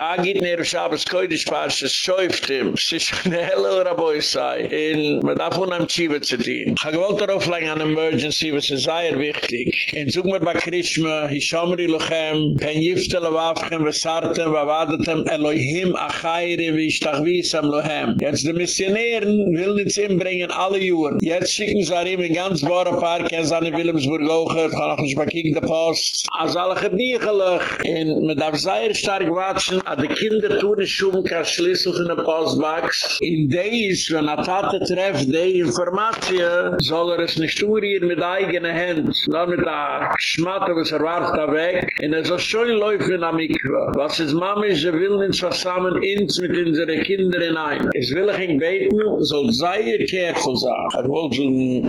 Agit ner shabes koydish farsh shoyft im shishnele raboy sai in mit afun am chivet zedin khagvolt er oflang an emergency was is sehr wichtig. In zug mit bakrishma hi shamri lochem ken yiftel vafkhem ve sarte ve vadetem elohim achaire vi ishtagvis am lohem jetzt de missionären will nit zim bringen alle joren jetzt schicken zarim in ganz vare paar kens an wilhelmsburg loge khagvolt bakik de post. Azal gebniegelig in mit af sehr stark watsen an de kinder tun is schon kein Schlüssel in der Postbox. In deis, wenn a Tate trefft, die Informatie, soll er es nicht turieren mit eigenen Händen. Na mit a Schmatte, was er warft da weg, und er soll schon läuft in der mikro Was ist Mama, sie will uns zusammen ins mit unseren Kindern hinein. Es will ich ihn beten, soll sei ihr careful sein. Er, er wollte,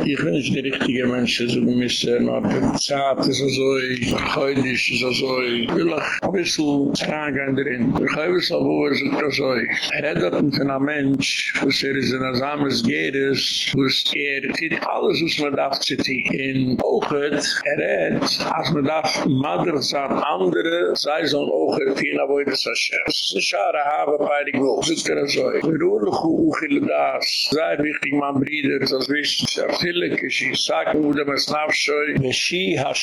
ich bin nicht der richtige Mensch, so müssen, aber die Zeit ist so, heute ist so, ich will ein bisschen tragen drin Rechaiwes Abubar sagt das euch. Er redet uns von einem Mensch, was er ist in der Samens Geres, was er tut alles, was man darf zu tun. In Ochet, er redet, als man darf Madr sein, andere, sei so ein Ochet, wie in Abubar Sashem. Das ist ein Schare, habe bei dir gewohnt. Das ist das euch. Wir wollen gut, wie viele das. Sei wichtig, mein Bruder, das wissen Sie, viele Geschichte. Sag mir, wo du mir schnapp schoi. Meshi ha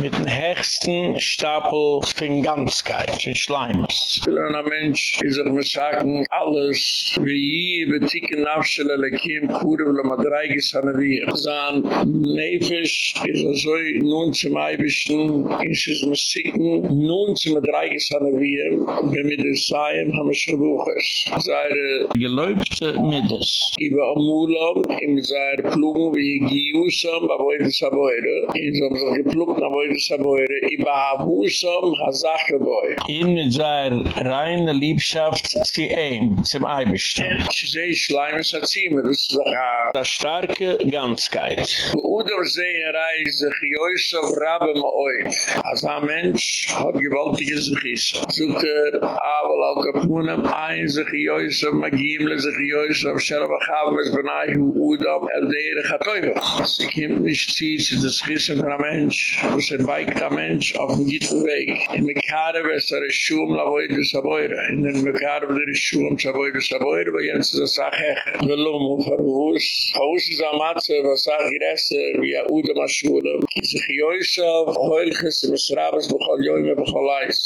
mit dem höchsten Stapel von Ganzkeit, von Schleimes. Schleimes. will ein Mensch, die sich mit sagen, alles, wie hier, betiken Nafschele, lekiem, kure, wle madreigis an wir. Zahn, nefisch, is a so, nun zum Eibischen, is es musiken, nun zum madreigis an wir, wenn wir das seien, haben wir schon buches. Seire, geläubte Middes. Iba amulam, im seire Plugen, wie giusam, aboide saboire, in so, geplugt, aboide saboire, iba abusam, hazache boi. In mit seire, reine Liebschaft zu ihm, zum Eibisch. Ich sehe Schleim, es hat sie mir, das ist eine starke Ganzkeit. Oder sehe Reise, ich jöse auf Rabbe euch. Als ein Mensch hat gewaltige Sechisse. Sucht er, aber auch kapunem, ein sich jöse, magimle sich jöse, auf Scherba Chavim, es bin ein Udam, el dere Chatoiva. Sie kommt nicht zieh, sie das Sechisse von einem Mensch, sie weigt ein Mensch auf dem guten Weg. In Mekare, was er ist Schum, hoy ge shoyr inen me khar veder shum shoyr be shoyr ve yens ze sach kholom kharush khosh zamat se va sagir es ve udma shuron kize yoy shav hoy khis sm shrab du kholoy me kholais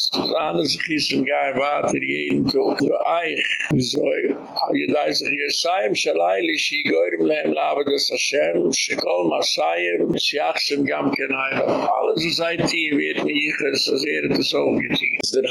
an ze khis gem va te dein to u ay zo ay ge daz ge yishaim shlai li shi goir me lave de sa sher shkolma shayer chakh shen gam kenay al ze zait ye vet ye geser to sol ge tiz dat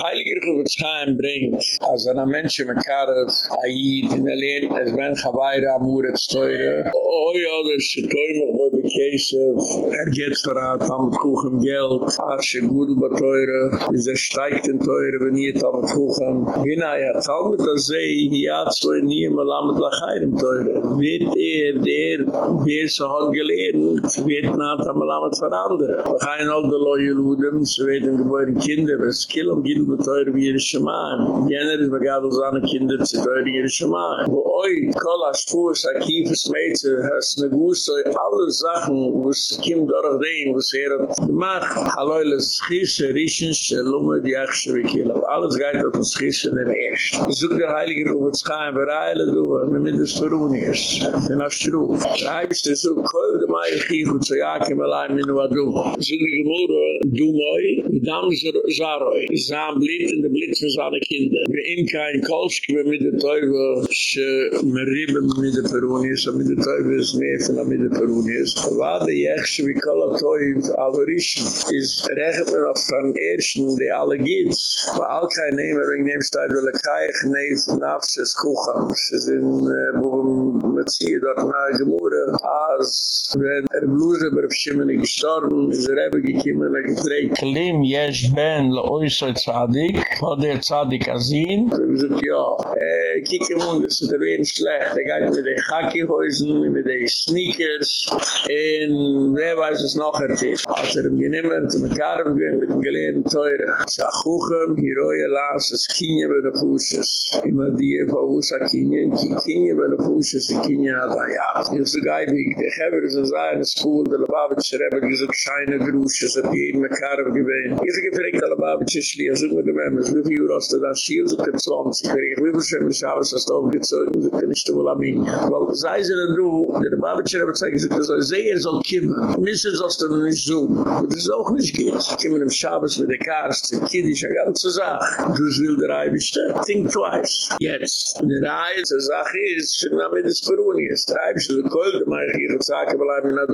Kippur wird sich heimbringt, als ein Mensch in Karas, Aid, in der Lehn, es wenn Chawaira, weiter am Oh ja, das ist ein Teumach bei der Käse, er geht es verraten, am Kuchen Geld, als Gudel, teure, wie er sie steigt in teure, wenn ihr am Kuchen. Wie er ja, Talmud, das sei, ja, so in Niemel, lahm mit der teure. Wird er, der, wer so hat gelernt, wird na, am lahm mit. Wir gehen auch die Leute, wo dem, sie werden geboren, Kinder, was killen, gehen wir teure, Yerushalayim. Jener ist begann uns an Kinder zu teuren Yerushalayim. Wo oi, kol Aschfurs, Akifes, Meitze, has ne Gussoi, alle Sachen, wo kim dorach dem, wo es er hat gemacht, halloi le Schische, Rischen, Schelume, Diachsche, Wikila. Alles geht auf uns Schische, dem Erst. Zug der Heilige Ruf, es bereile, du, mit mir des Veruniers, den Aschruf. Der Heibste zug, kol de Eichich, und zu Jakim, allein, minu, adu. Zug die Gemurre, du moi, dam zaroi. Zahn blit in de blit für seine Kinder. Wir in kein Kolsch, wir mit der Teufel, wir rieben mit der Perunis, mit der Teufel ist mehr von mit der Perunis. Aber der Jechsche, wie Kala Teufel, aber ich, ist rechnet man auf den Ersten, die alle geht. Aber all kein Nehmer, wegen dem Stein, will er kein Neif, Nafses, Kucham. Sie sind, wo wir mit sie dort nahe gemurren, als wenn er Bluse, aber auf Schimmene gestorben, ist er eben gekommen, er geträgt. Klim, jesch ben, le oisoi tzadik, der Zadig Azin. Er sagt, ja, äh, kieke mun, das ist der Wehen schlecht. Er geht mit den Chaki-Häusen, mit den Sneakers, und wer weiß es noch er tief. Als er ihm genimmt, mit Karem gehen, mit dem gelehrten Teure. Sa Chuchem, Hiroye Las, es Kinye bei der Fusches. Ima die, wo Usa Kinye, Kinye bei der Fusches, Kinye Kinja, da ja. Ich so gai, wie ich habe, das ist ein School, der Lubavitch Rebbe, die so scheine Grusche, so die jeden Mekar gewähnt. Ich habe gefragt, der Lubavitch Schli, so mit dem Emmes, wie viel hast du da schiel, so kann 20. Ich habe wie viel schon mit Schabes hast du aufgezogen, so kann ich du wohl am Ingen. Weil sei sie denn du, der Lubavitch Rebbe zeigt, so soll sehen, soll kommen. Missen sollst du nicht so. Und das ist auch nicht geht. Ich komme im Schabes mit der Kars, die Kiddisch, eine ganze Sache. Du will der Eibischte. Think twice. Jetzt. Und der Eibischte Sache ist, schon mal mit ruhig ist. Treibst du die Kölke, mach ich hier und sage, bleib mir nach.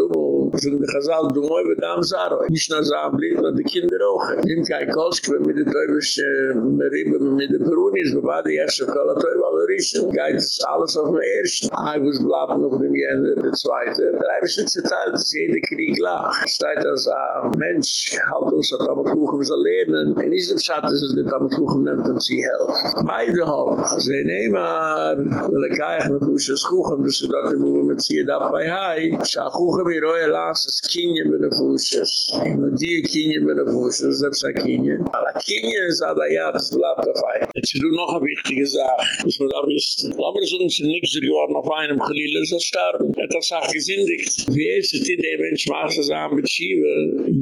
So in der Chazal, du moi, wie Dam Zaro. Nicht nur so am Blick, und die Kinder auch. Nimm kein Kolsk, wenn mit der Teufels, mit Rieben, mit der Perunies, wo war die erste Kola Teufel, alle Rischen, geht es alles auf dem Ersten. Eibischte bleibt noch dem Jende, der Zweite. Der Eibischte zerteilt, dass jeder Krieg lag. Steht als ein Mensch, halt uns, er mit Kuchen soll lernen. In diesem Schatten ist es mit Kuchen nimmt und sie helft. Beide haben. Also wenn jemand, will er gleich mit Kuchen, dass er dort im mit sie da bei Hai, schau Kuchen wie Reue das Kienje mit den Fusches. Und die Kienje mit den Fusches, das ist ein Kienje. Aber Kienje ist aber ja, das bleibt auf ein. Jetzt ist noch eine wichtige Sache, dass man da wisst. Aber es ist nichts geworden auf einem Gelille, das sterben. Das auch gesündigt. Wie ist es, die Mensch macht es an mit Schiebe,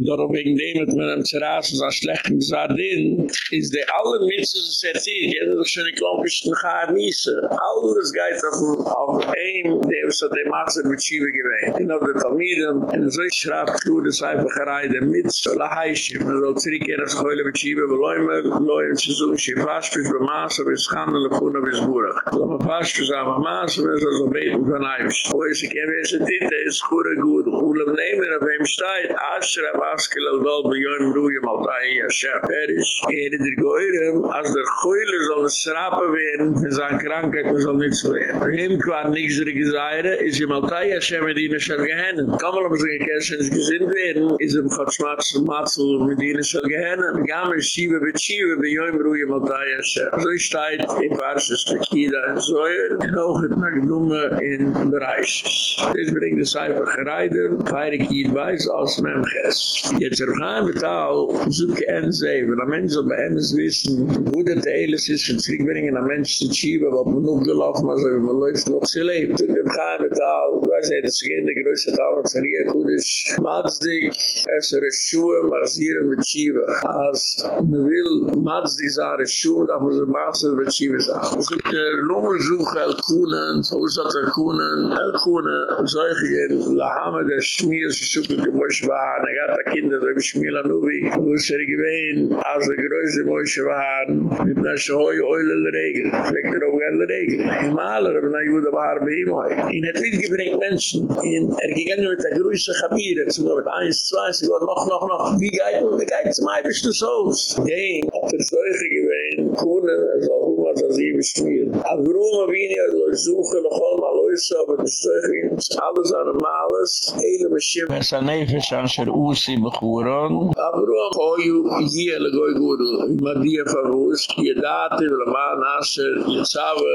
darum wegen dem mit meinem Zerrasen so schlechten Sardin, ist der alle Mitzes zu setzen, die hätten doch schon die Klompischen Haar niese. Alles geht auf, auf ein, der ist der Maße mit Schiebe gewähnt. In der Talmiden, Und so ich schraub, du, das einfach reide mit, so la heischim, man soll zurückkehren, so er heule mit Schiebe, beläume, leuen, sie so, sie fasch, bis bei Maas, bis Schandele, Puna, bis Burach. So man fasch, bis aber Maas, und so so beten von Eibisch. Wo ist, ich habe jetzt Titte, ist Chure gut. Ulem Nehmer, auf ihm steht, Asher, Abaskel, Aldol, Bejoim, Rujem, Altai, Yashem, Perish. Er ist der Geurem, als der Geule soll es schrappen werden, in seiner Krankheit, man soll nichts werden. Ihm kwam nichts, er ist ihm Altai, Yashem, Medina, Shem, Gehennen. Kamal, um Ozen kenshen is gesinnt werden, is im Chatschmatschel Matzel und mit ihnen schon gehennen. Gammel schiebe mit schiebe bei joim ruhe Matai Hashem. So ich steigt in Parshish Tekida er in Zoyer, gehochet nach Lunge in Bereishis. Das bringt es einfach gereiden, feirig hier weiß aus Memches. Jetzt er erfahren wir Tau, zuke en zeven, Ein Mensch soll bei Emes wissen, wo der Teil es ist, und zurückbringen ein Mensch zu schiebe, wo man noch gelaufen, hat, wie man läuft noch zu leben. Wir erfahren wir Tau, weiß er, das ist gehen der größte Tau, was er hier, Kudish, Matzdik, es Reschuhe, Masire mit Shiva. Als man will Matzdik sein Reschuhe, darf man so Masire mit Shiva sein. Es gibt der suche El Kunen, so ist das El Kunen, El Kunen, solche gehen, Lahame der Schmier, sie suchen die Moshe waren, er hat die Kinder, der Schmier an Ubi, wo es er gewähnt, als der größte Moshe waren, mit einer Schoi, Eulel Regel, fliegt er auf Regel. Maler, wenn er Jude war, bei ihm, in het Wied gebringt Menschen, in er mit der Größe, ist ein Kapier, das ist nur mit 1, 2, sie wollen noch, noch, noch, wie geht man, wie geht es mir ein bisschen so aus? Nein, ob das Leuche gewähnt, Kuhne, also, wo man das hier bestimmt. Aber warum, wenn ich suche, noch einmal, is aber das ist alles normales, hele machine. Es ist ein Nefisch an der Uzi begoren. Aber auch, oh, ju, hier, le goi guru, ma dia favus, je dati, le ma nasser, je zawe,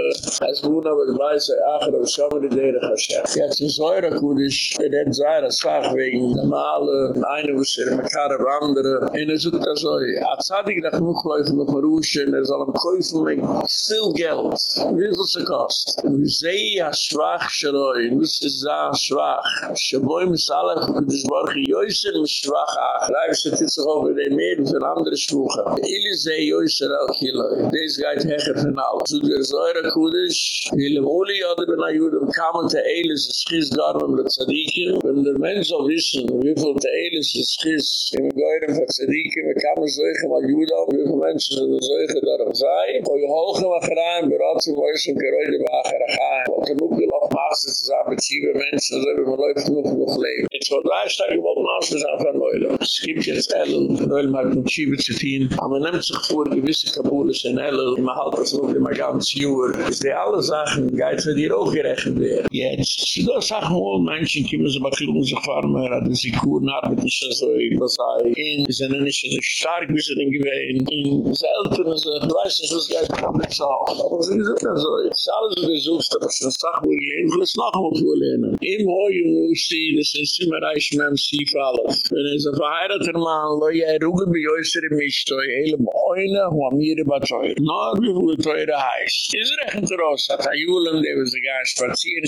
es wuna, was weiß, er acher, am schamme die der Hashem. Jetzt ist eure Kudisch, er hat seine Sache wegen normale, eine, usher er mekar auf andere, in es sucht das oi, a zadig nach Muchläufe, noch Marusche, er soll am Käufen, mit viel Geld, wie viel sie kost. Wie sehe, a schwach schroi, muss es sa schwach. Schwoi misalach, das war gejoisen schwach. Reibst du dich auch über den Meer und andere Schwuche. Ili sei Joisser al Kilo. Des geht hecher von allen. So der Säure Kudisch, Ili Moli oder wenn er Juden kamen te Eilis, es schiss gar nicht mit Zadike. Wenn der Mensch soll wissen, wie viel te Eilis es schiss im Geuren von Zadike, wir kamen solche mal Juden, wie viele Menschen sind solche da sei. Je hoge mag rein, berat zu Mäuschen, geräude wacher achaim. Und dann auch gelaufen Maße zusammen mit sieben Menschen, so wie man läuft noch noch leben. Jetzt war drei Tage, wo man zusammen verneuert. Es gibt jetzt Ellen, weil man mit Schiebe zu tun. Aber man nimmt sich vor, gewisse Kabulis in Ellen, man halt das noch immer ganz jür. Ist die alle Sachen, geht für dir auch gerechnet werden. Jetzt, sie da sagen, wo Menschen kommen, sie machen sich warm, hat sie Kuren, hat mit nicht so, was sei, in, sie sind nicht so stark, wie sie denn gewähnen, in, sie Eltern, sie, du weißt nicht, was geht. Aber sie gesagt, also, es ist alles, du suchst, aber es ist eine Sache, wo ich will es noch einmal vorlehnen. Im Hoi-Jungu-Stil ist immer reich mit dem Siefalle. Wenn er es ein verheirater Mann, loi er ruge bei äußere Mischtoi, eile Boine, wo am hier über Na, wie viele Teure heißt. Es rechnet raus, hat ein Juhlen, der wir sogar spazieren,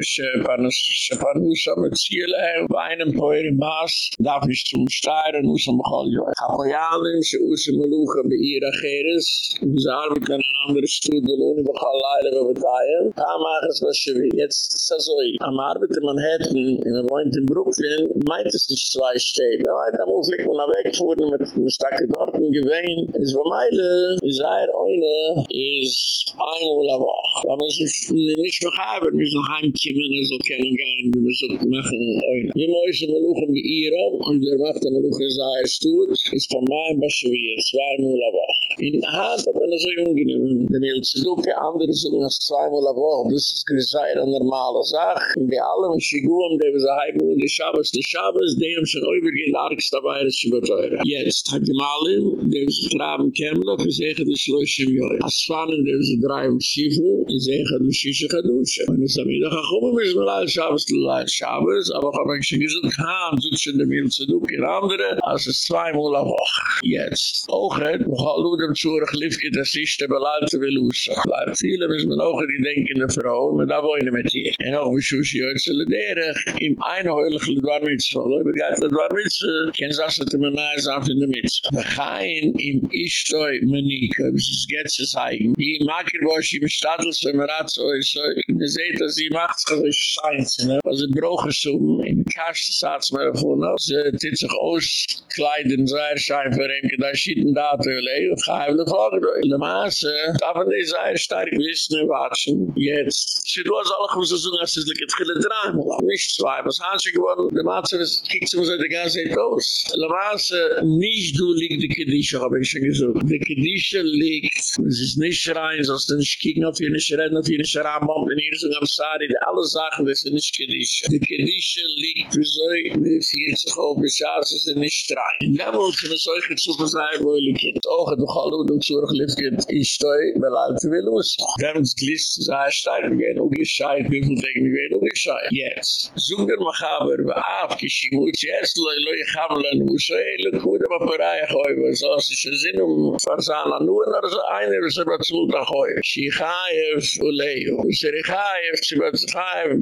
schepanusha mit Ziele, er weinen Teure im Maas, darf ich zum Steiren, muss er am Chaljoi. Chapoyalim, sche Usse Meluche, bei ihr Acheres, und sie arbeiten an andere Stüdel, ohne Bechalleile, wo wir teilen. Tamach es, was sie will. Jetzt ist das so, am Arbeit in Manhattan, in der Wohnt in Brooklyn, meint es nicht zwei Städte. Da weiter muss ich mal wegfuhren, mit dem Stacke dort in Gewehen. Es war meile, es sei eine, ist einmal a Woche. Da muss ich nicht noch haben, wir noch heimkommen, er soll kennengehen, wir müssen machen eine. Wir müssen mal auch um die Ira, und wir machen mal auch, es sei es tut, ist von meinem Baschewir, zweimal a Woche. In Haat hat man so ungenehm, den Ilzeduke, andere sollen das zweimal a Woche, das ist gesagt, eine normale Sache. In die allem Schiguam, die wir und die Schabes, die Schabes, die haben schon übergehend args dabei, das ist. Jetzt, hat die Malim, die wir so traben kämmler, wir sagen, das schläusch im Joi. Als Fahnen, die wir so drei im Schifu, die sagen, die Schische gedusche. Und es haben wir doch auch, wir müssen alle Schabes, die Leute Schabes, aber ich habe schon gesagt, ha, so schon die Ilzeduke, in andere, als es zweimal a Woche. Jetzt, auch, wir haben dem Zurich, Lifke, das ist der Belalte will aus. Viele müssen wir auch, die denken, der Frau, mit da boyn mit dir. En au shushi yotseldereg im eine heulige dwarmits vol über war dwarmits ken zasht mit mais auf in der mits wir gein im istoy menik es gets es heig di market wash im stadel so merats so so ne seit dass sie macht so scheint ne? Was es broger um so in kast saats mer vor no ze dit sich aus kleiden zair schein für ein da shitn dato le gaivle vor da, der maase is ein starke wissen watschen jetzt. Sie was alle goed zo doen als ze de gele draag maar niet was aan ze geworden. De maatse is kikt ze zo de gas uit la maas niet du ligt de kedische heb ik schon gesagt de kedische ligt es is nicht schreien als den kicken auf ihre schreden auf ihre schram und in zung zum sari de alle sachen das ist nicht kedische de kedische ligt wie soll wir viel zu hoch beschaß ist nicht schreien da wollen wir so ich zu sein weil ich het ogen doch hallo und zurück lift ist stei weil alt will los ganz glist sehr stark gehen und gescheit bin und denk mir wieder gescheit jetzt zoog der machaber we af geschimut jetzt lo lo ich so lan usel gut aber parai hoy was as ich zin um Farsana, nur nur so eine was zu da hoy sie haif ulay sie haif sie was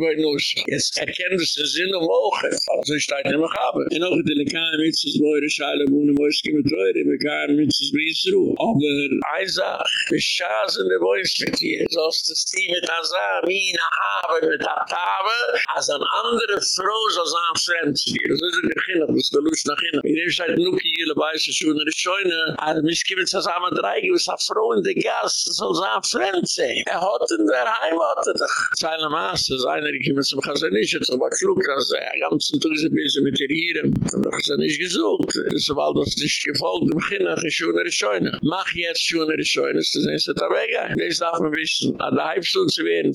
bei nus es erkennt das zin um oche. Also ich steit noch hab in auch die Lekane mit so zoyre shale mun ki mit zoyre be kan mit so bisru aber aiza schaz ne boy das Team stime tazar min na haben mit der Tabe, als ein andere Frau so sein Fremd zu dir. Das ist ein Beginn, das ist der Lust nach innen. In dem Zeit, Nuki, jele weiße Schuhe, in der Scheune, als mich gibt es zusammen drei, eine Frau in der Gast, so sein Fremd zu Er hat in der Heimat, Maas, das ist einer, die kommen zum Chasanisch, jetzt aber klug, dass er Tag ist ein bisschen mit ihr hier, und doch ist er nicht gesucht. Das ist, weil das nicht gefolgt, im Beginn, nach der Schuhe, in der Scheune. Mach jetzt in der Scheune, das ist der Wege. Das darf man wissen, an der Halbstunde zu werden,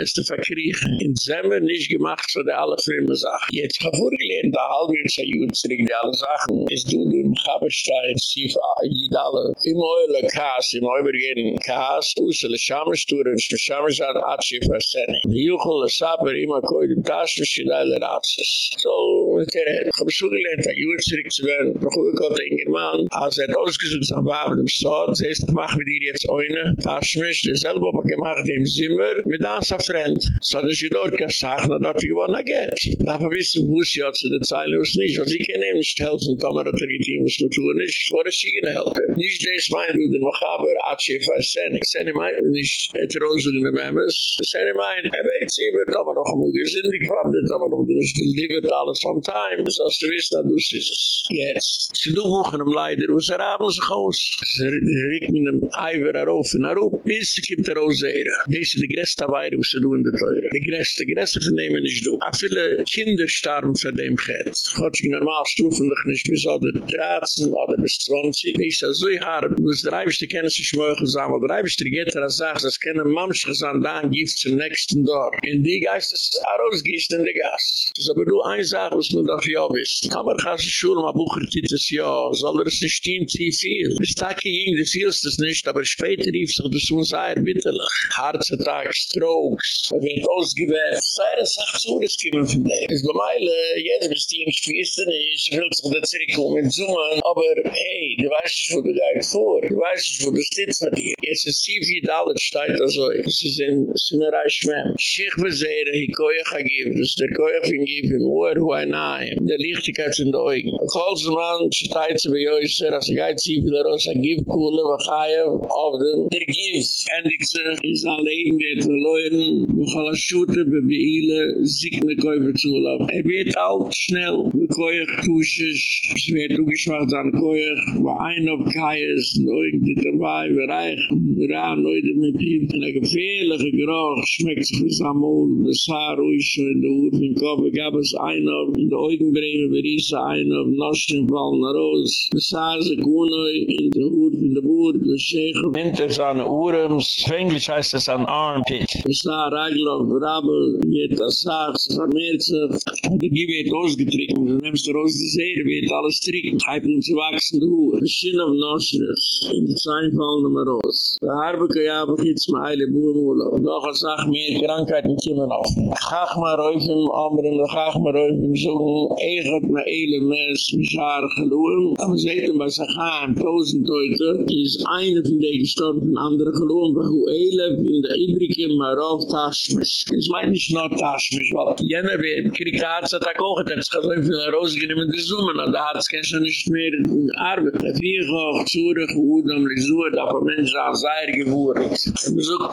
es zu verkriechen. In Zemmer nicht gemacht für die alle fremde Sachen. Jetzt habe ich vorgelehnt, da halb jetzt ein zurück, die alle Sachen. Es du im Chaberstein, Sief, Jid alle, im Eule Kaas, im Eubergehen Kaas, Usele Schamersturen, ich muss Schamersad, Atschi, Versene. Die Juchel, das Saper, immer koi, die Taschen, Schileile, Ratses. So, mit der Rede. Ich habe vorgelehnt, ein zurück zu werden, noch gut Gott, ein German, als er ausgesucht, am Waben, im Sod, sie ist, mach mit dir jetzt eine, Taschmisch, der selber gemacht, im Zimmer, mit das friend. So that she don't get sick, not that you wanna get. Papa wissen, who she had to the Zeile, who's nicht. Was ich kann ihm nicht helfen, Tomer hat er getein, was du tun ist. What is she gonna help her? Nicht des mein, du den Mochaber, Atschi, fai, Sene. Mein, nicht heterose, er du ne Memes. Sene mein, er weiß, sie wird Tomer noch mal gesündig, wab den Tomer noch, du nicht geliebt alles von time. So as du wissen, du sie ist. Yes. Sie du hochen am Leider, wo sie raben sich aus. Sie riecht mit dem Eiver, er rufen, er bis sie kippt er aus. Diese die Gresta weire, wo sie du in der Teure. Die Gräste, die Gräste von dem nicht du. A viele Kinder starben von dem Geld. Gott, ich normal strufen dich nicht bis oder 13 oder bis 20. Ich sage, so hart, du musst der Eibischte kennen sich mögen weil der Eibischte geht er, sagt, das können Mamschen sein, dann gibt zum nächsten Dorf. In die Geist ist Aros gießt in die Gas. Das ist aber nur eine Sache, was man darf ja wissen. Aber ich habe schon mal Bucher dieses Jahr, soll er es nicht stehen, zu viel. Bis Tag ging, du fühlst es nicht, aber später rief sich das uns sehr bitterlich. Herzetag, Strokes, er wird ausgewehrt. Sei das auch so, das kommen von dem. Es war meile, jeder bist die nicht gewisse nicht, will sich da zurückkommen in Zungen, aber hey, du weißt nicht, wo du gehst vor. Du weißt nicht, wo du sitzt mit dir. Jetzt ist sie wie Dalet steht also, es ist in Sinnerai Schmemm. Schiech beseire, hi koeich agib, das der koeich fin gib im Ohr, hu ein Naim, der Lichtigkeit in den Augen. Kolzmann, steht sie bei euch, als geit sie wieder aus, agib kuhle, wachaie, auf dem, der gib, endig sie, is a leben, wird verloren, wachala schute, bebeile, sikne koeich zulab. Er wird alt, schnell, koeich tuschisch, es wird ugeschwacht an koeich, wa ein ob kaies, noig dit dabei, bereich, ra, noid mit ihm, in a gefehrliche Geruch, schmeckt sich wie Samol, das Haar ruhig schon in der Hut, in Kopf, gab es ein auf, in der Augenbreme, beriesse ein auf, noscht den Fall nach Roos, das Haar se kunoi, in der Hut, in der Burt, das Schäge, hinter seine Urems, heißt es an Armpit, das Haar Ragel auf Rabel, geht das vermehrt sich, und die wird ausgetrieben, du nimmst du raus, die Seere wird alles tricken, heipeln zu wachsen, du, das Schinn auf Noschres, in die Zein fallen nach Roos, der Harbeke, ja, begitz me eile Buhmula, und noch als Sache mehr Krankheiten auf. Gach mal rauf im Amren, gach mal rauf im Sohn, eiget me eile Mess, mischare geloen, aber seiten was er gaan, tausend Leute, is eine von den gestorben, andere geloen, wa hu eile, in der Ibrike, ma rauf Taschmisch. Es meint nicht nur Taschmisch, weil jener wie im Krikat hat er kocht, er hat sich so viel rausgenommen, die Summen, und hat es kein schon nicht mehr in Arbeit. Er fiel auch zurück, wo Suhe, da von Menschen an Seier gewohrt.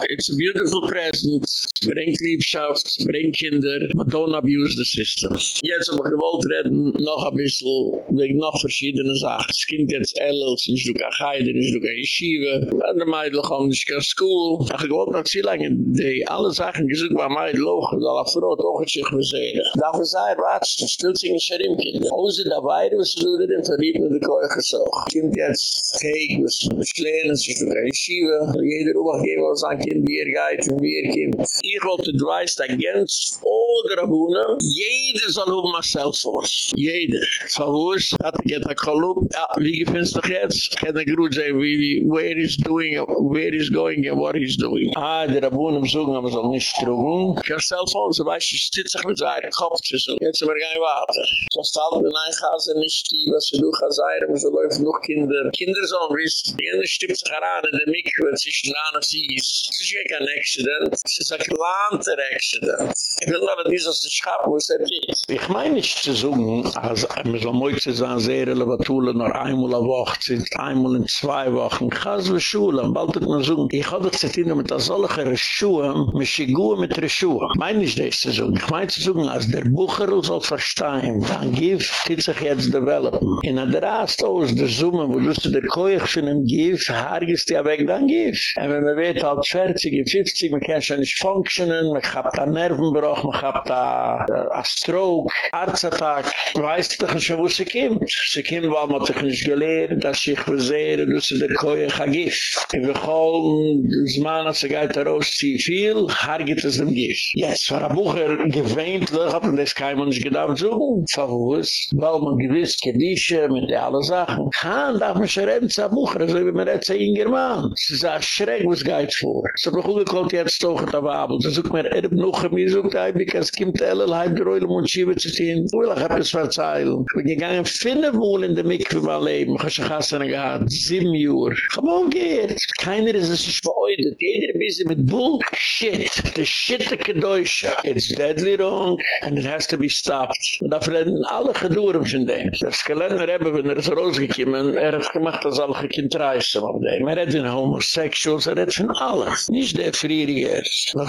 It's a beautiful present, bringt Liebschaft, bringt Kinder, but don't abuse the system. Jetzt hab ich gewollt reden, noch ein bisschen, wegen noch verschiedene Sachen. Es kommt jetzt Ellels, nicht du kann Heide, nicht du kann Yeshiva, und der Meidl kommt nicht kann School. Ich hab gewollt noch viel lange, die alle Sachen gesucht war Meidl auch, und alle Frau doch hat sich gesehen. Da sagen, watsch, stillt sich nicht herim, Kinder. Hose dabei, was du dir denn verliebt mit der Keuche so. Kommt jetzt Cake, was du beschlehnen, nicht du kann Yeshiva, jeder Obacht geben, was ein Kind, wie er geht, wie er kommt. Ich wollte dreist against all the Rabunen. Jeder soll haben a Cellforce. Jeder. Wuss, hat er get a Kolub. Ja, wie gefinnst du jetzt? Kann er gut wie, where he's doing, where he's going and what he's doing. Ah, die Rabunen besuchen, aber soll nicht trugen. Kein Cellphone, so weiß ich, stitz sich mit seinem Kopf zu suchen. Jetzt sind wir gar nicht weiter. So stahlt mir ein Gase nicht, die, was sie durch Asayr, so laufen noch Kinder. Kinder sollen wissen, die eine stippt sich heran in der Mikve, zwischen Lana Sies. Das ist kein Accident. Das ist ein geplanter Accident. Ich will aber nicht, dass die Schappen, wo es er ist. Ich meine nicht zu suchen, als wir so moit sein, sehr relevantule, nur einmal a Woche sind, einmal in zwei Wochen. Ich habe so Schule, bald hat man suchen. Ich habe doch zitiert mit der solche Schuhe, Schigur mit Schuhe. Ich meine nicht das zu suchen. Ich meine zu suchen, als der Bucher soll verstehen, dann gibt es sich jetzt developen. In der Rast aus der Summe, wo du zu der Koeich von einem Gif, hargest ja weg, dann Gif. Und wenn man wird halt 40, 50, man kann schon nicht funktionen, man hat einen Nervenbruch, man hat einen Stroke, Herzattack. Weißt du doch schon, wo sie kommt? Sie kommt, weil man sich nicht gelehrt, dass sich versehen, dass sie der Koei kann gif. Und wir kommen, das Mann, als sie geht raus, sie viel, hargit es im Gish. Yes, war a Bucher geweint, da hat man kein Kaimonisch gedacht, so, verwus, weil man gewiss Kedische mit alle Sachen. kan darf man schon reden zu a Bucher, so wie man redt zu Ingerman. Sie sah schräg, was geht vor. So, bruch uge kommt jetzt doch in der Babel, so such mir erb noch im Isuk, da hab ich als Kind Ellel, halb der Oilem und Schiebe zu ziehen. Will ich hab es verzeihung. Wenn ich gegangen, finne wohl in der Mikve mal leben, ich hab schon Kassane gehad, sieben Jür. Komm, geht. Keiner ist es verheudet, jeder ist mit Bullshit. The shit the Kedosha. It's deadly wrong and it has to be stopped. Und da verleden alle Gedurem von dem. Das Kalender hebben, wenn er ist rausgekommen, er hat gemacht, dass alle gekind reißen auf dem. Er hat den Homosexuals, er hat von alles. Nicht der Frieriger.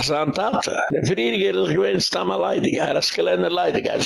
Sagen Tata? Der Frieriger ist gewinnt, stamma leidig, er ist gelender leidig, er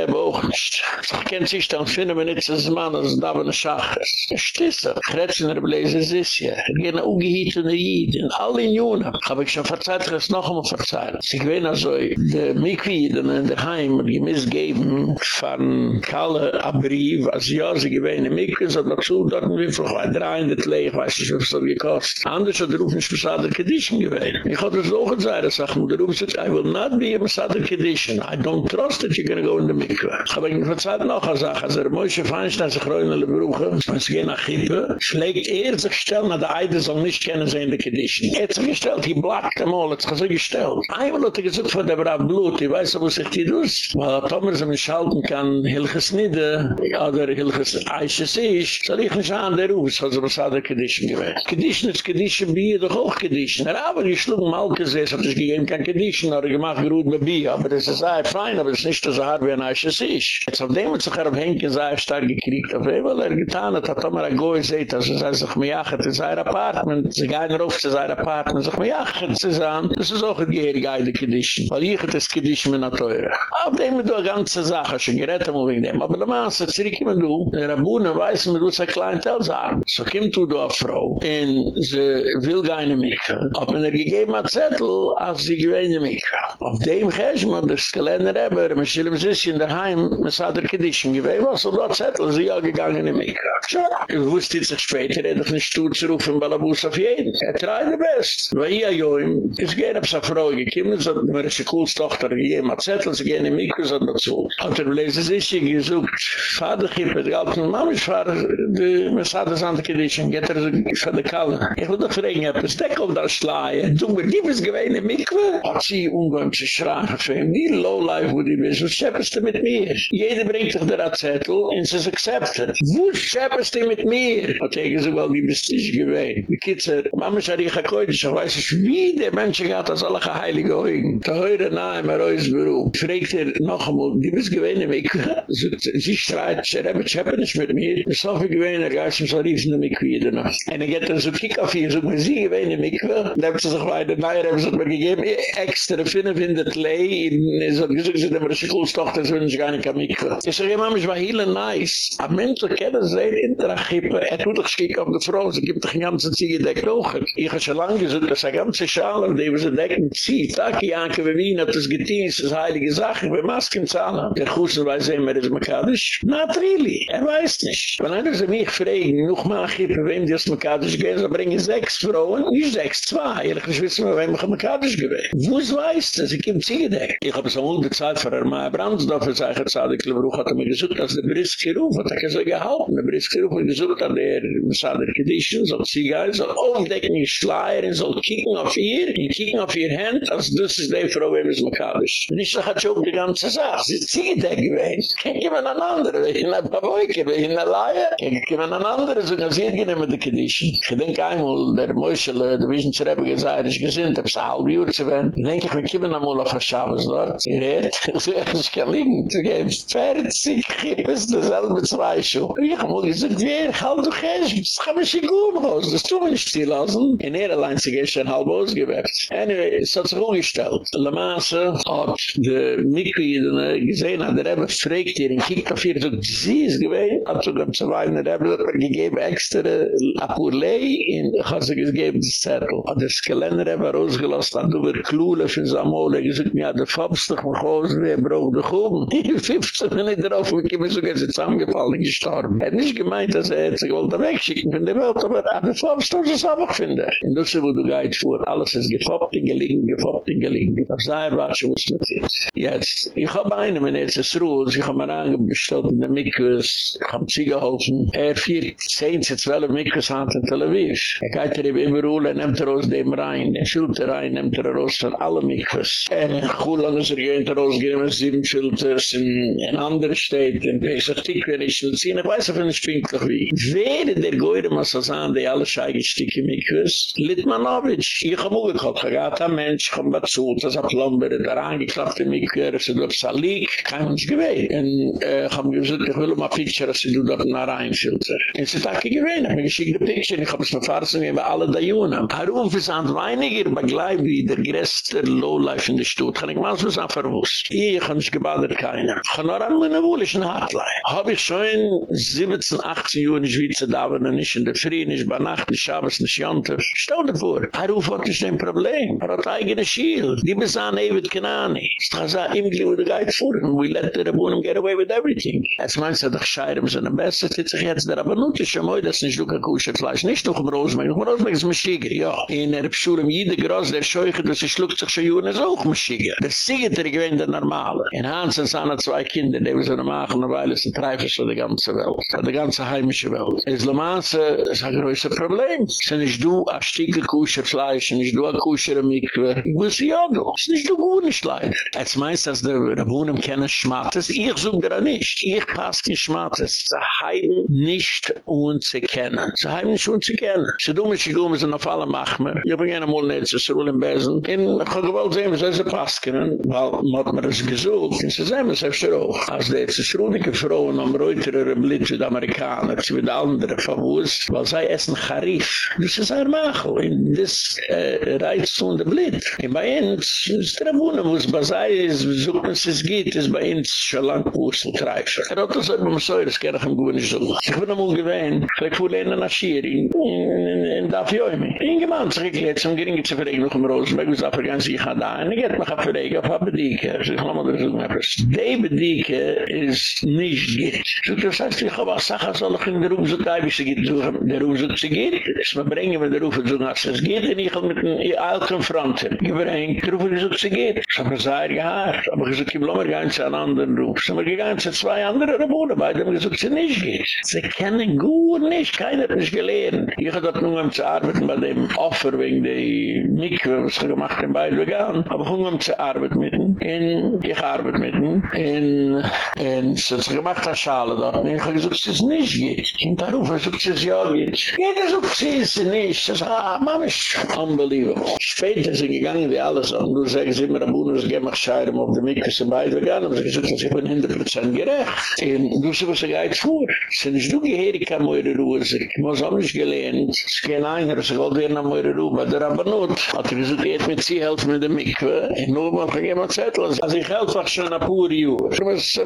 Rebbe auch nicht. Ich kenne sich dann, finden wir nicht, dass Mann, dass da eine Schach ist. Stisse. Gretzener bläse ist ja. Er geht nach ungehietene Jid, in alle Jungen. Hab ich schon verzeiht, es noch einmal verzeiht. Sie gewinnt also, die Mikwiden in der Heim, die missgeben von Kalle a Brief, als ja, sie gewinnt in Mikwiden, so dazu, dort wie viel, bei drei in der Tleich, weiß ich, was so gekostet. Anders hat er ich muss alle Kedischen gewinnt. Ich hatte es auch gesagt, er sagt, der rufen sich, I will not be a Masada Kedischen. I don't trust that you're to go in der Mikve. Ich habe ihn verzeiht noch eine Sache, als er Moshe Feinstein sich reuen in der Brüche, wenn sie gehen nach Kippe, schlägt er sich stellen, na der Eide soll nicht kennen sie in der Kedischen. Er hat sich gestellt, die blackt dem All, hat sich so gestellt. Einmal hat er gesagt, von der Brab Blut, ich weiß, wo sich die dus, weil er sie mich schalten kann, Hilches Nidde, oder Hilches Eiches Isch, soll ich nicht an der Ruf, also was hat der Kedischen gewesen. Kedischen ist Kedischen, wie doch auch Kedischen. Er aber die schlug mal gesessen, hat sich gegeben kein Kedischen, hat er gemacht, gerut mit Bier, aber das ist sehr fein, aber es ist nicht so hart wie ein Eiches Isch. Jetzt auf dem hat sich er auf Henke sehr stark gekriegt, auf dem, weil er getan hat, hat Tomer ein Goy seht, also er sich mir jachet in sein Apartment, sie gehen rauf zu sein Apartment, sich mir jachet zu sein, ist auch ein Gehirige Eide Kedischen, weil ich das Kedischen mit einer Teure. Auf dem du eine ganze Sache, schon gerett haben wegen dem, aber der Mann sagt, zurückkommen du, der Rabunen weiß, man muss ein Kleintel sagen. So kommt du da, Frau, und sie will nicht mehr. Ob man er gegeben hat Zettel, als sie gewähne mich. Auf dem Gesch, man das Kalender haben, man schillen sich in der Heim, man sagt der Kedischen gewähne, was so da Zettel, sie ja gegangen in mich. Tja, ich wusste jetzt sich später, er doch nicht Sturz rufen, Balabus auf jeden. Er trai Best. Weil ich ja johin, ist gehen auf seine Frau gekommen, so hat mir eine Schkulstochter gegeben hat Zettel, sie gehen in mich, so dazu. Hat er bläse sich gesucht, Vater mir, galt von Mama, ich fahre, die Mercedes an der Kedischen, geht er so von der Kalle. Ich will doch fragen, ob es deck auf das Schleie, du mir gib es gewähne in Mikve. Hat sie umgegangen zu schreien, für ihn, wie lowlife wo die bist, was schäppest du mit mir? Jeder bringt sich der Zettel, und sie ist accepted. Wo schäppest du mit mir? Hat er gesagt, weil die bist nicht gewähne. Die Kitzer, Mama ich habe ich weiß nicht, wie der Mensch hat das alle geheilige Augen. Da höre nahe, mein Reusberuf. Fragt er noch einmal, die bist gewähne Mikve? Sie schreit, sie schäppest nicht mit mir. Ist so viel gewähne, er geist uns so rief in der Mikve wieder noch. Und er geht dann so kick auf hier, so man sie gewähne Mikve. Da haben sie sich weiter, nahe, haben sie mir gegeben, extra, finden wir in der Tlei, in so gesagt, sie haben sich Schulstochter, so nicht gar nicht an Mikve. Ich sage, Mama, ich war hier nice. Aber Menschen kennen sehen, in der Achippe, er tut doch schick auf die Frau, sie gibt doch ein ganzes Ziege deckt auch. Ich habe schon lange gesagt, dass er ganze Schale, die wir sie decken, zieht. Taki, Janke, wie Wien hat das getein, es ist heilige Sache, wir Masken zahlen. Der Kussen weiß immer, ist Makadisch. Not really, er weiß nicht. Wenn einer sie mich fragen, noch mal Achippe, wem die das Makadisch gehen, so bringen sechs Frauen, nicht sechs, zwei. Ehrlich, ich wissen wir, wem ich Makadisch gewesen. Wo es weiß das? Ich habe Ziege deckt. Ich habe es am Ulbezahlt für Armai Brandsdorf, als ich gesagt, ich glaube, hat er mir gesagt, dass der Briske ruf, hat er so gehalten, der Briske ruf, hat gesagt, dass der Messader Kedischen, soll sie gehen, soll aufdecken, die Schleier, und soll kicken auf ihr, kicken auf ihr Hand, als das ist die Frau, wem ist Makadisch. Nicht so hat schon die ganze Sache, sie ziege deckt gewesen. Kein jemand an andere, in der Baboike, in der Laie, kein jemand an andere, so kann sie genehmen, die Kedischen. Ich denke einmal, der Moschele, der Wiesentschreiber gesagt, ich gesinnt, ob es ein halb Uhr zu werden. Ich denke, wir kommen einmal auf der Schabes dort. Ihr redet, ich kann liegen, du gibst 40 Kippes, dasselbe zwei Schuhe. Ich habe mal gesagt, wer, halt du gehst, das kann man sich gut aus, das tun wir nicht still lassen. In er allein sich ist ein halb ausgewerft. Anyway, es hat sich umgestellt. Le Masse hat die Mitglieder gesehen, hat der Rebbe fragt ihr, in Kika 4, so sie ist gewesen, hat sogar zu weinen, der Rebbe gegeben extra Apurlei, in hat sie gegeben, das Zettel. Hat das Kalender Rebbe rausgelost, hat wird klule für Samole, gesagt, mir hat der Fabstach mich aus, wer braucht die Kuchen? In 15 Minuten drauf, wir kommen sogar zusammengefallen, gestorben. Er hat nicht gemeint, dass er sich wollte wegschicken von der Welt, aber er hat der Fabstach das einfach finden. In Dusse, wo du gehit vor, alles ist gefoppt und gelingen, gefoppt und gelingen. Das sei er war schon, was mit jetzt. Jetzt, ich habe einen, mein erstes Ruhl, ich habe mir angebestellt in der Mikus, ich habe sie geholfen, er vier, zehn, zwölf Mikus hat in Tel Aviv. Er geht er immer Ruhl, er nimmt er aus dem Rhein, er schult er rein, nimmt er raus von allen Mikus. Er, cool, dann ist er er rausgehen, mit sieben Schulters, in ein anderer Städt, in Pesach, ich will ziehen, ich weiß, ob er nicht pinklich wie. Wer der Geure muss das an, die alle Scheigestücke Mikus? Litmanowitsch, ich habe auch gekocht, er hat ein Mensch, habe bezahlt, das hat Plomber, der angeklappte Mikus, er ist durch Salik, kein Mensch gewählt. Und ich habe gesagt, ich will mal Picture, dass du dort nach Rheinfilter. Und sie hat gewählt, ich habe geschickt die Picture, ich habe es mir fahren, wir alle da Jungen. Haruf ist an weiniger, begleib wie der größte Lowlife in der Stutt, kann ich mal so sagen, verwusst. Ich habe nicht gebadet keiner. Ich habe nur an meine wohlischen Hartlein. Habe ich schon 17, 18 Jahre in der Schweiz, da war noch nicht in der Früh, nicht bei Nacht, nicht Schabes, nicht Jontef. Stell dir vor, Haruf hat nicht ein Problem. Er hat eigene Schiel. Die bis an Kenani. Ich habe gesagt, ihm glied, wo du gehit fuhren. We let the Rabunem get away with everything. Jetzt meinst du, doch Scheirem sind am besten, jetzt sich jetzt der Rabanut, ist schon mal, das nicht du kein Kuschelfleisch, nicht noch im Rosenberg, noch im Rosenberg ist Maschiger, ja. In der Pschulem, jede Gross, der Scheuche, das ist schluckt sich schon Juhn, ist auch Maschiger. Der Siegeter gewinnt der Normale. In Hans sind seine zwei Kinder, die wir so machen, weil es ein Treifer für die ganze Welt, für die ganze heimische Welt. Es ist Mans, ist ein größer Problem. Es ist nicht du, ein Stückchen Kusher Fleisch, nicht du, ein Kusher Mikve. Ich muss ja, du. Es ist nicht du gut nicht leider. Als meist, dass der Rabunem kennen Schmattes, ich suche dir nicht. Ich passe die Schmattes. Sie haben nicht uns zu kennen. Sie haben nicht uns zu kennen. Sie tun mich, ich komme, sie auf alle Machmer. Ich bin gerne mal nicht, sie in Besen. Und habe gewollt sehen, sie passen weil man hat es gesucht. Und sie sagen, es ist auch. Als die schrundige Frauen am Reuterer Blitz mit Amerikaner, sie mit anderen Favus, weil sie essen Charif. Das ist ein Machel. Und das äh, reizt zu der Blitz. Und bei uns, ist der Wohnen, wo es sei, es sucht uns es geht, ist bei uns schon lang Pussel treifen. Er hat das immer so, das kann ich ihm gut nicht so. Ich bin einmal gewähnt, vielleicht wohl in einer Schiering, in Dafjöimi. Ingemann, sich geklärt, zum geringen zu verregen noch im Rosenberg, wo es abgegangen sich hat da, und ich hätte mich verregen auf eine Bedieke. Ich sage, mal, das ist ein etwas. Die Bedieke ist nicht geht. So, das heißt, ich habe eine Sache, soll ich in der Ruf so teil, der Ruf so zu geht. Es bringen, wenn der Ruf so, als es geht, und ich habe mit einem alten Fronten. Ich bringe, der Ruf so zu geht. Ich habe sehr gehaart. Aber ich sage, ich bleibe gar nicht an anderen Ruf. Ich habe gegangen zu zwei anderen Rebunen, bei dem ich sie nicht geht. Sie kennen gut nicht, keiner hat nicht gelernt. Ich habe dort nur um zu arbeiten bei dem Offer, wegen der Mikve, was ich gemacht habe, bei Vegan. Aber ich habe um zu arbeiten mit ihm. Ich arbeite mit ihm. Und, sie hat gemacht, eine Schale dort. Und ich habe gesagt, dass es nicht geht. Und da rufe ich, dass es ja geht. Jeder sagt, sie ist nicht. Sie sagt, ah, Mama ist unbelievable. Später sind gegangen, die alles an. Du sagst immer, am Bundes, geh mach scheirem auf dem Mikve, sind beide vegan. Aber sie gesagt, dass ich bin 100% gerecht. Und du sagst, was ich geht vor. Sie nicht du gehirig kann, meine Ruhe. Ich muss auch nicht gelernt. Es ist kein einer, sie wollte hier nach meine Ruhe. Aber der Rabbanut hat gesagt, ich mit sie helfen mit dem Mikve. Und nur mal, ich gehe Zettel. Also ich helfe auch schon ein paar Jahre. Wir können sich so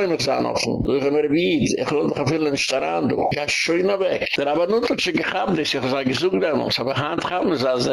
immer offen. Wir gehen mir wie, ich will noch viel in Staran, du. Ich gehe schon weg. Der Rabbanut hat sich gehabt, ich sage, ich suche damals. Aber Hand haben sie, also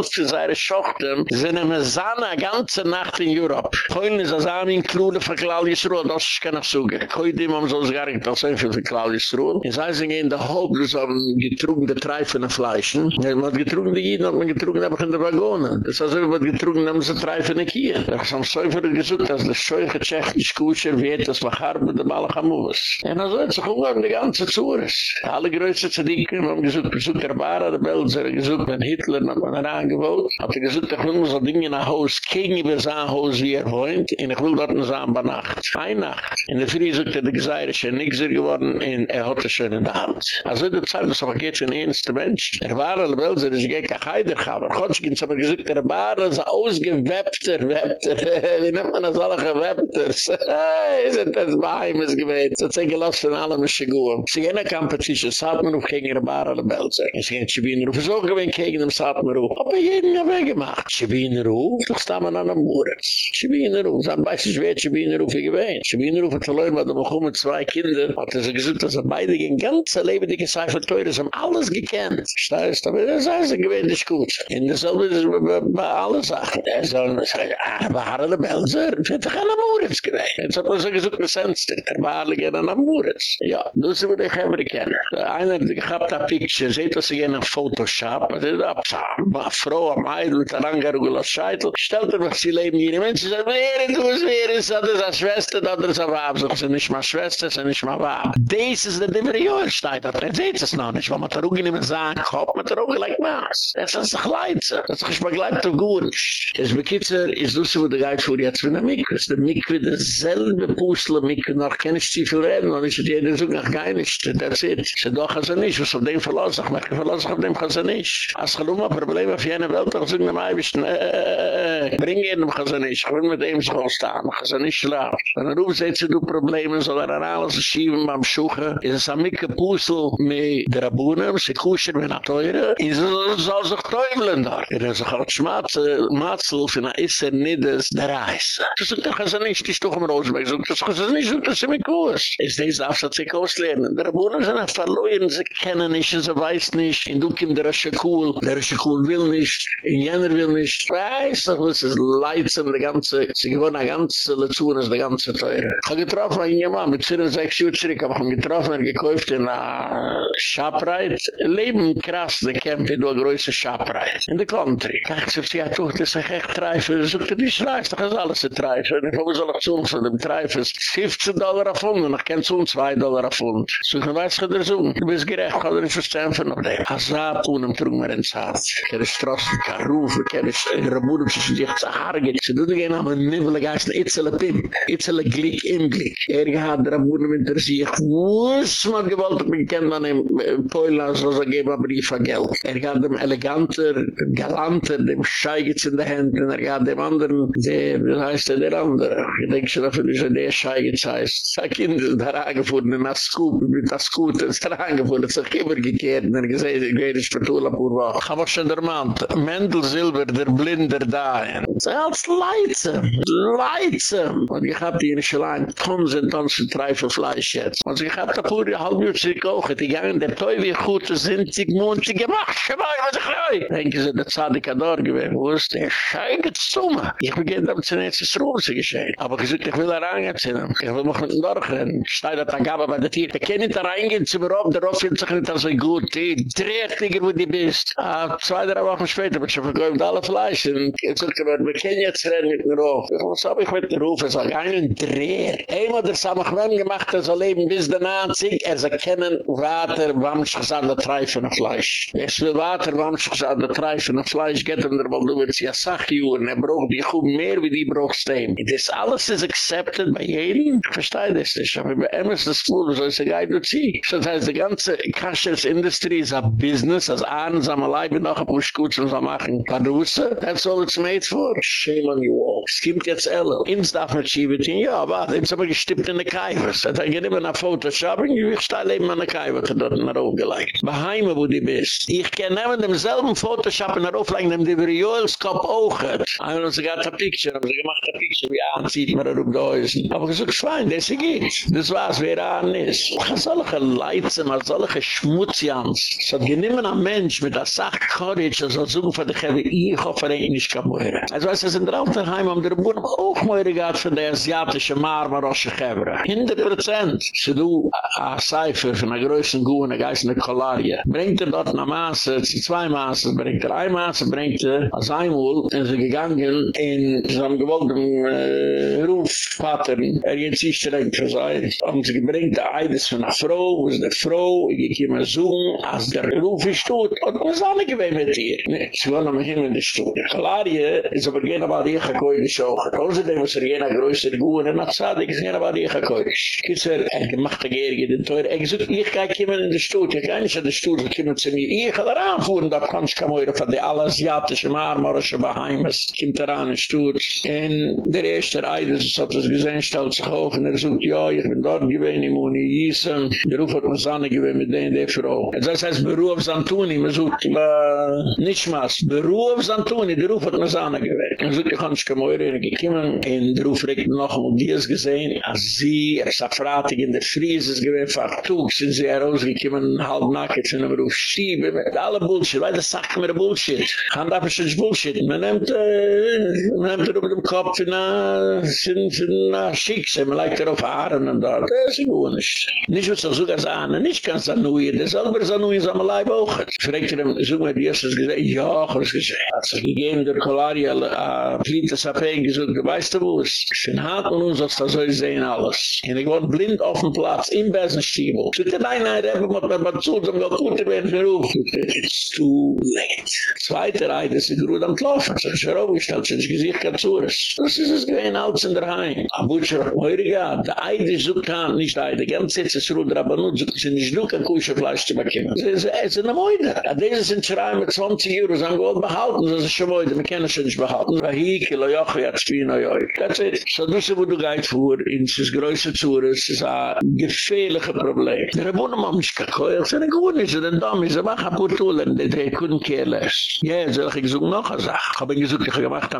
er helft für seine Schochten. Sind immer Sanna ganze Nacht in Europe. Heute ist das Ami in Klude für Claudius Ruhl, das ist keine Suche. Heute haben sie uns gar nicht so viel für Claudius Ruhl. In Seising in der Hope, das haben getrunken, der Treifende Fleischen. Man hat getrunken, die Jeden hat man getrunken, aber in der Wagonen. Das heißt, man hat getrunken, haben sie Treifende Kien. Das haben so viele gesucht, dass das Scheuche tschechisch Kusher wird, das war hart mit dem. Und dann hat sich umgegangen, die ganze Zures. Alle größte Zadiken haben gesucht, besucht der Bara, der Belser, gesucht, wenn Hitler noch mal herangewohnt, hat er gesucht, ich will nur so Dinge nach Haus, gegenüber sein Haus, wie er wohnt, und ich will dort noch sagen, bei Nacht. Ein Nacht. In der Früh sucht er, die Geseirische Nixer geworden, und er hat es schon in der Hand. Also in der Zeit, das aber geht ein ernster Mensch. Er war der Belser, ist gar kein Heidergaber. Gott, ich habe gesagt, der Bara ist ausgewebter, webter. Wie nennt man das alle gewebters? Hey, sind das Beheimes gewesen. So zeige los von allem ist gut. Sie gehen in der Competition, es hat man auf gegen ihre Bar alle Belze. Es gehen Chibiner auf, es auch gewinnt gegen dem Satmer auf. Aber jeden ja weggemacht. Chibiner auf, doch sta man an der Mures. Chibiner auf, dann weiß ich, wer Chibiner auf gewinnt. Chibiner auf hat verloren, weil da bekommen mit zwei Kinder, hat er sich gesagt, dass er beide gegen ganze Leben, die gezeifert teures, haben alles gekannt. Steiß, aber das heißt, er gewinnt nicht gut. In derselbe ist bei allen Sachen. Er soll sagen, ah, war alle Belser, ich hätte keine Moritz gewesen. Jetzt hat man so gesagt, das Senste, er war alle gerne an Moritz. Ja, das würde ich immer kennen. Einer, der gehabt hat Picture, seht das in einem Photoshop, das ist ab, eine Frau am Eidl mit einer Angerugeler Scheitel, stellt er, was sie leben hier, die Menschen sagen, wer ist das, wer ist das, das ist eine Schwester, das ist eine Wab, das ist nicht mal Schwester, das ist nicht mal Wab. Das ist der Diverjöhr, steht da, er seht es noch nicht, weil man da ruhig nicht mehr sagen, kommt man da ruhig gleich Maas. Das ist ein Gleitzer, das ist ein Gleitzer, gut. Es bekitzer, ist das, wo der Geid vor jetzt von der Mikve. Es ist der Mikve derselbe Pusle Mikve, noch kann ich zu viel reden, und ich hätte jeder so noch gar nicht. That's it. Ich sage doch, also nicht, was auf dem verlass ich mich, verlass ich auf dem also nicht. Als ich nur Probleme auf jene welt doch zung mei bisn äh, äh, äh, bring in dem gesen is grund mit dem scho staan gesen is slaaf en roep zeit ze do problemen soll er alles schieben am suche is es mikke pusel me der abunem se kuschen wenn atoyr is so so toimlen da. Er is gart smaat maatsel für na is er nit des reis so der gesen is dich doch am rosberg so das gesen is unter sem kurs is des afsatz ik auslehnen der abunem san verloren ze kennen is ze weiß nicht. In dukim der schkul der schkul will nicht. In jener will nicht, weiß doch, was ist leidzen, die ganze, sie gewohnen, die ganze Lezun ist die ganze Teure. Ich habe getroffen, ein Jemand, mit 64 Uhr zurück, habe ich getroffen, er gekauft in einer Schabreit, leben krass, der kämpft in der größte Schabreit, in der Country. Ich dachte, sie hat doch, das ist echt treif, das ist nicht treif, das ist alles treif. Treife. Und ich habe so noch zu von dem Treife. 15 Dollar auf Pfund. Und ich kann zu 2 Dollar auf Pfund. So ich weiß, ich so. Du bist gerecht, ich kann dir nicht verstehen von dem. Azab, und im Trug mir ins Herz. Ich kann grossen Karuf, wir kennen uns in der Mutter, wir sind sich zu hargen, sie tun gehen am ein Nivele Geist, ein Itzele Pim, Itzele Glick im Glick. Er hat der Mutter mit der Sieg, wo ist man gewollt, wir kennen dann im äh, Polen, als was er geben, aber die von Geld. Er hat dem Eleganter, dem Galanter, dem Schei geht's in der Hand, und er hat dem anderen, der, wie heißt der, der andere, ich denke schon, dafür ist er der Schei heißt, es hat Kind ist da reingefunden, in Asku, mit Asku, es ist da reingefunden, es ist immer gekehrt, er Ich weiß nicht, ich weiß nicht, ich weiß nicht, ich weiß nicht, ich weiß nicht, ich weiß Mendel Silber, der Blinder da, so als Leitzem, Leitzem. Und ich hab die in Schlein, tons und tons und treife Fleisch jetzt. Und ich hab da pur die halb Uhr zurück auch, die gangen der Toi wie gut sind, sich sich gemacht, schmai, was ich rei. Denken sie, der Zadikador gewesen, wo ist der Scheige Zuma? Ich beginn damit zu nehmen, es ist Rose geschehen. Aber ich ich will da ihm. Ich will noch nicht durchrennen. Ich stehe da Tagaba bei der Tier. Ich kann nicht da reingehen mir auf, der Rauf fühlt sich nicht so gut. Die dreht wo du bist. Ah, zwei, drei Wochen später, aber ich habe verkäuft alle Fleisch. Und ich sagte mir, können jetzt rennen mit mir auf. Was habe ich mit mir auf? Ich sage, einen dreht. Einmal der Samachmann gemacht, er soll leben bis der 90. Er soll kennen, Water, Wamschus an der Treifene Fleisch. Es will Water, Wamschus an der Treifene Fleisch, geht ihm der Waldowitz, ja sag ich, und er braucht die gut mehr wie die brauchst dem. Das alles ist accepted bei jedem. Ich verstehe das nicht. Aber bei Emerson School, so ist ein Guy, du zieh. Das heißt, die ganze Kasches Industry ist ein Business, als sagen wir, leib noch ein paar Und so machen. Padusse, that's all it's made for. Shame on you all. Es gibt jetzt alle. Ins darf man schieben, ja, aber ins haben wir gestippt in der Kaiwe. Das hat er immer nach Photoshop, und ich stehe leben an der Kaiwe, dort in der Aufgelegt. Bei Heime, wo du bist. Ich kann nehmen demselben Photoshop in der Aufgelegt, dem die Joels Kopf auch hat. Einer hat sogar ein Picture, haben sie gemacht ein Picture, wie an, sieht man da rum da ist. Aber ich sage, fein, das geht. Das war's, wer an ist. Ich habe solche Leitzen, habe solche Schmutzjans. Es hat geniemen ein Mensch mit der Sach-Courage, das soll suchen von der Gewe, ich hoffe, er nicht kann mehr. Also du, es sind der Alterheim, um der Buhn auch mehr gehabt von der asiatische Marmarosche Gewe. Hinder Prozent. Sie du, a Cipher von der größten Geist in der Kolarie. Bringt er dort eine Maße, zwei Maße, bringt er ein bringt er als Einwohl, und sie gegangen in so einem gewollten äh, Rufpattern, er geht sich streng für sei. Haben sie gebringt der Eides von einer Frau, wo ist der Frau, ich gehe mal suchen, als der Ruf ist tot, und was alle gewesen mit ihr? Nee, ze willen hem in de stoel. Gelaarje is op een gegeven waar die gekoeide is ook. Onze dame is er geen grootste goeie. En dat zei ik, is er waar die gekoeide is. Kutzer, en je mag te geërgen, de teur. En je zoekt, ik kijk iemand in de stoel. Ik ga niet aan de stoel, ik kom ze mee. Ik ga er aanvoeren dat kans kan van die alle Aziatische marmorische Bahamas. Ik er aan de stoel. En de eerste rijden, ze had het stelt hoog. En er zoekt, ja, ik ben daar geweest, ik moet niet gissen. Je hoeft me zanne geweest met die en die. En dat is beroep van toen, zoekt, maar. Was, Beruf Santuni, der Ruf hat mir Sanne gewesen. Er sagt, ich kann nicht kommen, ich komme, und der Ruf regt noch, und die ist gesehen, als sie, er ist afratig in der Friese, es gewesen, Fartug, sind sie herausgekommen, halb nackt, sind aber auf Schiebe, mit alle Bullshit, weil das sagt mir Bullshit. Hand ab ist Bullshit. Man nimmt, äh, man nimmt er über dem Kopf in a, in, in a Schickse, man legt er auf Haaren und da, das ist gut nicht. Nicht was er sogar sagen, nicht ganz an Nui, das selber ist an Nui, so am Leib auch. Fregt er ihm, so mir die erste gesagt, Ja, ich hab's gesehen. Also, gegeben der Kolari, a äh, flint des Apeen gesucht, geweißt du wo es? Schön hat man uns, dass da so sehen alles. Und ich war blind auf dem Platz, im Besenstiebel. Zu den Einheit, hab ich mir mal zu, zum Gakute werden verruft. It's too late. Zweite Reihe, das ist die Ruhe am Tlaufen. So, ich hab's aufgestellt, so ich gesicht kein Zures. Das ist es gewesen, alles in der Heim. A Butcher, heuriga, der Eide sucht kann, nicht der Eide. Ganz jetzt ist Ruhe, aber nur, sind nicht nur kein Kuschefleisch zu bekämen. Es ist eine Mäude. Adeses sind schreien mit 20 Euro, sagen wir, behalten, das ist schon Mäude, wir können sie nicht behalten. Weil hier, kilo joch, jetzt wie in euch. That's it. So das ist, wo du gehit vor, in das größte Zures, ist ein gefährlicher Problem. Der Rebunen machen mich kakoy, ich sage, gut nicht, denn da, ich sage, mach ein paar Tulen, die couldn't care less. Ja, soll ich suchen noch eine Sache. Ich habe gesagt, ich habe gemacht,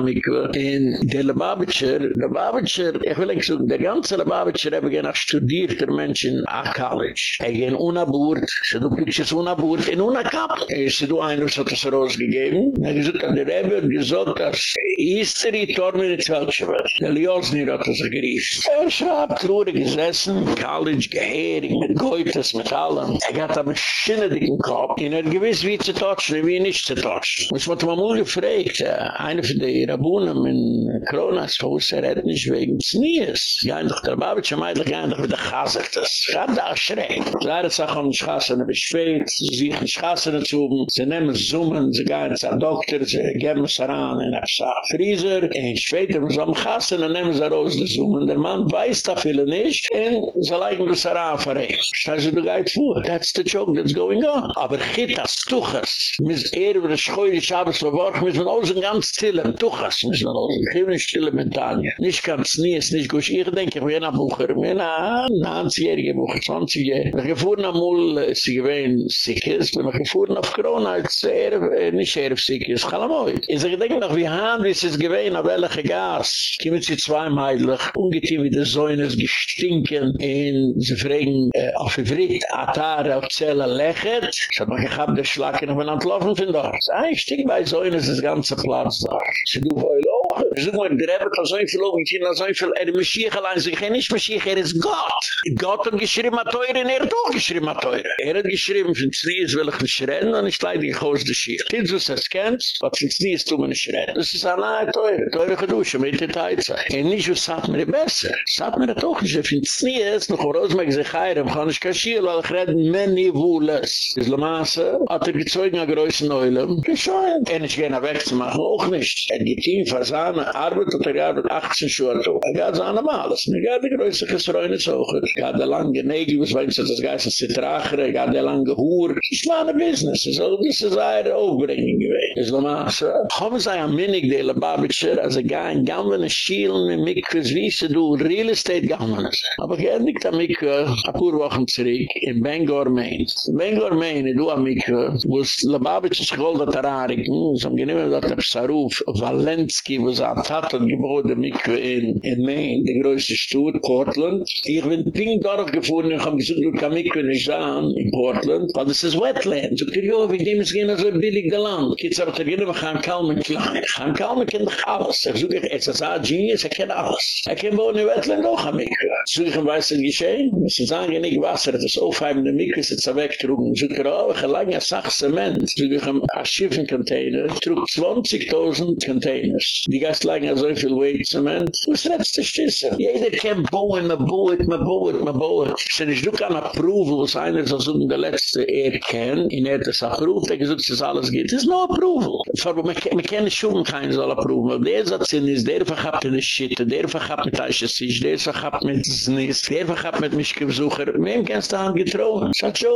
in der Lubavitcher, Lubavitcher, ich will nicht sagen, der ganze Lubavitcher habe ich nach studierter Mensch in a College. Er ging unaburt, so du pictures unaburt, in unakap. Er ist du ein, was hat das ausgegeben. Er hat gesagt, der Rebbe hat gesagt, dass Isteri Tormir in Zeltschewer. Der Liosnir hat das gerieft. Er schreibt, Rure gesessen, College gehering, mit Goethes, mit allem. Er hat aber schinne dicken Kopf. Er hat gewiss, wie zu tatschen, wie nicht zu tatschen. Und es wurde mal nur gefragt, äh, einer von den Rabunen in Kronas, wo es er hat nicht wegen Znias. Gein doch der Babitsch, am Eidlich, gein doch mit der Chazer, das schreibt da schräg. Zare Sachon, schaßen, er beschweigt, sich schaßen, er zuben, sie nehmen Summen, sie gehen zu einem Doktor, sie geben es heran in einem Frieser, und später, wenn sie am Hasse, dann nehmen sie raus die Zoomen. Der Mann weiß da viele nicht, und sie legen das heran für ihn. Stell sie, du gehst vor, that's the joke that's going on. Aber Chitas, Tuchas, mis er über das Schoide Schabes verworfen, mis man aus dem ganz Tillen, Tuchas, mis man aus dem Chivne Stille mit Tanja. Nicht ganz nie, ist nicht gut. Ich denke, ich bin ein Bucher, ich bin ein 90-jähriger Bucher, 20-jähriger. Ich gefuhren am Mull, sie gewähnen Sikkes, bin ich gefuhren auf Corona, als er, mi sheriff sik is khalamoy er iz ik denk noch wie han wis es gewein a welche gas? Kimt si zwei meidlich ungeti wie de zoynes gestinken in ze vregen äh, auf vrit atar auf zelle legt so mach ich hab de schlaken noch an laufen find da. Ein stink bei zoynes is ganze platz da. Sie du weil auch. Wir sind mal, der Rebbe, so ein viel, und ich so ein viel, er ist Mashiach allein, sie gehen nicht Mashiach, er ist Gott. Gott hat geschrieben, hat teure, er hat auch geschrieben, hat teure. Er hat geschrieben, für Znies will ich nicht rennen, und ich leide ich aus der Schier. Dit was es kennt, was für Znies tun wir nicht rennen. Das ist eine neue teure, teure gedusche, mit der Teilzeit. Und nicht, was sagt mir besser. Sagt mir auch nicht, für Znies, noch wo Rosemag sich heirem, kann ich kaschieren, weil ich reden, many wules. Das Lamaße, hat er gezeugen, a größen Neulem, gescheuert. Er nicht gehen wegzumachen, auch nicht. Er geht ihm versahne, Arbeit hat er gearbeitet 18 Schuhe zu. Er geht so an alles. Er geht die größte Gesräune zu hoch. Er geht der lange Nägel, was weiß ich, das Geist ist zitrachere, er geht der lange Hur. Das ist meine Business. So, das ist eine Aufbringung gewesen. Das ist Lamaße. Haben sie ein Minig, der Lababitscher, als er gehen, gammeln, schielen, mit Mikwes, wie sie du, Real Estate gammeln. Aber geendigt am Mikwe, ein paar Wochen zurück, in Bangor, Maine. In Bangor, Maine, du am Mikwe, wo es Lubavitch ist gewollt, dass er anriken, so am geniemen, dass der Saruf, Walensky, es hat, hat er gebohrt, der Mikve in, in Maine, der größte Stutt, Portland. Ich bin dringend dort gefahren, ich hab gesagt, du kann Mikve nicht sagen, in Portland, weil das ist Wetland. So, ich jo, wie dem gehen, so billig der Land. Kids, aber da gehen wir, gaan kalmen klein. Gaan kalmen kennt doch alles. Ich suche, es ist ein Genius, er kennt alles. Er kann wohnen in Wetland auch Mikve. Ich weiß, es geschehen, es ist nicht Wasser, das ist aufheimen, der Mikve ist jetzt wegtrugen. So, ich oh, ich lang ja Sach Zement. So, ich ein Schiffen-Container, trug 20.000 Containers. Die Gast lagen ja so viel Weight Zement. Was redest du stiessen? Jeder kann bauen, man baut, man baut, man baut. Se nicht du kann approven, was einer so so der letzte er kann, in er das approved, der gesagt, dass alles geht. Das ist no approval. Aber man kann schon keinen soll approven, weil der Satz ist, der verhabt in der Shit, der verhabt mit Eiche sich, der verhabt mit Znis, der verhabt mit Mischke-Besucher. Wem kannst du an getrogen? Das ist.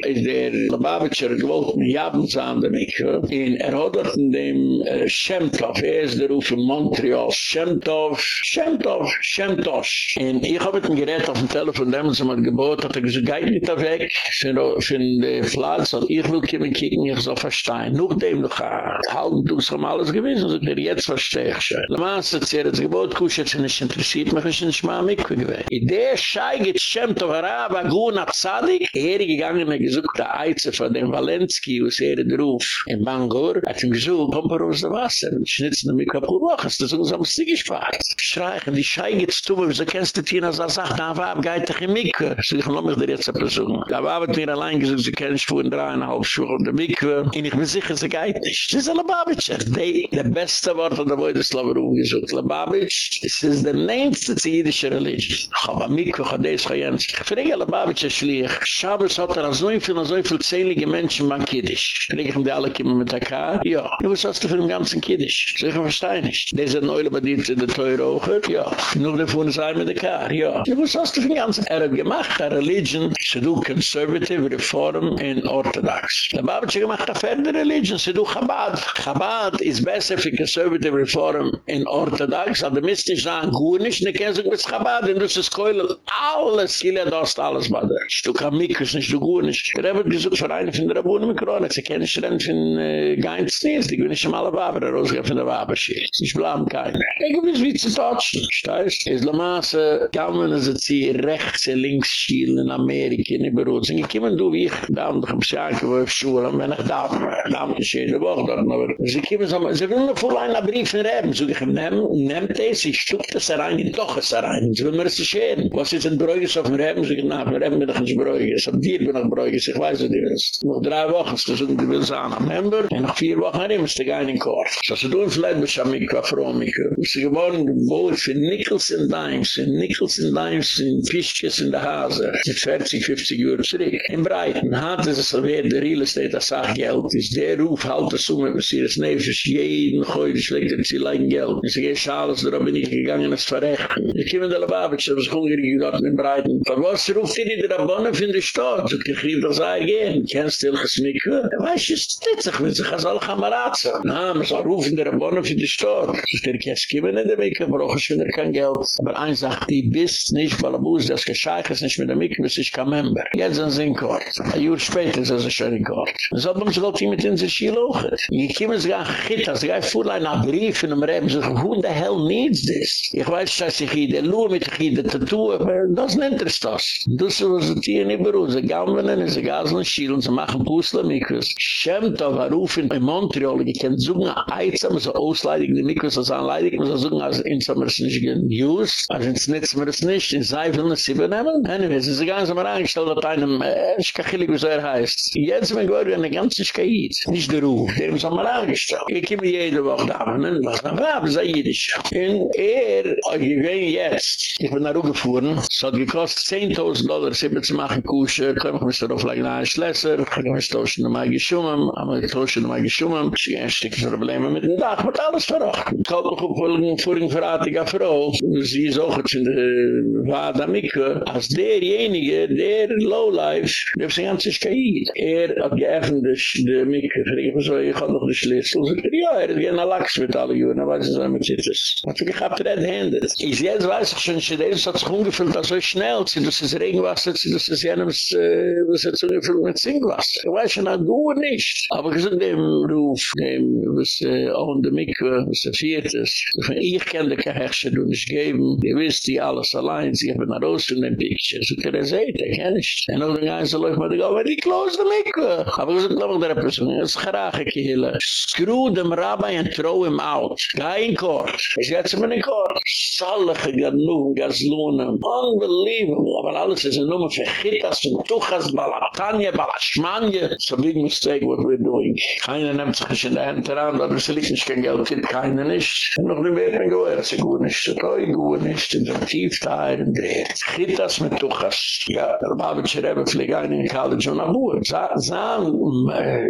Ist der Lubavitcher gewollt, mit Jabensam, der Mikve, in er hat in dem äh, Shemtov, er ist der Ruf in Montreal, Shemtov, Shemtov, Shemtosh. Und ich hab mit dem Gerät auf dem Telefon, dem sie mal gebot, hat er gesagt, geht nicht da weg, von der Platz, und ich will kommen kicken, ich soll verstehen. Nur dem noch ein halben Tag, so alles gewesen, so der jetzt verstehe ich schon. Le Mans hat gebot, kusch hat sie nicht interessiert, mich ist nicht mal Mikve gewesen. In der Schei geht Shemtov, Raba, Guna, Tzadik, er gegangen, er gesucht, der Eize von dem Walensky, was er der Ruf in Bangor, hat ihm gesucht, komm per aus dem Wasser, und schnitzen mit Kapur Wochens, das ist uns am Stieg gespart. Schreichen, die Schei geht's tun, wieso kennst du Tina, sagt, na, war geht dich in Mikve. So ich lass mich dir jetzt versuchen. Da war aber mir allein gesagt, sie kennen sich vor dreieinhalb Schuhe in der Mikve, und ich bin sicher, sie geht nicht. Das ist Lubavitcher. Die, der beste Wort, da wo ich das Lavaruf gesucht. Lubavitch, this is the nameste zu jüdische Religion. Ich habe Mikve, ich habe das gejens. Ich frage Lubavitcher schlieg, Schabes hat er so viel, so viel zählige Menschen beim Kiddisch. Frage ich ihm, die alle kommen mit der Kar? Ja. Ja, was hast du für den ganzen Kiddisch? So ich verstehe nicht. Diese Neule bedient in der Teure auch? Ja. Nur der Fuhne sei mit der Kar? Ja. Ja, was hast du für den ganzen... Er hat gemacht, a Religion, se du Conservative, Reform in Orthodox. Der Babetsche gemacht, a Ferde Religion, se du Chabad. Chabad is besser für Conservative Reform in Orthodox, aber misst nicht sagen, gut nicht, ne kennst du mit Chabad, denn du sie es Keule, alles, Kilia Dost, alles bei der. Du kann Mikus nicht, du gut nicht. Der Rebbe gesucht für eine von der Rabunen mit Corona. Sie kennen sich dann von Geinz Nies, die gewinnen schon alle Waber, der Rosgef von der Waberschicht. Sie bleiben keine. Ich gewiss wie zu tatschen. Steiß? Es la Masse, kamen sie zu rechts und links schielen in Amerika, in Iberut. Sie kommen du wie ich, da haben doch ein Psyche, wo ich schuhe, und wenn ich da, da haben Schäde Woche dort, aber sie kommen sie will nur voll einen Brief in Reben. So ich nehm, nehm das, ich stuck das rein, ich doch es rein. Sie will mir das schäden. Was ist ein Bräugis auf dem Reben? So ich nehm, Reben bin ich nicht Bräugis. Ab dir bin ich Bräugis, ich weiß nicht, Noch drei Wochen, so sind die will sein am Member, und nach vier Wochen nehmen sie gar nicht in Kort. So sie tun vielleicht bei Schamikwa, Frau Mikwa. Sie geworden, wo für Nickels und Dimes, in Nickels und Dimes, in Pischkes in der Hase, mit 40, 50 Uhr zurück. In Breiten, hat es so wie der Real Estate, das sagt Geld, ist der Ruf, halt das um, was hier ist, nefisch, jeden heute schlägt er, sie leigen Geld. Und sie gehen Schales, da bin ich gegangen, es verrechten. Ich komme in der Lubavitch, was hungrig dort in Breiten. Aber was ruft ihr der Abonne von der Stadt? So, ich rief doch sei gehen. Kennst du das Mikve? Er weiß, es steht sich mit sich, als alle Kameraden. Na, man soll rufen der Abonne von der Stadt. So, der Kess kommen in der Mikve, brauche schon er kein Geld. Aber eins sagt, die bist nicht, weil muss, das Gescheich ist nicht mit der Mikve, bis ich kein Member. Jetzt sind sie in Kort. Ein Jahr später sind sie schon in Kort. So, hat man sich auch mit in sich hier lochet. Ich komme sogar an Chita, sie gehen vor ein Brief in einem Reben, so, who the hell needs this? Ich weiß, dass ich hier der Luhr mit der Tattoo, aber das nennt er das. Das ist, was sie hier nicht beruhen. Sie gammeln, sie gaseln, schielen, sie machen Pusler, Mikus. Schemt auf ein Ruf in Montreal, ich kann suchen, einsam, so ausleidig, die Mikus, als anleidig, muss er suchen, als insam, es nicht geused, als ins Netz, mir es nicht, in sei will sie übernehmen. Anyway, sie ganz einmal angestellt, dass einem, ich kann chillig, wie so er heißt. Jetzt bin ich gehört, eine ganze Schkeit, nicht der Ruf, der ist einmal angestellt. Ich komme jede Woche da, was dann war, das ist jüdisch. Und er, ich bin jetzt, ich bin nach Ruhe gefahren, es hat gekostet 10.000 Dollar, sie zu machen, kusche, kann ich mich darauf legen, ein Schlesser, kann ich mich tauschen, mal geschummen, aber ich tauschen, mal geschummen, ich ein Stück Probleme mit dem Dach, wird alles verrocht. Ich habe noch ein Vorhin verratige Frau, sie ist auch jetzt in der Wada Mikke, als derjenige, der Lowlife, der ist ein ganzes Kaid. Er hat geöffnet die Mikke, ich muss sagen, ich habe noch die Schlüssel, ja, er hat nach Lachs mit alle Juren, aber weiß nicht, mit ist. Was ich habe red-handed. Ich jetzt weiß ich schon, dass hat sich ungefüllt so schnell, das ist Regenwasser, das ist jenems, äh, was hat sich ungefüllt mit Zinkwasser. Ich weiß schon, gut nicht. Aber sage dem Ruf, dem, was äh, auch in der Mikke, was der viert ist, ich kann dir kein Hechsche du nicht geben, ihr wisst die alles allein, sie haben nach Osten den Picture, so kann er sehen, der kann nicht. Und auch den ganzen Leute, die go, aber die close the Mikke. Aber ich sage, glaube ich, der Person, das ist gerache Kehle. Screw dem Rabbi and throw him out. Geh in Kort. Ich setze mir in Kort. Sallige Ganuven, Gazlunen. Unbelievable. Aber alles ist ein Nummer für Chittas, für Tuchas, Balatanje, Balashmanje. It's a big mistake what we're doing. Keiner nimmt sich in der Hand heran, aber es liegt nicht kein Geld, gibt keiner nicht. Und noch nicht mehr, wenn du es ist gut nicht, so treu, gut nicht, in so Tiefteil, in der Chittas mit Tuchas. Ja, der Babetsche Rebbe fliegt ein in College und Abu. Zahn,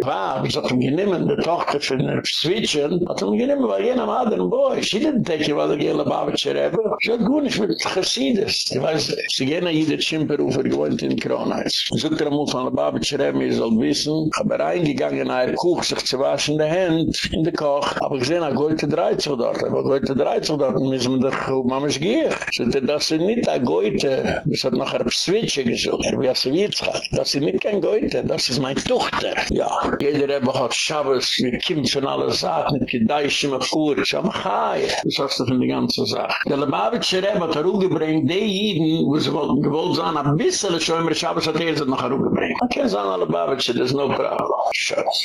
war, so hat ihm genommen, der Tochter von der Switchen, hat ihm genommen, weil jener Madern Boy, she didn't take you, weil er gehen, der Babetsche Rebbe. Sie hat gut nicht mit Chassidus. Ich weiß, sie gehen an jeder Schimperufer gewohnt in Kronheits. Sie sucht er am von der Babetsche Rebbe, ihr sollt wissen, hab er reingegangen, er kuch sich zu waschen, der Hand, in der Koch, aber gesehen, er goite dreit sich dort, aber goite dreit sich dort, müssen wir doch, man mich gehe. Sie sagt, das ist nicht ein Goite, das hat noch ein Switche gesucht, er wie er wird, das ist nicht kein Goite, das ist meine Tochter. Ja, jeder Rebbe hat Schabes, mit Kind von aller Saat, mit Kedaisch, mit Kur, ich habe Das hast du von der ganzen Sache. Der Lubavitcher Rebbe hat er die Jiden, wo sie wollten gewollt sein, ein bisschen schäumer Schabes hat er noch umgebringt. Man kann sagen, Lubavitcher, das ist no problem.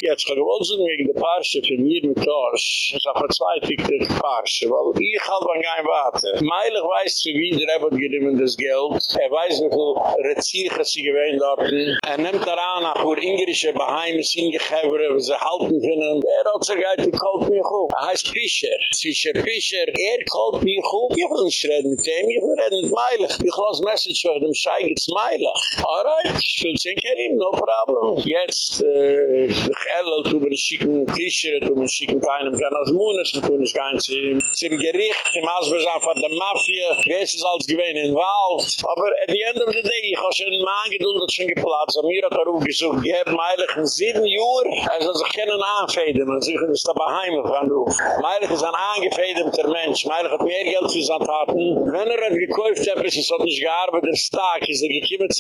Jetzt gewollt sein, wegen der Parche für mit Tors, das ist auch verzweitigte Parche, weil ich halt an kein Warte. Meilig weiß sie, wie der Rebbe genommen das Geld, er weiß, wie Reziche sie gewähnt dort, er nimmt daran, nach wo ingrische Beheimnis ingegevere, wo sie halten können, er hat sich geit, kalt mir gut. Er heißt Fischer, Fischer, Fischer, er kalt mir gut, ich will nicht reden mit dem, ich will reden mit Meilig, ich lasse Message für dem Schei gibt's Meilig. Alright, ich will sehen, Kerim, no problem. Jetzt, äh, Hellel, tu ben schicken Tischer, tu ben schicken keinem kann als Munes, tu ben schicken zum Gericht, im Asbersam von der Mafia, weiss es als gewähne in Wald. Aber at the end of the day, ich habe schon einen Mann geduldet schon geplatzt, mir hat er auch gesucht, ich habe meilig in sieben Uhr, er soll sich keinen anfäden, und sich ist da bei Heime von Ruf. Meilig ist ein angefädemter Mensch, meilig hat mehr Geld für seine Taten. Wenn er hat gekäuft, hat er sich nicht gearbeitet, er stark, ist er gekommen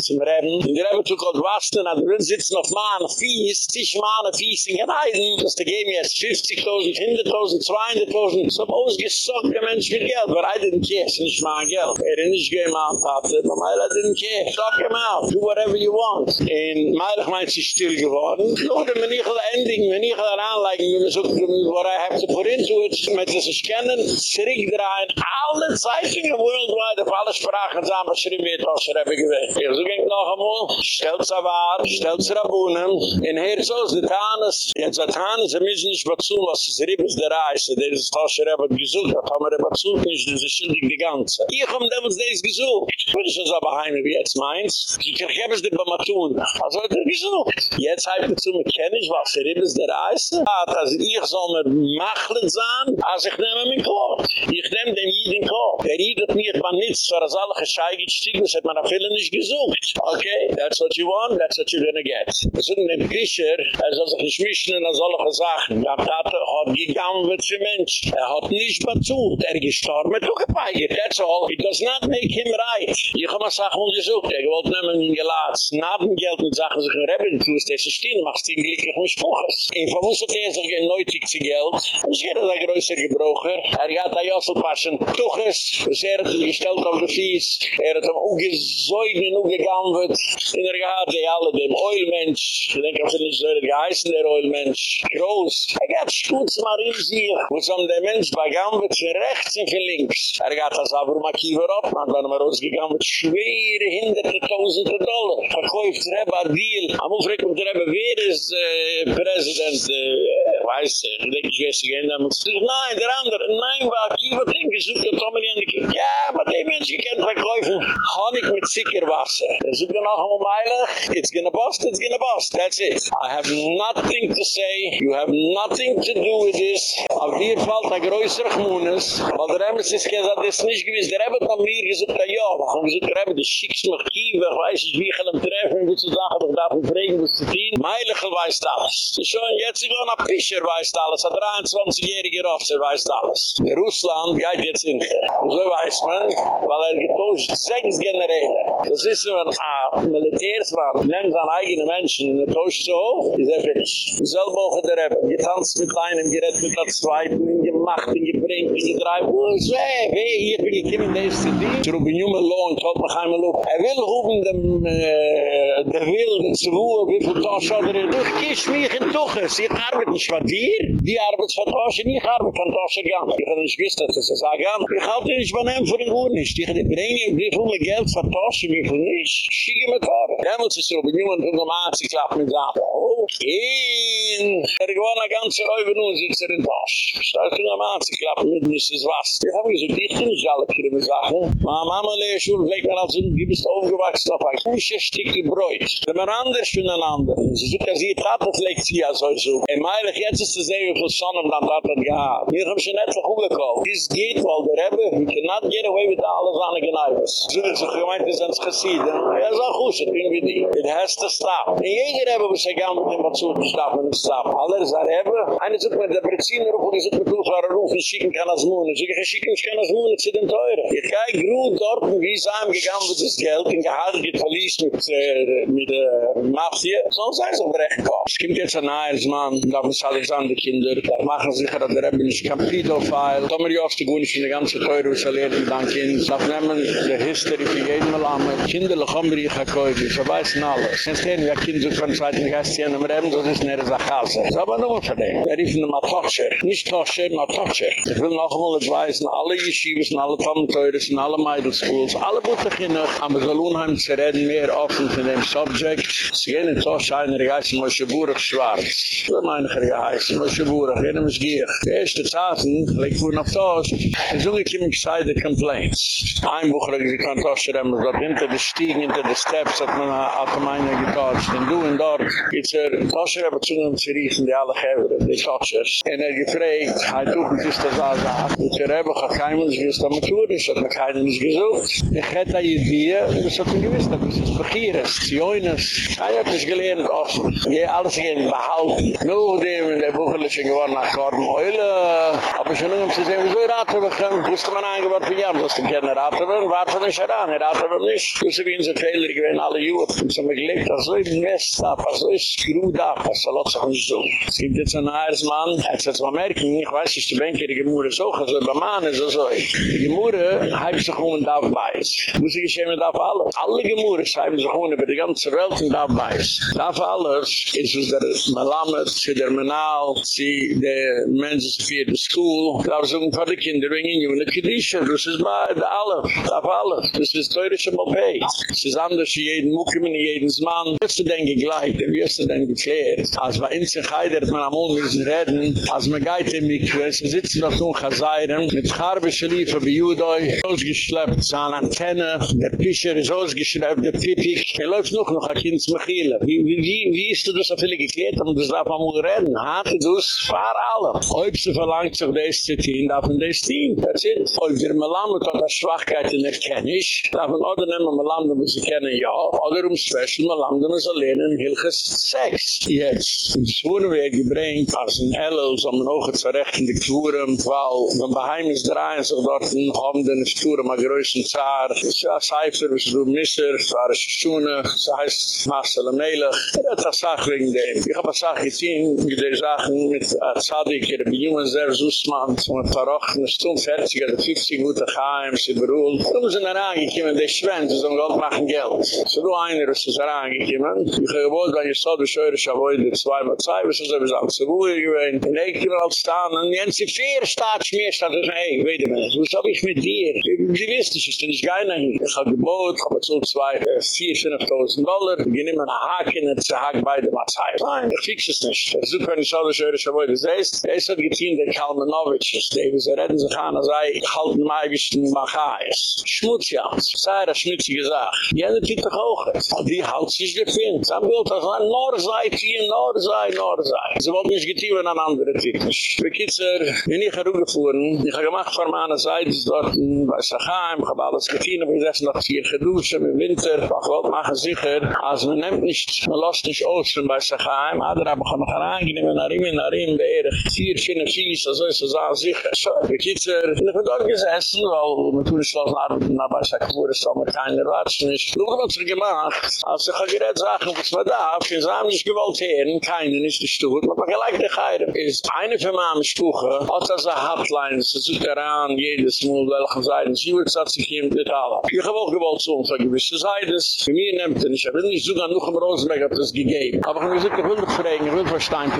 zum Reben. In der Reben zu Gott wasten, hat er sitzen auf Mann, fies, sich Mann, fies in Geneiden, das te geben jetzt. 50.000, 100.000, 200.000, so ausgesockt, der Mensch will Geld, but I didn't care, es ist nicht mein Geld. Er ist nicht man hat, aber Meila didn't care, suck him out, do whatever you want. In Meila meint sich still geworden, nur wenn ich ending, wenn ich da anleigen, wenn ich so, what I have to put into it, mit das ich kennen, zurückdrehen, alle Zeitungen worldwide, auf alle Sprachen, sagen, was schrieben wir, was er habe gewählt. Ich so ging noch einmal, stellt sa war, stellt sa rabunen, in her so, de Tanes, jetzt a Tanes, sie müssen nicht bezu, was ist Ribbes der Reise, der ist Tasche Rebbe gesucht, hat haben wir bezu, nicht, das ist schildig die ganze. Ich hab damals des gesucht. Wenn ich das aber heime, wie jetzt meins, ich habe es dir beim Tun. Also hat gesucht. Jetzt halt mir zu, mir kenne ich, was Ribbes der Reise, hat, also ich soll mir machen sein, als ich nehme mein Kopf. Ich nehme den jeden Kopf. Der redet mir, man nichts, war das alle gescheit gestiegen, das hat man auf viele nicht gesucht. Okay, that's what you want, that's what you're gonna get. Das sind den Fischer, er soll sich nicht mischen in solche Sachen. Er hat gegangen für Mensch. Er hat nicht bezahlt, er gestorben, er gepeigert, that's all. It does not make him right. Ich habe mal Sachen untersucht, er wollte nehmen ihn geladen. Nabengeld mit Sachen sich in Rebben, du musst das stehen, machst ihn glücklich mit Spuches. In verwusst hat er sich ein neutig zu Geld. Ich gehe da größer Gebrocher. Er hat ein Josselpaschen Tuches, das er hat gestellt auf die Fies. Er hat ihm auch gesäugt und auch gegangen wird. In der Gehad, die alle dem Oilmensch. Ich denke, auf den ist geheißen, der Oilmensch. Groß. Er hat Schutz mal in sich. Wo es um den Mensch begangen wird, für rechts und für links. Er hat das aber um Akiva ab. Man war mal rausgegangen mit schwere, hinderte, tausende Dollar. Verkäuft Rebbe Adil. Am Ufrik mit Rebbe, wer ist äh, Präsident? Äh, weiß, ich denke, ich weiß, ich gehe Nein, der andere. Nein, war Akiva drin gesucht, der Tommy in die Ja, aber die Menschen können verkäufen. Honig mit Zickerwasser. Er sucht dann auch einmal meilig. It's gonna bust, it's gonna bust. That's it. I have nothing to say. You have nothing to do with this. Auf dir fällt ein größer Chmunes. Weil der Emes ist das ist nicht. Der Rebbe hat mir gesagt, ja, warum gesagt, Rebbe, das schickst mich Kiewer, weiß ich, wie ich ihn treffen, wie zu sagen, ich darf ihn fragen, was zu tun. Meilig weiß alles. Schon jetzt, ich war noch Pischer weiß alles. Ein 23-jähriger Officer weiß alles. In Russland geht jetzt in. So weiß man, weil er getauscht sechs Generäle. Das ist so ein A, Militärsmann, nennt seine eigenen Menschen, und er tauscht so hoch, ist er finish. Selbe auch der Rebbe, getanzt mit einem, gerett mit der Zweiten, gemacht, gebringt, gedreift, wo ist wer? Wer hier bin ich in der Dien? Ich rufe ihn um Lohn, ich halte mich einmal auf. Er will rufen dem, äh, der will, den Zwoer, wie viel Tasch hat er, du kisch mich in Tuches, ich arbeite nicht von dir, die arbeitet von Tasch, ich arbeite von Tasch, ich habe nicht gewusst, dass es das sagen. Ich halte nicht von ihm für den Gut nicht. Ich bringe wie viel Geld von Tasch, wie viel nicht. Schiege mit Tore. Demmels ist so, bin jemand von der Mann, sie klappt Sachen. Okay. Er gewann eine ganze Räufe nun, sitzt er in Tasch. Steiß von sie klappt mit Mrs. Was. Ich habe gesagt, ich bin nicht alle Krimme Sachen. Meine Mama lehe schon, vielleicht mal als ein, wie bist aufgewachsen auf ein kusche Stückchen Bräut. Wenn man anders voneinander. Sie sagt, dass sie hat das Lektion ja so so. In Meilig, jetzt ist zu sehen, wie viel Sonne dann hat er gehabt. Wir haben schon etwas umgekommen. Dies geht, weil der Rebbe, we cannot get away with alles an der Geneibes. So dass ich gemeint ist ans Gesieden. Ja, so gut, ich bin wie die. It has to stop. In jeder Rebbe, was er gern mit dem Batsu zu stoppen, stop. Alle ist Rebbe. Eine sucht mir der Breziner auf, und ich sucht mir gut, Jahre rufen, schicken kann als Mohnen. Sie können schicken, ich kann als Mohnen zu den Teuren. Ich kann ich dort, wie es er heimgegangen wird, das Geld, und er Gehalt geht verliest mit, äh, mit der Mafia. So sei es auf Recht. Es gibt jetzt ein Eiersmann, da muss alles an die Kinder, da machen sicher, gerade der Rebbe nicht kein Pedophile. Da mir oft in der ganze Teure, was er lehrt, dann Kind. Da nehmen die History für jeden Mal an, Kinder, die Chakoydi, so weiß alles. Jetzt gehen wir Kinder von zweiten die am Rebbe, das ist eine Sache. Das ist aber nur für den. Er rief ihn mal Toscher. Nicht Toscher, Kotsche. Ich will noch einmal jetzt weisen, alle Yeshivas und alle Tomteures und alle Meidelschools, alle Butterkinder am Salonheim zu reden, mehr offen von dem Subject. Sie gehen in Tosh ein, er geheißen Moshe Burech Schwarz. So meine ich, er geheißen Moshe Burech, jenem ist Gier. Die erste Zaten, legt wurden auf Tosh, und so gekommen gescheide Complaints. Ein Bucher, die kann Tosh remmen, dort hinter den Stiegen, hinter den Steps, hat man äh, auf allgemeine getauscht, und du und dort, jetzt er, Tosh remmen er zu uns zu die alle Gevre, die Toshers. Und er gefragt, hat du suchen, bis das alles hat. Und der Rebbe hat keinmal nicht gewusst, dass man tut ist, hat mir keiner nicht gesucht. Ich hätte eine Idee, und es hat man gewusst, dass es sich verkehrt zioines. Ein ah, hat nicht gelernt, offen. Ich gehe alles gegen behalten. Nur dem, der Buchel er geworden, nach Kornheule. schonung um zu sehen, wieso raten wir können, wusste man eingebaut, wie haben, dass die Kinder raten wir, warten nicht an, raten wir nicht. Kusse wie unsere Fehler, ich bin alle Jungen, und sind wir gelegt, dass so ein Mess ab, dass so ein Skrut ab, dass er lotsch uns so. Es gibt jetzt einen Eiersmann, er hat mal merken, ich weiß nicht, die Bänke, die Gemüse so, also bei Mann ist das so. Die Gemüse haben sich um und darf beiß. Muss ich geschehen, darf alle. Alle Gemüse haben sich um über die ganze Welt und darf beiß. Darf alles, ist es der Malamed, sie der Menal, sie der Menzes für die School, da so ein paar Kinder in Juni Kedische, das ist bei der Alle, auf alle, das ist teurische Mopé. Es ist anders jeden Mukim und jeden Mann. Hast du denn gegleicht, wie hast du denn geklärt? Als uns in Heide hat man am müssen reden, als man geht in Mikve, sie sitzen noch tun Chazayren, mit Charbische Liefer bei Judoi, ausgeschleppt, seine Antenne, der Pischer ist ausgeschleppt, der Pipik, er läuft noch noch ein Kind zu Mechile. Wie, wie, wie, ist du das so viele geklärt, und das darf man reden? Hatte du es, fahr alle. Sie verlangt sich des zu tun, darf man des tun. That's it. Ob wir melammet hat eine Schwachkeit in der Kennis, darf man oder nehmen melammet, muss ich kennen, ja. Oder um special melammet, muss man lernen Hilches Sex. Jetzt. Und es wurde mir gebringt, als ein Ellel, so man auch zu rechten, die Kuren, weil wenn bei Heimis dreien sich dort ein Homden, die Kuren, mein Zar, es ist ja Seifer, es ist Misser, es war eine Schuene, es heißt Marcel Melech. Das ist eine Sache wegen dem. Ich habe eine Sache getein, mit der Sache mit Zadig, der Bejungen sehr süß, Sussmann, so ein Wochen, es tun 40 oder 50 gute Chaim, sie beruhlt. So sind er angekommen, die Schwänze, so ein Gott machen Geld. So du einer ist es angekommen, ich habe gewollt, wenn ich so, du scheuere, ich habe heute zwei was ist das, alles so gut gewesen. Und ich kann halt stehen, und wenn sie vier staat, schmier staat, ich hey, wait a minute, was hab ich mit dir? Sie wissen, ich bin nicht geil hier. Ich habe gebot, habe so zwei, äh, vier, fünftausend Dollar, ich nehme eine Haken, und sie haken beide mal zwei. Nein, ich fix es nicht. Ich suche, wenn ich so, du scheuere, ich habe heute, das heißt, es hat getein, der Kalmanovich, die sie retten sich an, als er halten mei wischen Machais. Schmutz ja. Sei das schmutzige Sache. Jene tit doch auch. Die halt sich gefind. Sam wilt das an nor sei, die nor sei, nor sei. Sie wollten nicht getieven an andere Ticknisch. Wie kitzer, bin ich herumgefuhren. Ich habe gemacht von meiner Seite, dort bei Sachaim, ich habe alles aber ich sage noch vier geduschen im Winter. Ich wollte machen sicher, als man nimmt nicht, man lässt nicht aus bei Sachaim, aber ich habe noch herangenehmen, nach ihm, nach ihm, vier, fünf, fies, also ist es an sich. So, wie kitzer, ich bin dort gesessen, weil man tun nicht los sage, wo ist so, mit keiner Watschen ist. Nur was er gemacht, als ich gerät Sachen, was man darf, ich sage, nicht gewollt hören, keinen ist nicht tut, aber gleich der Geirem ist, eine von meinen Spuche, hat das eine Hotline, sie sucht daran, jedes Mal, welchen Seiten, sie wird sagt sich hier mit alle. Ich habe auch gewollt so, für gewisse Seiten, für mich nimmt er nicht, ich will nicht sogar noch im Rosenberg hat das gegeben. Aber ich will mich fragen, ich will verstehen,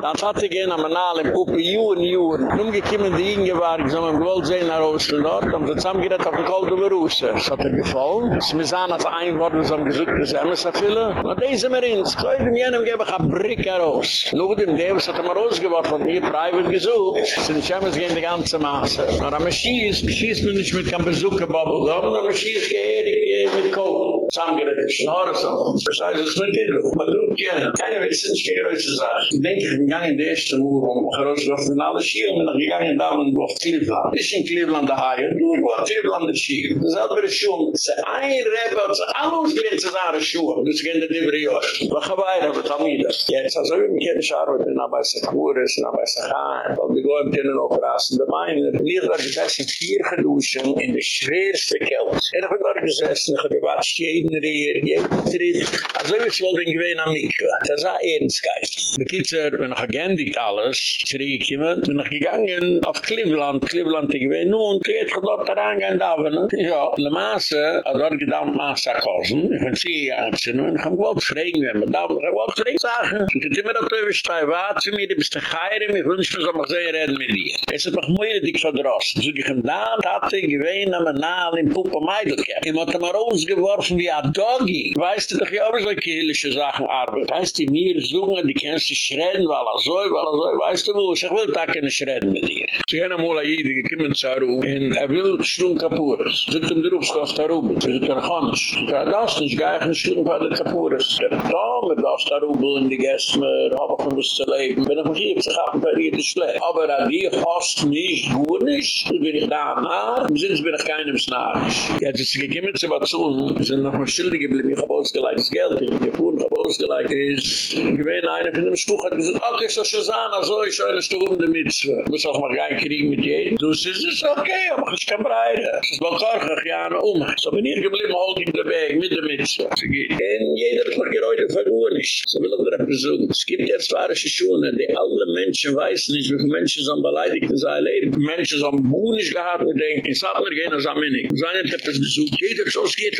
Dann hat er gehen am Anal im Puppe, Juren, Juren, rumgekommen, die Inge war, ich sag mal, im Gewollsehen nach Ostendort, haben sie zusammengerät auf den Koldo-Berus. Das hat er gefallen. Es ist mir sahen, als ein Wort, was haben gesagt, das haben es so viele. Na, da sind wir ins. Ich wollte mir einem geben, ich hab Brick heraus. Nur dem Davis hat er mal rausgeworfen und hier private gesucht. Es sind Schemes gehen die ganze Maße. Na, am Schieß, schießt man nicht mit keinem Besuch gebobbelt, aber am Schieß geht, ich gehe mit Kolde. Zusammengerät, ich schnorre so. Das heißt, es ist mit dir, man tut gerne. Keine Wissen, ich euch zu sagen. Ich denke, ich bin gegangen in der ersten Uhr, um herausgeworfen, alle Schielen, und ich gegangen da, und auf Cleveland. Ich in Cleveland da haie, du in Cleveland der Schielen. Das ist andere Schuhe. Das ist ein Rebbe, das ist alles gewinnt zu seine Schuhe. Das ist gehen der Dibrior. Was habe ich aber Tamida? Jetzt, also wir können nicht arbeiten, na bei Sekuris, na bei Sachaim, weil wir gehen können auch rasen. Der Meine, wir haben gesessen vier geduschen in der schwerste Kälte. Er hat dort gesessen, ich habe gewatscht Reher, jeden Tritt. Also wir wollten gewinn am Mikve. Das ein Ehrensgeist. Die Kitzer, wenn ich agendigt alles, zurückgekommen, bin ich gegangen auf Cleveland, Cleveland, ich bin nun, ich hätte dort da reingehen da, ja, in der Maße, hat dort gedammt Maße kosten, ich bin sie gegangen, und ich habe gewollt fragen, wenn man da, ich habe gewollt fragen, sagen, und ich immer noch drüber stehen, warte mir, du bist ein Geirem, ich nicht mehr so mal sehen, reden mit dir. Es ist noch mehr, dich verdrossen, so ich ihm da, hatte ich gewähnt, am Naal in Puppe Meidelke. Ich hatte mal rausgeworfen wie ein Doggy. Weißt du doch, ja, wie solche hillische Sachen arbeiten. Weißt du, mir suchen, die kennst du schreden, weil er so, weil er so, weißt du wo, ich will da keine schreden mit dir. Sie gehen einmal an Jede, gekommen zu Aru, und er will Schlung Kapuras. Sie sind im Berufskost Aru, sie sind er Chonisch. Sie sagen, das nicht, gar nicht Schlung Kapuras. Ja, da, mit das Aru, in die Gäste, mir, hab ich mir zu leben. Wenn ich mich hier, ich hab bei dir schlecht. Aber an die hast nicht, gut nicht, bin ich da nah, im Sinne bin ich keinem Snarisch. Ja, sie sind gekommen zu Batsun, sie sind noch mal schildig geblieben, ich hab ausgeleikt das Geld, ich hab hab ausgeleikt, ist, gewähne einer von dem Stuch, hat gesagt, okay, so Shazana, so ich eine Stunde mit, muss auch mal rein kriegen mit jedem. Du siehst, es ist okay, aber ich kann breiten. Es ist wohl karchig, ja, ne, um. So bin ich geblieben, halt in der Weg, mit der Mitzwe. Und jeder hat noch geräutet, verloren. So will ich dir etwas sagen. Es gibt jetzt fahrische Schuhe, die alle Menschen weißen nicht, wie viele Menschen sind beleidigt in seinem Leben. Menschen sind buhnisch gehabt und denken, ich sag mir, gehen als Aminik. Seine hat das besucht. Jeder, so es geht,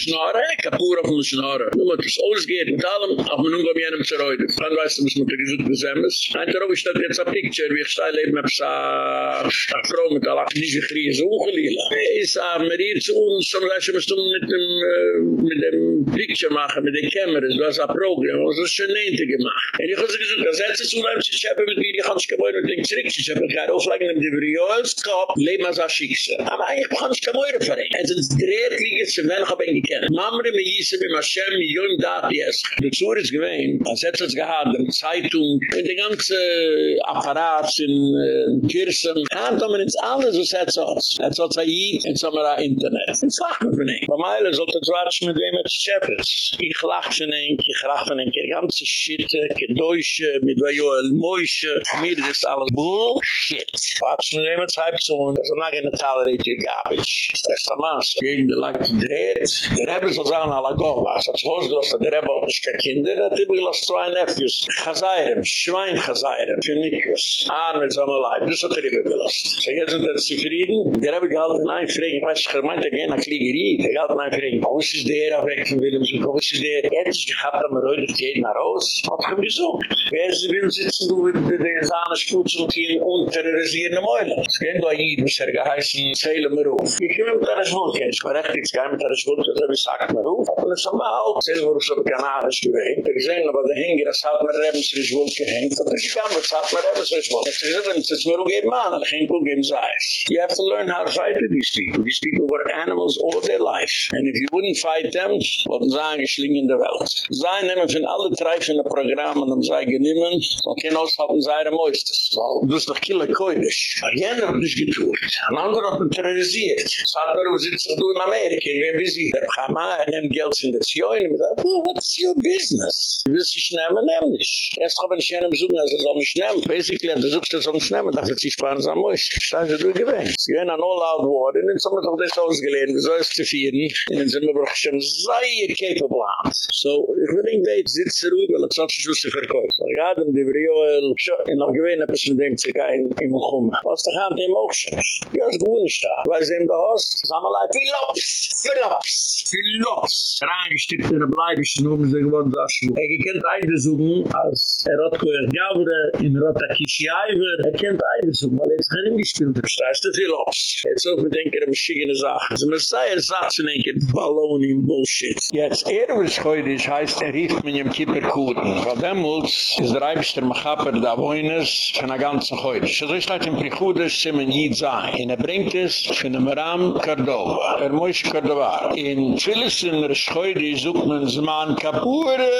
Schnorre, ich hab auf dem Schnorre. Nun hat es alles geht in Talem, auf mein Umgang jenem zerreude. Dann weißt du, was man gesucht besämmes. Ein Tag er, ist das jetzt ein Picture, wie ich stehe leben, hab es eine Frau mit aller Aknise Gries hochgelila. Ist am Rier zu uns, so Beispiel, wir stunden mit dem, äh, mit dem Picture machen, mit den Kameras, du hast ein Programm, was ist schon nehnte gemacht. Und ich habe gesagt, das hätte es unheimlich, ich habe mit mir, ich habe es geboren und den Zirk, ich habe gerade auflegen, dem Debrioelskop, leben als Aschikse. Aber eigentlich kann ich kein Meure verregen. Es sind drehtlige, wenn ich habe ein gekannt. Mamre, mir hieß, mit Hashem, mit Jung, da, yes. Der Zur ist gewesen, als hätte es gehabt, in Zeitung, in die ganze Apparat, in Kirsten, und dann ist alles, was hätte es aus. Es hat sich in so einem Internet. Lacht mir von ihm. Bei Meile sollte es watschen, mit wem es Schäppes. Ich lach von ihm, ich lach von ihm, die ganze Schitte, die Deutsche, mit der Joel Moische, mir ist alles Bullshit. Watschen, mit wem es halb so, und das ist gonna tolerate your garbage. Das ist der Maß. Gegen die Leute dreht, der Rebbe soll sagen, alla Govas, als Hosgloss, der Rebbe auch nicht Kinder, der Rebbe gelost zwei Nephews. Chazayram, Schwein Nikos. Ahn mit einer Leib, das hat er Rebbe gelost. So jetzt sind wir zufrieden, der Rebbe gehalten ein Fregen, ich weiß, ich meinte, er gehen nach Kliegerie, der gehalten ein Fregen, wo ist der, weg von Willemsen, wo ist der, er hat sich gehabt, am Röde, geht nach Haus, hat ihm gesucht. Wer sie will sitzen, du mit den Sahneschputz und terrorisieren die Mäule. Es gehen da hier, muss er geheißen, zähle mir auf. Ich komme mit der Schwund, ich war recht, ich gehe mit der das habe ich gesagt, mir auf. Und es haben wir auch, mir auf, so kanadisch gewähnt. Ich sehe, aber der Hänger, das hat mir Rebens für Schwund gehängt, aber ich kann, das hat mir Rebens für Schwund. Es ist, wenn es mir umgeben an, dann ging es geben Seis. You have to learn how to fight with these people. These people were animals all their life. And if you wouldn't fight them, wollten sie angeschlingen in der Welt. Sie nehmen von alle treifenden Programmen, um sie genommen, und kein aushalten seine Meustes. Weil du bist doch killer koidisch. Jener hat nicht getuert. Ein anderer hat ihn terrorisiert. Es hat er, wo sitzen du in Amerika, in wem wie sie. Der Chama, er nimmt Geld in der Zioin, und sagt, oh, what's your business? Du willst dich nehmen, nehm dich. Erst habe ich jenem suchen, also soll mich nehmen. Basically, du suchst es uns nehmen, dachte ich, sparen sie am Meustes. Steigen sie durchgewehen. Sie gehen an all-out war, und dann sind wir doch das ausgelehnt, wie soll es zu vieren? Und dann sind wir doch schon sehr capable an. So, ich will nicht weit, sitze ruhig, weil ich sonst nicht wusste verkaufen. Ich hatte die Brioel, in noch gewähne, bis mit dem zu gehen, im Chum. Was da kam, dem auch schon. Ja, ist gut nicht da. Weil sie ihm da hast, sagen wir leid, Philops, Philops, Philops. Reingestippt in der Bleibischen, um sie gewonnen, das Schuh. Er kennt eine suchen, als er hat gehört, Gavre, in Rotakishiaiver, er kennt eine suchen, weil er ist gar nicht gespielt, das ist der Philops. Jetzt auch mit denken, um Sachen. Sie müssen sagen, er sagt zu denken, Balloni, Bullshit. Jetzt, er wird heute, heißt, er rief mit dem Kipperkuten. Weil damals ist der Eibischter Machaper da der ganzen heute. So ist das im Prichudes, sie man jid sein. Und er bringt es von dem Ram Cordova. Er muss Cordova. In vieles in der Schoide sucht man es man Kapure.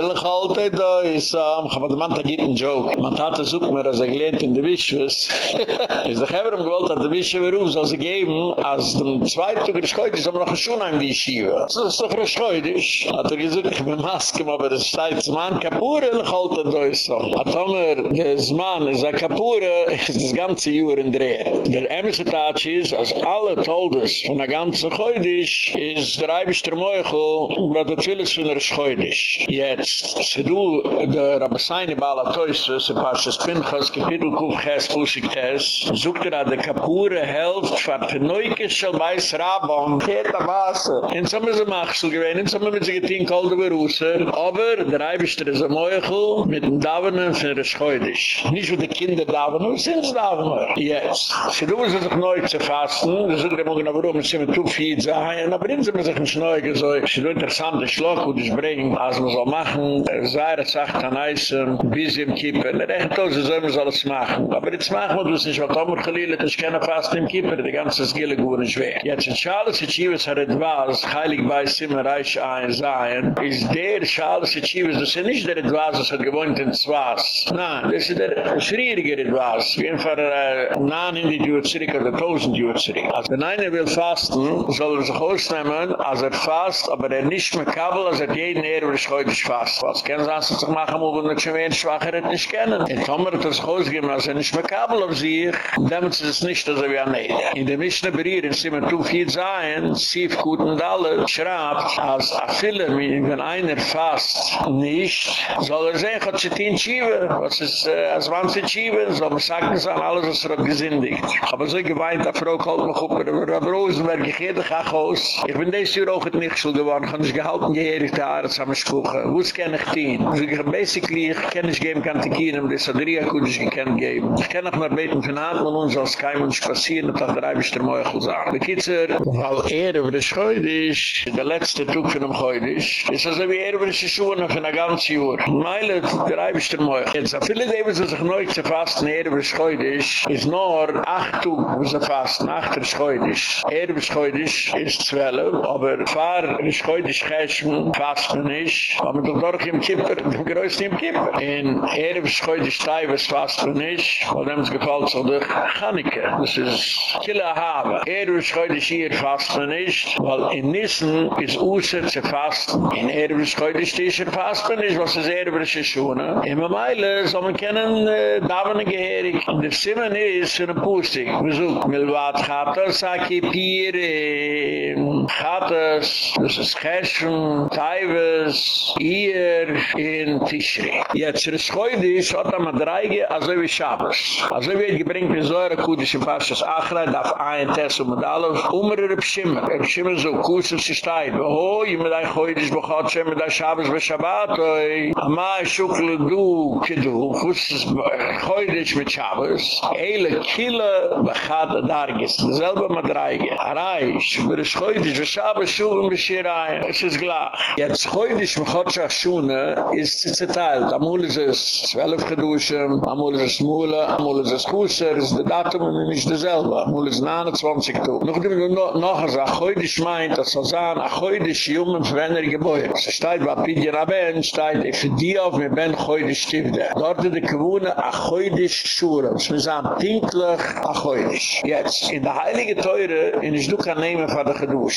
Lech halte da is am. Aber der Mann hat einen Joke. Man hat es sucht mir, als er gelehnt in der Wischwes. Ist der Geber ihm gewollt, dass der Wischwes beruf soll sie geben, als dem Zweiten der Schoide ist aber noch ein Schuh an die Schiebe. Das ist doch ein Schoide. Hat er gesagt, ich bin Maske, aber das steht man Kapure. Lech da is so. Hat Tomer, des Mann is a Kapure, ist das ganze Jahr in Dreh. Der Emerson Tatsch ist, als alle Toldes von der ganzen Geudisch, ist der Eibischter Meuchel, wat der Twilis von der Geudisch. Jetzt, se du, der Rabbesaini Bala Toyse, se Parshas Pinchas, Kapitel Kuf Ches, Pusik Tes, sucht er de Kapure helft,vat Penoike shal Beis Rabon, Keta Wasser. In Sommer ist er Machsel gewesen, in Sommer mit sich getein kolde Berusser, aber der Eibischter ist a Meuchel, mit dem Davonen für der Scheudisch. Nicht für die Kinder Davonen, sind es Davonen. Jetzt. Sie tun sich neu zu fassen, das ist der Morgen, warum sie mit Tufi sein, aber bringen sie sich nicht neu gesagt. Sie tun interessant, der Schlag, wo die bringen, als man soll machen, sei er sagt an Eisen, bis im Kippen, er denkt, sie sollen alles machen. Aber jetzt machen wir das nicht, weil Tomer Chalil hat keine Fast im Kippur, die ganze Skille gewohne schwer. Jetzt in Charles Chivas hat etwas, heilig bei Simmer Reich ein sein, ist der Charles Chivas, das ist nicht der etwas, das hat gewohnt in Zwas. Nein, das ist der schrierige etwas. Wie einfach äh, nahen in die Jür zurück oder tausend Jür zurück. Als wenn einer will fasten, soll er sich ausnehmen, als er fast, aber er nicht mehr kabel, als er jeden Ehre, was heute fast. Was kennen Sie, er sich machen, wo wir nicht mehr schwacher nicht kennen. In Tomer hat er sich ausgegeben, als er nicht mehr kabel auf sich, damit ist es nicht, dass er wie ein Eide. In der Mischne Berier, in Simen Tufi Zayn, Sief Guten Dalle, schraubt, als a Filler, wenn einer fast nicht, soll er sehen, hat sich die Schiebe, was ist, äh, als wann sie Schiebe, soll man sagen, es an alles, was er hat. Aber so geweint, der Frau kalt mich auf, Rosenberg, ich gehe doch auch aus. Ich bin des Jahr auch nicht so geworden, kann ich gehalten, gehirig da Arzt am Spuche. Wo ist kenne ich? Also ich basically, ich kenne ich geben kann, die Kien, das hat Ria Kudisch gekannt geben. Ich kenne auch mal beten von Atmen uns, als kein Mensch passieren, und dann drei bis der Meuchel sagen. Die Kitzer, weil er über das Scheudisch, der letzte Tug von dem Scheudisch, ist also wie er über das Schuhe von der ganzen Jahr. Meile, drei bis der Meuchel. Jetzt, viele Leben, die sich neu zu fasten, er über das Scheudisch, ist nur acht Tug, wo sie fasten, acht der Scheudisch. Er über das Scheudisch ist zwölf, Keller, aber fahr nicht heute schäschen, fast nicht, aber doch doch im Kipper, im größten Kipper. In Erf ist heute steifes, fast nicht, weil dem es gefällt so durch Chaneke. Das ist Kille Habe. Erf ist heute hier fast nicht, weil in Nissen ist Usser zu fasten. In Erf ist heute hier fast nicht, was ist Erf ist schon. Immer Meile, so man kennen äh, Davene Geherig. Und der Simen ist in der Pustik. Wir suchen, Milwad Chater, Saki Pirin. Chates, das ist Cheshen, Taivas, hier in Tishri. Jetzt Rischoidi ist, hat er mit Reige, also wie Schabes. Also wie er gebringt, wie so eine kudische Fasches Achra, darf ein Tess und mit Allof, umr er Pschimmer, er Pschimmer so, kusel sich Taib. Oh, ich mit ein Chöidisch, bochot, hat mit der Schabes, bei Shabbat, oi, amma, schukle du, kidu, kusel sich, äh, Chöidisch mit Schabes, eile, kille, bachat, dargis, selbe mit Reige, arai, ich, ist ist, Cheudisch, bei Shabbos, Schuven, Beshirai. Es ist glach. Jetzt Cheudisch, bochat schon Schuene, ist zerteilt. Amul ist es zwölf geduschen, amul ist es Mule, amul ist es Kusser, ist der Datum und nicht derselbe. Amul ist 29 Tug. Noch dem noch ein Sach, heute ist meint, das soll sagen, ach heute ist jungen Verwenner geboren. Es steht bei Pidje Rabben, steht, ich für die auf mir bin heute stifte. Dort ist die Gewohne, ach heute ist Schure. Es muss sagen, pinklich, ach heute ist. Jetzt, in der Heilige Teure, in ich du kann nehmen von der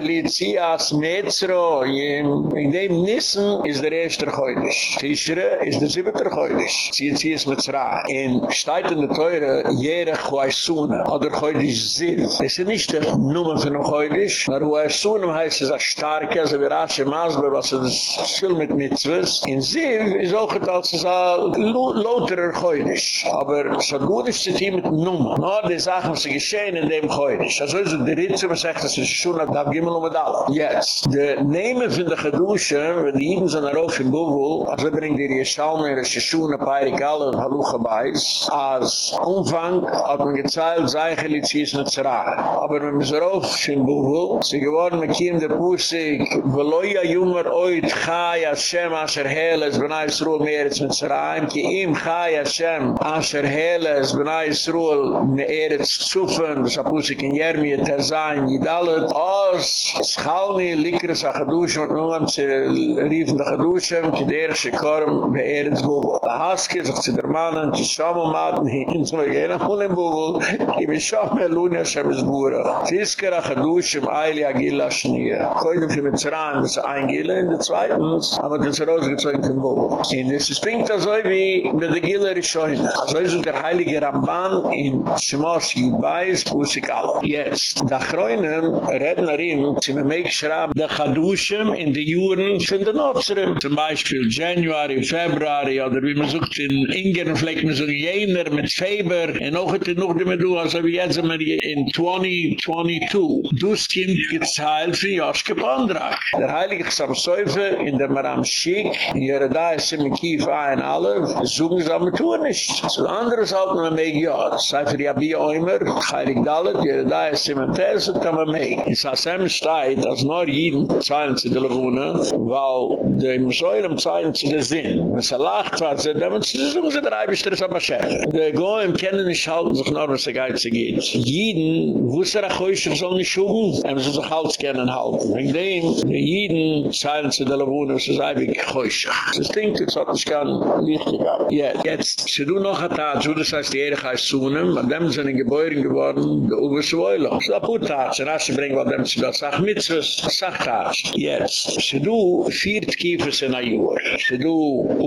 Lizias Metzro, in dem Nissen ist der erste Geudisch. Tischere ist der siebete Geudisch. Sie zieh es mit Zra. In Steit in der Teure, jere Geuissune, oder Geudisch Ziv. Es ist nicht der Nummer von dem Geudisch, aber Geuissune heißt es als starke, also wie Rache Masber, was es viel mit Mitzvahs. In Ziv ist auch als es ein lauterer Geudisch. Aber es hat gut ist, sie mit Nummer. Nur die Sachen, was geschehen in dem Geudisch. Also ist es der Ritze, was sagt, das ist schon, da gimmel um mit alle. Jetzt, de nemen von der Gedusche, wenn die Jiden sind darauf in Bugel, also bringt die Rieshalme, in der Shishuna, Peirik, alle und Halucha Beis, als Umfang hat man gezeilt, sei Chelizies mit Zerah. Aber wenn man so rauf in Bugel, sie geworden mit Kiem der Pusik, veloya junger oit, chai Hashem, asher heles, benai Yisroel, meeretz mit Zerah, ki im chai Hashem, asher heles, benai Yisroel, meeretz zufen, das Pusik in Jermie, Terzain, Yidalet, os, Schalni likre a gedush und nun am ze riefen da gedush mit der schikorm be erz gogo. Da haske sich zu der manen zu shamo maten hin zu gehen und in bogo im sham luna sham zbura. Fisker a gedush im aili agila shnia. Koidem für mit zran das eingele in der zweiten aber das rose gezogen in bogo. In this springt das so wie mit der gile shoin. Also ist der heilige ramban in shmosh yubais usikal. Yes, da groinen rednerin sie me meek schraab, de Chadushem in de Juren von den Nozerem. Zum Beispiel January, February, oder wie man sucht in Ingen, vielleicht man so jener mit Feber, en auch er noch die Medu, also wie jetzt sind wir in 2022. Du stimmt gezahlt für Joschke Bondrak. Der Heilige Samseufe in der Maram Schick, in Jereda ist im Kief ein alle, suchen sie tun nicht. So anderes halten wir meeg ja. Sei für die Abi Oimer, Heilig Dalet, Jereda ist im Tess, und kann man meeg. In Sassem steht, als nur jeden zahlen zu der Lagune, weil die Musäuren zahlen zu der Sinn. Wenn sie lacht, was sie, müssen sie suchen, sie drei bis drei Sachen schäfen. Die Goyen kennen nicht halten sich nur, was die Geize geht. Jeden, sie nach Hause soll nicht schuben, haben sie sich halt kennen halten. Dem, die jeden zahlen zu der Lagune, sie sei wie Geusch. Das klingt jetzt, hat nicht gar wichtig ab. Jetzt, sie du noch hat da, so das heißt, die Erich heißt Zunem, an dem sind in Gebäuren geworden, der Uwe Schweiler. So, Putatsch, und als sie bringen, was dem sie da sach mitzvos sach tag. Jetzt se du viert kiefes in a jor se du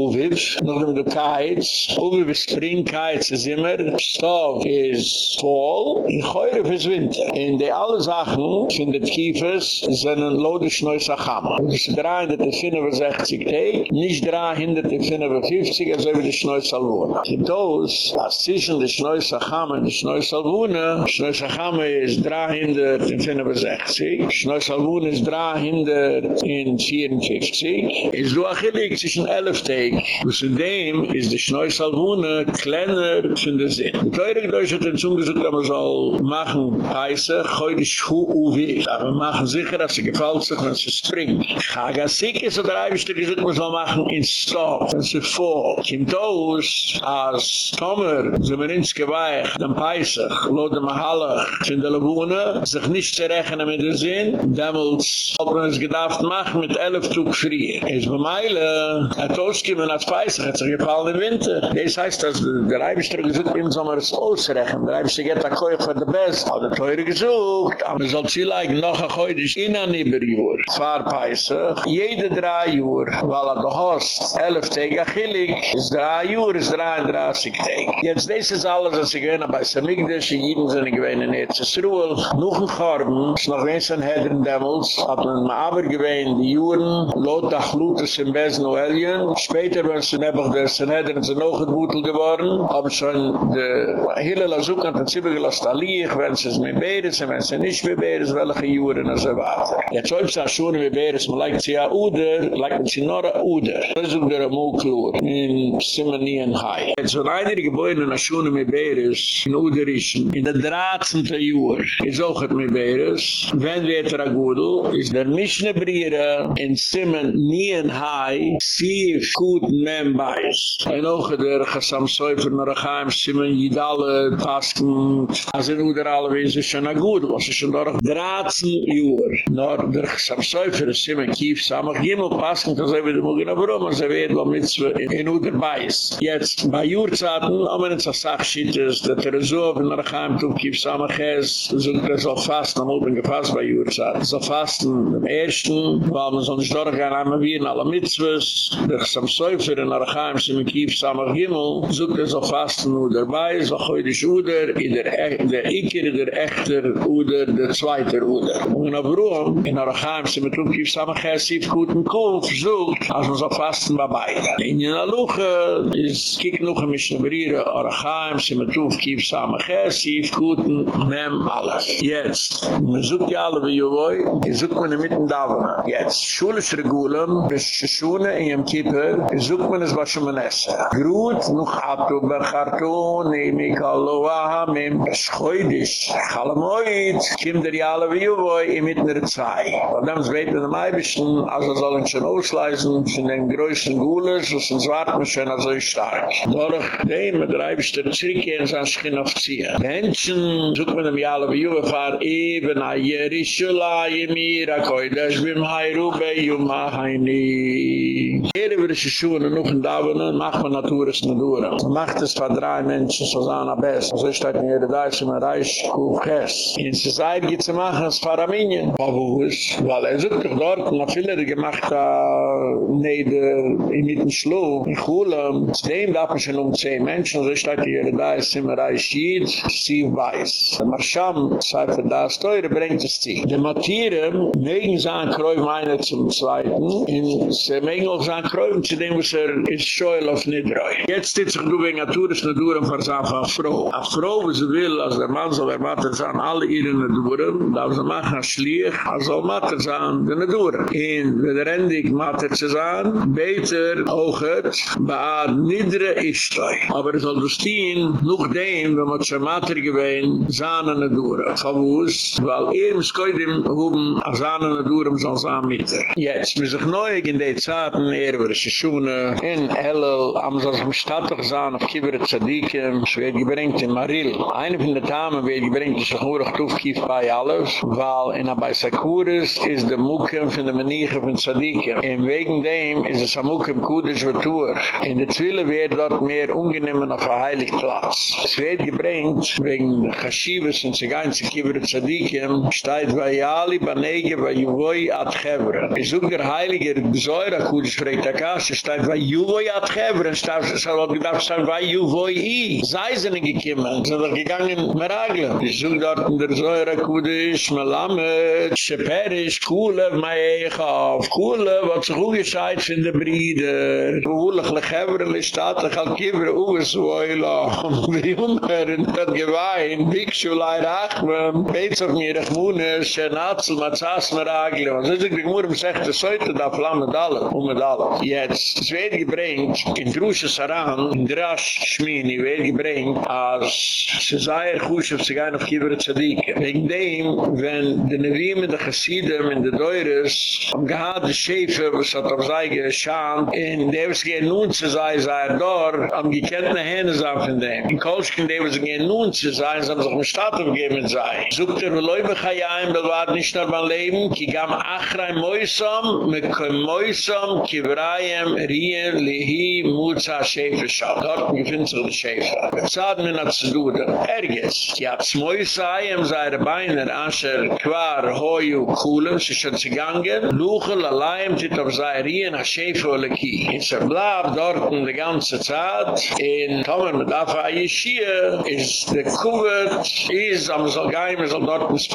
uviv noch dem kaits uviv spring kaits is immer stov is fall. In goire vis winter. In de alle sachen findet de kiefes zenen lode schneus achama dra draide de finden we 60 tag nicht dra hinder de finden we 50 also de schneus salvona dos as zwischen de schneus en de schneus salvona schneus achama is dra hinder de we 60 Jüdisch. Neu ist dra hinder in 54. Ist du achillig zwischen 11 Teg. Und dem ist die Neu Salwun kleiner von der Sinn. Die Teure Gedeutsch hat den Zungesuch, da man soll machen heiße, heu die Schuhe uwe. Aber machen sicher, dass sie gefällt sich, wenn sie springt. Chaga sick ist, oder reibisch der man soll machen in Stop, wenn sie vor. Kim aus, als Tomer, sind wir ins Geweich, dem Peisach, lo dem Mahalach, sind alle Wohne, sich nicht zerrechnen mit der Sinn, damals hat man es gedacht machen mit 11 Tug frie. Es bei Meile, hat ausgegeben als peisig, hat sich gefallen im Winter. Das heißt, dass der Reibischter gesagt, im Sommer es ausrechnen, der Reibischter geht da koich für die Best, hat er teure gesucht, aber es soll zielig noch ein Geudisch in ein Iberjur. Zwar peisig, jede drei Jür, weil er doch hast, 11 Tage achillig, ist drei Jür, ist 33 Tage. Jetzt, das ist alles, was ich gewinne bei Samigdash, die Jiden sind gewinne in Erzsruel, noch ein Korben, ist noch ein bisschen Hedren Demmels, hat man aber gewinne die Juren, lot da Chlutus im Besen Noelien, später, wenn sie nebach der Sanhedrin sind noch ein Wutel geworden, haben schon die Hille Lazuk an den Zibbe gelost allieg, wenn sie es mit Beres, wenn sie nicht mit Beres, welche Juren und so weiter. Jetzt ob es auch schon mit Beres, man leikt sie ja Uder, leikt man sie nur a Uder. Das ist der Amuklur, in Simonien Hai. Jetzt von einer Gebäude in Aschune mit Beres, in Uderischen, in der drahtzehnte Jür, ist auch mit Beres, wenn wir et Ragudel, ist der Mischnebriere in Simon Nien Hai, Siv Kut Mem Beis. Ein auch der Chassam Seufer Narachaim, Simon Yidale, Tasken, also in Uder alle Wesen schon Gudel, was ist schon dort drahtzehnte Jür. Nor der Chassam Seufer, Simon Kief, Samach Gimel, Pasken, das habe ich dir mal genau warum, also wird man mit in Uder Beis. Jetzt, bei Jurzaten, haben wir uns als Sachschittes, der Teresov in Narachaim, Tum Kief Samach Es, so das soll fasten, am Oben gefasst bei Jurzaten. Jura zat so fasten dem ersten weil man so ne sorge an wir in alle mitzwes der sam in in sie mit kief Samach himmel zoekt er so fasten nur bei, so goide shuder in der echte der ikere der echter oder der zweiter oder und in broam in arheim sim tun kief samer gesif guten kof so also so fasten dabei in na luche is kik noch im shbrire arheim sim tun kief samer gesif guten nem alles. Jetzt muzuk ja alle wie Jovoi, die sucht man mitten Davana. Jetzt, Schulisch Regulem, bis Shishune in Yom Kippur, die sucht man es was schon man esse. Groot, noch Atu, Berchartu, Nehmik, Aloha, Mem, Schoidisch, Chalamoid, Kim der Jale wie Jovoi, in mitten der Zwei. Dann ist beten am Eibischen, also sollen schon ausleisen, von den größten Gules, was uns warten schon so stark. Dadurch, den mit der Eibischte zurückkehren, sind sich auf Ziehen. Menschen, sucht man im Jale wie Juwe, fahr eben a shulayim ira koidesh bim hayru be yuma hayni Ere vir shishun nuch in davon un mach man naturis na dura macht es vah drei menschen so zahna best So shtat halt in ere daish ima reish kuches In se seid git zu machen es vah raminien Pabuhus Weil er es doch dort na viele gemacht a neder in mitten schlo In chulam Zu dem darf man schon um zehn menschen So shtat halt in ere daish ima reish si Sie weiß. Marsham Zweifel da ist teure brengt es zieh die Matieren mögen sein Kräuf meine zum Zweiten in sie mögen auch sein Kräuf zu dem was er ist Scheuel auf Nidroi jetzt steht sich du wegen Aturis Nadur und versaf eine Frau eine Frau wie sie will als der Mann soll er Mater sein alle ihre Naduren darf sie machen als Schlieg als soll Mater sein die Naduren in der Endig Mater zu sein beter auch het baad nidre ishtoi. Aber es soll bestehen, noch dem, wenn man zur Mater gewähnt, zahne ne dure. Favus, weil er im koidem hoben azanen na durem zaan mitter. Jetzt, mir sich neuig in die Zaten, er wir Shishune, in Ellel, am so zum Stadtach zaan, auf Kibere Tzadikim, es wird gebringt in Maril. Eine von der Tamen wird gebringt, ist nur noch Tufkif bei alles, weil in Abai Sakuris ist der Mukem von der Menige von Tzadikim. In wegen dem ist es am Mukem Kudish Vatur. In der Zwille wird dort mehr ungenehmen auf ein Heiligplatz. Es wird gebringt, wegen Chashivas und Zigein zu Kibere Tzadikim, steht Vayali Banege Vayuvoi Ad Hevra. Es ist unger Heiliger Zohra Kudus Freit Akash, es stein Vayuvoi Ad Hevra, es stein Vayuvoi Vayuvoi I. Seisene gekiemmen, es sind doch gegangen in Meragla. Es ist unger dort in der Zohra Kudus, Melamed, Sheperish, Kulev, Maeichav, Kulev, hat sich ungescheit von der Brieder. Vuhulach Lech Hevra, Lech Tata, Chalkivra, Uwes, Woyla, Vayumherin, Vayumherin, Vayumherin, Vayumherin, Vayumherin, Vayumherin, Vayumherin, Vayumherin, Vayumherin, Shenatzel, Matzas, Meragle. Was ist die Gmurem, sagt, es heute da Flamme Dalle, um Dalle. Jetzt, es wird gebringt, in Drusche Saran, in Drasch, Schmini, wird gebringt, als Cesare Khushev, sich ein auf Kivre, Tzadike. Wegen dem, wenn die Neviem, in der Chassidem, in der Deures, am gehad de Schäfer, was hat auf sei geschaan, in der was gehen nun zu sei, sei er dort, am gekennte Hände sein von dem. In Kolschken, der was gehen nun zu sein, sie haben sich um Stadt aufgegeben sei. Sogt er, Leube Chayayim, bewahrt nicht nur mein Leben, ki gam achrei Moisam, me koim Moisam, ki vrayem, rien, lihi, muza, Schäfer, schau. Dort gefinnt sich der Schäfer. Zad min hat zu duden. Erges, ki hat Moisayim, sei er beiner, asher, kwar, hoyu, kulem, sie schon zu gangen, luchel, allein, tit auf sei rien, a Schäfer, ole ki. In se blab, dort in de ganze Zad, in Tomer, mit Afa, Yeshia, is de Kuvet, is am geim, is am dort ins.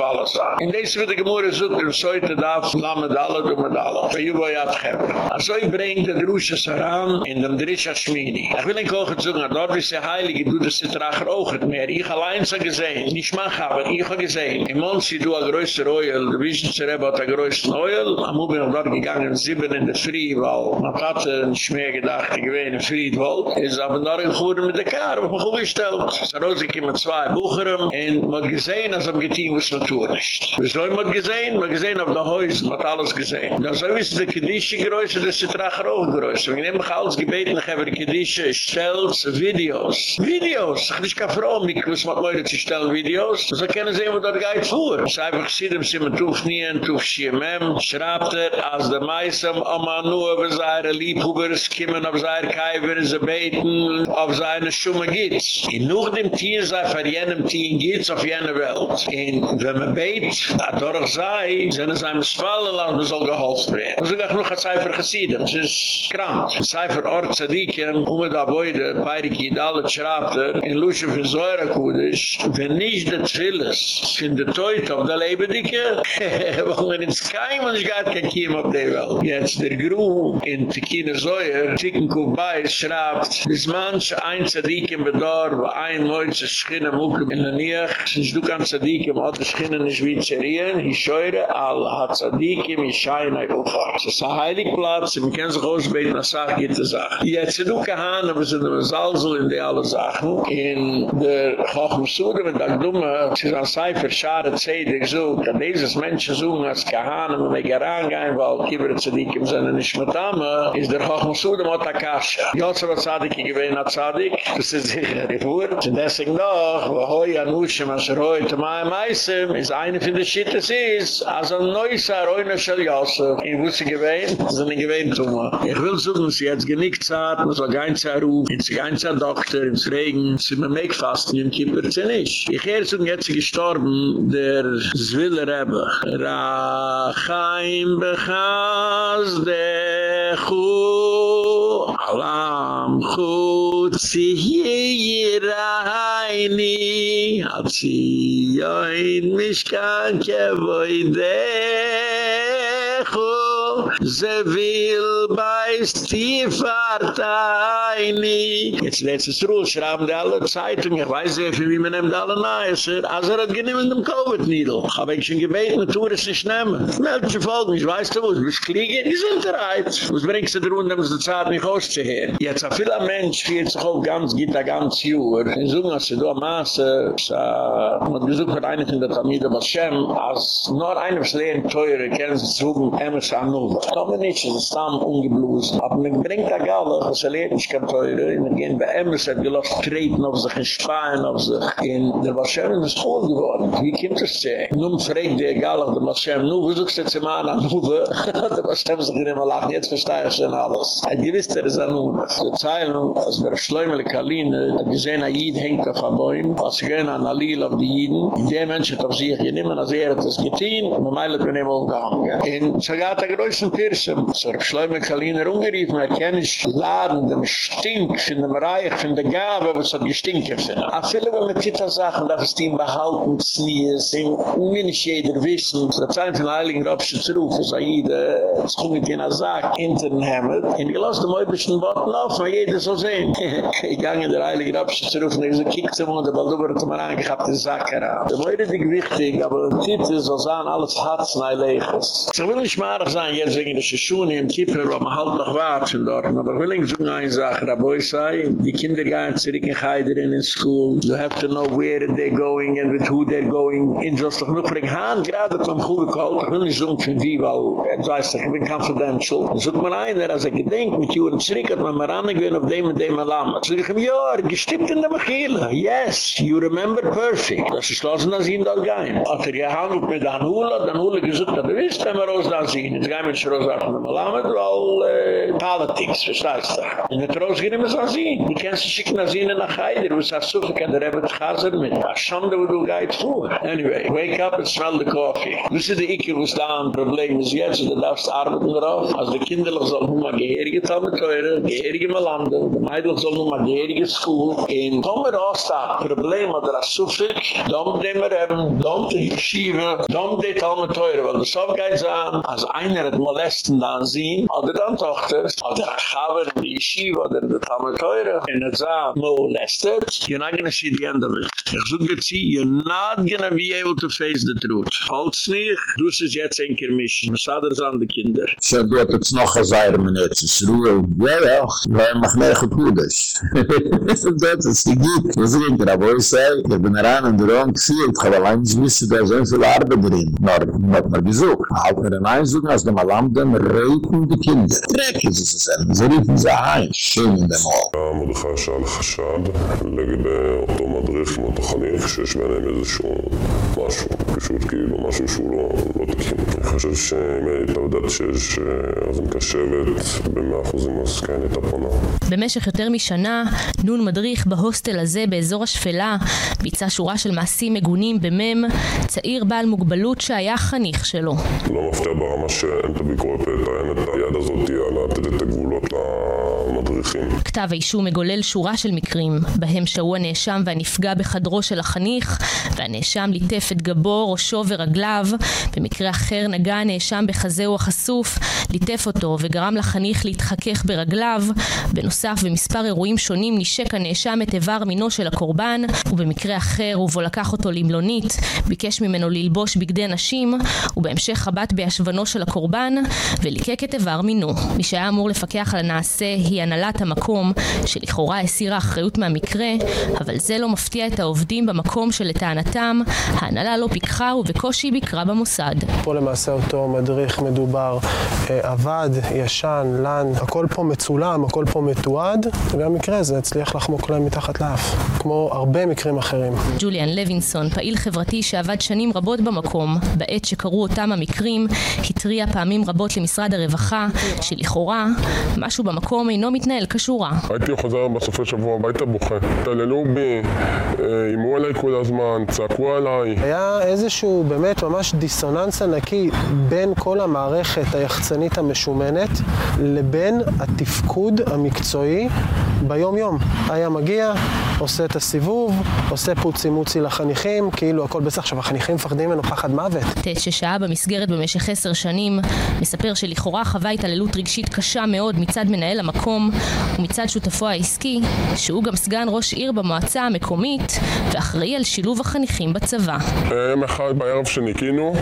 In des wird gemore zut in er soite da flamme dalle do medalle für jubo jat geb also i bringt de ruche saran in dem drischer schmini ich will en koge zut na dort wie se heilige du de sitra groogt mer i galains gesehen nich mach aber i ha gesehen. Im mond si du a groesser oil de wisch zereba da groesser oil. Amu bin dort gegangen sieben in de frie wal na hat en schmeer gedacht gewen fried wal is aber nur in gode mit de kar auf gewisstel saroz ik mit zwei bucherem en mag gesehen as am geteen was natur nicht Wieso hat man gesehen? Hat gesehen auf der Häusen, man hat alles gesehen. Da so ist die Kedische größer, das ist die Tracher auch größer. Wir nehmen alles gebeten, ich habe die Kedische, stellt Videos. Videos! Ich nicht keine Frau, mich muss man Leute zu stellen Videos. So können sehen, wo das geht vor. Es ist einfach, haben sie mit Tufnien, Tufschiemem, schreibt er, als der Meisem, Oma nur, über seine Liebhubers, kommen auf seine Kaiwer, sie beten, auf seine Schumme geht's. In nur dem Tier sei, für jenem Tier geht's auf jene Welt. Und wenn man bet, Dorch sei, zene zei me svalle lang me zol geholst werden. Also ich hab noch ein Zeifer gesiedem, es ist krank. Zeifer Ort Zadikem, ume da boide, peirike idale tschrabte, in Lusche von Säurekudisch, wenn nicht der Zwilles, sind der Teut auf der Lebedicke, wollen ins Keim und ich gar kein Kiem auf der Welt. Jetzt der Gruh in Tekine Säuer, Tickenkuh Beis, schrabt, bis manch ein Zadikem bedarf, ein Leutze schinne Mucke in der Nähe, sind du kann Zadikem, hat er schinne nicht wie Zäh, Zerien, ich scheure, all hat Zadikem, ich scheine ein Ufer. Es ist ein Heiligplatz, können sich ausbeten, das sagt, geht es auch. Jetzt sind du gehan, aber sind wir Salzl in die alle Sachen, in der Chochem Sude, mit der Dumme, es ist ein Cipher, schade Zedig, so, dass dieses Menschen suchen, als gehan, und wir gerangehen, weil Kibere Zadikem sind nicht mit Dame, ist der Chochem Sude, mit der Kasche. Jotze, was Zadik, ich gewähne hat Zadik, das ist sicher, die Fuhr. Und deswegen noch, wo hoi Anushem, als er hoi, Tamai Meisem, ist eine von der shit es is as a neuser roine shel yosef. I wus gewein so ne gewein tumme ich will suchen sie jetzt genickt zart und a ganz ruf in ins ganze dochter ins regen sind mir meig fast in kipper sind ich ich her so jetzt gestorben der zwiller habe ra khaim bechaz de khu Olam chutzi yiraini Atzi yoin mishkan kevoidechu ze will bei Stifartaini. Jetzt letztes Ruhl schrauben die alle Zeitung, ich weiß nicht, wie man nimmt alle Nahe, also er hat genommen dem Covid-Needle. Hab ich schon gebeten, tu es nicht nehmen. Melden folgen, ich weiß du, du bist kliege, die sind bereit. Was bringst du dir unten, um die Zeit nicht auszuhören? Jetzt ein vieler Mensch fühlt sich auch ganz, geht ein ganz Jahr. In so einer du am Maße, man besucht hat eine von der Tamide Bashem, als nur eine was lehren teure, kennen sie zu suchen, Emes Anuva. Doch nicht, es ist dann ungeblosen. Aber man bringt da Galle, was er lehren, ich kann teure, in der Gen bei Emes hat gelost treten auf sich, in Spanien auf sich. In der Bashem ist voll geworden. Wie kommt es zu? Nun fragt der Galle, der Bashem, nu, wo suchst du jetzt immer an Anuva? Der Bashem sich nicht mehr lachen, jetzt verstehe ich schon alles. Er gewiss, der ist Anuva. Die Zeilung, als der Schleumel Kaline, hat gesehen, ein Jid hängt auf ein Bäum, als gehen an Alil auf die Jiden. In dem Mensch hat auf sich, je nimmer als er hat es getein, und man meilet mir nicht mehr umgehangen. In Zagat der größten Pirsen, so der Schleumel Kaline umgeriefen, er kann nicht laden, dem Stink, von dem Reich, von der Gabe, was hat gestinkt für ihn. Aber viele, wenn man Tita Sachen, darf es ihm behalten, es nie ist, in mir nicht jeder wissen, das Zeit von Heiligen Rapschen zu rufen, so Jide, es kommt mit jener Sack, in den Himmel, in die gelassen, moi bisschen Worten auf, weil jeder so sehen. Ich gange der Heilige Rapschen zu rufen, ich so kiek zum Mund, aber du wirst mir angehabt, die Sack heran. Das war richtig wichtig, aber Tita so sahen alles Hatz, nei Leiches. Ich will nicht mehr sagen, jetzt wegen der Schuhe im Kippur, wo man halt noch warten dort, aber will ich so eine Sache, da boi sei, die Kinder gehen zurück in Heiderin in school, you have to know where they're going and with who they're going, in just noch noch bring Haan, gerade zum Kuh gekocht, ich will nicht so von wie, weil, er weiß, ich bin confidential. Sucht man einer, als er gedenkt, mit Juren zurück, hat man mal angewöhnt auf dem und dem Alam. So ich ihm, ja, er gestimmt in der Mechila. Yes, you remember perfect. Das ist schlossen, dass ihn dort gehen. Hat er gehandelt mit der Hula, dann Hula gesucht, dass er wisst, wenn wir raus da sehen. Jetzt gehen wir nicht raus auf dem Alam, weil, äh, Politics, verstehst du? In der Trost gehen wir so sehen. Die kannst du schicken, dass ihnen nach Heider, hat so kann der Rebbe Chaser mit. A Schande, wo du gehit vor. Anyway, wake up and smell the coffee. Das ist die Icke, wo es da ein Problem ist jetzt, du darfst arbeiten darauf. Also die Kinder sollen nun mal geherige Talmeteure, geherige Malande, die Meidlich sollen nun mal geherige School. In Tomer Osta, Problem oder das Sufik, dom dem wir haben, dom die Yeshiva, dom die Talmeteure, weil das auch geht als einer hat molesten dann sehen, oder dann Tochter, oder Achaber, die Yeshiva, oder die Talmeteure, und er sagt, molested, you're not gonna see the end of it. Ich such dir zieh, you're not gonna be able to face the truth. Holt's nicht, du sie jetzt ein Kirmischen, was hat er an die Kinder? So, du hast jetzt noch ein Seier, mein Herz ist Ruhe. Ja, ja, weil mach mehr Gepudes. Das ist die Gitt. Was ich dir, aber ich sage, ich bin in der Raum gefühlt, ich habe allein nicht wissen, da ist so viel Arbeit drin. Nur, man hat mir gesucht. Halt mir den Einsuchen, als dem Alamden reiten die Kinder. Dreck ist es, sie riefen sie ein. Schön in dem Ort. המדריכה שאל חשד לגבי אותו מדריך עם אותו חניך שיש ביניהם איזשהו משהו, פשוט כאילו משהו שהוא לא, לא תקין. אני חושב שאם היית יודעת שיש אוזן קשבת במאה אחוזים אז כן הייתה פונה. במשך יותר משנה, נון מדריך בהוסטל הזה באזור השפלה ביצע שורה של מעשים מגונים במם, צעיר בעל מוגבלות שהיה חניך שלו. לא מפתיע ברמה שאין את הביקורי פתע, אין את היד הזאת על לתת את למדריכים. כתב האישום מגולל שורה של מקרים, בהם שהו הנאשם והנפגע בחדרו של החניך, והנאשם ליטף את גבו, ראשו ורגליו. במקרה אחר נגע הנאשם בחזהו החשוף, ליטף אותו וגרם לחניך להתחכך ברגליו. בנוסף, במספר אירועים שונים נשק הנאשם את איבר מינו של הקורבן, ובמקרה אחר, ובו לקח אותו למלונית, ביקש ממנו ללבוש בגדי נשים, ובהמשך חבט בהשוונו של הקורבן, וליקק את איבר מינו. מי שהיה אמור לפקח על הנעשה היא הנהלת המקום, שלכאורה הסירה אחריות מהמקרה, אבל זה לא מפתיע את העובדים במקום שלטענתם, ההנהלה לא פיקחה ובקושי ביקרה במוסד. פה למעשה אותו מדריך מדובר אה, עבד, ישן, לן, הכל פה מצולם, הכל פה מתועד, ובמקרה הזה הצליח לחמוק להם מתחת לאף, כמו הרבה מקרים אחרים. ג'וליאן לוינסון, פעיל חברתי שעבד שנים רבות במקום, בעת שקרו אותם המקרים, התריע פעמים רבות למשרד הרווחה, שלכאורה משהו במקום אינו מתנהל כשורה. כשורה. הייתי חוזר בסופי שבוע הביתה בוכה. התעללו בי, אה, איימו עליי כל הזמן, צעקו עליי. היה איזשהו באמת ממש דיסוננס ענקי בין כל המערכת היחצנית המשומנת לבין התפקוד המקצועי ביום-יום. היה מגיע, עושה את הסיבוב, עושה פוצי מוצי לחניכים, כאילו הכל בסדר. עכשיו, החניכים מפחדים ממנו פחד מוות. ט' ששהה במסגרת במשך עשר שנים, מספר שלכאורה חווה התעללות רגשית קשה מאוד מצד מנהל המקום ומצד שותפו העסקי, שהוא גם סגן ראש עיר במועצה המקומית ואחראי על שילוב החניכים בצבא. יום אחד בערב שניקינו,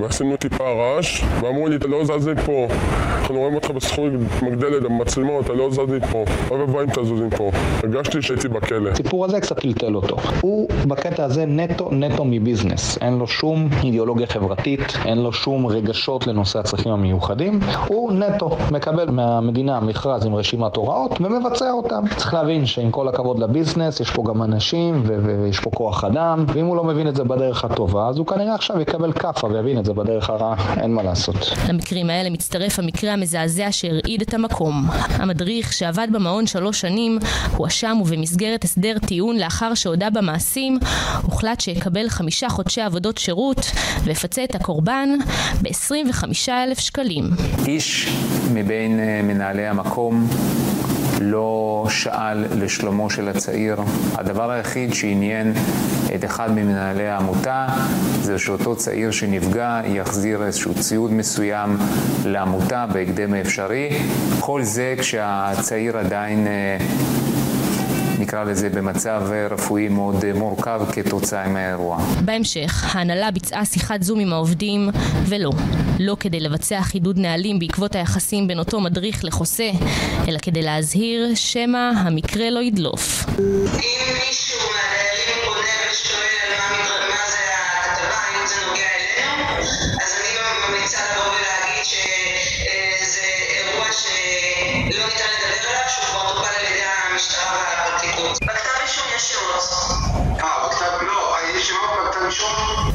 ועשינו טיפה רעש, ואמרו לי, אתה לא זז מפה. אנחנו רואים אותך בזכות מגדלת במצלמות, אתה לא זז מפה. אוי ואבוי אם תזוז מפה. הרגשתי שהייתי בכלא. הסיפור הזה קצת טלטל אותו. הוא בקטע הזה נטו נטו מביזנס. אין לו שום אידיאולוגיה חברתית, אין לו שום רגשות לנושא הצרכים המיוחדים. הוא נטו מקבל מהמדינה מכרז עם רשימת הוראות ומבצע אותם. צריך להבין שעם כל הכבוד לביזנס, יש פה גם אנשים ויש פה כוח אדם, ואם הוא לא מבין את זה בדרך הטובה, אז הוא כנראה עכשיו יקבל כאפה ויבין את זה בדרך הרעה, אין מה לעשות. למקרים האלה מצטרף המקרה המזעזע שהרעיד את המקום. המדריך שעבד במעון שלוש שנים הואשם ובמסגרת הסדר טיעון לאחר שהודה במעשים הוחלט שיקבל חמישה חודשי עבודות שירות ויפצה את הקורבן ב-25,000 שקלים. איש מבין אה, מנהלי המקום לא שאל לשלומו של הצעיר. הדבר היחיד שעניין את אחד ממנהלי העמותה זה שאותו צעיר שנפגע יחזיר איזשהו ציוד מסוים לעמותה בהקדם האפשרי. כל זה כשהצעיר עדיין אה, נקרא לזה במצב רפואי מאוד מורכב כתוצאה מהאירוע. בהמשך, ההנהלה ביצעה שיחת זום עם העובדים, ולא, לא כדי לבצע חידוד נהלים בעקבות היחסים בין אותו מדריך לחוסה, אלא כדי להזהיר שמא המקרה לא ידלוף. אם מישהו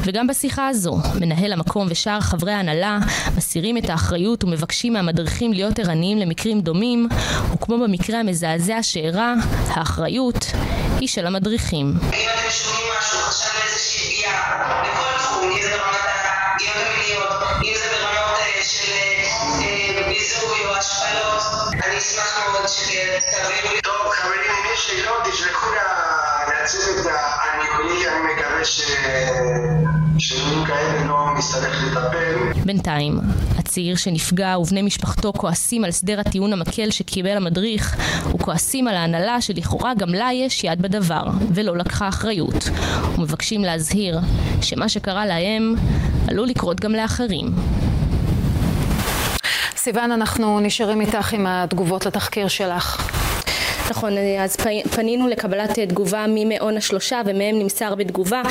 וגם בשיחה הזו, מנהל המקום ושאר חברי ההנהלה מסירים את האחריות ומבקשים מהמדריכים להיות ערניים למקרים דומים, וכמו במקרה המזעזע שאירע, האחריות היא של המדריכים. אם אתם שומעים משהו, חשד לאיזושהי פגיעה, בכל תחום, אם זה ברמת הפגיעות המיניות, אם זה ברמות אה, של אה, ביזוי או השפלות, אני אשמח מאוד שתעבירו לי. טוב, חברים, אם יש שאלות, תשלחו לצוות הניהולי, כאלה לא לטפל. בינתיים, הצעיר שנפגע ובני משפחתו כועסים על הסדר הטיעון המקל שקיבל המדריך וכועסים על ההנהלה שלכאורה גם לה יש יד בדבר ולא לקחה אחריות ומבקשים להזהיר שמה שקרה להם עלול לקרות גם לאחרים. סיוון, אנחנו נשארים איתך עם התגובות לתחקיר שלך. נכון, אז פנינו לקבלת תגובה ממעון השלושה ומהם נמסר בתגובה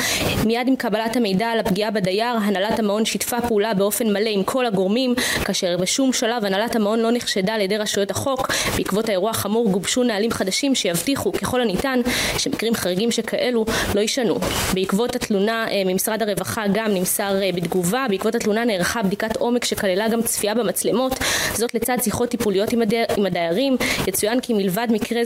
מיד עם קבלת המידע על הפגיעה בדייר, הנהלת המעון שיתפה פעולה באופן מלא עם כל הגורמים, כאשר בשום שלב הנהלת המעון לא נחשדה על ידי רשויות החוק. בעקבות האירוע החמור גובשו נהלים חדשים שיבטיחו ככל הניתן שמקרים חריגים שכאלו לא יישנו. בעקבות התלונה אה, ממשרד הרווחה גם נמסר אה, בתגובה, בעקבות התלונה נערכה בדיקת עומק שכללה גם צפייה במצלמות, זאת לצד שיחות טיפוליות עם, הדי... עם הדיירים. יצוין כי מלבד מקרה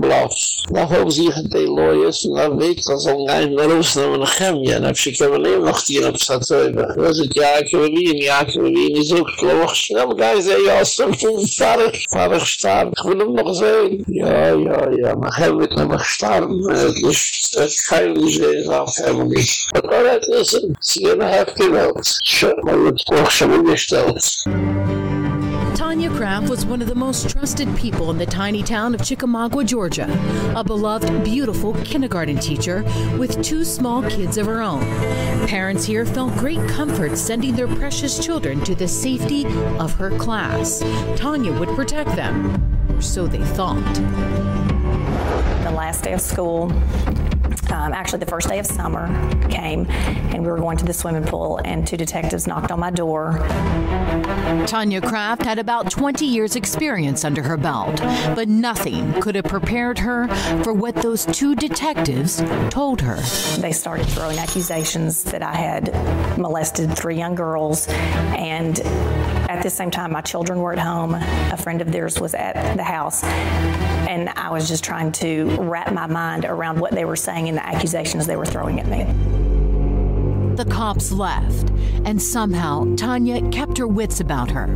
bluff. Nach oben sich in den Läuers und dann weg, dann soll ein Gein mehr rausnehmen nach Chemie. Und dann können wir nicht noch Tieren auf der Zeit. Und dann sind die Jäger wie Wien, die Jäger wie Wien, die so geklacht. Und dann gehen ja aus dem Fünf-Fahrig. Ich will ihn noch sehen. Ja, ja, ja, mein Helm wird nicht mehr starten. Es ist nicht kein Geheimnis, das ist. Aber dann hat er sie gehen nach Hefti-Welt. Schön, man wird auch schon umgestellt. Tanya Craft was one of the most trusted people in the tiny town of Chickamauga, Georgia, a beloved, beautiful kindergarten teacher with two small kids of her own. Parents here felt great comfort sending their precious children to the safety of her class. Tanya would protect them, or so they thought. The last day of school, um, actually the first day of summer came and we were going to the swimming pool and two detectives knocked on my door. Tanya Craft had about 20 years experience under her belt, but nothing could have prepared her for what those two detectives told her. They started throwing accusations that I had molested three young girls and at the same time my children were at home. A friend of theirs was at the house and I was just trying to wrap my mind around what they were saying and the accusations they were throwing at me. The cops left, and somehow Tanya kept her wits about her.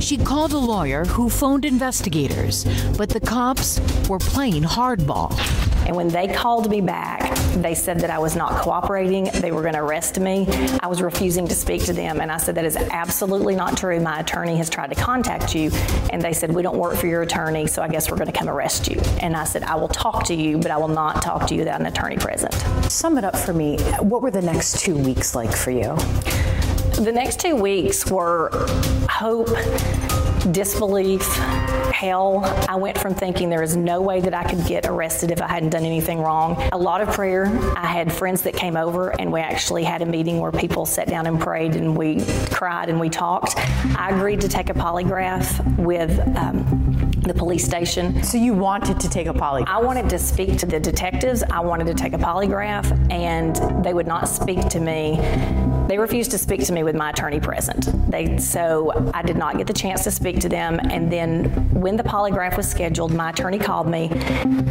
She called a lawyer who phoned investigators, but the cops were playing hardball. And when they called me back, they said that I was not cooperating. They were going to arrest me. I was refusing to speak to them and I said that is absolutely not true. My attorney has tried to contact you and they said we don't work for your attorney, so I guess we're going to come arrest you. And I said I will talk to you, but I will not talk to you without an attorney present. Sum it up for me. What were the next 2 weeks like for you? The next 2 weeks were hope, disbelief, hell. I went from thinking there is no way that I could get arrested if I hadn't done anything wrong. A lot of prayer. I had friends that came over and we actually had a meeting where people sat down and prayed and we cried and we talked. I agreed to take a polygraph with um, the police station. So you wanted to take a polygraph? I wanted to speak to the detectives. I wanted to take a polygraph and they would not speak to me. They refused to speak to me with my attorney present. They so I did not get the chance to speak to them and then when the polygraph was scheduled, my attorney called me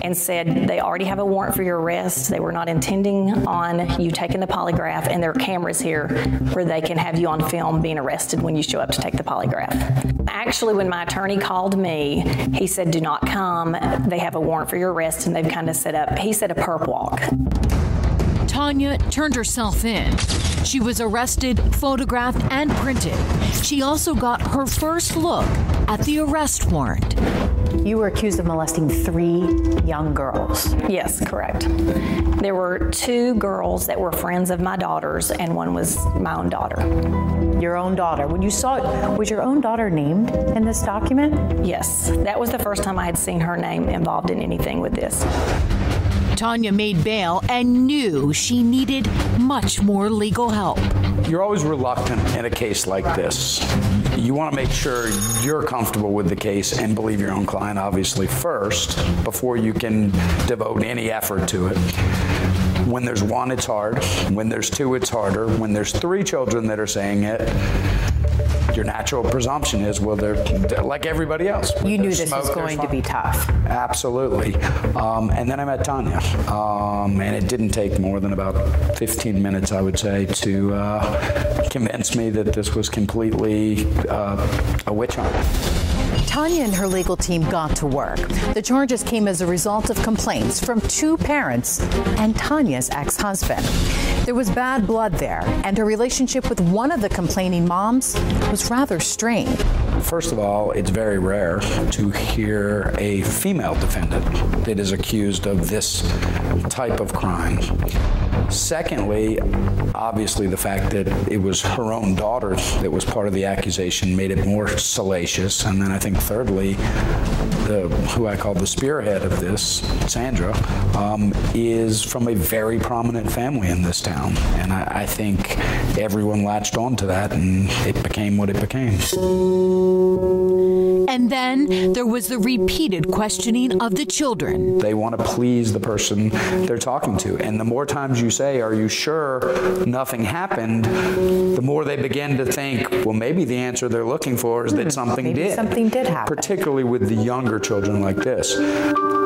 and said they already have a warrant for your arrest. They were not intending on you taking the polygraph and there are cameras here where they can have you on film being arrested when you show up to take the polygraph. Actually, when my attorney called me, he said do not come. They have a warrant for your arrest and they've kind of set up he said a perp walk. Tanya turned herself in. She was arrested, photographed, and printed. She also got her first look at the arrest warrant. You were accused of molesting 3 young girls. Yes, correct. There were two girls that were friends of my daughters and one was my own daughter. Your own daughter. When you saw it, was your own daughter named in this document? Yes. That was the first time I had seen her name involved in anything with this. Tanya made bail and knew she needed much more legal help. You're always reluctant in a case like this. You want to make sure you're comfortable with the case and believe your own client obviously first before you can devote any effort to it. When there's one it's hard, when there's two it's harder, when there's three children that are saying it your natural presumption is well they're, they're like everybody else. You knew this was going to be tough. Absolutely. Um, and then I met Tanya. Um, and it didn't take more than about 15 minutes I would say to uh, convince me that this was completely uh, a witch hunt. Tanya and her legal team got to work. The charges came as a result of complaints from two parents and Tanya's ex-husband. There was bad blood there, and her relationship with one of the complaining moms was rather strained. First of all, it's very rare to hear a female defendant that is accused of this type of crime. Secondly, obviously the fact that it was her own daughter that was part of the accusation made it more salacious. And then I think thirdly, the who I call the spearhead of this, Sandra, um, is from a very prominent family in this town. And I, I think everyone latched on to that and it became what it became. And then there was the repeated questioning of the children. They want to please the person they're talking to. And the more times you say, "Are you sure nothing happened?" the more they begin to think, "Well, maybe the answer they're looking for is that something Maybe did." something did happen. Particularly with the younger children like this.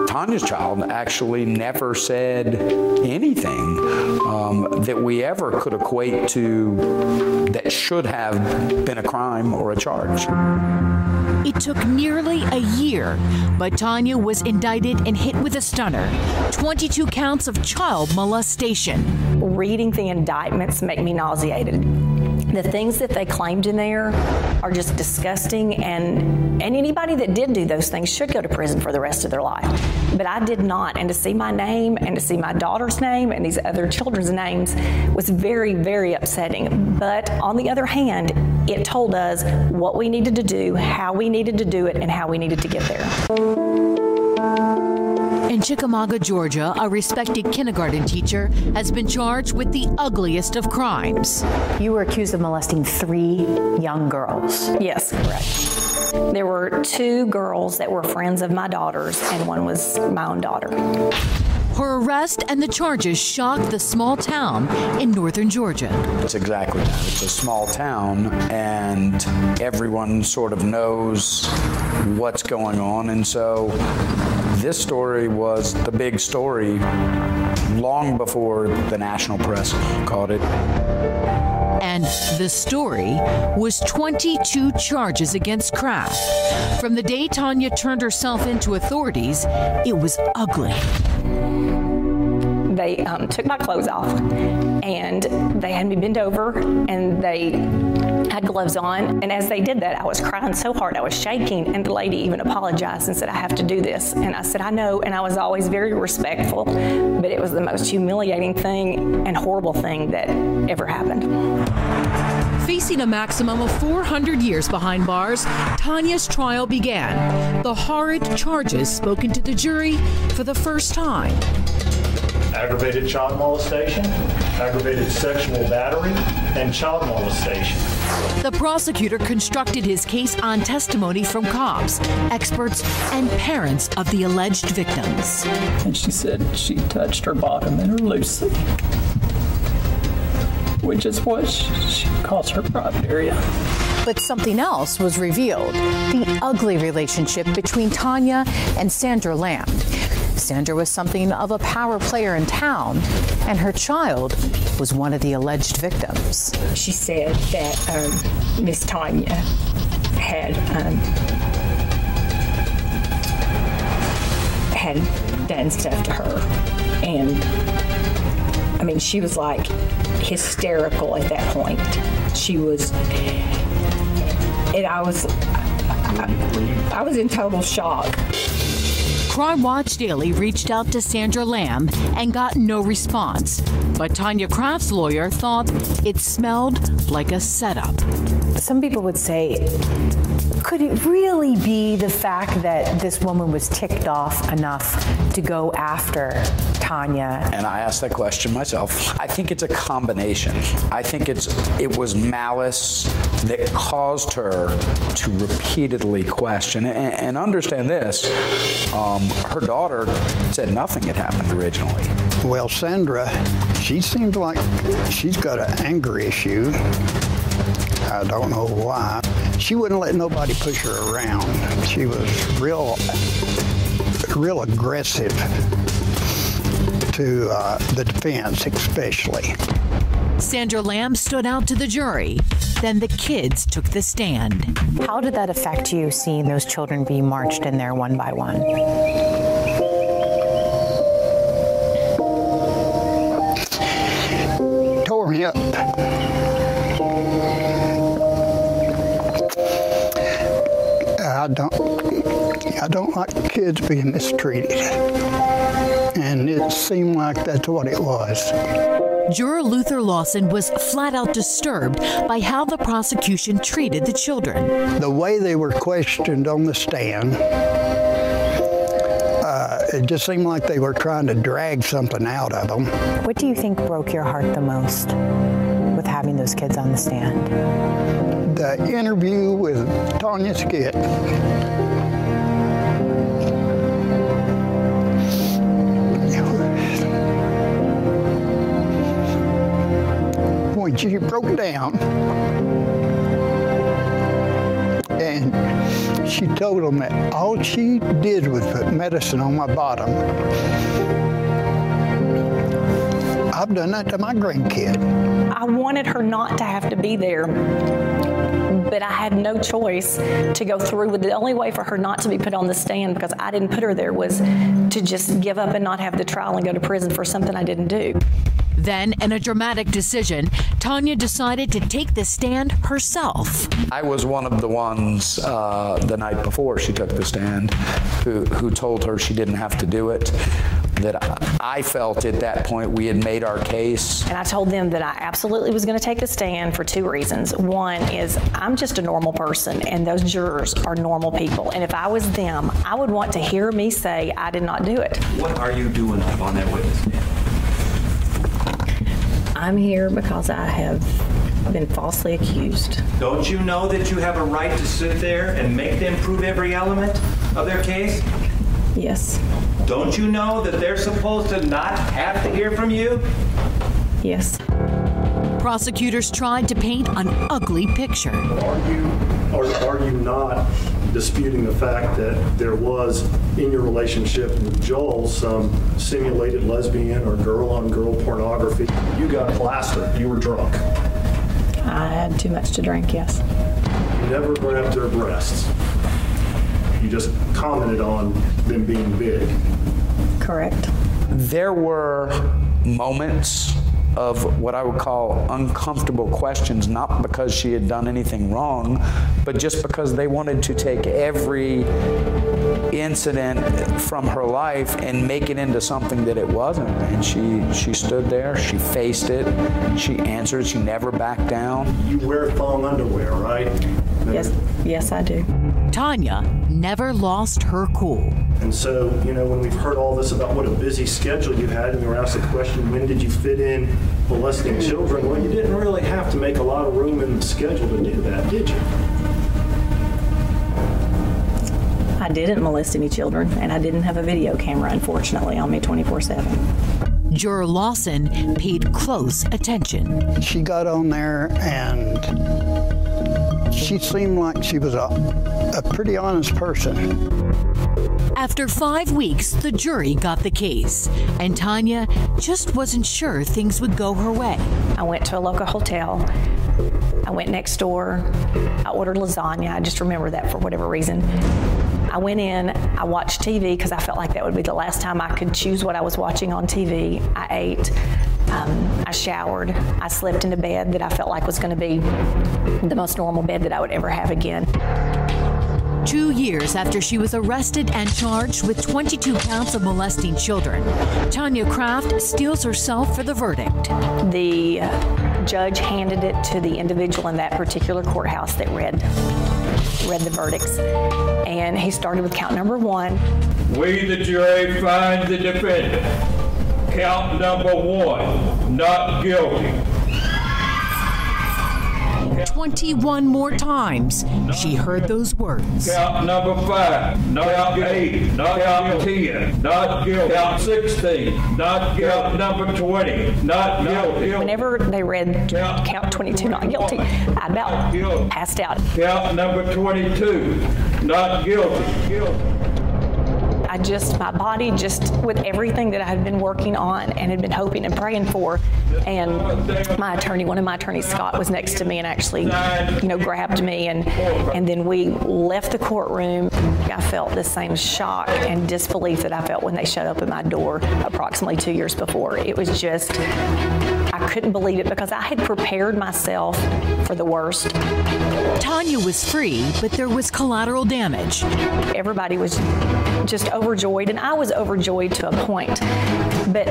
Tanya's child actually never said anything um, that we ever could equate to that should have been a crime or a charge. It took nearly a year, but Tanya was indicted and hit with a stunner. 22 counts of child molestation. Reading the indictments make me nauseated the things that they claimed in there are just disgusting and and anybody that did do those things should go to prison for the rest of their life. But I did not and to see my name and to see my daughter's name and these other children's names was very very upsetting. But on the other hand, it told us what we needed to do, how we needed to do it and how we needed to get there. In Chickamauga, Georgia, a respected kindergarten teacher has been charged with the ugliest of crimes. You were accused of molesting 3 young girls. Yes, correct. There were two girls that were friends of my daughter's and one was my own daughter. Her arrest and the charges shocked the small town in northern Georgia. It's exactly that. It's a small town and everyone sort of knows what's going on and so this story was the big story long before the national press caught it. And the story was 22 charges against Craft. From the day Tanya turned herself into authorities, it was ugly. They um, took my clothes off and they had me bend over and they had gloves on and as they did that I was crying so hard I was shaking and the lady even apologized and said I have to do this and I said I know and I was always very respectful but it was the most humiliating thing and horrible thing that ever happened. Facing a maximum of 400 years behind bars, Tanya's trial began. The horrid charges spoken to the jury for the first time aggravated child molestation, aggravated sexual battery, and child molestation. The prosecutor constructed his case on testimony from cops, experts, and parents of the alleged victims. And she said she touched her bottom and her Lucy, which is what she calls her private area. But something else was revealed the ugly relationship between Tanya and Sandra Lamb. Sandra was something of a power player in town, and her child was one of the alleged victims. She said that um, Miss Tanya had um, had done stuff to her, and I mean, she was like hysterical at that point. She was, and I was, I, I was in total shock. Crime Watch Daily reached out to Sandra Lamb and got no response. But Tanya Craft's lawyer thought it smelled like a setup. Some people would say could it really be the fact that this woman was ticked off enough to go after Tanya? And I asked that question myself. I think it's a combination. I think it's it was malice that caused her to repeatedly question and, and understand this. Um, her daughter said nothing had happened originally. Well, Sandra, she seems like she's got an anger issue. I don't know why. She wouldn't let nobody push her around. She was real real aggressive to uh, the defense especially. Sandra Lamb stood out to the jury. Then the kids took the stand. How did that affect you seeing those children be marched in there one by one? Tore me up. I don't I don't like kids being mistreated. And it seemed like that's what it was. Juror Luther Lawson was flat out disturbed by how the prosecution treated the children. The way they were questioned on the stand uh, it just seemed like they were trying to drag something out of them. What do you think broke your heart the most with having those kids on the stand? The interview with Tanya Skit. She broke down and she told them that all she did was put medicine on my bottom. I've done that to my grandkid. I wanted her not to have to be there but I had no choice to go through with. The only way for her not to be put on the stand because I didn't put her there was to just give up and not have the trial and go to prison for something I didn't do. Then, in a dramatic decision, Tanya decided to take the stand herself. I was one of the ones uh, the night before she took the stand who who told her she didn't have to do it that I felt at that point we had made our case. And I told them that I absolutely was going to take the stand for two reasons. One is I'm just a normal person and those jurors are normal people. And if I was them, I would want to hear me say I did not do it. What are you doing up on that witness stand? I'm here because I have been falsely accused. Don't you know that you have a right to sit there and make them prove every element of their case? Yes. Don't you know that they're supposed to not have to hear from you? Yes. Prosecutors tried to paint an ugly picture. Are you are, are you not disputing the fact that there was in your relationship with Joel some simulated lesbian or girl on girl pornography? You got plastered. You were drunk. I had too much to drink, yes. You never grabbed their breasts. You just commented on them being big. Correct. There were moments of what I would call uncomfortable questions not because she had done anything wrong but just because they wanted to take every incident from her life and make it into something that it wasn't. And she she stood there she faced it she answered she never backed down. You wear thong underwear right yes yes I do Tanya never lost her cool and so, you know, when we've heard all this about what a busy schedule you had and you were asked the question, when did you fit in molesting children? Well, you didn't really have to make a lot of room in the schedule to do that, did you? I didn't molest any children, and I didn't have a video camera, unfortunately, on me 24-7. Juror Lawson paid close attention. She got on there and she seemed like she was a, a pretty honest person. After five weeks, the jury got the case, and Tanya just wasn't sure things would go her way. I went to a local hotel. I went next door. I ordered lasagna. I just remember that for whatever reason. I went in, I watched TV because I felt like that would be the last time I could choose what I was watching on TV. I ate, um, I showered, I slept in a bed that I felt like was going to be the most normal bed that I would ever have again. Two years after she was arrested and charged with 22 counts of molesting children, Tanya Craft steels herself for the verdict. The judge handed it to the individual in that particular courthouse that read read the verdicts. And he started with count number 1. We the jury find the defendant count number 1 not guilty 21 more times she heard those words. Count number 5, not count 8, not count 10, not guilty. Count 16, not guilty. Count number 20, not guilty. Whenever they read count 22 not guilty, I about passed out. Count number 22, not guilty. guilty. I just my body just with everything that I had been working on and had been hoping and praying for and my attorney one of my attorneys Scott was next to me and actually you know grabbed me and and then we left the courtroom I felt the same shock and disbelief that I felt when they showed up at my door approximately 2 years before it was just I couldn't believe it because I had prepared myself for the worst. Tanya was free, but there was collateral damage. Everybody was just overjoyed and I was overjoyed to a point. But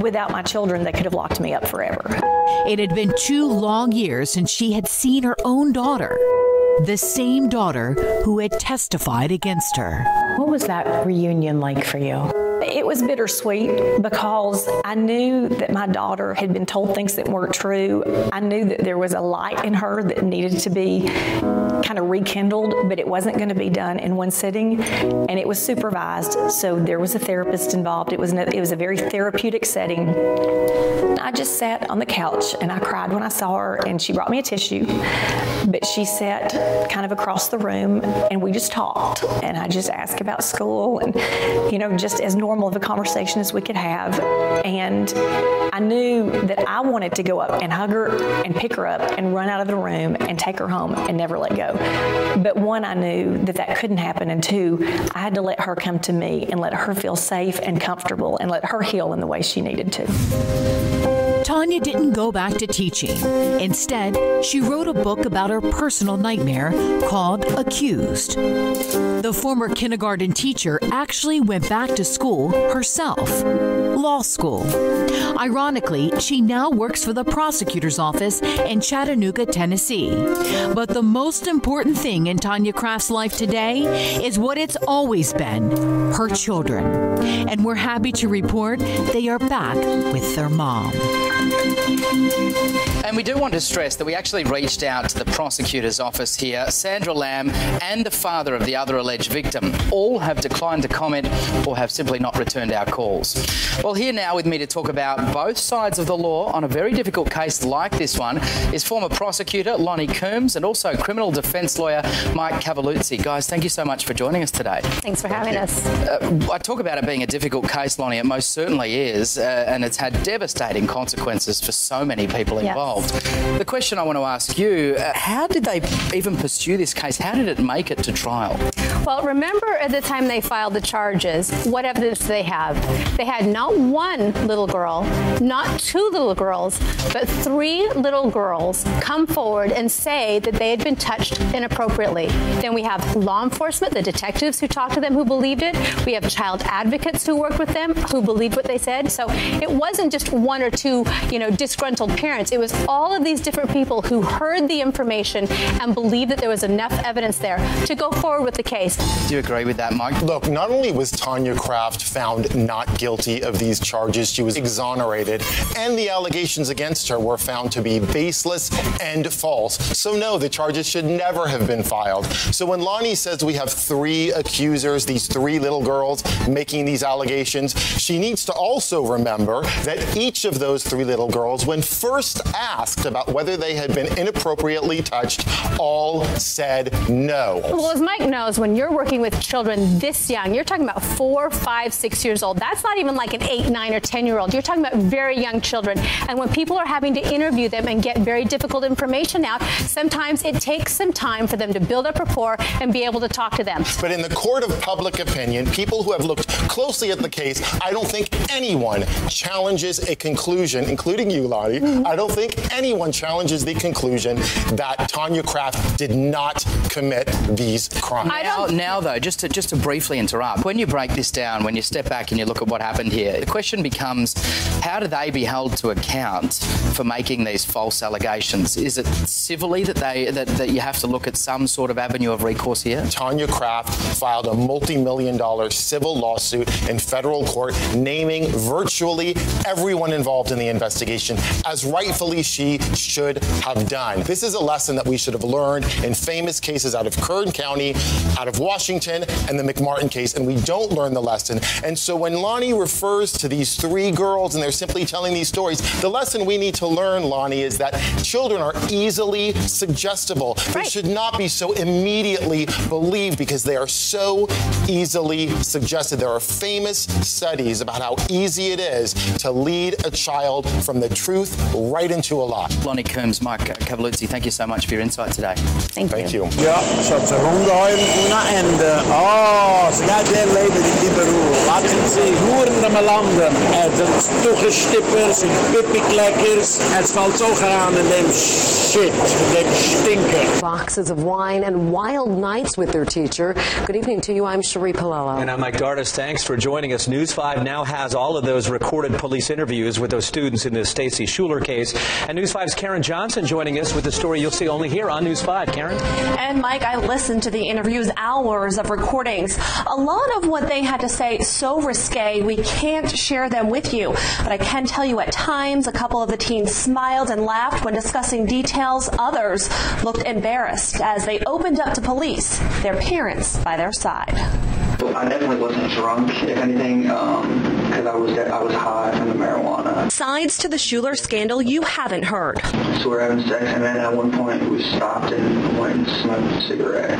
without my children they could have locked me up forever. It had been 2 long years since she had seen her own daughter the same daughter who had testified against her. What was that reunion like for you? It was bittersweet because I knew that my daughter had been told things that weren't true. I knew that there was a light in her that needed to be kind of rekindled, but it wasn't going to be done in one sitting and it was supervised. So there was a therapist involved. It was it was a very therapeutic setting. I just sat on the couch and I cried when I saw her and she brought me a tissue. But she sat kind of across the room and we just talked and I just asked about school and you know just as normal normal of a conversation as we could have and I knew that I wanted to go up and hug her and pick her up and run out of the room and take her home and never let go. But one I knew that that couldn't happen and two I had to let her come to me and let her feel safe and comfortable and let her heal in the way she needed to. Tanya didn't go back to teaching. Instead, she wrote a book about her personal nightmare called Accused. The former kindergarten teacher actually went back to school herself, law school. Ironically, she now works for the prosecutor's office in Chattanooga, Tennessee. But the most important thing in Tanya Craft's life today is what it's always been, her children. And we're happy to report they are back with their mom. Thank you. And we do want to stress that we actually reached out to the prosecutor's office here. Sandra Lamb and the father of the other alleged victim all have declined to comment or have simply not returned our calls. Well, here now with me to talk about both sides of the law on a very difficult case like this one is former prosecutor Lonnie Coombs and also criminal defense lawyer Mike Cavaluzzi. Guys, thank you so much for joining us today. Thanks for having us. Uh, I talk about it being a difficult case, Lonnie. It most certainly is, uh, and it's had devastating consequences for so many people involved. Yes. The question I want to ask you, uh, how did they even pursue this case? How did it make it to trial? Well, remember at the time they filed the charges, what evidence do they have? They had not one little girl, not two little girls, but three little girls come forward and say that they had been touched inappropriately. Then we have law enforcement, the detectives who talked to them who believed it. We have child advocates who worked with them who believed what they said. So it wasn't just one or two, you know, disgruntled parents. It was all of these different people who heard the information and believed that there was enough evidence there to go forward with the case. Do you agree with that, Mike? Look, not only was Tanya Craft found not guilty of these charges, she was exonerated, and the allegations against her were found to be baseless and false. So no, the charges should never have been filed. So when Lonnie says we have three accusers, these three little girls making these allegations, she needs to also remember that each of those three little girls when first asked about whether they had been inappropriately touched, all said no. Well, as Mike knows, when you're working with children this young, you're talking about four, five, six years old. That's not even like an eight, nine, or 10 year old. You're talking about very young children. And when people are having to interview them and get very difficult information out, sometimes it takes some time for them to build up rapport and be able to talk to them. But in the court of public opinion, people who have looked closely at the case, I don't think anyone challenges a conclusion, including you, Lonnie. Mm -hmm. I don't think anyone challenges the conclusion that Tanya Craft did not commit these crimes. Now, now though, just to just to briefly interrupt, when you break this down, when you step back and you look at what happened here, the question becomes how do they be held to account for making these false allegations? Is it civilly that they that that you have to look at some sort of avenue of recourse here? Tanya Craft filed a multi-million dollar civil lawsuit in federal court naming virtually everyone involved in the investigation as rightfully she should have done. This is a lesson that we should have learned in famous cases out of Kern County, out of Washington, and the McMartin case, and we don't learn the lesson. And so when Lonnie refers to these three girls and they're simply telling these stories, the lesson we need to learn, Lonnie, is that children are easily suggestible. Right. They should not be so immediately believed because they are so easily suggested. There are famous studies about how easy it is to lead a child from the truth right into a lie. Lonnie Coombs, Mike Cavaluzzi, thank you so much for your insight today. Thank, Thank you. Ja, så att hon har una ende. Ah, så jag det lever i Libero. Laat het zien, hoeren naar landen. Het een stoege stippers, pippiklekkers. Het valt zo gaan in dem shit, dem stinker. Boxes of wine and wild nights with their teacher. Good evening to you. I'm Cherie Palello. And I'm Mike Dardis. Thanks for joining us. News 5 now has all of those recorded police interviews with those students in the Stacy Schuler case. And News 5's Karen Johnson joining us with the story you'll see only here on News 5. Karen? And Mike, I listened to the interviews, hours of recordings. A lot of what they had to say so risque, we can't share them with you. But I can tell you at times a couple of the teens smiled and laughed when discussing details. Others looked embarrassed as they opened up to police, their parents by their side. I definitely wasn't drunk, if anything, um, because I was I was high from the marijuana. Sides to the Schuler scandal you haven't heard. So we're having sex, and then at one point we stopped and went and smoked a cigarette.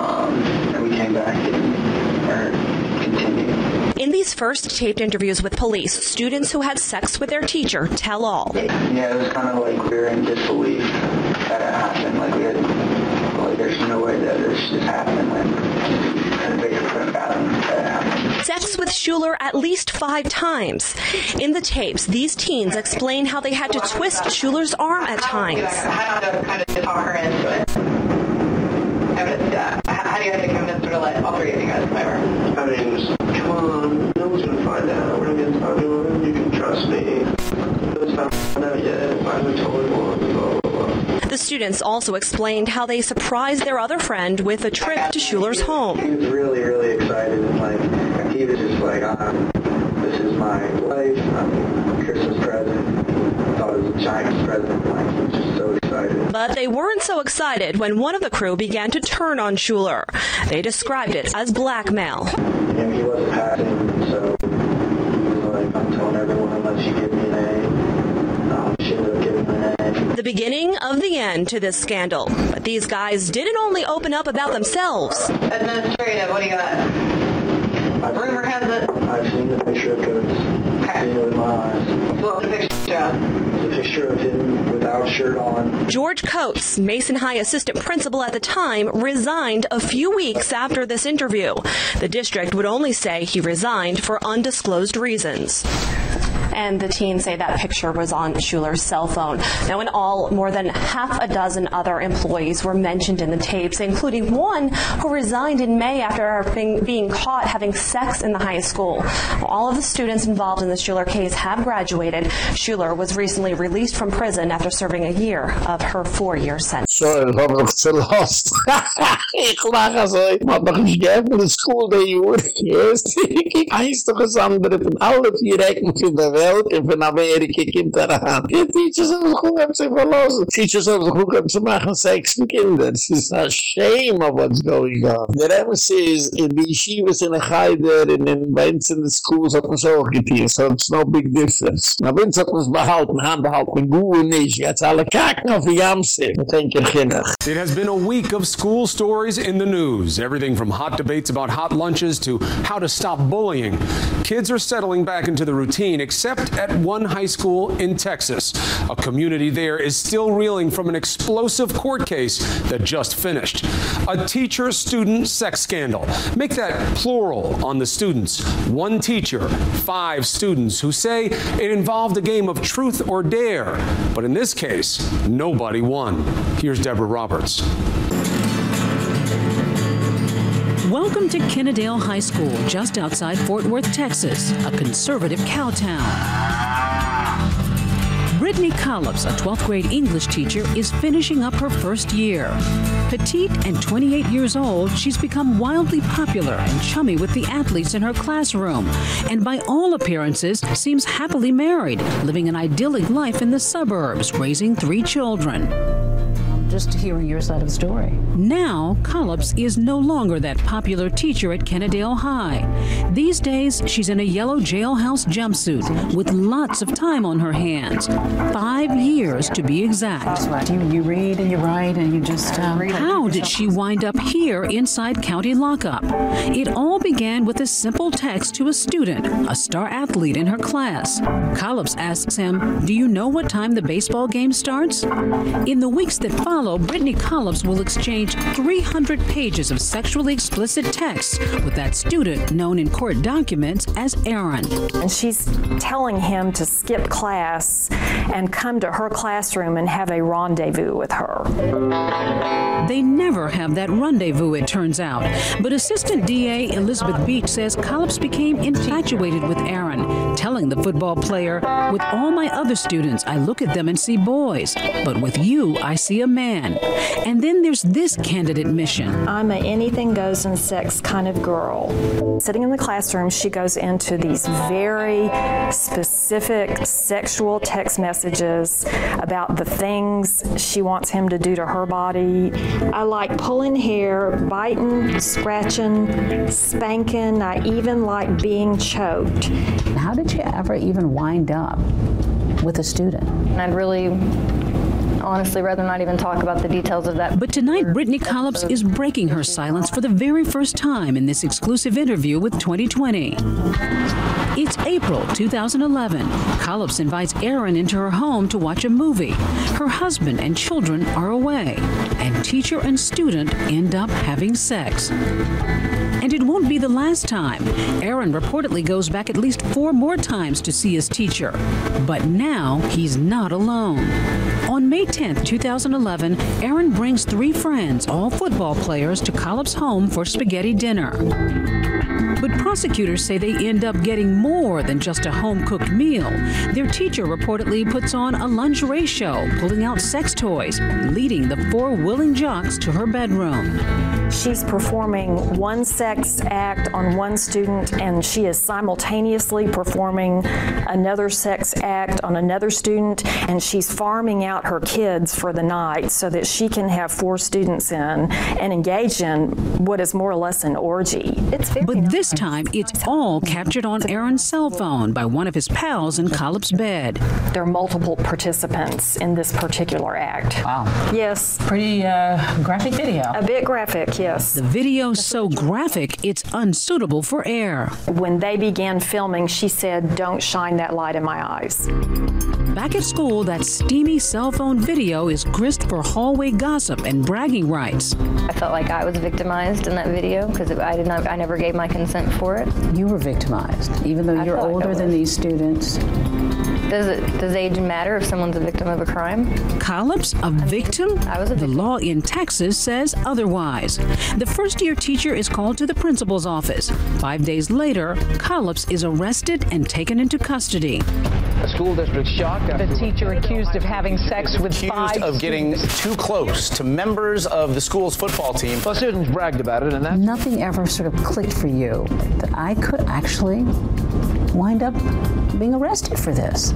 Um, and we came back and continued. In these first taped interviews with police, students who had sex with their teacher tell all. Yeah, it was kind of like we were in disbelief that it happened. Like we had, like there's no way that this just happened. Like, Sex with Schuler at least 5 times. In the tapes, these teens explain how they had to twist Schuler's arm at times. I had to kind of talk her into it. How do you have to convince her to let all three of you guys play her? I mean, come on, no one's gonna find out. We're gonna get popular. You can trust me. No one's found out yet. I haven't told anyone. Blah, blah, blah. The students also explained how they surprised their other friend with a trip to Schuler's home. He was really, really excited. And, like, he was just like, um, this is my wife. Um, Christmas present. Thought it was a Chinese present. Like, he was just so excited. But they weren't so excited when one of the crew began to turn on Schuler. They described it as blackmail. And he wasn't passing, so he was like, I'm telling everyone unless you give me an A. Um, she ended up giving me an A. The beginning of the end to this scandal. But these guys didn't only open up about themselves. Administrative, what do you got? It. I've seen the picture of Coates. Seen it with my eyes. Well, the picture. The picture of him without shirt on. George Coates, Mason High assistant principal at the time, resigned a few weeks after this interview. The district would only say he resigned for undisclosed reasons. And the teens say that picture was on Schuler's cell phone. Now in all, more than half a dozen other employees were mentioned in the tapes, including one who resigned in May after being, being caught having sex in the high school. All of the students involved in the Schuler case have graduated. Schuler was recently released from prison after serving a year of her 4-year sentence. So, ich hab noch zerlost. ich lache so. Ich hab noch nicht geöffnet in School der Jür. Ich weiß doch das andere von alle vier Ecken von der Welt und von Amerika kommt er daran. Die Teachers haben sich gut zu verlassen. Teachers haben sich gut zu machen Sex mit Kindern. Es ist a shame of what's going on. Der Emes ist, in die Yeshivas in der Heider, in den Benz in the schools hat man es auch getan. So it's no big difference. Behalten, behalten, alle. It has been a week of school stories in the news. Everything from hot debates about hot lunches to how to stop bullying. Kids are settling back into the routine except at one high school in Texas. A community there is still reeling from an explosive court case that just finished. A teacher-student sex scandal. Make that plural on the students. One teacher, five students who say it involved a game of truth or dare. But in this case, nobody won. Here's Deborah Roberts. Welcome to Kennedale High School, just outside Fort Worth, Texas, a conservative cow town. Brittany Colleps, a 12th grade English teacher, is finishing up her first year. Petite and 28 years old, she's become wildly popular and chummy with the athletes in her classroom, and by all appearances seems happily married, living an idyllic life in the suburbs, raising three children. Just hearing your side of the story. Now, Colleps is no longer that popular teacher at Kennedale High. These days, she's in a yellow jailhouse jumpsuit with lots of time on her hands. Five years to be exact. You, you read and you write and you just um, How did she wind up here inside county lockup? It all began with a simple text to a student, a star athlete in her class. Colleps asks him, Do you know what time the baseball game starts? In the weeks that follow, Brittany Colleps will exchange 300 pages of sexually explicit texts with that student known in court documents as Aaron. And she's telling him to skip class and come to her classroom and have a rendezvous with her. They never have that rendezvous, it turns out. But Assistant DA Elizabeth Beach says Colleps became infatuated with Aaron, telling the football player, With all my other students, I look at them and see boys, but with you, I see a man. And then there's this candidate mission. I'm a anything goes in sex kind of girl. Sitting in the classroom, she goes into these very specific sexual text messages about the things she wants him to do to her body. I like pulling hair, biting, scratching, spanking. I even like being choked. How did you ever even wind up with a student? I'd really honestly rather not even talk about the details of that. But tonight, Brittany Colleps is breaking her silence for the very first time in this exclusive interview with 2020. It's April 2011. Colleps invites Aaron into her home to watch a movie. Her husband and children are away, and teacher and student end up having sex. And it won't be the last time. Aaron reportedly goes back at least four more times to see his teacher. But now he's not alone. On May 10, 2011, Aaron brings three friends, all football players, to Colleps' home for spaghetti dinner. But prosecutors say they end up getting more than just a home cooked meal. Their teacher reportedly puts on a lingerie show, pulling out sex toys, leading the four willing jocks to her bedroom. She's performing one sex act on one student and she is simultaneously performing another sex act on another student and she's farming out her kids for the night so that she can have four students in and engage in what is more or less an orgy. It's very But this time, it's all captured on Aaron's cell phone by one of his pals in Colleps' bed. There are multiple participants in this particular act. Wow. Yes. Pretty uh, graphic video. A bit graphic, yes. The video's so graphic, it's unsuitable for air. When they began filming, she said, "Don't shine that light in my eyes." Back at school, that steamy cell phone video is grist for hallway gossip and bragging rights. I felt like I was victimized in that video because I did not I never gave my consent for it. You were victimized even though I you're felt like older than these students. Does it does age matter if someone's a victim of a crime? Colleps, a victim? I was a victim. The law in Texas says otherwise. The first year teacher is called to the principal's office. Five days later, Colleps is arrested and taken into custody. A school district shocked after The teacher accused of having sex with accused five of getting too close to members of the school's football team. Well, students bragged about it, and that Nothing ever sort of clicked for you that I could actually wind up being arrested for this.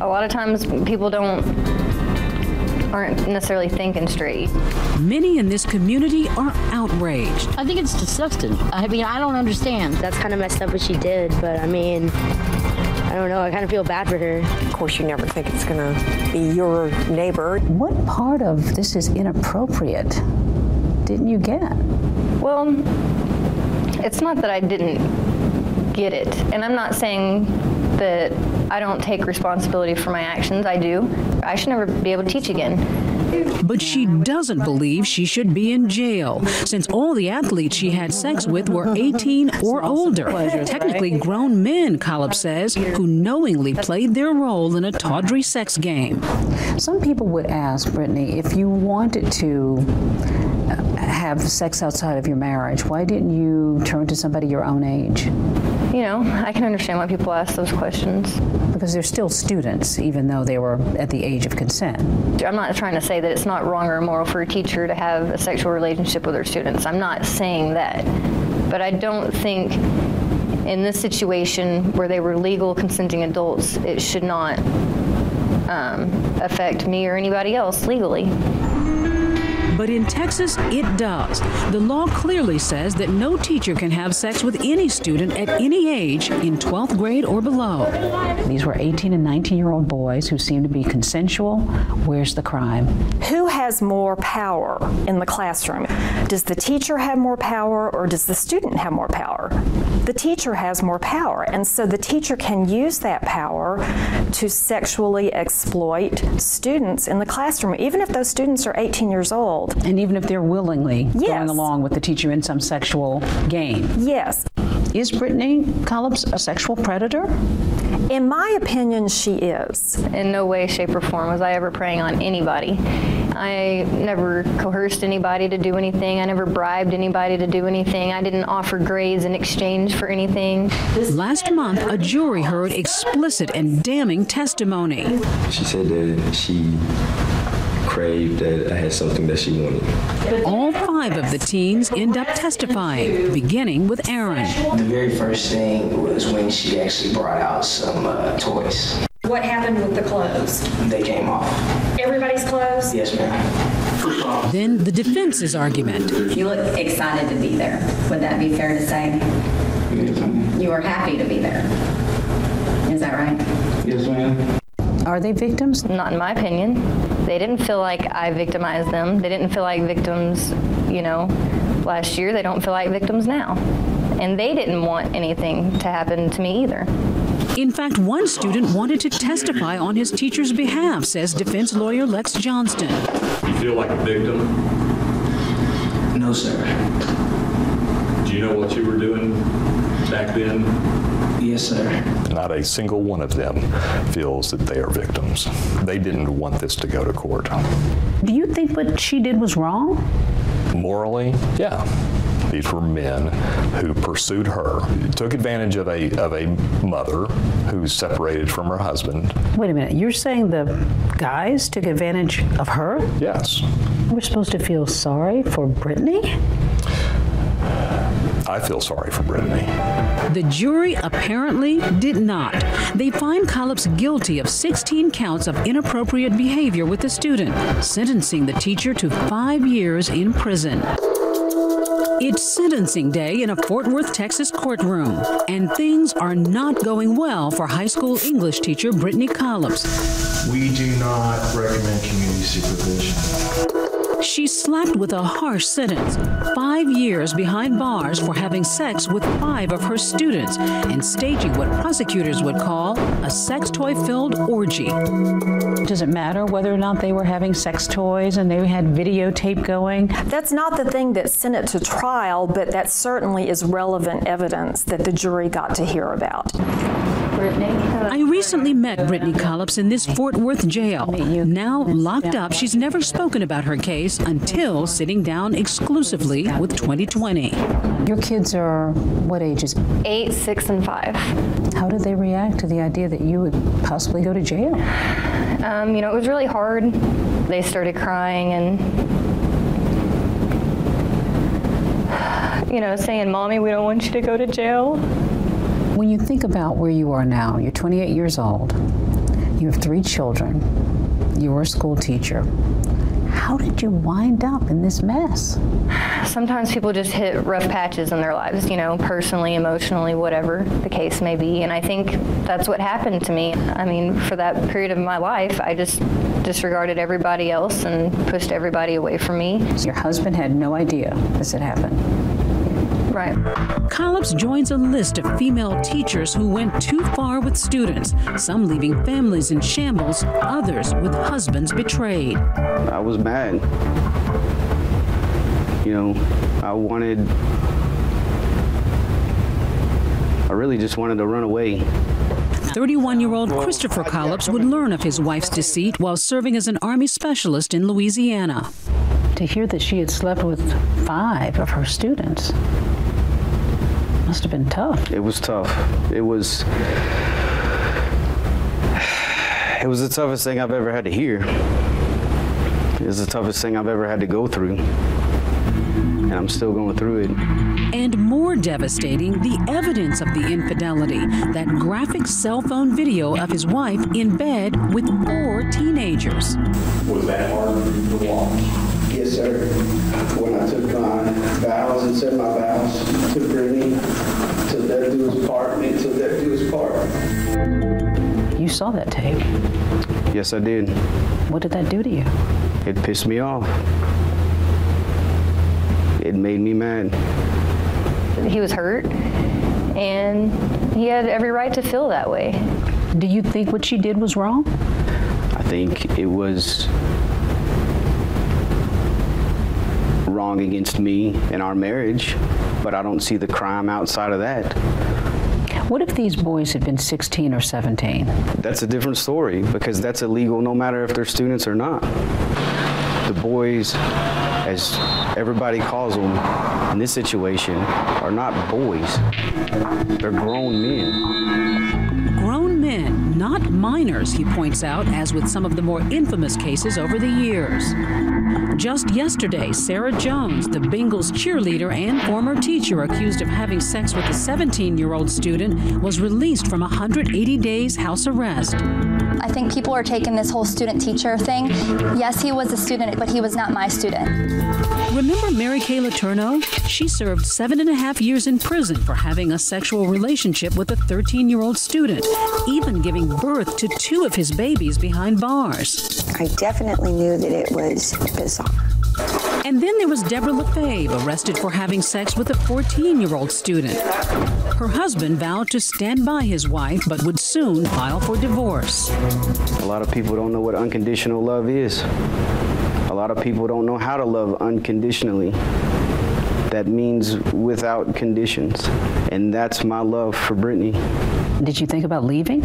A lot of times people don't aren't necessarily thinking straight. Many in this community are outraged. I think it's disgusting. I mean, I don't understand. That's kind of messed up what she did, but I mean, I don't know. I kind of feel bad for her. Of course, you never think it's going to be your neighbor. What part of this is inappropriate didn't you get? Well, it's not that I didn't get it. And I'm not saying that I don't take responsibility for my actions. I do. I should never be able to teach again. But she doesn't believe she should be in jail since all the athletes she had sex with were 18 or older. Technically grown men, Colleps says, who knowingly played their role in a tawdry sex game. Some people would ask, Brittany, if you wanted to uh, have sex outside of your marriage, why didn't you turn to somebody your own age? You know, I can understand why people ask those questions. Because they're still students, even though they were at the age of consent. I'm not trying to say that it's not wrong or immoral for a teacher to have a sexual relationship with their students. I'm not saying that. But I don't think in this situation where they were legal consenting adults, it should not um, affect me or anybody else legally. But in Texas, it does. The law clearly says that no teacher can have sex with any student at any age in 12th grade or below. These were 18 and 19 year old boys who seemed to be consensual. Where's the crime? Who has more power in the classroom? Does the teacher have more power or does the student have more power? The teacher has more power, and so the teacher can use that power to sexually exploit students in the classroom, even if those students are 18 years old. And even if they're willingly Yes. going along with the teacher in some sexual game. Yes. Is Brittany Colleps a sexual predator? In my opinion, she is. In no way, shape, or form was I ever preying on anybody. I never coerced anybody to do anything. I never bribed anybody to do anything. I didn't offer grades in exchange for anything. Last month, a jury heard explicit and damning testimony. She said that she craved that I had something that she wanted. All five of the teens end up testifying, beginning with Aaron. The very first thing was when she actually brought out some uh, toys. What happened with the clothes? They came off. Everybody's clothes? Yes, ma'am. Then the defense's argument. You look excited to be there. Would that be fair to say? You were happy to be there. Is that right? Yes, ma'am. Are they victims? Not in my opinion. They didn't feel like I victimized them. They didn't feel like victims, you know, last year. They don't feel like victims now. And they didn't want anything to happen to me either. In fact, one student wanted to testify on his teacher's behalf, says defense lawyer Lex Johnston. You feel like a victim? No, sir. Do you know what you were doing back then? Yes, sir. Not a single one of them feels that they are victims. They didn't want this to go to court. Do you think what she did was wrong? Morally, yeah. These were men who pursued her, took advantage of a of a mother who's separated from her husband. Wait a minute. You're saying the guys took advantage of her? Yes. We're supposed to feel sorry for Brittany? I feel sorry for Brittany. The jury apparently did not. They find Colleps guilty of 16 counts of inappropriate behavior with the student, sentencing the teacher to 5 years in prison. It's sentencing day in a Fort Worth, Texas courtroom, and things are not going well for high school English teacher Brittany Colleps. We do not recommend community supervision. She's slapped with a harsh sentence, five years behind bars for having sex with five of her students and staging what prosecutors would call a sex toy filled orgy. Does it matter whether or not they were having sex toys and they had videotape going? That's not the thing that sent it to trial, but that certainly is relevant evidence that the jury got to hear about. Brittany. I recently met Brittany Colleps in this Fort Worth jail. Now locked up, she's never spoken about her case until sitting down exclusively with 2020. Your kids are what ages? 8, 6 and 5. How did they react to the idea that you would possibly go to jail? Um, you know, it was really hard. They started crying and you know, saying, "Mommy, we don't want you to go to jail." When you think about where you are now, you're 28 years old. You have 3 children. You were a school teacher. How did you wind up in this mess? Sometimes people just hit rough patches in their lives, you know, personally, emotionally, whatever the case may be, and I think that's what happened to me. I mean, for that period of my life, I just disregarded everybody else and pushed everybody away from me. Your husband had no idea this had happened. Right. Colleps joins a list of female teachers who went too far with students, some leaving families in shambles, others with husbands betrayed. I was mad. You know, I wanted I really just wanted to run away. 31-year-old Christopher Colleps would learn of his wife's deceit while serving as an army specialist in Louisiana. To hear that she had slept with 5 of her students must have been tough. It was tough. It was it was the toughest thing I've ever had to hear. It was the toughest thing I've ever had to go through. And I'm still going through it. And more devastating, the evidence of the infidelity, that graphic cell phone video of his wife in bed with four teenagers. Was that hard to watch? Yes, sir. When I took my vows and said my vows to Brittany, till death do us part, me till death do us part. You saw that tape. Yes, I did. What did that do to you? It pissed me off. It made me mad. He was hurt and he had every right to feel that way. Do you think what she did was wrong? I think it was wrong against me and our marriage, but I don't see the crime outside of that. What if these boys had been 16 or 17? That's a different story because that's illegal no matter if they're students or not. The boys, as everybody calls them in this situation, are not boys. They're grown men. Grown men, not minors, he points out, as with some of the more infamous cases over the years. Just yesterday, Sarah Jones, the Bengals cheerleader and former teacher accused of having sex with a 17-year-old student, was released from 180 days house arrest. I think people are taking this whole student teacher thing. Yes, he was a student, but he was not my student. Remember Mary Kay Letourneau? She served seven and a half years in prison for having a sexual relationship with a 13-year-old student, even giving birth to two of his babies behind bars. I definitely knew that it was bizarre. And then there was Deborah LaFave, arrested for having sex with a 14-year-old student. Her husband vowed to stand by his wife but would soon file for divorce. A lot of people don't know what unconditional love is. A lot of people don't know how to love unconditionally. That means without conditions. And that's my love for Brittany. Did you think about leaving?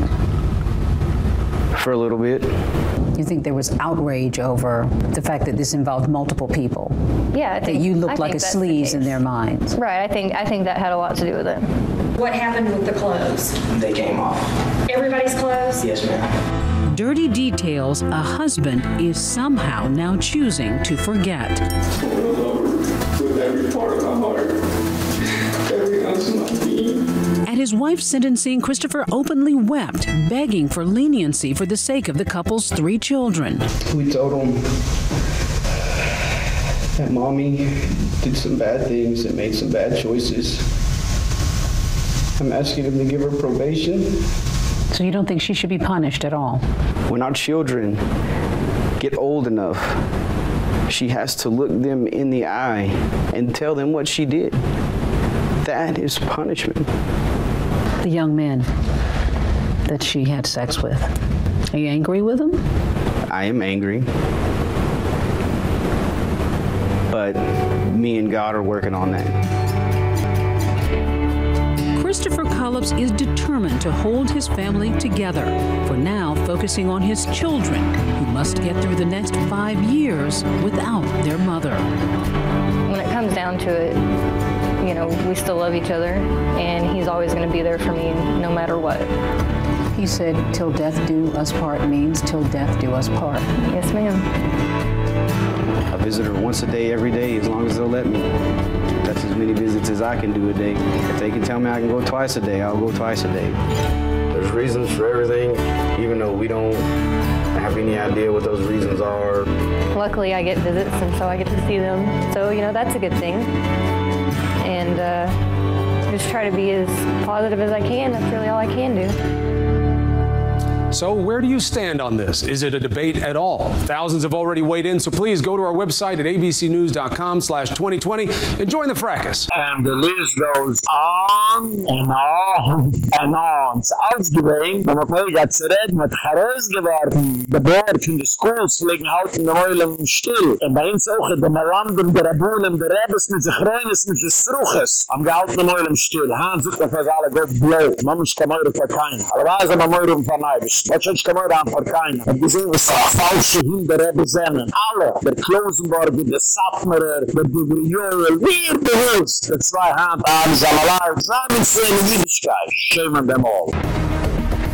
For a little bit. You think there was outrage over the fact that this involved multiple people? Yeah, I think that you looked I like a think that's the sleaze in their minds. Right. I think I think that had a lot to do with it. What happened with the clothes? They came off. Everybody's clothes? Yes, ma'am. Dirty details a husband is somehow now choosing to forget. With every part of my heart, every ounce of my being. At his wife's sentencing, Christopher openly wept, begging for leniency for the sake of the couple's three children. We told him that mommy did some bad things and made some bad choices. I'm asking him to give her probation. So you don't think she should be punished at all? When our children get old enough, she has to look them in the eye and tell them what she did. That is punishment. The young men that she had sex with. Are you angry with them? I am angry. But me and God are working on that. Christopher Colleps is determined to hold his family together, for now focusing on his children, who must get through the next five years without their mother. When it comes down to it, you know, we still love each other, and he's always going to be there for me no matter what. He said, till death do us part means till death do us part. Yes, ma'am. I visit her once a day, every day, as long as they'll let me. That's as many visits as I can do a day. If they can tell me I can go twice a day, I'll go twice a day. There's reasons for everything, even though we don't have any idea what those reasons are. Luckily, I get visits, and so I get to see them. So, you know, that's a good thing. And uh, just try to be as positive as I can. That's really all I can do. So, where do you stand on this? Is it a debate at all? Thousands have already weighed in, so please go to our website at abcnews.com slash 2020 and join the fracas. And the list goes on and on and on. Den Schools liegen in still. Auch in mit mit sich Struches, am gehalten in still. Alle Gott. Man muss kein. Aber Neibisch. Was hat sich da mal an für keiner? Hab gesehen, was da falsche Hinder haben sehnen. Alle! Der Klosenborger, der Sattmerer, der Dubriol, wir behülst! Der zwei Hand, alles am Allah, zahmen sehnen Jüdischkeit. Schämen dem all.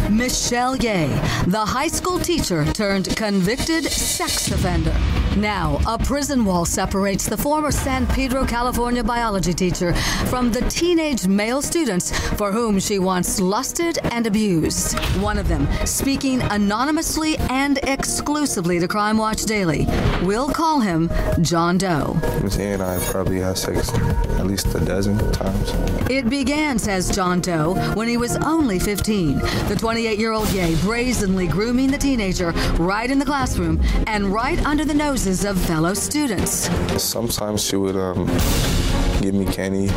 Michelle Ye, the high school teacher turned convicted sex offender. Now, a prison wall separates the former San Pedro, California biology teacher from the teenage male students for whom she once lusted and abused. One of them, speaking anonymously and exclusively to Crime Watch Daily, we'll call him John Doe. Miss and I probably had sex at least a dozen times. It began, says John Doe, when he was only 15. The 28 year old Ye brazenly grooming the teenager right in the classroom and right under the noses of fellow students. Sometimes she would um, give me candy,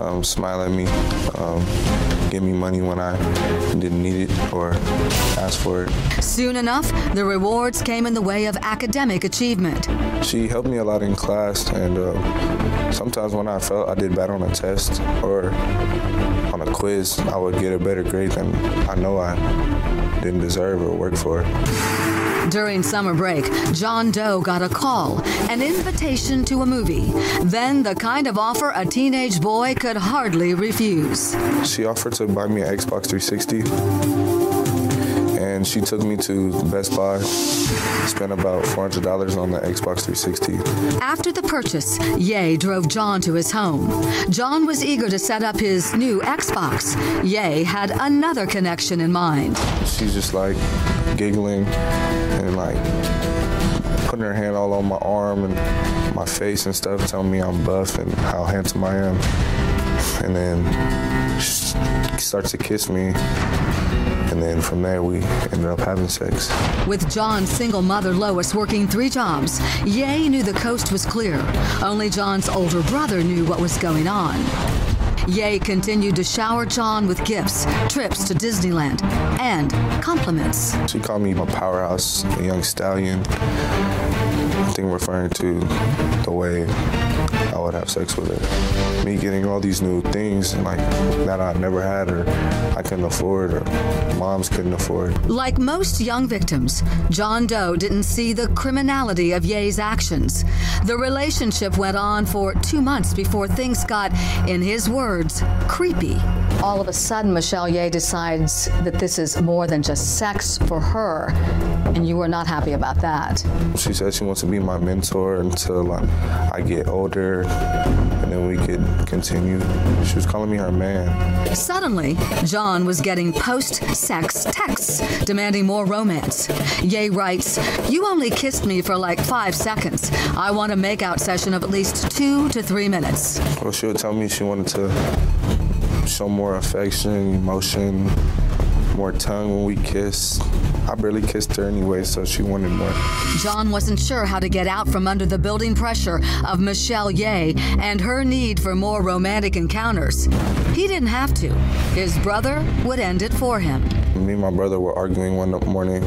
um, smile at me, um, give me money when I didn't need it or ask for it. Soon enough, the rewards came in the way of academic achievement. She helped me a lot in class, and uh, sometimes when I felt I did bad on a test or a quiz, I would get a better grade than I know I didn't deserve or work for. During summer break, John Doe got a call, an invitation to a movie, then the kind of offer a teenage boy could hardly refuse. She offered to buy me an Xbox 360 and she took me to Best Buy, spent about $400 on the Xbox 360. After the purchase, Ye drove John to his home. John was eager to set up his new Xbox. Ye had another connection in mind. She's just like giggling and like putting her hand all on my arm and my face and stuff, telling me I'm buff and how handsome I am. And then she starts to kiss me. And then from there we ended up having sex. With John's single mother Lois working three jobs, Ye knew the coast was clear. Only John's older brother knew what was going on. Ye continued to shower John with gifts, trips to Disneyland, and compliments. She called me a powerhouse, a young stallion. I think referring to the way I would have sex with her. Me getting all these new things like that I never had or I couldn't afford or moms couldn't afford. Like most young victims, John Doe didn't see the criminality of Ye's actions. The relationship went on for 2 months before things got in his words creepy. All of a sudden Michelle Ye decides that this is more than just sex for her and you were not happy about that. She said she wants to be my mentor until I get older and then we could continue. She was calling me her man. Suddenly, John was getting post-sex texts demanding more romance. Ye writes, "You only kissed me for like 5 seconds. I want a makeout session of at least 2 to 3 minutes." Well, she would tell me she wanted to show more affection, emotion, more tongue when we kiss. I barely kissed her anyway, so she wanted more. John wasn't sure how to get out from under the building pressure of Michelle Ye and her need for more romantic encounters. He didn't have to. His brother would end it for him. Me and my brother were arguing one morning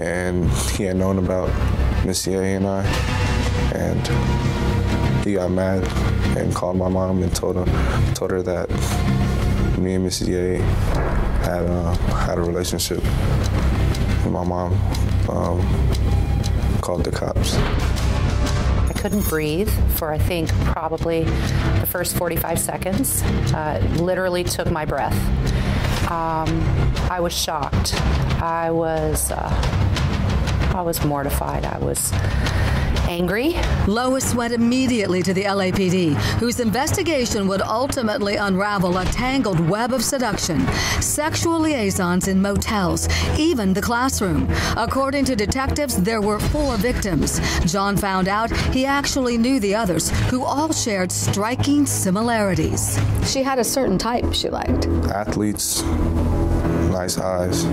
and he had known about Miss Ye and I and he got mad and called my mom and told her told her that me and Mrs. Ye had uh, had a relationship. My mom um, called the cops. I couldn't breathe for I think probably the first 45 seconds. Uh, literally took my breath. Um, I was shocked. I was uh, I was mortified. I was angry. Lois went immediately to the LAPD, whose investigation would ultimately unravel a tangled web of seduction, sexual liaisons in motels, even the classroom. According to detectives, there were four victims. John found out he actually knew the others, who all shared striking similarities. She had a certain type she liked. Athletes, nice eyes,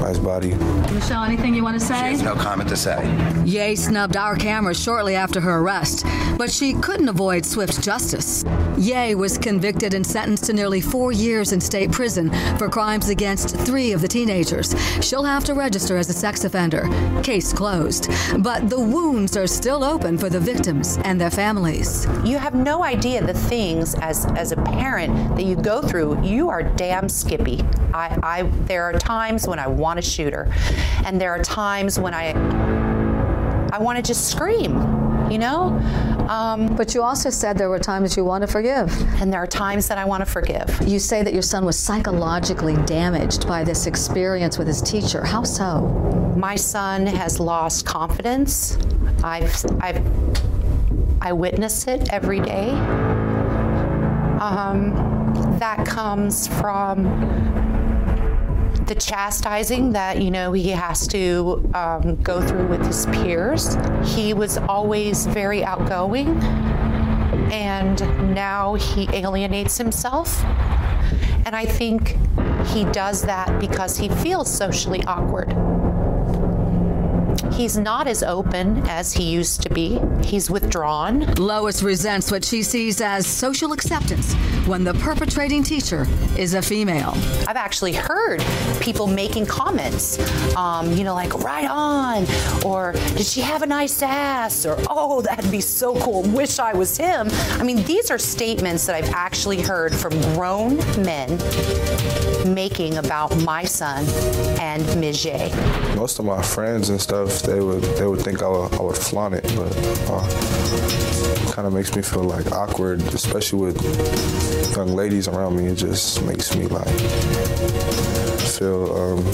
nice body. Michelle, anything you want to say? She has no comment to say. Ye snubbed our camera shortly after her arrest, but she couldn't avoid swift justice. Ye was convicted and sentenced to nearly 4 years in state prison for crimes against 3 of the teenagers. She'll have to register as a sex offender. Case closed. But the wounds are still open for the victims and their families. You have no idea the things as as a parent that you go through. You are damn skippy. I I there are times when I want to shoot her and there are times when I I want to just scream, you know? Um, but you also said there were times you want to forgive. And there are times that I want to forgive. You say that your son was psychologically damaged by this experience with his teacher. How so? My son has lost confidence. I've I've I witness it every day. Um, that comes from the chastising that you know he has to um, go through with his peers. He was always very outgoing and now he alienates himself. And I think he does that because he feels socially awkward. He's not as open as he used to be. He's withdrawn. Lois resents what she sees as social acceptance when the perpetrating teacher is a female. I've actually heard people making comments um, you know like right on or did she have a nice ass or oh that'd be so cool wish I was him. I mean these are statements that I've actually heard from grown men making about my son and Ms. Most of my friends and stuff they would they would think I would, I would flaunt it, but uh, kind of makes me feel like awkward, especially with young ladies around me. It just makes me like feel um,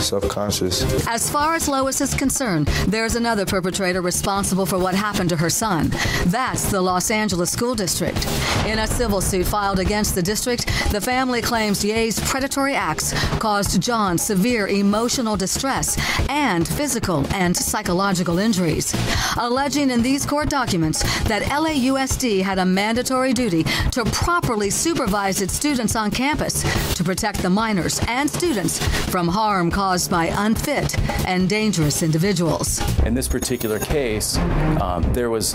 self-conscious. As far as Lois is concerned, there's another perpetrator responsible for what happened to her son. That's the Los Angeles School District. In a civil suit filed against the district, the family claims Ye's predatory acts caused John severe emotional distress and physical and psychological injuries, alleging in these court documents that LAUSD had a mandatory duty to properly supervise its students on campus to protect the minors and students from harm caused by unfit and dangerous individuals. In this particular case, um, there was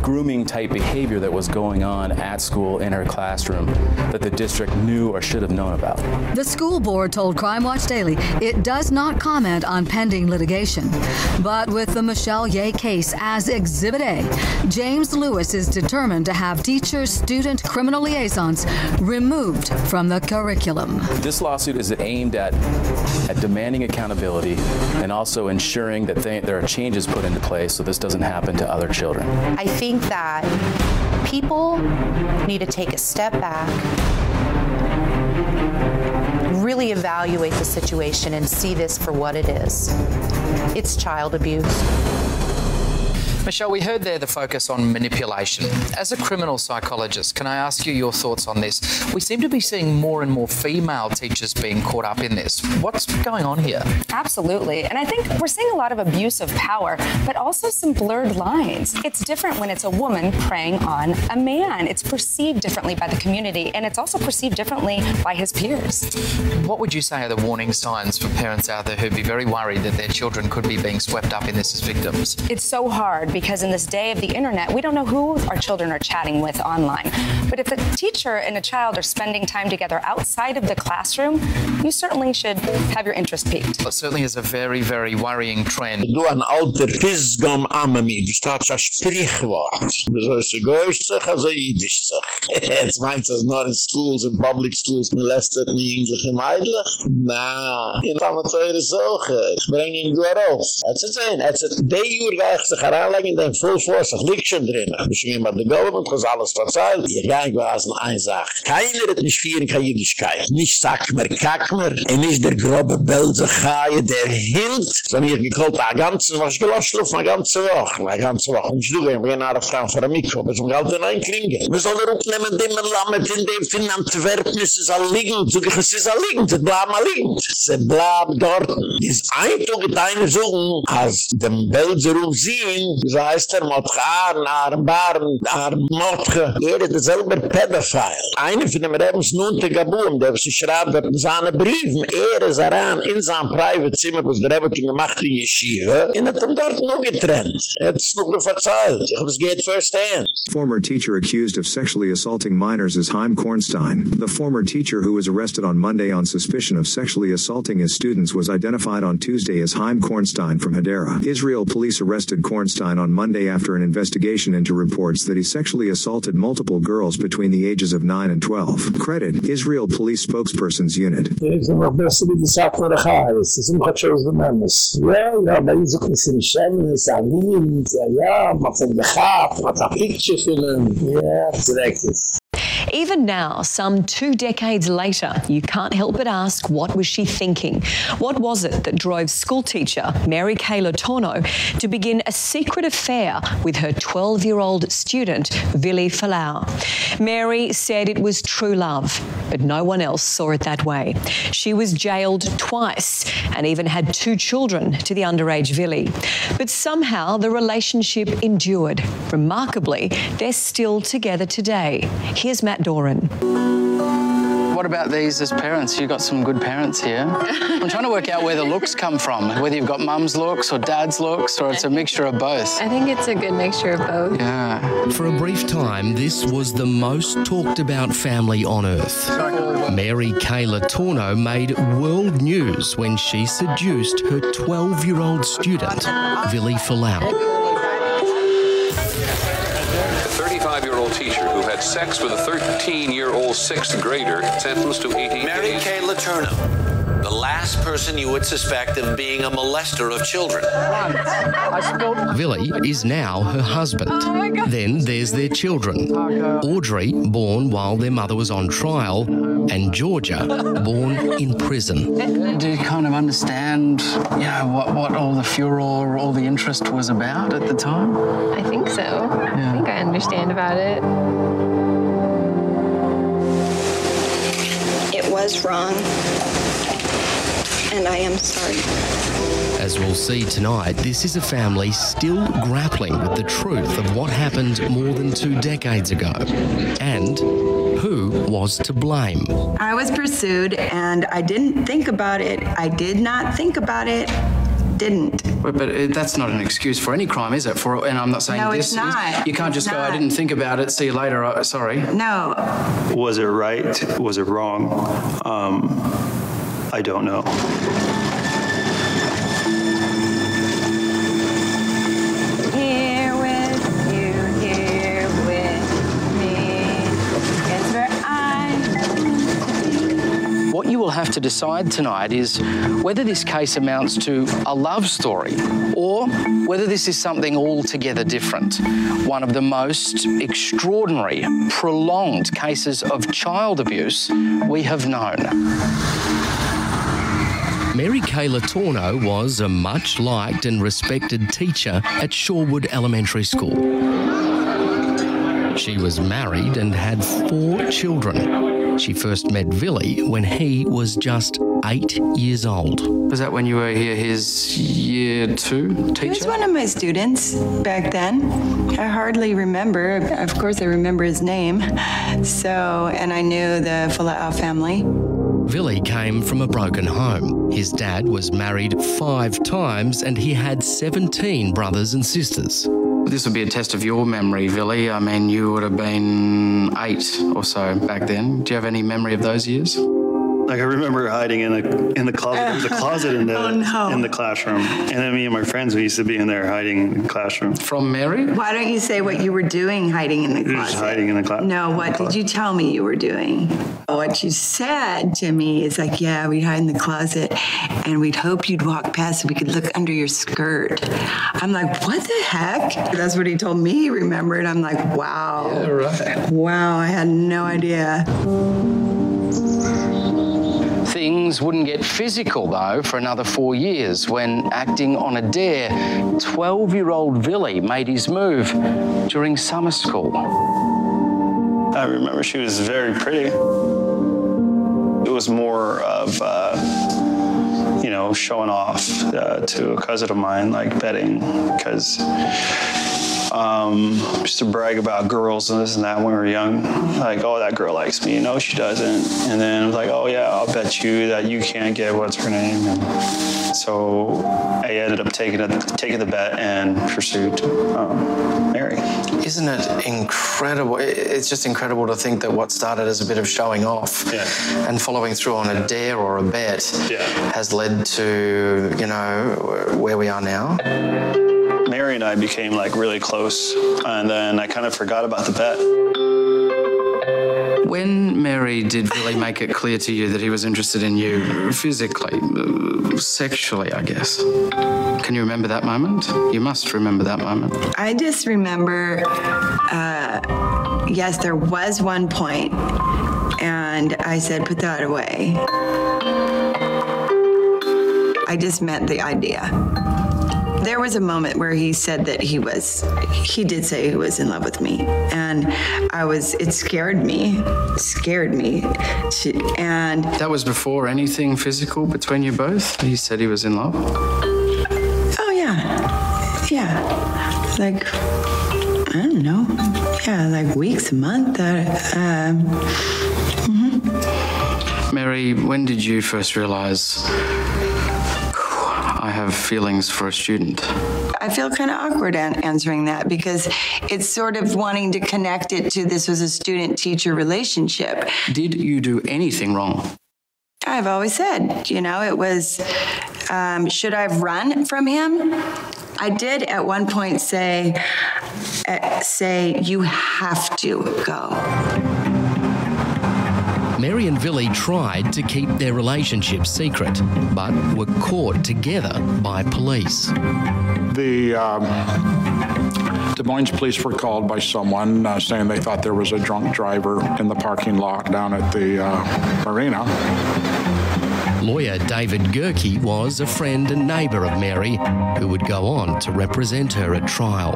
grooming type behavior that was going on at school in her classroom that the district knew or should have known about. The school board told Crime Watch Daily it does not comment on pending litigation. But with the Michelle Ye case as Exhibit A, James Lewis is determined to have teachers student criminal liaisons removed from the curriculum. This lawsuit is aimed at at demanding accountability and also ensuring that they, there are changes put into place so this doesn't happen to other children. I think that people need to take a step back really evaluate the situation and see this for what it is. It's child abuse. Michelle, we heard there the focus on manipulation. As a criminal psychologist, can I ask you your thoughts on this? We seem to be seeing more and more female teachers being caught up in this. What's going on here? Absolutely. And I think we're seeing a lot of abuse of power, but also some blurred lines. It's different when it's a woman preying on a man. It's perceived differently by the community and it's also perceived differently by his peers. What would you say are the warning signs for parents out there who'd be very worried that their children could be being swept up in this as victims? It's so hard because in this day of the internet, we don't know who our children are chatting with online. But if a teacher and a child are spending time together outside of the classroom, you certainly should have your interest piqued. It certainly is a very, very worrying trend. Du an alter Fisgam Amami, du staat a Sprichwort. Du sollst du gehörst sich, also jüdisch sich. Jetzt meinst es nur in schools, in public schools, molestet nie jüngliche Meidlich? Na, in Amateure Soche. Ich bring ihn du herauf. Jetzt ist ein, jetzt ist die Jür gleich sich heranlegen, schreiben den full force liction drin. Geschrieben hat der government hat alles verzahlt ihr gang war als eine Sache. keiner hat nicht vier kann ich nicht nicht sag mir kack mir und ist der grobe belze gaie der hilt sondern ihr gekocht a ganze was gelöscht auf eine ganze woche. Eine ganze woche. Und ich du gehen wir nach frau für mich so ein geld in einen kriegen. Wir sollen ruck nehmen dem lammet in dem finanzwerten ist es all liegen es ist all liegen zu bleiben all liegen Es bleiben dort. Ist ein Tag deine Sogen als dem Belzer und sie er, pedophile. Eine von dem Rebens nun te Gabun, der schreibt, seine Briefen, er ist in sein der Rebens gemacht in Yeshiva, in hat dort getrennt. Er hat es verzeiht. Ich es geht first hand. Former teacher accused of sexually assaulting minors is Haim Kornstein. The former teacher who was arrested on Monday on suspicion of sexually assaulting his students was identified on Tuesday as Haim Kornstein from Hadera. Israel police arrested Kornstein on Monday after an investigation into reports that he sexually assaulted multiple girls between the ages of 9 and 12. Credit Israel police spokesperson's unit. Ik Even now, some two decades later, you can't help but ask what was she thinking? What was it that drove schoolteacher Mary Kay Letourneau to begin a secret affair with her 12-year-old student Vili Fualaau? Mary said it was true love, but no one else saw it that way. She was jailed twice and even had two children to the underage Vili. But somehow the relationship endured. Remarkably, they're still together today. Here's Matt Doran. What about these as parents? You've got some good parents here. I'm trying to work out where the looks come from, whether you've got mum's looks or dad's looks or it's a mixture of both. I think it's a good mixture of both. Yeah. For a brief time, this was the most talked about family on earth. Mary Kay Letourneau made world news when she seduced her 12 year old student, Vili Fualaau. A 35 year old teacher who had sex with a 13 year old sixth grader sentenced to 18 Mary days. Kay Letourneau, the the last person you would suspect of being a molester of children. Billy is now her husband. Oh then there's their children Audrey, born while their mother was on trial, and Georgia, born in prison. Do you kind of understand, you know, what, what all the furor, all the interest was about at the time? I think so. I think I understand about it. It was wrong. And I am sorry. As we'll see tonight, this is a family still grappling with the truth of what happened more than two decades ago and who was to blame. I was pursued and I didn't think about it. I did not think about it. Didn't. But, but uh, that's not an excuse for any crime, is it? For and I'm not saying No, this. it's is- not. you can't It's just go. I didn't think about it. See you later. Uh, sorry. No. Was it right? Was it wrong? Um, I don't know. Here with you, here with me is where I What you will have to decide tonight is whether this case amounts to a love story or whether this is something altogether different. One of the most extraordinary, prolonged cases of child abuse we have known. Mary Kay Letourneau was a much liked and respected teacher at Shorewood Elementary School. She was married and had four children. She first met Billy when he was just eight years old. Was that when you were here, his year two teacher? He was one of my students back then. I hardly remember. Of course, I remember his name. So, and I knew the Fualaau family. Billy came from a broken home. His dad was married five times and he had 17 brothers and sisters. This would be a test of your memory, Billy. I mean, you would have been eight or so back then. Do you have any memory of those years? Like I remember hiding in a in the closet. There was a oh, closet in the Oh, no. in the classroom, and then me and my friends we used to be in there hiding in the classroom. From Mary? Why don't you say what you were doing hiding in the We were just closet? hiding in the closet. No, what did you tell me you were doing? What you said to me is like, yeah, we'd hide in the closet and we'd hope you'd walk past so we could look under your skirt. I'm like, what the heck? That's what he told me he remembered. I'm like, wow. Yeah, right. Wow, I had no idea. Things wouldn't get physical, though, for another four years when, acting on a dare, 12 year old Billy made his move during summer school. I remember she was very pretty. It was more of, uh, you know, showing off uh, to a cousin of mine, like betting, because um, just to brag about girls and this and that when we were young. Like, oh, that girl likes me. No, she doesn't. And then it was like, oh, yeah, I'll bet you that you can't get what's her name. And so I ended up taking, a, taking the bet and pursued um, Mary. Isn't it incredible? It's just incredible to think that what started as a bit of showing off and following through on a dare or a bet has led to, you know, where we are now. Mary and I became like really close, and then I kind of forgot about the bet. When Mary did really make it clear to you that he was interested in you physically, sexually, I guess. Can you remember that moment? You must remember that moment. I just remember, uh, yes, there was one point, and I said, put that away. I just meant the idea. There was a moment where he said that he was, he did say he was in love with me. And I was, it scared me, scared me. to- And That was before anything physical between you both? He said he was in love? Oh yeah, yeah, like I don't know, yeah, like weeks, a month. Uh, um, Mary, when did you first realize I have feelings for a student? I feel kind of awkward an- answering that because it's sort of wanting to connect it to this was a student-teacher relationship. Did you do anything wrong? I've always said, you know, it was, um, should I have run from him? I did at one point say, uh, say, you have to go. Mary and Vili tried to keep their relationship secret, but were caught together by police. The um, Des Moines police were called by someone uh, saying they thought there was a drunk driver in the parking lot down at the uh, marina. Lawyer David Gehrke was a friend and neighbour of Mary who would go on to represent her at trial.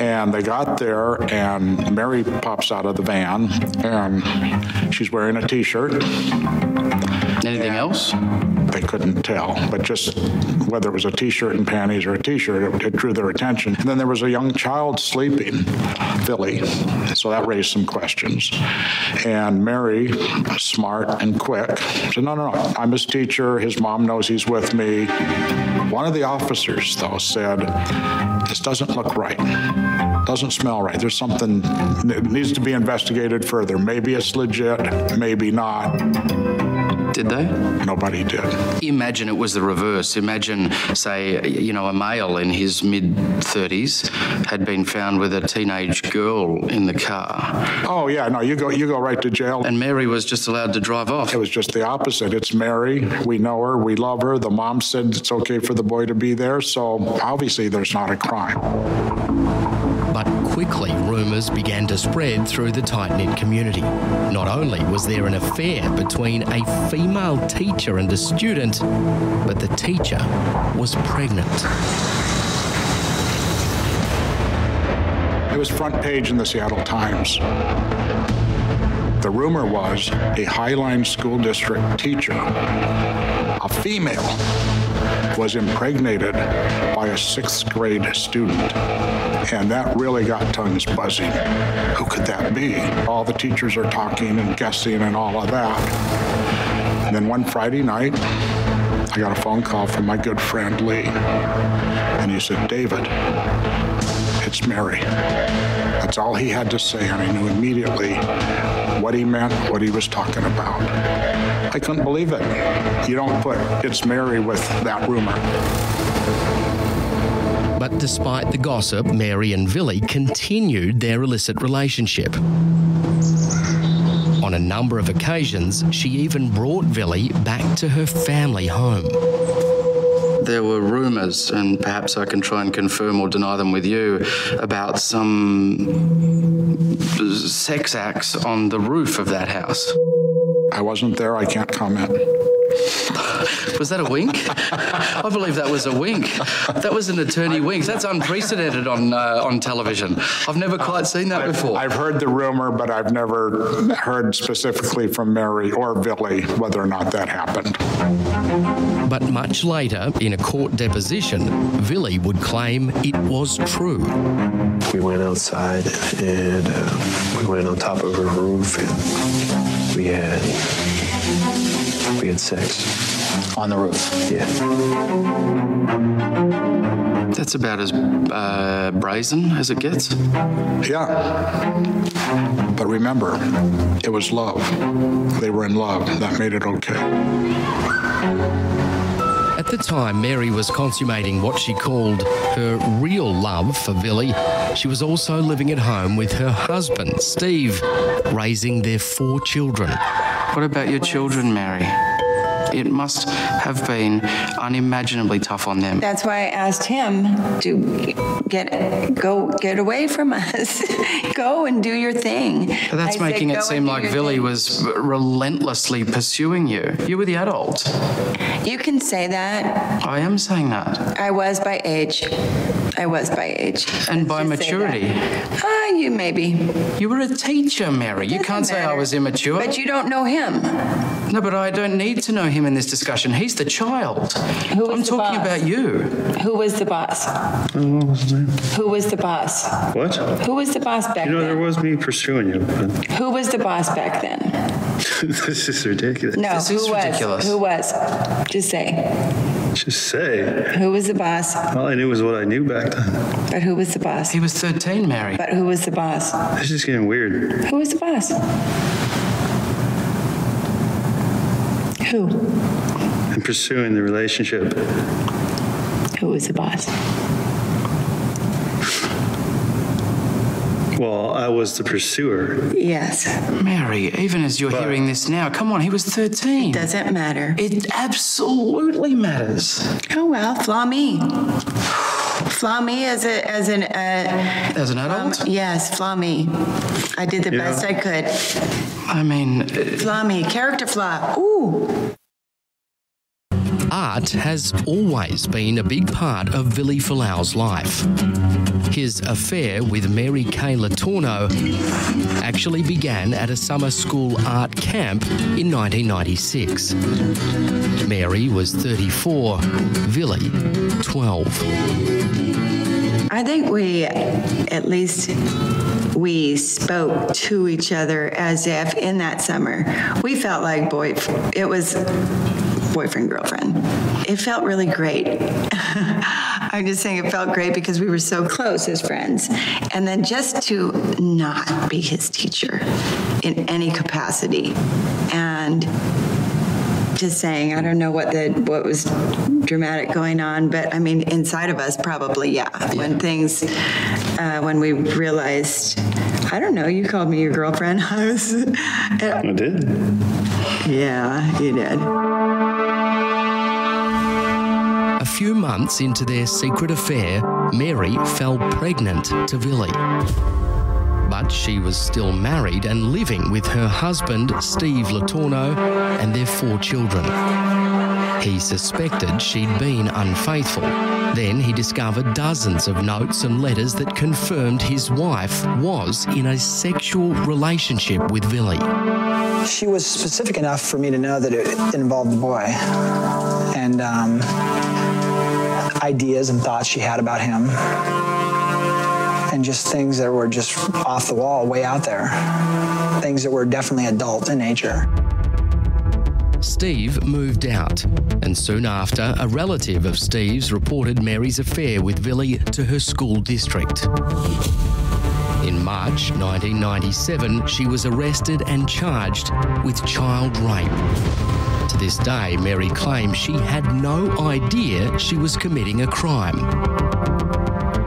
And they got there and Mary pops out of the van and she's wearing a t-shirt. Anything else? Couldn't tell, but just whether it was a t-shirt and panties or a t-shirt, it, it drew their attention. And then there was a young child sleeping, Philly. So that raised some questions. And Mary, smart and quick, said, no, no, no, I'm his teacher. His mom knows he's with me. One of the officers, though, said, this doesn't look right doesn't smell right. There's something that needs to be investigated further. Maybe it's legit, maybe not. Did they? Nobody did. Imagine it was the reverse. Imagine, say, you know, a male in his mid 30s had been found with a teenage girl in the car. Oh yeah, no, you go you go right to jail. And Mary was just allowed to drive off. It was just the opposite. It's Mary. We know her. We love her. The mom said it's okay for the boy to be there, so obviously there's not a crime. Quickly, rumours began to spread through the tight knit community. Not only was there an affair between a female teacher and a student, but the teacher was pregnant. It was front page in the Seattle Times. The rumor was a Highline School District teacher, a female, was impregnated by a sixth grade student. And that really got tongues buzzing. Who could that be? All the teachers are talking and guessing and all of that. And then one Friday night, I got a phone call from my good friend Lee. And he said, David, it's Mary. That's all he had to say, and I knew immediately what he meant, what he was talking about. I couldn't believe it. You don't put it's Mary with that rumor. But despite the gossip, Mary and Vili continued their illicit relationship. On a number of occasions, she even brought Vili back to her family home. There were rumours, and perhaps I can try and confirm or deny them with you, about some sex acts on the roof of that house. I wasn't there. I can't comment. Was that a wink? I believe that was a wink. That was an attorney wink. That's unprecedented on uh, on television. I've never quite seen that before. I've heard the rumor, but I've never heard specifically from Mary or Billy whether or not that happened. But much later, in a court deposition, Vili would claim it was true. We went outside and uh, we went on top of her roof and we had we had sex on the roof. Yeah. That's about as uh, brazen as it gets. Yeah. But remember, it was love. They were in love. That made it okay. At the time Mary was consummating what she called her real love for Billy. she was also living at home with her husband, Steve, raising their four children. What about your children, Mary? It must have been unimaginably tough on them. That's why I asked him to get go get away from us. go and do your thing. But that's I making "Go it seem like Vili was relentlessly pursuing you. You were the adult. You can say that. I am saying that. I was by age. I was by age. And by Let's just maturity. that. Ah, you maybe. You were a teacher, Mary. You Doesn't can't say I was immature. But you don't know him. No, but I don't need to know him in this discussion. He's the child. Who I'm the talking boss? about you. Who was the boss? What was his name? Who was the boss? What? Who was the boss back then? You know, there was me pursuing you, but Who was the boss back then? this is ridiculous. No, This who is was? ridiculous. Who was? Just say. Just say. Who was the boss? All I knew was what I knew back then. But who was the boss? He was 13, Mary. But who was the boss? This is getting weird. Who was the boss? Who? I'm pursuing the relationship. Who was the boss? Well, I was the pursuer. Yes. Mary, even as you're hearing this now, come on, he was 13. It Doesn't matter. It absolutely matters. Oh well, flaw me. Flaw me as a as an uh, As an adult? yes, flaw me. I did the Yeah. best I could. I mean, Flaw me, character flaw. Ooh. Art has always been a big part of Billy Fualaau's life. His affair with Mary Kay Letourneau actually began at a summer school art camp in 1996. Mary was 34, Billy 12. I think we at least we spoke to each other as if in that summer we felt like boy it was boyfriend girlfriend. It felt really great. I'm just saying it felt great because we were so close as friends. And then just to not be his teacher in any capacity and just saying i don't know what the what was dramatic going on but i mean inside of us probably yeah, when things uh, when we realized i don't know you called me your girlfriend i was i did yeah you did few months into their secret affair, Mary fell pregnant to Billy. But she was still married and living with her husband, Steve Letourneau, and their four children. He suspected she'd been unfaithful. Then he discovered dozens of notes and letters that confirmed his wife was in a sexual relationship with Billy. She was specific enough for me to know that it involved the boy and um, ideas and thoughts she had about him and just things that were just off the wall, way out there. Things that were definitely adult in nature. Steve moved out, and soon after, a relative of Steve's reported Mary's affair with Billy to her school district. In March 1997, she was arrested and charged with child rape. This day, Mary claims she had no idea she was committing a crime.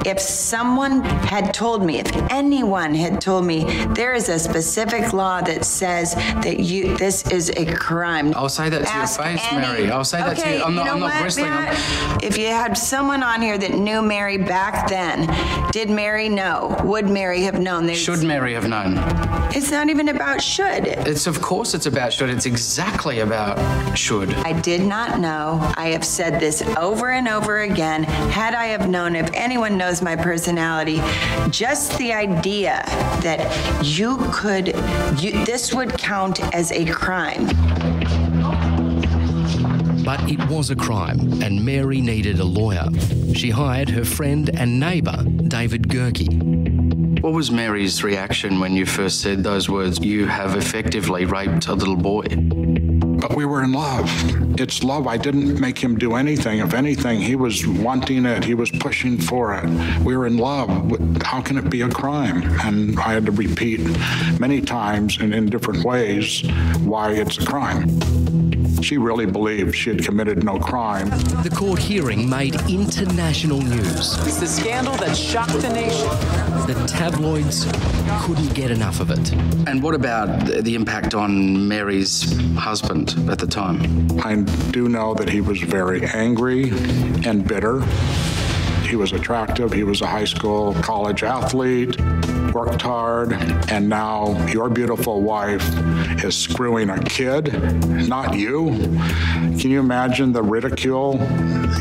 If someone had told me if anyone had told me there is a specific law that says that you this is a crime I'll say that to your face, any- Mary. I'll say that to you. I'm not, know I'm not bristling. I'm- If you had someone on here that knew Mary back then, did Mary know? Would Mary have known? There's, Should Mary have known? It's not even about should. It's of course it's about should. It's exactly about should. I did not know. I have said this over and over again. Had I have known, if anyone knows my personality, just the idea that you could, you, this would count as a crime. But it was a crime, and Mary needed a lawyer. She hired her friend and neighbour, David Gehrke. What was Mary's reaction when you first said those words? You have effectively raped a little boy. But we were in love. It's love. I didn't make him do anything. If anything, he was wanting it. He was pushing for it. We were in love. How can it be a crime? And I had to repeat many times and in different ways why it's a crime. She really believed she had committed no crime. The court hearing made international news. It's the scandal that shocked the nation. The tabloids couldn't get enough of it. And what about the the impact on Mary's husband at the time? I do know that he was very angry and bitter. He was attractive. He was a high school, college athlete, worked hard, and now your beautiful wife is screwing a kid, not you. Can you imagine the ridicule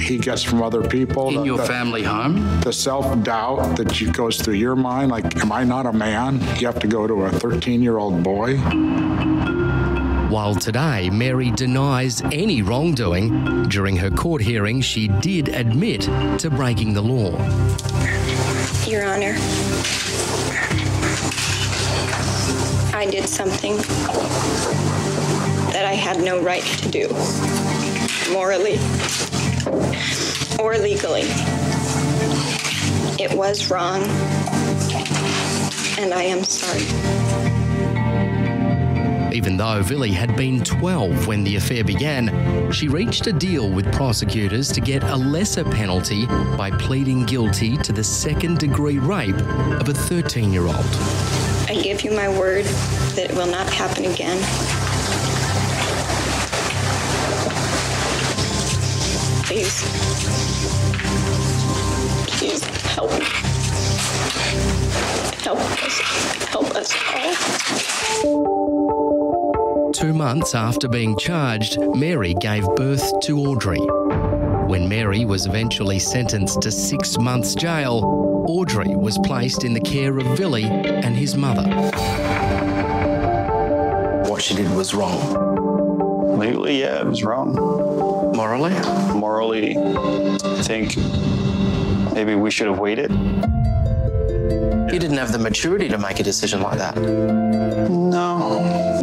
he gets from other people? In The- your the- family home? The self-doubt that you- goes through your mind, like, am I not a man? You have to go to a 13-year-old boy? While today Mary denies any wrongdoing, during her court hearing she did admit to breaking the law. Your Honor, I did something that I had no right to do, morally or legally. It was wrong, and I am sorry. Even though Vili had been 12 when the affair began, she reached a deal with prosecutors to get a lesser penalty by pleading guilty to the second degree rape of a 13 year old. I give you my word that it will not happen again. Please. Please help me. Help us. Help us all. Two months after being charged, Mary gave birth to Audrey. When Mary was eventually sentenced to six months jail, Audrey was placed in the care of Vili and his mother. What she did was wrong. Legally, yeah, it was wrong. Morally? Morally, I think maybe we should have waited. You didn't have the maturity to make a decision like that. No,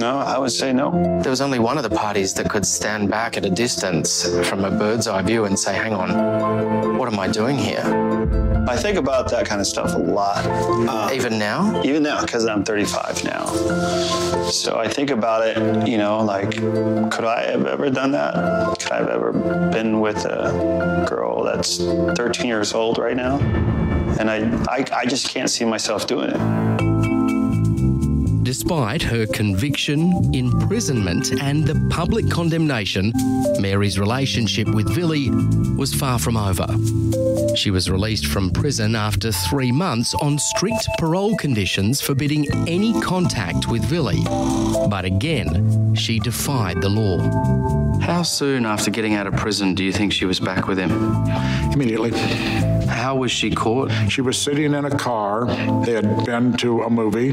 no, I would say no. There was only one of the parties that could stand back at a distance from a bird's eye view and say, hang on, what am I doing here? I think about that kind of stuff a lot. Uh, even now? Even now, because I'm 35 now. So I think about it, you know, like, could I have ever done that? Could I have ever been with a girl that's 13 years old right now? And I, I, I just can't see myself doing it. Despite her conviction, imprisonment, and the public condemnation, Mary's relationship with Vili was far from over. She was released from prison after three months on strict parole conditions forbidding any contact with Vili. But again, she defied the law. How soon after getting out of prison do you think she was back with him? Immediately. How was she caught? She was sitting in a car. They had been to a movie.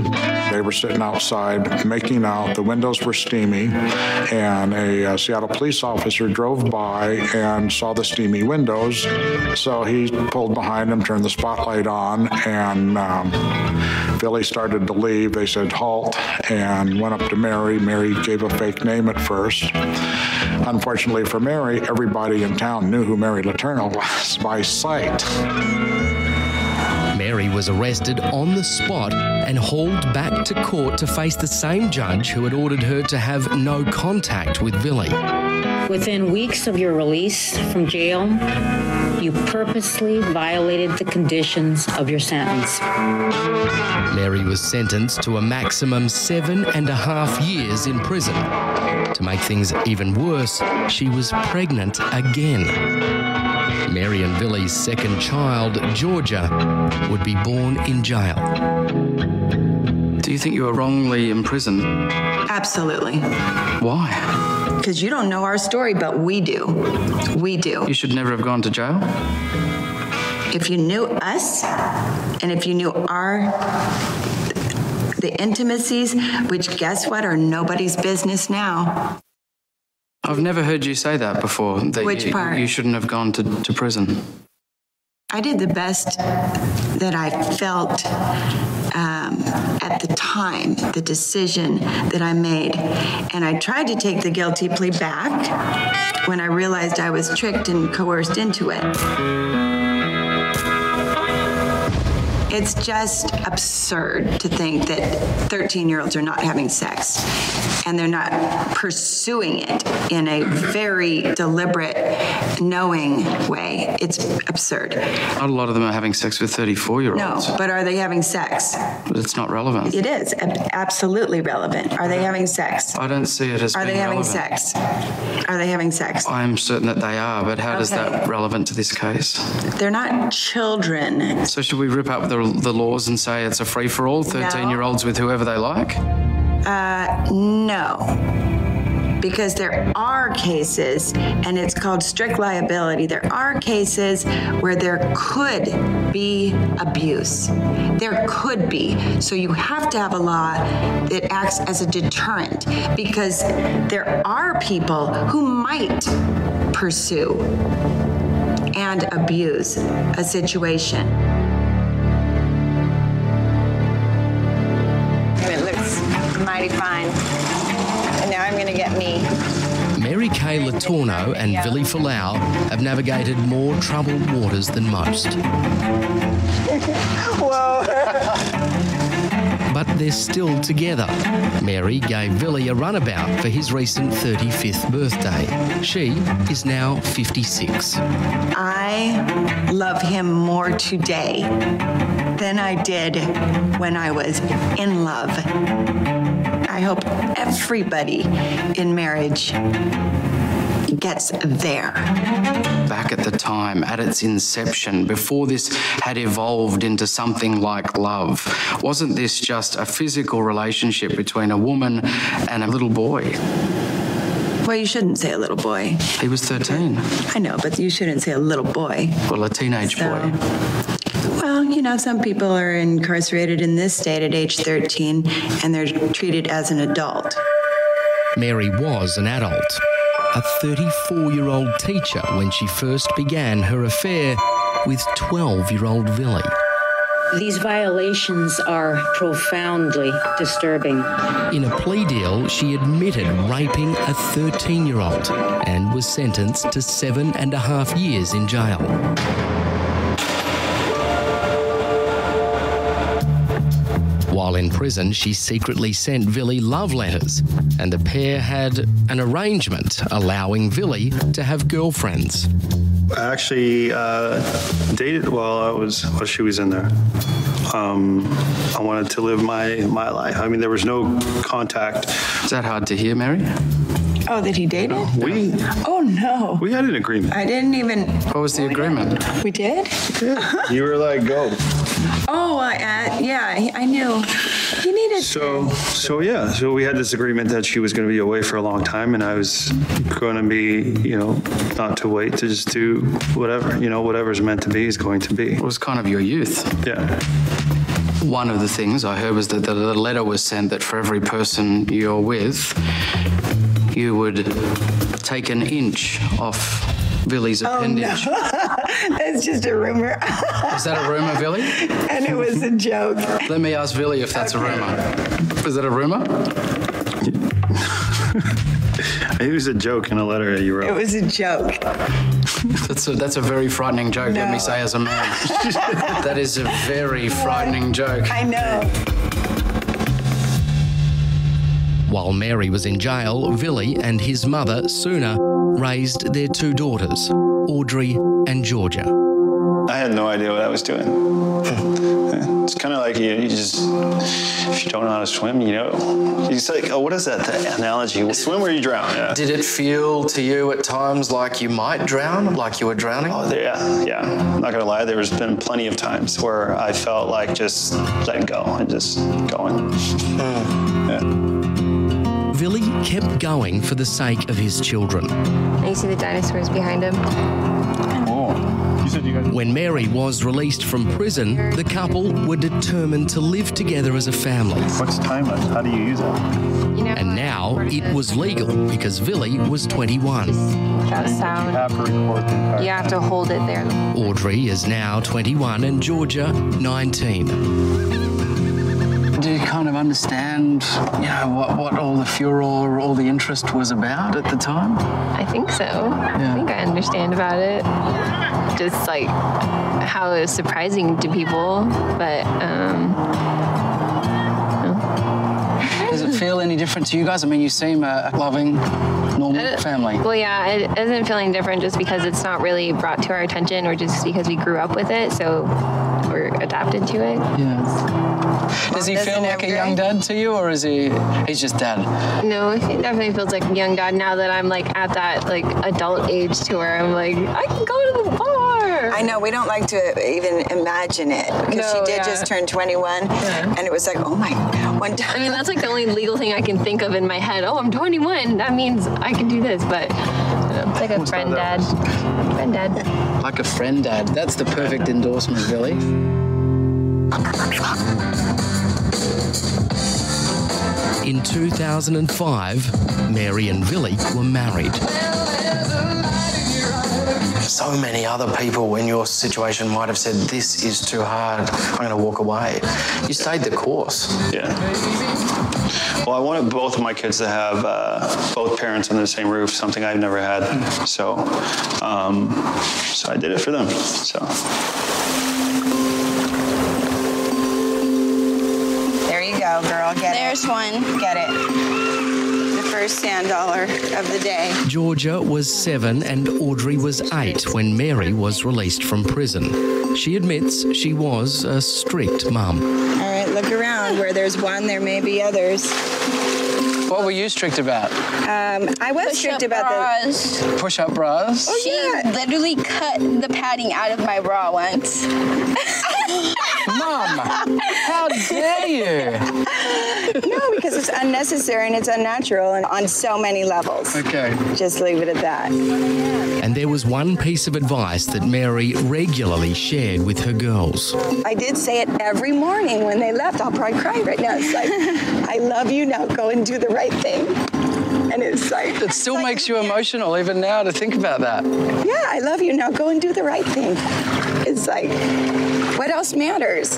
They were sitting outside making out. The windows were steamy, and a uh, Seattle police officer drove by and saw the steamy windows. So he pulled behind him, turned the spotlight on, and um, Billy started to leave. They said halt and went up to Mary. Mary gave a fake name at first. Unfortunately for Mary, everybody in town knew who Mary Letourneau was by sight. Mary was arrested on the spot and hauled back to court to face the same judge who had ordered her to have no contact with Billy. Within weeks of your release from jail, you purposely violated the conditions of your sentence. Mary was sentenced to a maximum seven and a half years in prison. To make things even worse, she was pregnant again. Mary and Vili's second child, Georgia, would be born in jail. Do you think you were wrongly imprisoned? Absolutely. Why? Because you don't know our story, but we do. We do. You should never have gone to jail. If you knew us and if you knew our the intimacies, which guess what are nobody's business now. I've never heard you say that before. That Which you, part? You shouldn't have gone to, to prison. I did the best that I felt um, at the time, the decision that I made. And I tried to take the guilty plea back when I realized I was tricked and coerced into it. It's just absurd to think that 13 year olds are not having sex and they're not pursuing it in a very deliberate, knowing way. It's absurd. Not a lot of them are having sex with 34-year-olds. No, olds. but are they having sex? But it's not relevant. It is absolutely relevant. Are they having sex? I don't see it as Are they having relevant. sex? Are they having sex? I'm certain that they are, but how does Okay. that relevant to this case? They're not children. So should we rip up the, the laws and say it's a free for all, 13 year olds with whoever they like? Uh, no. Because there are cases, and it's called strict liability. There are cases where there could be abuse. There could be. So you have to have a law that acts as a deterrent because there are people who might pursue and abuse a situation. Mighty fine. And now I'm going to get me. Mary Kay Letourneau and Vili Fualaau have navigated more troubled waters than most. Whoa. But but they're still together. Mary gave Billy a runabout for his recent 35th birthday. She is now 56. I love him more today than I did when I was in love. I hope everybody in marriage gets there. Back at the time, at its inception, before this had evolved into something like love, wasn't this just a physical relationship between a woman and a little boy? Well, you shouldn't say a little boy. He was 13. I know, but you shouldn't say a little boy. Well, a teenage boy. Well, you know, some people are incarcerated in this state at age 13 and they're treated as an adult. Mary was an adult, a 34 year old teacher when she first began her affair with 12 year old Vili. These violations are profoundly disturbing. In a plea deal, she admitted raping a 13 year old and was sentenced to seven and a half years in jail. While in prison, she secretly sent Vili love letters, and the pair had an arrangement allowing Vili to have girlfriends. I actually uh, dated while I was while she was in there. Um, I wanted to live my my life. I mean, there was no contact. Is that hard to hear, Mary? Oh, that he dated? We Oh no. we had an agreement. I didn't even What was the agreement? We did? You were like, go. Oh, uh, yeah, I knew. He needed So so yeah, so we had this agreement that she was going to be away for a long time, and I was going to be, you know, not to wait to just do whatever, you know, whatever's meant to be is going to be. It was kind of your youth. Yeah. One of the things I heard was that the the letter was sent that for every person you're with, you would take an inch off Vili's Oh no. appendage. That's just a rumor. Is that a rumor, Vili? and it was a joke. Let me ask Vili if that's a rumor. Is that a rumor? It was a joke in a letter that you wrote. It was a joke. That's a, that's a very frightening joke, let me say as a man. that is a very frightening joke. I know. While Mary was in jail, Vili and his mother, Suna, raised their two daughters, Audrey and Georgia. I had no idea what I was doing. Hmm. it's kind of like you, you just, if you don't know how to swim, you know, you just like, oh, what is that the analogy? Swim or you drown. Yeah. Did it feel to you at times like you might drown, like you were drowning? Oh, yeah, yeah. I'm not gonna lie, there's been plenty of times where I felt like just letting go and just going. Hmm. Yeah. Vili kept going for the sake of his children. And you see the dinosaurs behind him. Oh, when Mary was released from prison, the couple were determined to live together as a family. What's timeless? How do you use it? And now it was legal because Vili was 21. Without sound. You have to hold it there. Audrey is now 21 and Georgia 19. Kind of understand, you know, what, what all the furor, all the interest was about at the time? I think so. I think I understand about it. Just like how it was surprising to people, but um, Does it feel any different to you guys? I mean, you seem a loving, normal family. well, yeah, it isn't feeling different just because it's not really brought to our attention, or just because we grew up with it, so adapted to it. Yeah. Does he feel like a young dad to you, or is he? He's just dad. No, he definitely feels like a young dad now that I'm like at that like adult age to where I'm like I can go to the bar. I know we don't like to even imagine it because No, she did yeah. just turn 21 and it was like, "Oh my, one time I mean, that's like the only legal thing I can think of in my head. Oh, I'm 21. That means I can do this, but you know, it's like a friend dad. Friend dad. Like a friend dad. That's the perfect endorsement, Vili. In 2005, Mary and Vili were married. So many other people in your situation might have said, This is too hard. I'm going to walk away. You stayed the course. Yeah. Well, I wanted both of my kids to have uh, both parents under the same roof, something I've never had. So, um, so I did it for them. So. Go. go, girl. Get There's it. one. Get it. The first sand dollar of the day. Georgia was seven and Audrey was eight when Mary was released from prison. She admits she was a strict mum. All right, look around. Where there's one, there may be others. What were you strict about? Um, I was strict about bras. the Push up bras? Oh, she literally cut the padding out of my bra once. Mom, how dare you? no, because it's unnecessary and it's unnatural and on so many levels. Okay. Just leave it at that. And there was one piece of advice that Mary regularly shared with her girls. I did say it every morning when they left. I'll probably cry right now. It's like, I love you now. Go and do the right thing. And it's like It still makes you emotional even now to think about that. Yeah, I love you now. Go and do the right thing. It's like, what else matters?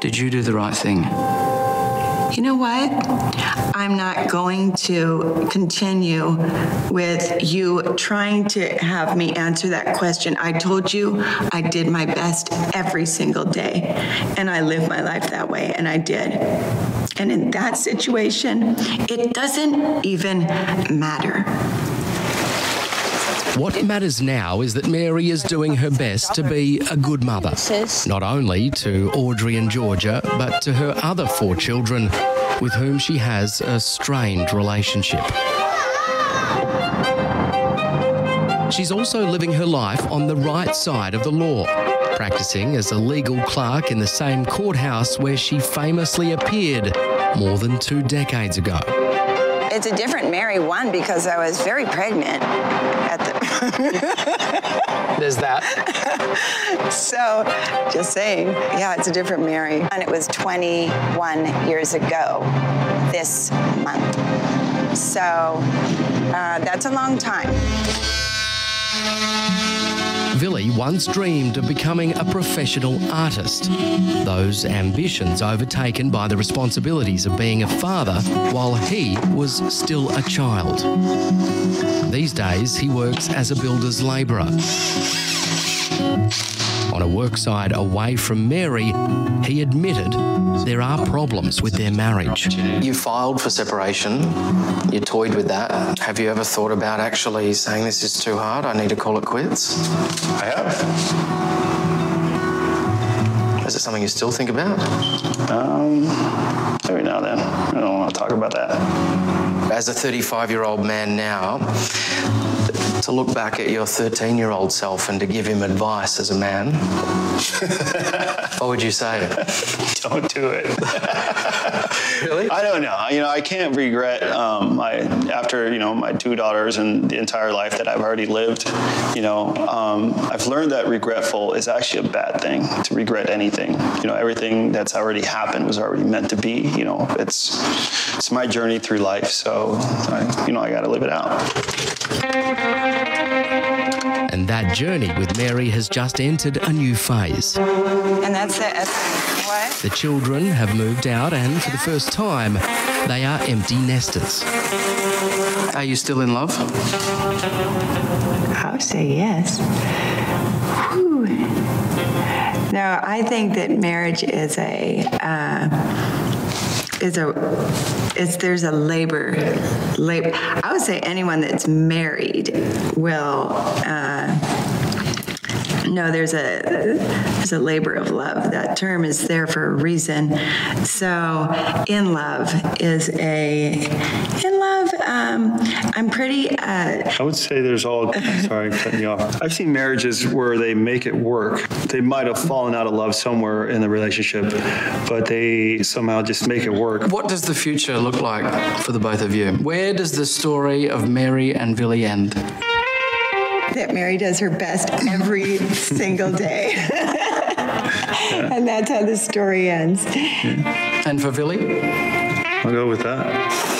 Did you do the right thing? You know what? I'm not going to continue with you trying to have me answer that question. I told you I did my best every single day, and I live my life that way, and I did. And in that situation, it doesn't even matter. What matters now is that Mary is doing her best to be a good mother, not only to Audrey and Georgia, but to her other four children with whom she has a strained relationship. She's also living her life on the right side of the law, practicing as a legal clerk in the same courthouse where she famously appeared more than two decades ago. It's a different Mary one because I was very pregnant at the There's that. so, just saying, yeah, it's a different Mary. And it was 21 years ago this month. So, uh, that's a long time. Vili once dreamed of becoming a professional artist. Those ambitions overtaken by the responsibilities of being a father while he was still a child. These days, he works as a builder's labourer. On a worksite away from Mary, he admitted there are problems with their marriage. You filed for separation. You toyed with that. Have you ever thought about actually saying this is too hard? I need to call it quits? I have. Is it something you still think about? Um, every now and then. I don't want to talk about that. As a 35 year old man now, to look back at your 13 year old self and to give him advice as a man, what would you say? Don't do it. really? I don't know. You know, I can't regret um, my after you know my two daughters and the entire life that I've already lived. You know, um, I've learned that regretful is actually a bad thing to regret anything. You know, everything that's already happened was already meant to be. You know, it's it's my journey through life. So, I, you know, I got to live it out. And that journey with Mary has just entered a new phase. And that's it. What? The children have moved out, and for the first time, they are empty nesters. Are you still in love? I would say yes. Whew. No, I think that marriage is a uh, is a is there's a labor labor. I would say anyone that's married will uh, no, there's a there's a labor of love. That term is there for a reason. So, in love is a in love. Um, I'm pretty. Uh, I would say there's all sorry cutting you off. I've seen marriages where they make it work. They might have fallen out of love somewhere in the relationship, but they somehow just make it work. What does the future look like for the both of you? Where does the story of Mary and Vili end? That Mary does her best every single day. and that's how the story ends. And for Vili? I'll go with that.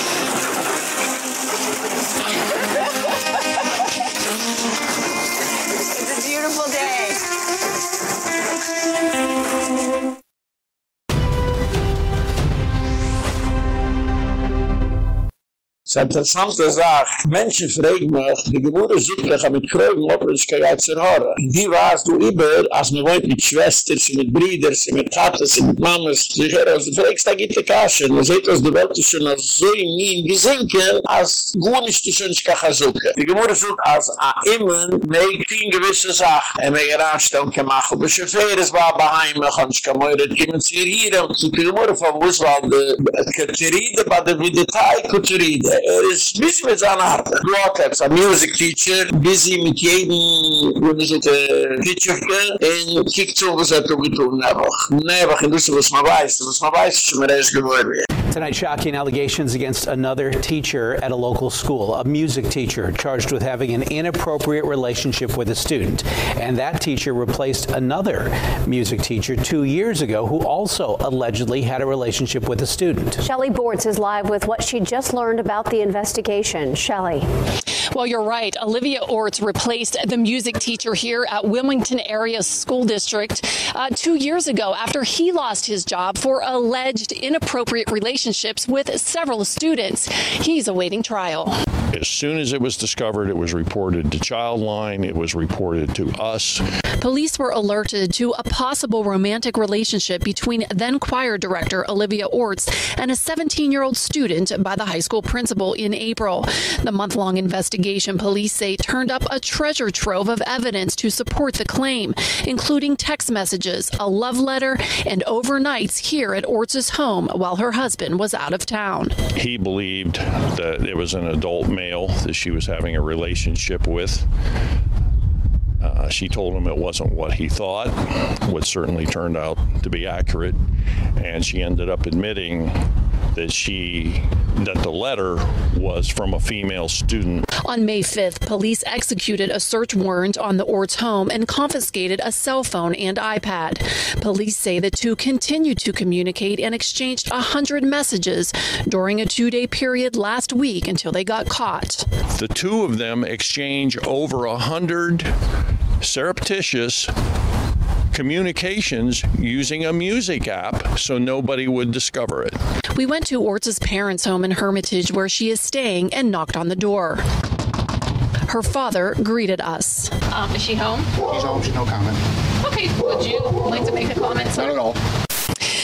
Es ist interessant, dass er sagt, Menschen fragen mich, die Gebäude sind ja mit Kräuten, ob er sich kein Geiz erhören. Die weißt du iber als man wohnt mit Schwestern, mit Brüdern, mit Tates, mit Mamas, die hören, als du fragst, da gibt es keine Man sieht, dass die Welt ist schon so in mir im als gut ist die Schönsch kann suchen. Die Gebäude sind als auch immer, mit vielen gewissen Sachen, und mit der Anstellung gemacht, ob ich schon fähig ist, war bei Heim, und ich kann mich nicht mehr, und ich kann mich nicht mehr, und ich kann mich nicht mehr, und ich kann mich nicht mehr, und ich kann mich nicht mehr, er ist nicht mit seiner Art. Rockabs, ein Music Teacher, busy mit jedem, wo nicht mit der Kitschöfke, und kiekt so, was er tun getrunken hat. Nein, aber ich wusste, was man weiß, was man weiß, was man Tonight, shocking allegations against another teacher at a local school, a music teacher charged with having an inappropriate relationship with a student. And that teacher replaced another music teacher 2 years ago who also allegedly had a relationship with a student. Shelley Bortz is live with what she just learned about the investigation. Shelley. Well, you're right. Olivia Orts replaced the music teacher here at Wilmington Area School District uh, 2 years ago after he lost his job for alleged inappropriate relationships with several students. He's awaiting trial. As soon as it was discovered, it was reported to Childline, it was reported to us. Police were alerted to a possible romantic relationship between then choir director Olivia Orts and a 17-year-old student by the high school principal in April. The month-long investigation police say turned up a treasure trove of evidence to support the claim, including text messages, a love letter, and overnights here at Orts's home while her husband was out of town. He believed that it was an adult male that she was having a relationship with. Uh, she told him it wasn't what he thought, which certainly turned out to be accurate, and she ended up admitting that she that the letter was from a female student. On May 5th, police executed a search warrant on the Orts home and confiscated a cell phone and iPad. Police say the two continued to communicate and exchanged 100 messages during a 2-day period last week until they got caught. The two of them exchange over a hundred surreptitious communications using a music app so nobody would discover it. We went to Orts's parents' home in Hermitage where she is staying and knocked on the door. Her father greeted us. Um, is she home? She's home, she's no comment. Okay, would you like to make a comment? Not at all.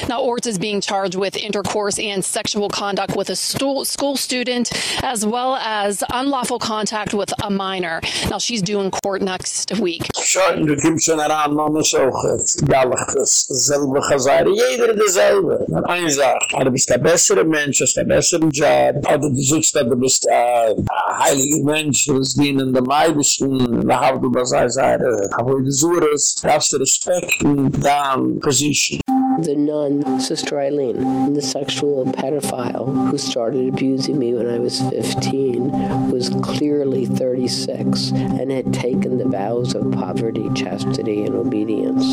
Now, Orts is being charged with intercourse and sexual conduct with a school student, as well as unlawful contact with a minor. Now, she's due in court next week. Du selbe. Jeder du bist der bessere Mensch, der bessere Job. Du suchst, ein Mensch, position. The nun, Sister Eileen, the sexual pedophile who started abusing me when I was 15, was clearly 36 and had taken the vows of poverty, chastity, and obedience.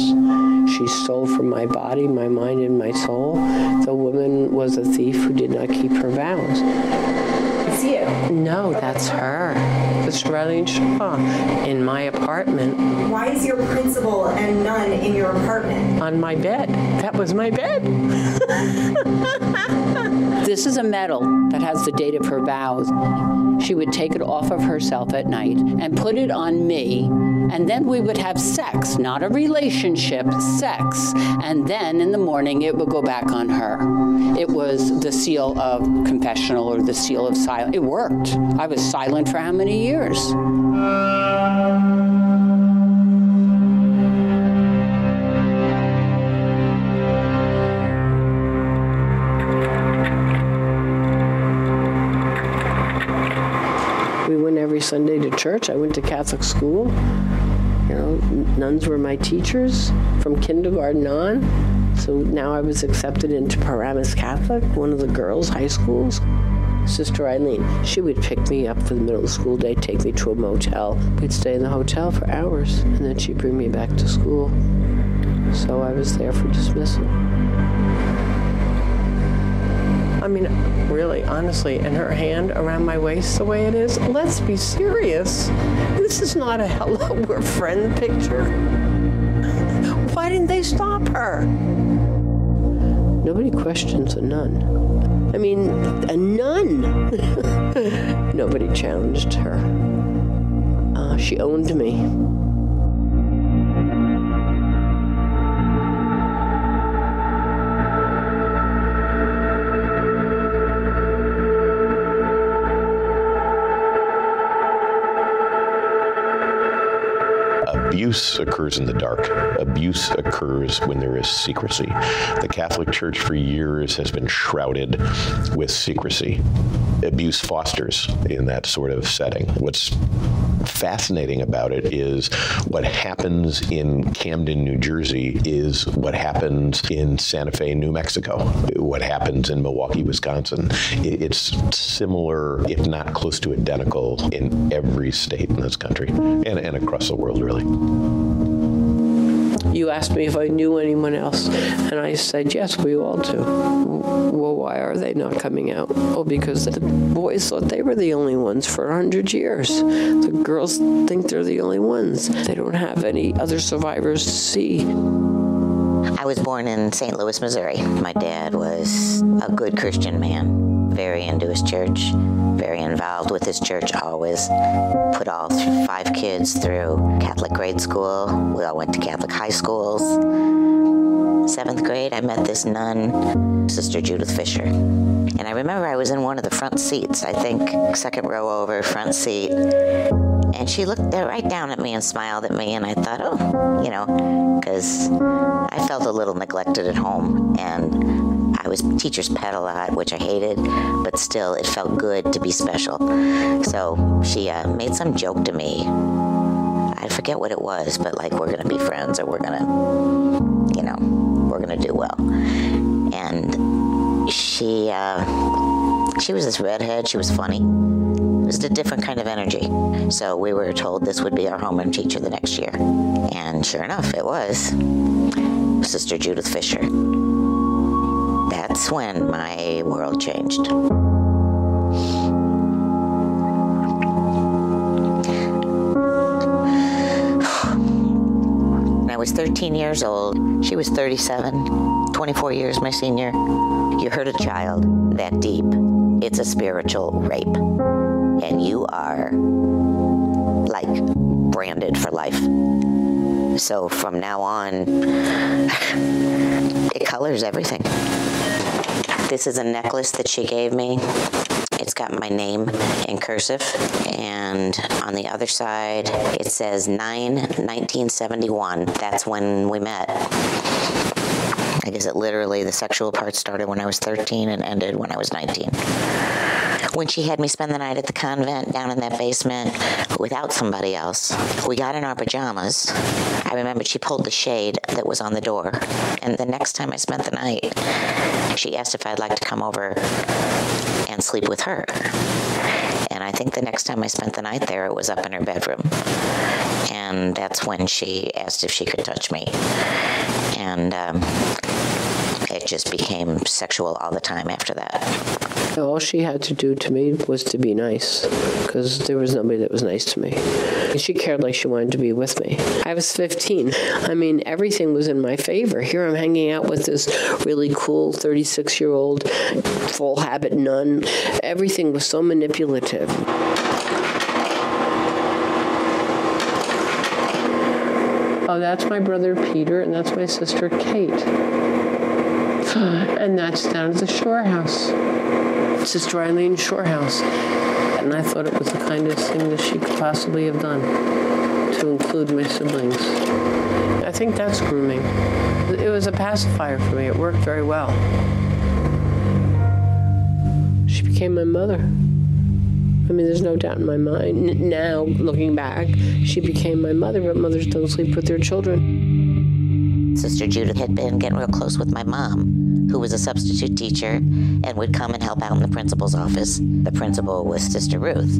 She stole from my body, my mind, and my soul. The woman was a thief who did not keep her vows. It's you. No, that's her. Sister Eileen Shaw in my apartment Why is your principal and nun in your apartment? on my bed. That was my bed. this is a medal that has the date of her vows. She would take it off of herself at night and put it on me, and then we would have sex, not a relationship, sex. And then in the morning it would go back on her. It was the seal of confessional or the seal of silence. It worked. I was silent for how many years? Every Sunday to church. I went to Catholic school. You know, nuns were my teachers from kindergarten on. So now I was accepted into Paramus Catholic, one of the girls' high schools. Sister Eileen, she would pick me up for the middle of the school day, take me to a motel. We'd stay in the hotel for hours, and then she'd bring me back to school. So I was there for dismissal. I mean, really, honestly, and her hand around my waist the way it is, let's be serious. This is not a hello, we're friend picture. Why didn't they stop her? Nobody questions a nun. I mean, a nun. Nobody challenged her. Uh, she owned me. Abuse occurs in the dark. Abuse occurs when there is secrecy. The Catholic Church for years has been shrouded with secrecy. Abuse fosters in that sort of setting. What's fascinating about it is what happens in Camden, New Jersey is what happens in Santa Fe, New Mexico, what happens in Milwaukee, Wisconsin. It's similar if not close to identical in every state in this country and and across the world really. You asked me if I knew anyone else, and I said, yes, we all do. Well, why are they not coming out? Oh, because the boys thought they were the only ones for 100 years. The girls think they're the only ones. They don't have any other survivors to see. I was born in St. Louis, Missouri. My dad was a good Christian man, very into his church, very involved with his church always. Put all five kids through Catholic grade school. We all went to Catholic high schools. 7th grade I met this nun, Sister Judith Fisher. And I remember I was in one of the front seats, I think second row over, front seat. And she looked right down at me and smiled at me and I thought, "Oh, you know, cuz I felt a little neglected at home and I was teacher's pet a lot, which I hated, but still it felt good to be special. So she uh, made some joke to me. I forget what it was, but like we're going to be friends or we're going to you know, we're going to do well. And she uh she was this redhead, she was funny. It was a different kind of energy. So we were told this would be our homeroom teacher the next year. And sure enough, it was. Sister Judith Fisher. That's when my world changed. I was 13 years old, she was 37, 24 years my senior. You hurt a child that deep, it's a spiritual rape. And you are like branded for life. So from now on, it colors everything. This is a necklace that she gave me. It's got my name in cursive and on the other side it says 9 1971. That's when we met. I guess it literally the sexual part started when I was 13 and ended when I was 19 when she had me spend the night at the convent down in that basement without somebody else. We got in our pajamas. I remember she pulled the shade that was on the door. And the next time I spent the night, she asked if I'd like to come over and sleep with her. And I think the next time I spent the night there, it was up in her bedroom. And that's when she asked if she could touch me. And um, it just became sexual all the time after that. All she had to do to me was to be nice because there was nobody that was nice to me. And she cared like she wanted to be with me. I was 15. I mean, everything was in my favor. Here I'm hanging out with this really cool 36-year-old full habit nun. Everything was so manipulative. Oh, that's my brother Peter and that's my sister Kate. And that's down at the Shore House. Sister Eileen Shorehouse. And I thought it was the kindest thing that she could possibly have done to include my siblings. I think that's grooming. It was a pacifier for me. It worked very well. She became my mother. I mean, there's no doubt in my mind. Now, looking back, she became my mother, but mothers don't sleep with their children. Sister Judith had been getting real close with my mom, who was a substitute teacher and would come and help out in the principal's office. The principal was Sister Ruth.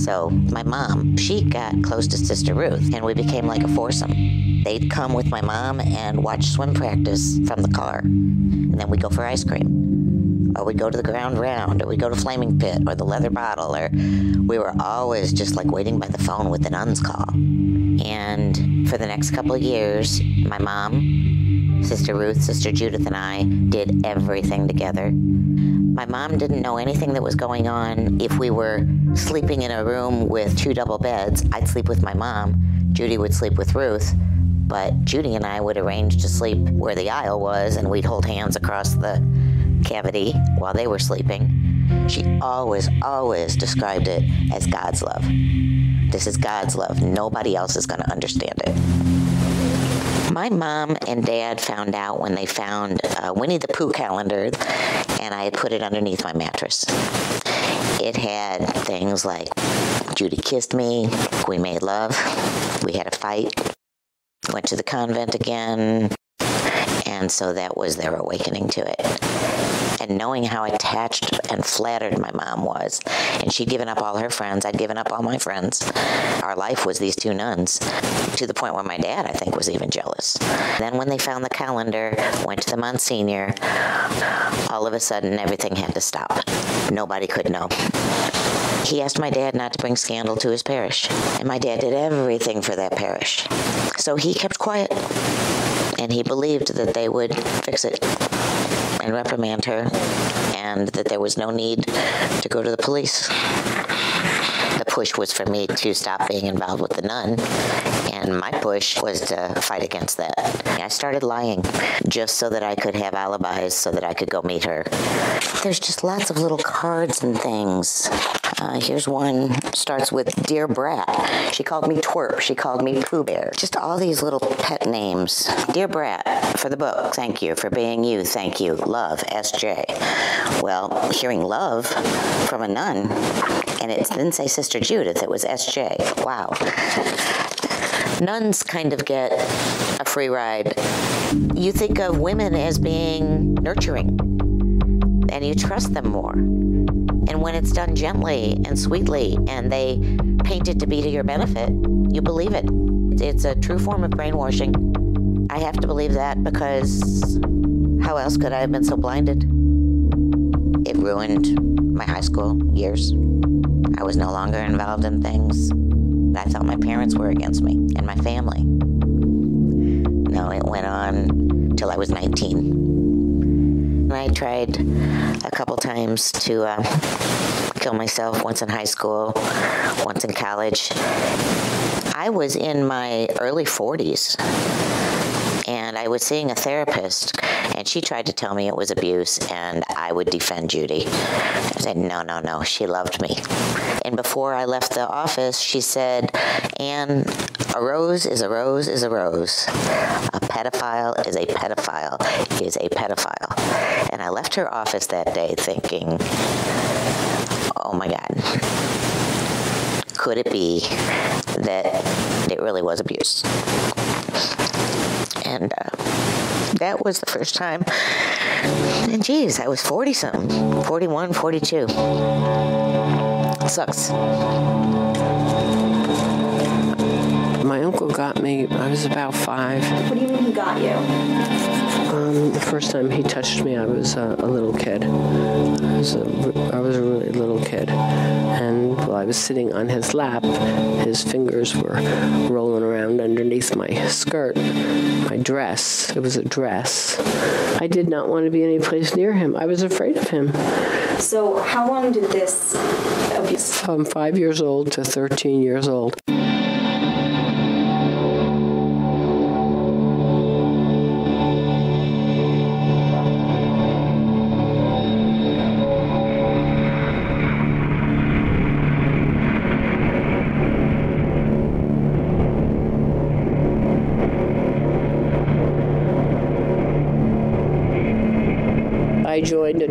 So my mom, she got close to Sister Ruth, and we became like a foursome. They'd come with my mom and watch swim practice from the car, and then we'd go for ice cream or we'd go to the ground round or we'd go to flaming pit or the leather bottle or we were always just like waiting by the phone with the nun's call and for the next couple of years my mom sister ruth sister judith and i did everything together My mom didn't know anything that was going on. If we were sleeping in a room with two double beds, I'd sleep with my mom. Judy would sleep with Ruth but Judy and I would arrange to sleep where the aisle was and we'd hold hands across the cavity while they were sleeping. She always, always described it as God's love. This is God's love. Nobody else is going to understand it. My mom and dad found out when they found uh, Winnie the Pooh calendar and I had put it underneath my mattress. It had things like Judy kissed me, we made love, we had a fight, went to the convent again, and so that was their awakening to it and knowing how attached and flattered my mom was and she'd given up all her friends I'd given up all my friends. Our life was these two nuns to the point where my dad I think was even jealous. Then when they found the calendar went to the Monsignor all of a sudden everything had to stop. Nobody could know. He asked my dad not to bring scandal to his parish and my dad did everything for that parish. So he kept quiet and he believed that they would fix it and reprimand her and that there was no need to go to the police push was for me to stop being involved with the nun and my push was to fight against that. I started lying just so that I could have alibis so that I could go meet her. There's just lots of little cards and things. Uh, here's one starts with dear brat. She called me twerp, she called me pooh bear. Just all these little pet names. Dear brat for the book. Thank you for being you. Thank you. Love SJ. Well, hearing love from a nun and it didn't say Sister Judith, it was SJ. Wow nuns kind of get a free ride. You think of women as being nurturing and you trust them more. And when it's done gently and sweetly and they paint it to be to your benefit, you believe it. It's a true form of brainwashing. I have to believe that because how else could I have been so blinded? It ruined my high school years. I was no longer involved in things I thought my parents were against me and my family. No, it went on till I was 19. And I tried a couple times to uh, kill myself once in high school, once in college. I was in my early 40s and I was seeing a therapist and she tried to tell me it was abuse and I would defend Judy. I said no no no, she loved me. And before I left the office, she said, "Anne, a rose is a rose is a rose. A pedophile is a pedophile is a pedophile." And I left her office that day thinking, "Oh my god. Could it be that it really was abuse?" And uh, that was the first time. And geez I was 40 something 41 42 sucks. My uncle got me I was about 5 what do you mean he got you um, the first time he touched me I was uh, a little kid. I was a, I was a really little kid. And while I was sitting on his lap his fingers were rolling around underneath my skirt my dress. It was a dress. I did not want to be any place near him. I was afraid of him. So how long did this abuse from 5 years old to 13 years old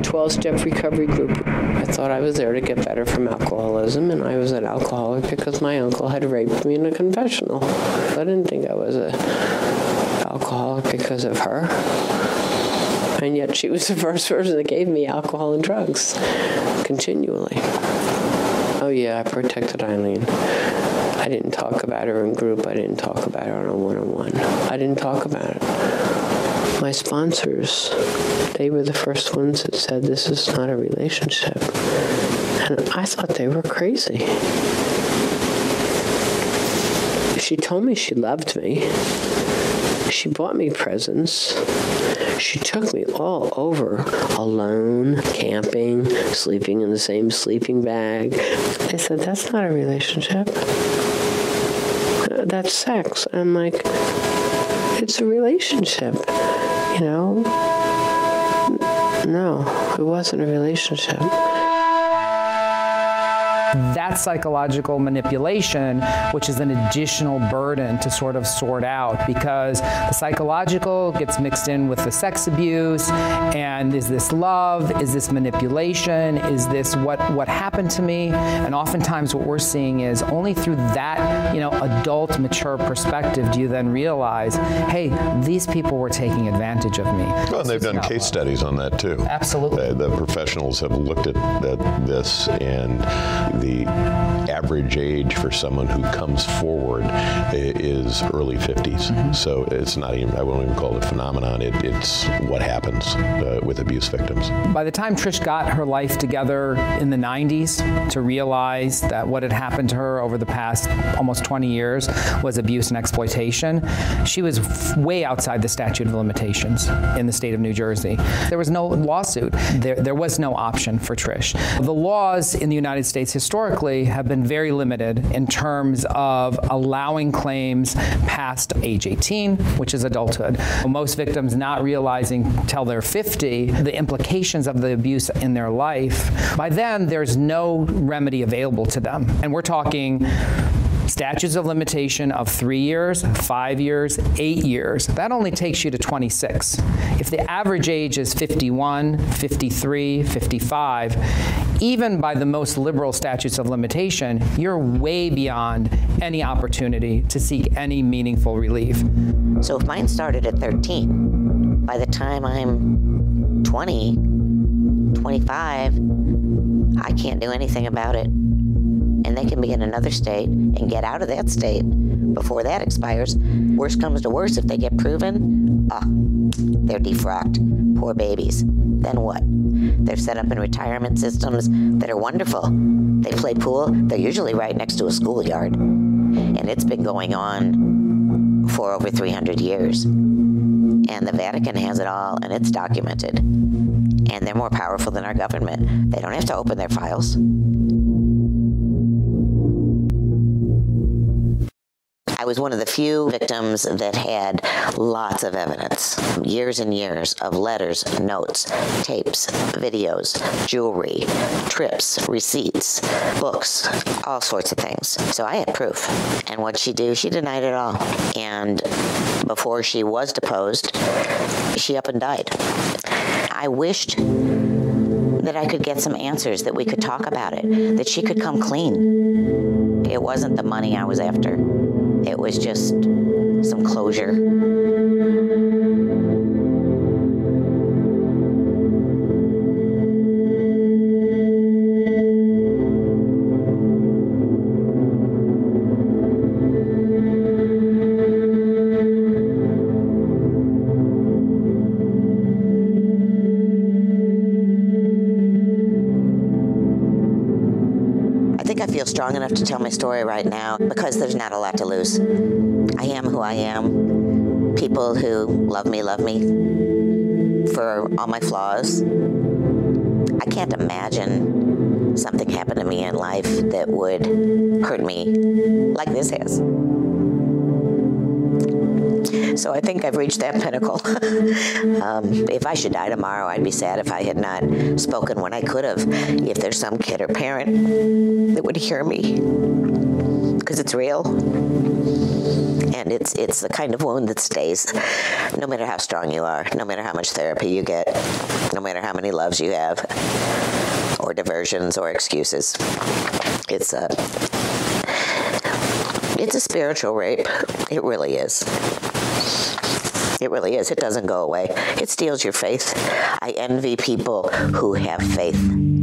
12-step recovery group. I thought I was there to get better from alcoholism and I was an alcoholic because my uncle had raped me in a confessional. I didn't think I was a alcoholic because of her. And yet she was the first person that gave me alcohol and drugs continually. Oh yeah, I protected Eileen. I didn't talk about her in group. I didn't talk about her on a one-on-one. -on -one. I didn't talk about it my sponsors, they were the first ones that said this is not a relationship. And I thought they were crazy. She told me she loved me. She bought me presents. She took me all over, alone, camping, sleeping in the same sleeping bag. I said, that's not a relationship. That's sex. I'm like, it's a relationship, you know? No, it wasn't a relationship that psychological manipulation which is an additional burden to sort of sort out because the psychological gets mixed in with the sex abuse and is this love? Is this manipulation? Is this what what happened to me? And oftentimes what we're seeing is only through that you know adult mature perspective do you then realize hey these people were taking advantage of me. Well, and they've done case love. studies on that too. Absolutely. The, the professionals have looked at, at this and the average age for someone who comes forward is early 50s. Mm -hmm. So it's not even I won't even call it a phenomenon. It, it's what happens uh, with abuse victims. By the time Trish got her life together in the 90s to realize that what had happened to her over the past almost 20 years was abuse and exploitation, she was way outside the statute of limitations in the state of New Jersey. There was no lawsuit. There there was no option for Trish. The laws in the United States historically have been very limited in terms of allowing claims past age 18, which is adulthood. Most victims not realizing till they're 50 the implications of the abuse in their life. By then there's no remedy available to them. And we're talking statutes of limitation of 3 years, 5 years, 8 years. That only takes you to 26. If the average age is 51, 53, 55, even by the most liberal statutes of limitation, you're way beyond any opportunity to seek any meaningful relief. So if mine started at 13, by the time I'm 20, 25, I can't do anything about it and they can be in another state and get out of that state before that expires. Worst comes to worst, if they get proven, ah, they're defrocked. Poor babies. Then what? They're set up in retirement systems that are wonderful. They play pool. They're usually right next to a schoolyard. And it's been going on for over 300 years. And the Vatican has it all and it's documented. And they're more powerful than our government. They don't have to open their files. I was one of the few victims that had lots of evidence, years and years of letters, notes, tapes, videos, jewelry, trips, receipts, books, all sorts of things. So I had proof. And what she do? She denied it all. And before she was deposed, she up and died. I wished that I could get some answers that we could talk about it, that she could come clean. It wasn't the money I was after. It was just some closure. Strong enough to tell my story right now because there's not a lot to lose. I am who I am. People who love me love me for all my flaws. I can't imagine something happened to me in life that would hurt me like this has. So I think I've reached that pinnacle. um, if I should die tomorrow, I'd be sad if I had not spoken when I could have. If there's some kid or parent that would hear me because it's real. And it's it's the kind of wound that stays no matter how strong you are, no matter how much therapy you get, no matter how many loves you have or diversions or excuses. It's a it's a spiritual rape. It really is. It really is. It doesn't go away. It steals your faith. I envy people who have faith.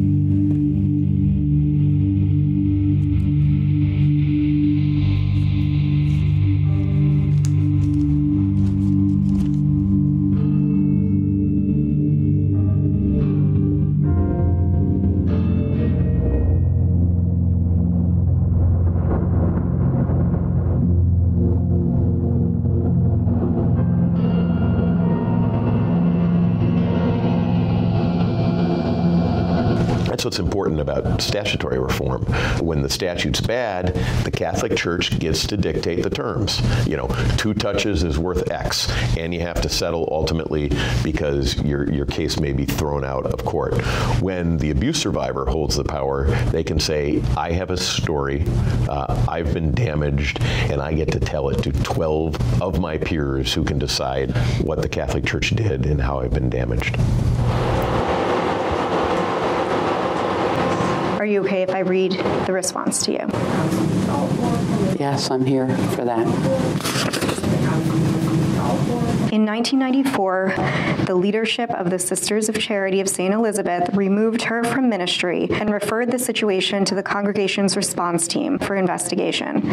Statutory reform. When the statute's bad, the Catholic Church gets to dictate the terms. You know, two touches is worth X and you have to settle ultimately because your your case may be thrown out of court. When the abuse survivor holds the power, they can say I have a story, uh, I've been damaged and I get to tell it to 12 of my peers who can decide what the Catholic Church did and how I've been damaged. Are you okay if I read the response to you? Yes, I'm here for that. In 1994, the leadership of the Sisters of Charity of St. Elizabeth removed her from ministry and referred the situation to the congregation's response team for investigation.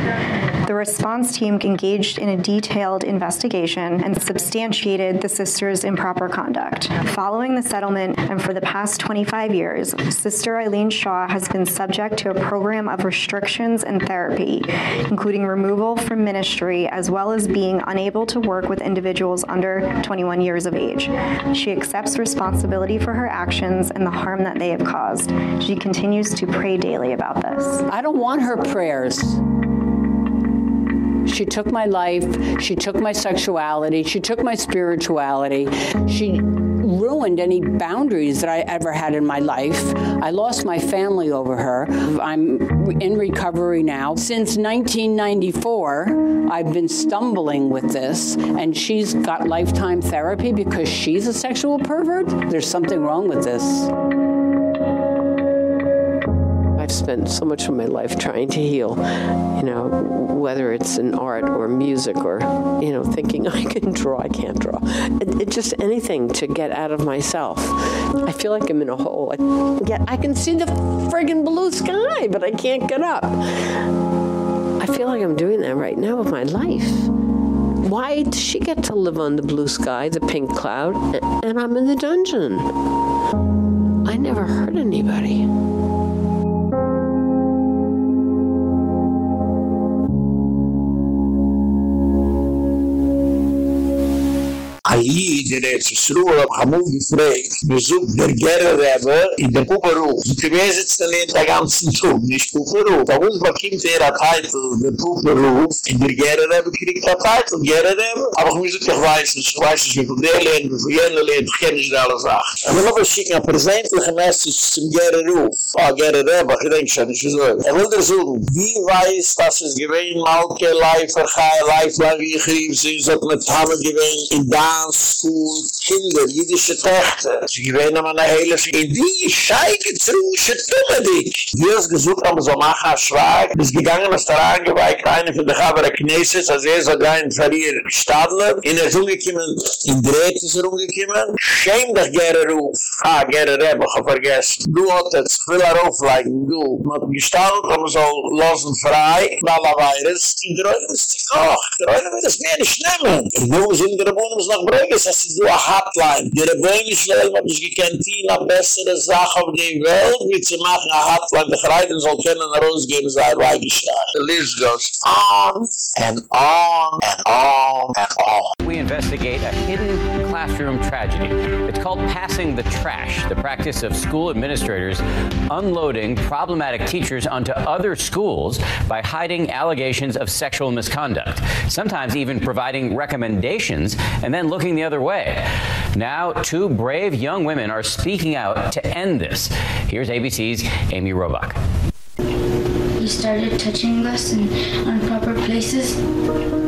The response team engaged in a detailed investigation and substantiated the sisters' improper conduct. Following the settlement and for the past 25 years, Sister Eileen Shaw has been subject to a program of restrictions and therapy, including removal from ministry as well as being unable to work with individuals under 21 years of age. She accepts responsibility for her actions and the harm that they have caused. She continues to pray daily about this. I don't want her prayers. She took my life, she took my sexuality, she took my spirituality. She ruined any boundaries that I ever had in my life. I lost my family over her. I'm in recovery now. Since 1994, I've been stumbling with this and she's got lifetime therapy because she's a sexual pervert. There's something wrong with this. I've spent so much of my life trying to heal, you know, whether it's in art or music or, you know, thinking I can draw, I can't draw. It, it just anything to get out of myself. I feel like I'm in a hole. I, yet I can see the friggin' blue sky, but I can't get up. I feel like I'm doing that right now with my life. Why does she get to live on the blue sky, the pink cloud, and I'm in the dungeon? I never hurt anybody. Ahi, der ist Ruhe, hab Hamul gefragt, besucht der Gerre Rebbe in der Puperuf. Sie gewesen zu lehnen den ganzen Tag, nicht Puperuf. Da muss man kommt er ein Titel, der Puperuf, in der Gerre Rebbe kriegt ein Titel, Gerre Rebbe. Aber ich muss nicht weiß, ich weiß nicht, wie viel der lehnt, wie viel jener lehnt, ich kenne nicht alle Sachen. Aber noch ein schicken, ein präsentliche Message zum Gerre Ruf. Ah, Gerre Rebbe, ich denke schon, ich so. Er will dir so, wie weiß, dass es gewähnt, Malke, Leifer, Chai, Leiflang, wie ich rief, sie ist, mit Hamel gewähnt, in da school kinder jüdische Tochter. Sie gewähnen am eine hele in die scheike zu schtummedig. Die ist gesucht haben so macha schwag. Ist gegangen ist da reingeweiht keine für der Chabere Knesset, als er so gein verlier Stadler. In er ist umgekommen, in Dreht ist er umgekommen. Schäm dich gerne ruf. Ha, gerne Rebbe, ich hab vergessen. Du hat es, ich will er aufleiken, du. Man hat gestaltet, aber so losen frei. Lala. In der Reine ist die Koch. Der Reine wird es mehr nicht nehmen. Ich muss in der Wohnung noch Brügge, das ist so eine Hotline. Die Rebäumische Welt hat sich gekannt, die eine bessere Sache auf der Welt, wie zu machen eine Hotline, die Gereiden soll können rausgeben, sei Weigeschlag. The list goes on and on and on and on. We investigate a hidden classroom tragedy. It's called passing the trash, the practice of school administrators unloading problematic teachers onto other schools by hiding allegations of sexual misconduct, sometimes even providing recommendations and then looking the other way. Now, two brave young women are speaking out to end this. Here's ABC's Amy Robach. He started touching us in improper places.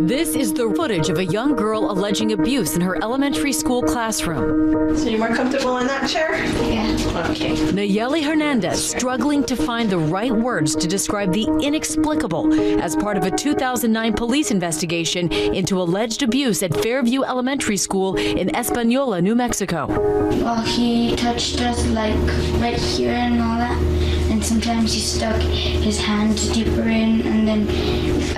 This is the footage of a young girl alleging abuse in her elementary school classroom. So you're more comfortable in that chair? Yeah. Okay. Nayeli Hernandez struggling to find the right words to describe the inexplicable as part of a 2009 police investigation into alleged abuse at Fairview Elementary School in Española, New Mexico. Well, he touched us like right here and all that. And sometimes he stuck his hand deeper in. And then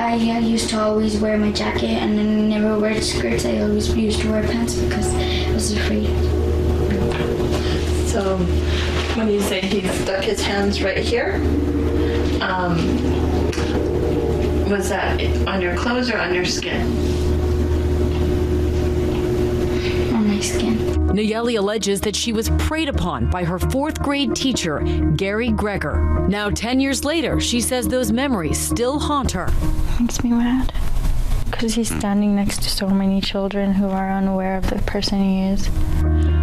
I, I used to always wear my jacket and then never wear skirts. I always used to wear pants because I was afraid. So when you say he stuck his hands right here, um, was that on your clothes or on your skin? On my skin. Nayeli alleges that she was preyed upon by her fourth grade teacher, Gary Gregor. Now, 10 years later, she says those memories still haunt her. Makes me mad because he's standing next to so many children who are unaware of the person he is.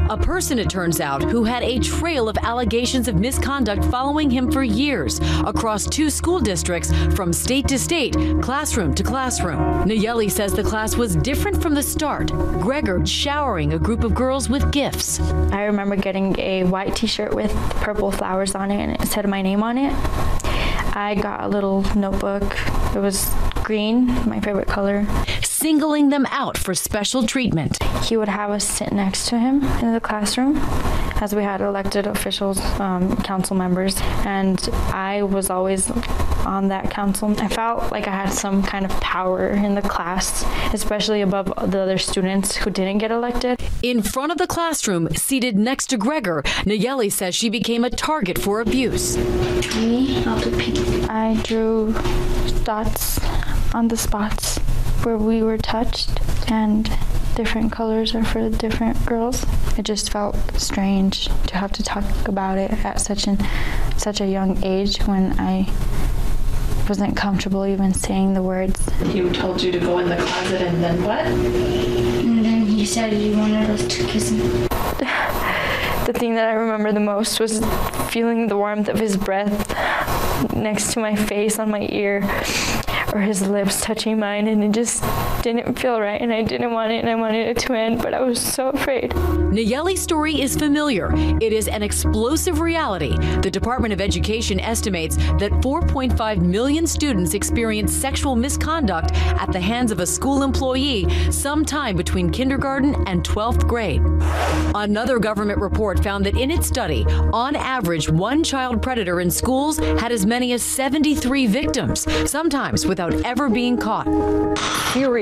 A person, it turns out, who had a trail of allegations of misconduct following him for years across two school districts from state to state, classroom to classroom. Nayeli says the class was different from the start. Gregor showering a group of girls with gifts. I remember getting a white t-shirt with purple flowers on it and it said my name on it. I got a little notebook. It was green, my favorite color. Singling them out for special treatment. He would have us sit next to him in the classroom as we had elected officials, um, council members, and I was always on that council. I felt like I had some kind of power in the class, especially above the other students who didn't get elected. In front of the classroom, seated next to Gregor, Nayeli says she became a target for abuse. Me, I drew dots on the spots where we were touched and different colors are for different girls. It just felt strange to have to talk about it at such an such a young age when I wasn't comfortable even saying the words. He told you to go in the closet and then what? And then he said he wanted us to kiss him. The thing that I remember the most was feeling the warmth of his breath next to my face on my ear or his lips touching mine and it just didn't feel right and I didn't want it and I wanted it to end but I was so afraid. Nayeli's story is familiar. It is an explosive reality. The Department of Education estimates that 4.5 million students experience sexual misconduct at the hands of a school employee sometime between kindergarten and 12th grade. Another government report found that in its study, on average, one child predator in schools had as many as 73 victims, sometimes without ever being caught.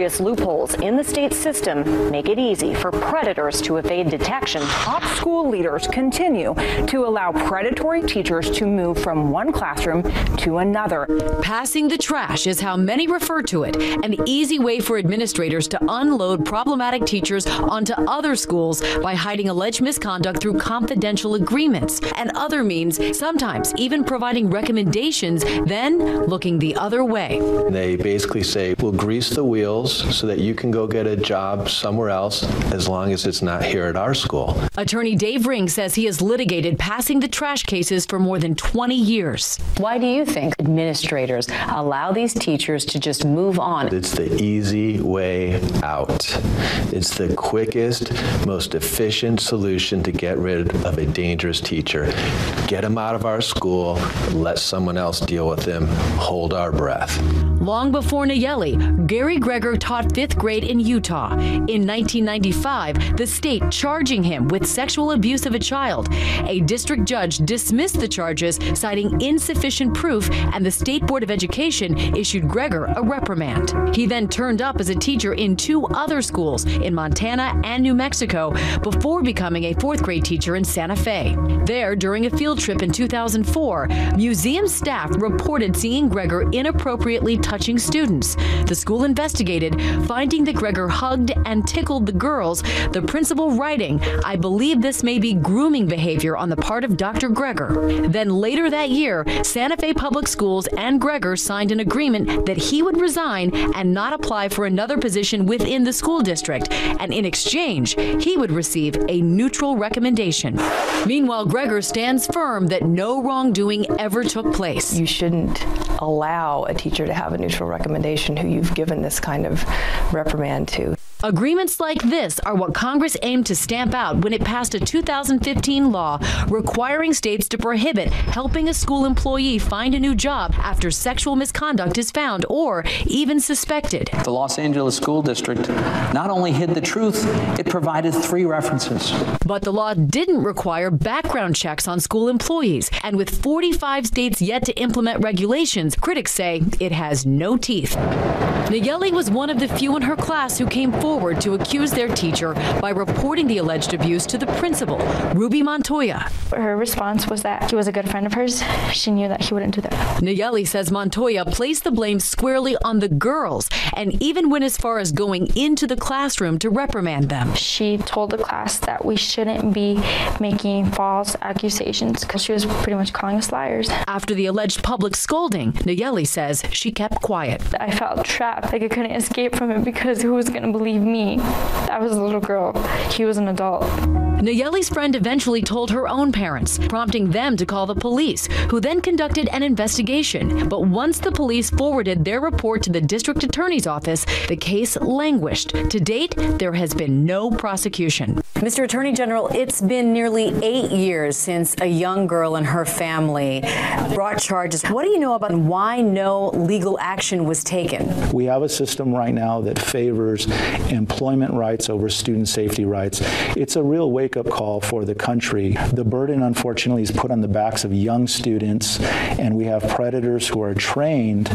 Furious loopholes in the state system make it easy for predators to evade detection. Top school leaders continue to allow predatory teachers to move from one classroom to another. Passing the trash is how many refer to it, an easy way for administrators to unload problematic teachers onto other schools by hiding alleged misconduct through confidential agreements and other means, sometimes even providing recommendations, then looking the other way. They basically say, we'll grease the wheels so that you can go get a job somewhere else as long as it's not here at our school. Attorney Dave Ring says he has litigated passing the trash cases for more than 20 years. Why do you think administrators allow these teachers to just move on? It's the easy way out. It's the quickest, most efficient solution to get rid of a dangerous teacher. Get him out of our school, let someone else deal with him, hold our breath. Long before Nayeli, Gary Gregor taught 5th grade in Utah. In 1995, the state charging him with sexual abuse of a child. A district judge dismissed the charges citing insufficient proof and the State Board of Education issued Gregor a reprimand. He then turned up as a teacher in two other schools in Montana and New Mexico before becoming a 4th grade teacher in Santa Fe. There, during a field trip in 2004, museum staff reported seeing Gregor inappropriately touching students. The school investigated, finding that Gregor hugged and tickled the girls, the principal writing, I believe this may be grooming behavior on the part of Dr. Gregor. Then later that year, Santa Fe Public Schools and Gregor signed an agreement that he would resign and not apply for another position within the school district, and in exchange, he would receive a neutral recommendation. Meanwhile, Gregor stands firm that no wrongdoing ever took place. You shouldn't allow a teacher to have a neutral recommendation who you've given this kind of reprimand to. Agreements like this are what Congress aimed to stamp out when it passed a 2015 law requiring states to prohibit helping a school employee find a new job after sexual misconduct is found or even suspected. The Los Angeles School District not only hid the truth, it provided three references. But the law didn't require background checks on school employees, and with 45 states yet to implement regulations, critics say it has no teeth. Nayeli was one of the few in her class who came forward forward to accuse their teacher by reporting the alleged abuse to the principal, Ruby Montoya. Her response was that he was a good friend of hers. She knew that he wouldn't do that. Nayeli says Montoya placed the blame squarely on the girls and even went as far as going into the classroom to reprimand them. She told the class that we shouldn't be making false accusations because she was pretty much calling us liars. After the alleged public scolding, Nayeli says she kept quiet. I felt trapped, like I couldn't escape from it because who was going to believe me? I was a little girl. He was an adult. Nayeli's friend eventually told her own parents, prompting them to call the police, who then conducted an investigation. But once the police forwarded their report to the district attorney's office, the case languished. To date, there has been no prosecution. Mr. Attorney General, it's been nearly 8 years since a young girl and her family brought charges. What do you know about why no legal action was taken? We have a system right now that favors employment rights over student safety rights. It's a real wake-up call for the country. The burden unfortunately is put on the backs of young students and we have predators who are trained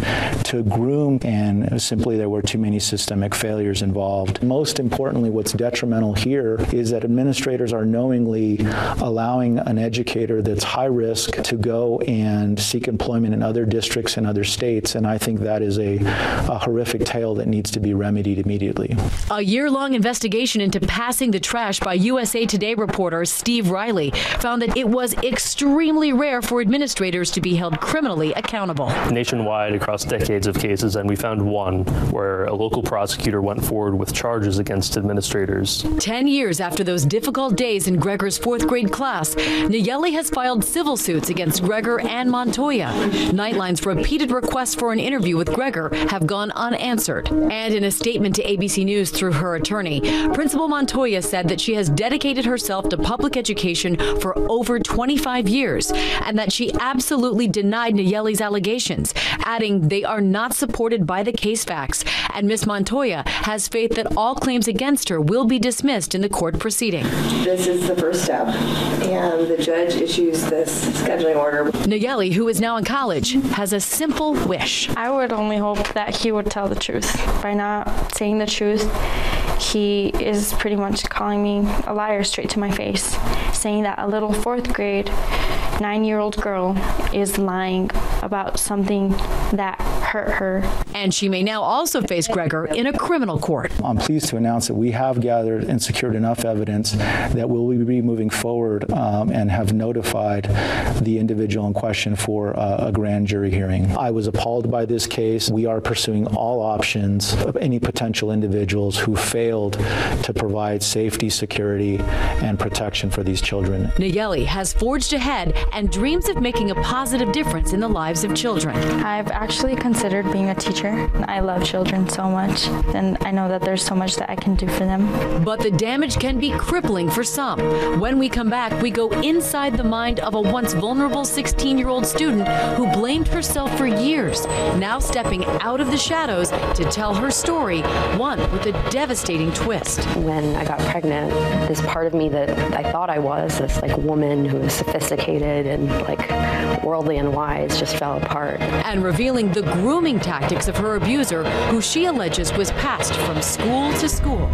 to groom and simply there were too many systemic failures involved. Most importantly what's detrimental here is that administrators are knowingly allowing an educator that's high risk to go and seek employment in other districts and other states and I think that is a, a horrific tale that needs to be remedied immediately. A year-long investigation into passing the trash by USA Today reporter Steve Reilly found that it was extremely rare for administrators to be held criminally accountable. Nationwide across decades of cases and we found one where a local prosecutor went forward with charges against administrators. 10 years after those difficult days in Gregor's 4th grade class, Nayeli has filed civil suits against Gregor and Montoya. Nightline's repeated requests for an interview with Gregor have gone unanswered. And in a statement to ABC News through her attorney, Principal Montoya said that she has dedicated herself to public education for over 25 years and that she absolutely denied Nayeli's allegations, adding they are not supported by the case facts and Miss Montoya has faith that all claims against her will be dismissed in the court proceeding. This is the first step and the judge issues this scheduling order. Nayeli, who is now in college, has a simple wish. I would only hope that he would tell the truth. By not saying the truth, he is pretty much calling me a liar straight to my face, saying that a little 4th grade 9-year-old girl is lying about something that hurt her. And she may now also face Gregor in a criminal court. I'm pleased to announce that we have gathered and secured enough evidence that we'll be moving forward um, and have notified the individual in question for uh, a grand jury hearing. I was appalled by this case. We are pursuing all options of any potential individuals who failed to provide safety, security, and protection for these children. Nayeli has forged ahead and dreams of making a positive difference in the lives of children. I've actually considered being a teacher. I love children so much and I know that there's so much that I can do for them. But the damage can be crippling for some. When we come back, we go inside the mind of a once vulnerable 16-year-old student who blamed herself for years, now stepping out of the shadows to tell her story, one with a devastating twist. When I got pregnant, this part of me that I thought I was, this like woman who was sophisticated and like worldly and wise just fell apart. And revealing the grooming tactics of her abuser, who she alleges was passed from school to school.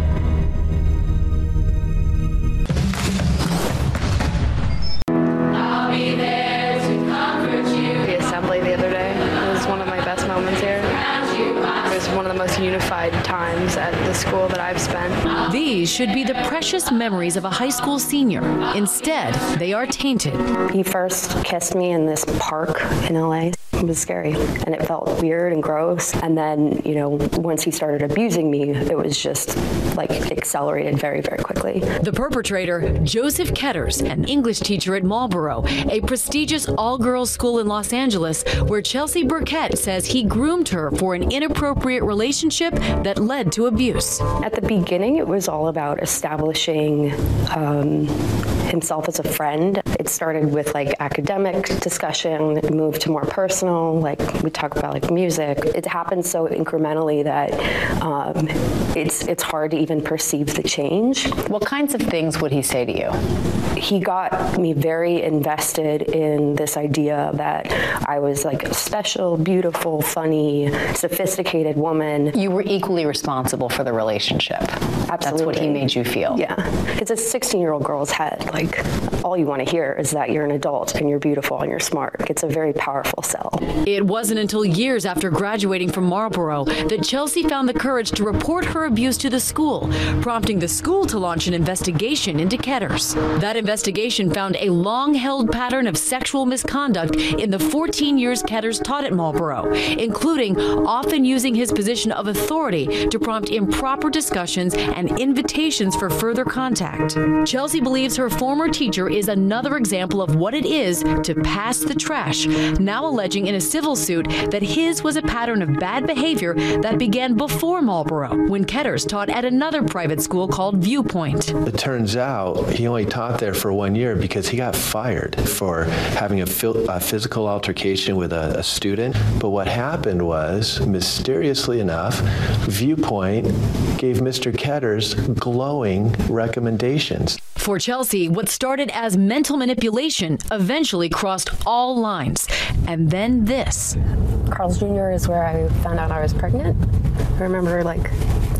Unified times at the school that I've spent. These should be the precious memories of a high school senior. Instead, they are tainted. He first kissed me in this park in LA. It was scary and it felt weird and gross and then, you know, once he started abusing me, it was just like accelerated very very quickly. The perpetrator, Joseph Koetters, an English teacher at Marlborough, a prestigious all-girls school in Los Angeles, where Chelsea Burkett says he groomed her for an inappropriate relationship that led to abuse. At the beginning, it was all about establishing um, himself as a friend. It started with like academic discussion, moved to more personal, like we talk about like music. It happened so incrementally that um, it's it's hard to even perceive the change. What kinds of things would he say to you? He got me very invested in this idea that I was like a special, beautiful, funny, sophisticated woman. You were equally responsible for the relationship. Absolutely. That's what he made you feel. Yeah. It's a 16-year-old girl's head. Like all you want to hear is that you're an adult and you're beautiful and you're smart. It's a very powerful sell. It wasn't until years after graduating from Marlborough that Chelsea found the courage to report her abuse to the school, prompting the school to launch an investigation into Koetters. That investigation found a long-held pattern of sexual misconduct in the 14 years Koetters taught at Marlborough, including often using his position of authority to prompt improper discussions and invitations for further contact. Chelsea believes her former teacher is another example of what it is to pass the trash, now alleging in a civil suit that his was a pattern of bad behavior that began before Marlborough when Koetters taught at another private school called Viewpoint. It turns out he only taught there for 1 year because he got fired for having a, a physical altercation with a, a student. But what happened was mysteriously enough, Viewpoint gave Mr. Koetters glowing recommendations. For Chelsea, what started as mental manipulation eventually crossed all lines. And then this. Carl's Jr. is where I found out I was pregnant. I remember like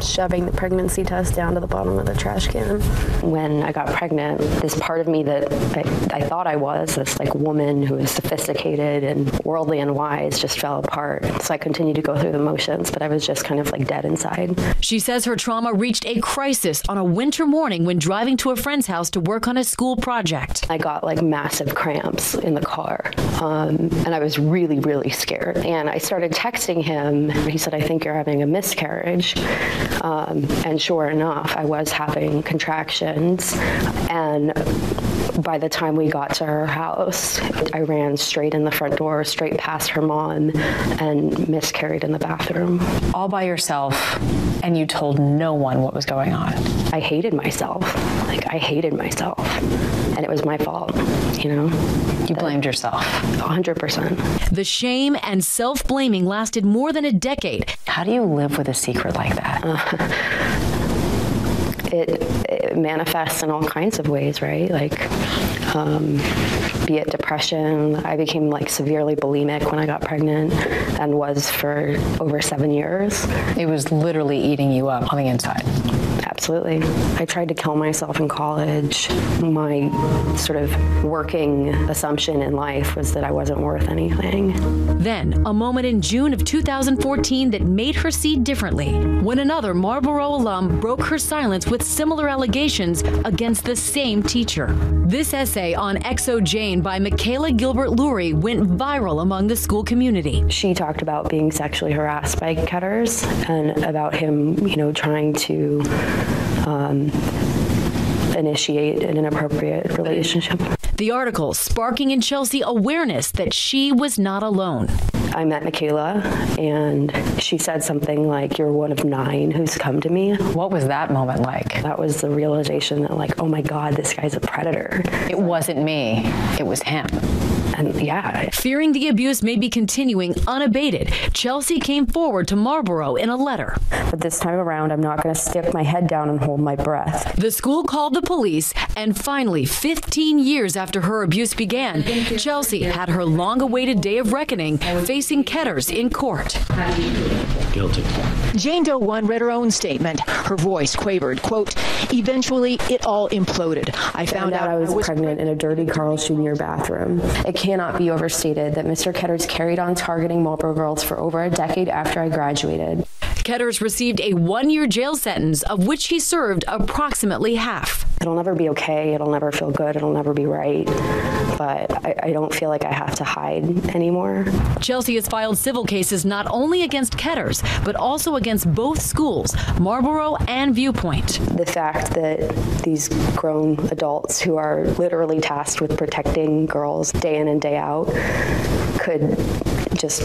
shoving the pregnancy test down to the bottom of the trash can. When I got pregnant, this part of me that I, I thought I was, this like woman who was sophisticated and worldly and wise just fell apart. So I continued to go through the motions, but I was just kind of like dead inside. She says her trauma reached a crisis on a winter morning when driving to a friend's house to work on a school project. I got like massive cramps in the car. Um, and I was really really scared. And I started texting him. He said I think you're having a miscarriage. Um, and sure enough, I was having contractions and by the time we got to her house, I ran straight in the front door, straight past her mom and miscarried in the bathroom. All by yourself and you told no one what was going on. I hated myself. Like I hated myself. And it was my fault, you know. You blamed yourself. 100%. The shame and self-blaming lasted more than a decade. How do you live with a secret like that? Uh, it, it, manifests in all kinds of ways, right? Like um, be it depression. I became like severely bulimic when I got pregnant and was for over 7 years. It was literally eating you up on the inside. Absolutely. I tried to kill myself in college. My sort of working assumption in life was that I wasn't worth anything. Then, a moment in June of 2014 that made her see differently when another Marlborough alum broke her silence with similar allegations against the same teacher. This essay on xoJane by Mikaela Gilbert Lurie went viral among the school community. She talked about being sexually harassed by cutters and about him, you know, trying to um, initiate an inappropriate relationship. The article sparking in Chelsea awareness that she was not alone. I met Mikaela and she said something like you're one of 9 who's come to me. What was that moment like? That was the realization that like oh my god this guy's a predator. It wasn't me. It was him. And yeah, fearing the abuse may be continuing unabated, Chelsea came forward to Marlborough in a letter. But this time around I'm not going to stick my head down and hold my breath. The school called the police and finally 15 years after her abuse began, Chelsea had her long-awaited day of reckoning facing Koetters in court. Guilty. Jane Doe 1 read her own statement. Her voice quavered, quote, "Eventually it all imploded. I found, found out, out I was, was pregnant in a dirty Carl's Jr. bathroom. It cannot be overstated that Mr. Koetters carried on targeting Marlborough girls for over a decade after I graduated. Koetters received a 1-year jail sentence of which he served approximately half. It'll never be okay, it'll never feel good, it'll never be right, but I, I don't feel like I have to hide anymore. Chelsea has filed civil cases not only against Koetters, but also against both schools, Marlborough and Viewpoint. The fact that these grown adults who are literally tasked with protecting girls day in and day out could just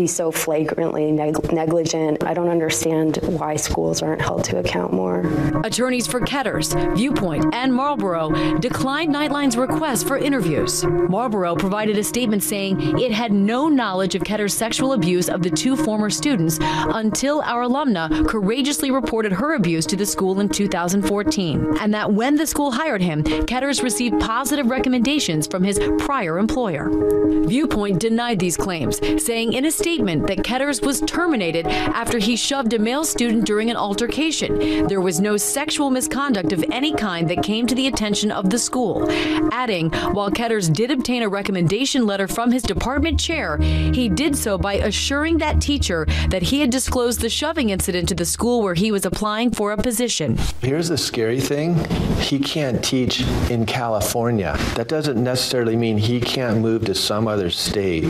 be so flagrantly neg negligent. I don't understand why schools aren't held to account more. Attorneys for Koetters, Viewpoint, and Marlborough declined Nightline's request for interviews. Marlborough provided a statement saying it had no knowledge of Ketter's sexual abuse of the two former students until our alumna courageously reported her abuse to the school in 2014, and that when the school hired him, Koetters received positive recommendations from his prior employer. Viewpoint denied these claims, saying in a statement that Koetters was terminated after he shoved a male student during an altercation. There was no sexual misconduct of any kind that came to the attention of the school, adding while Koetters did obtain a recommendation letter from his department chair, he did so by assuring that teacher that he had disclosed the shoving incident to the school where he was applying for a position. Here's the scary thing. He can't teach in California. That doesn't necessarily mean he can't move to some other state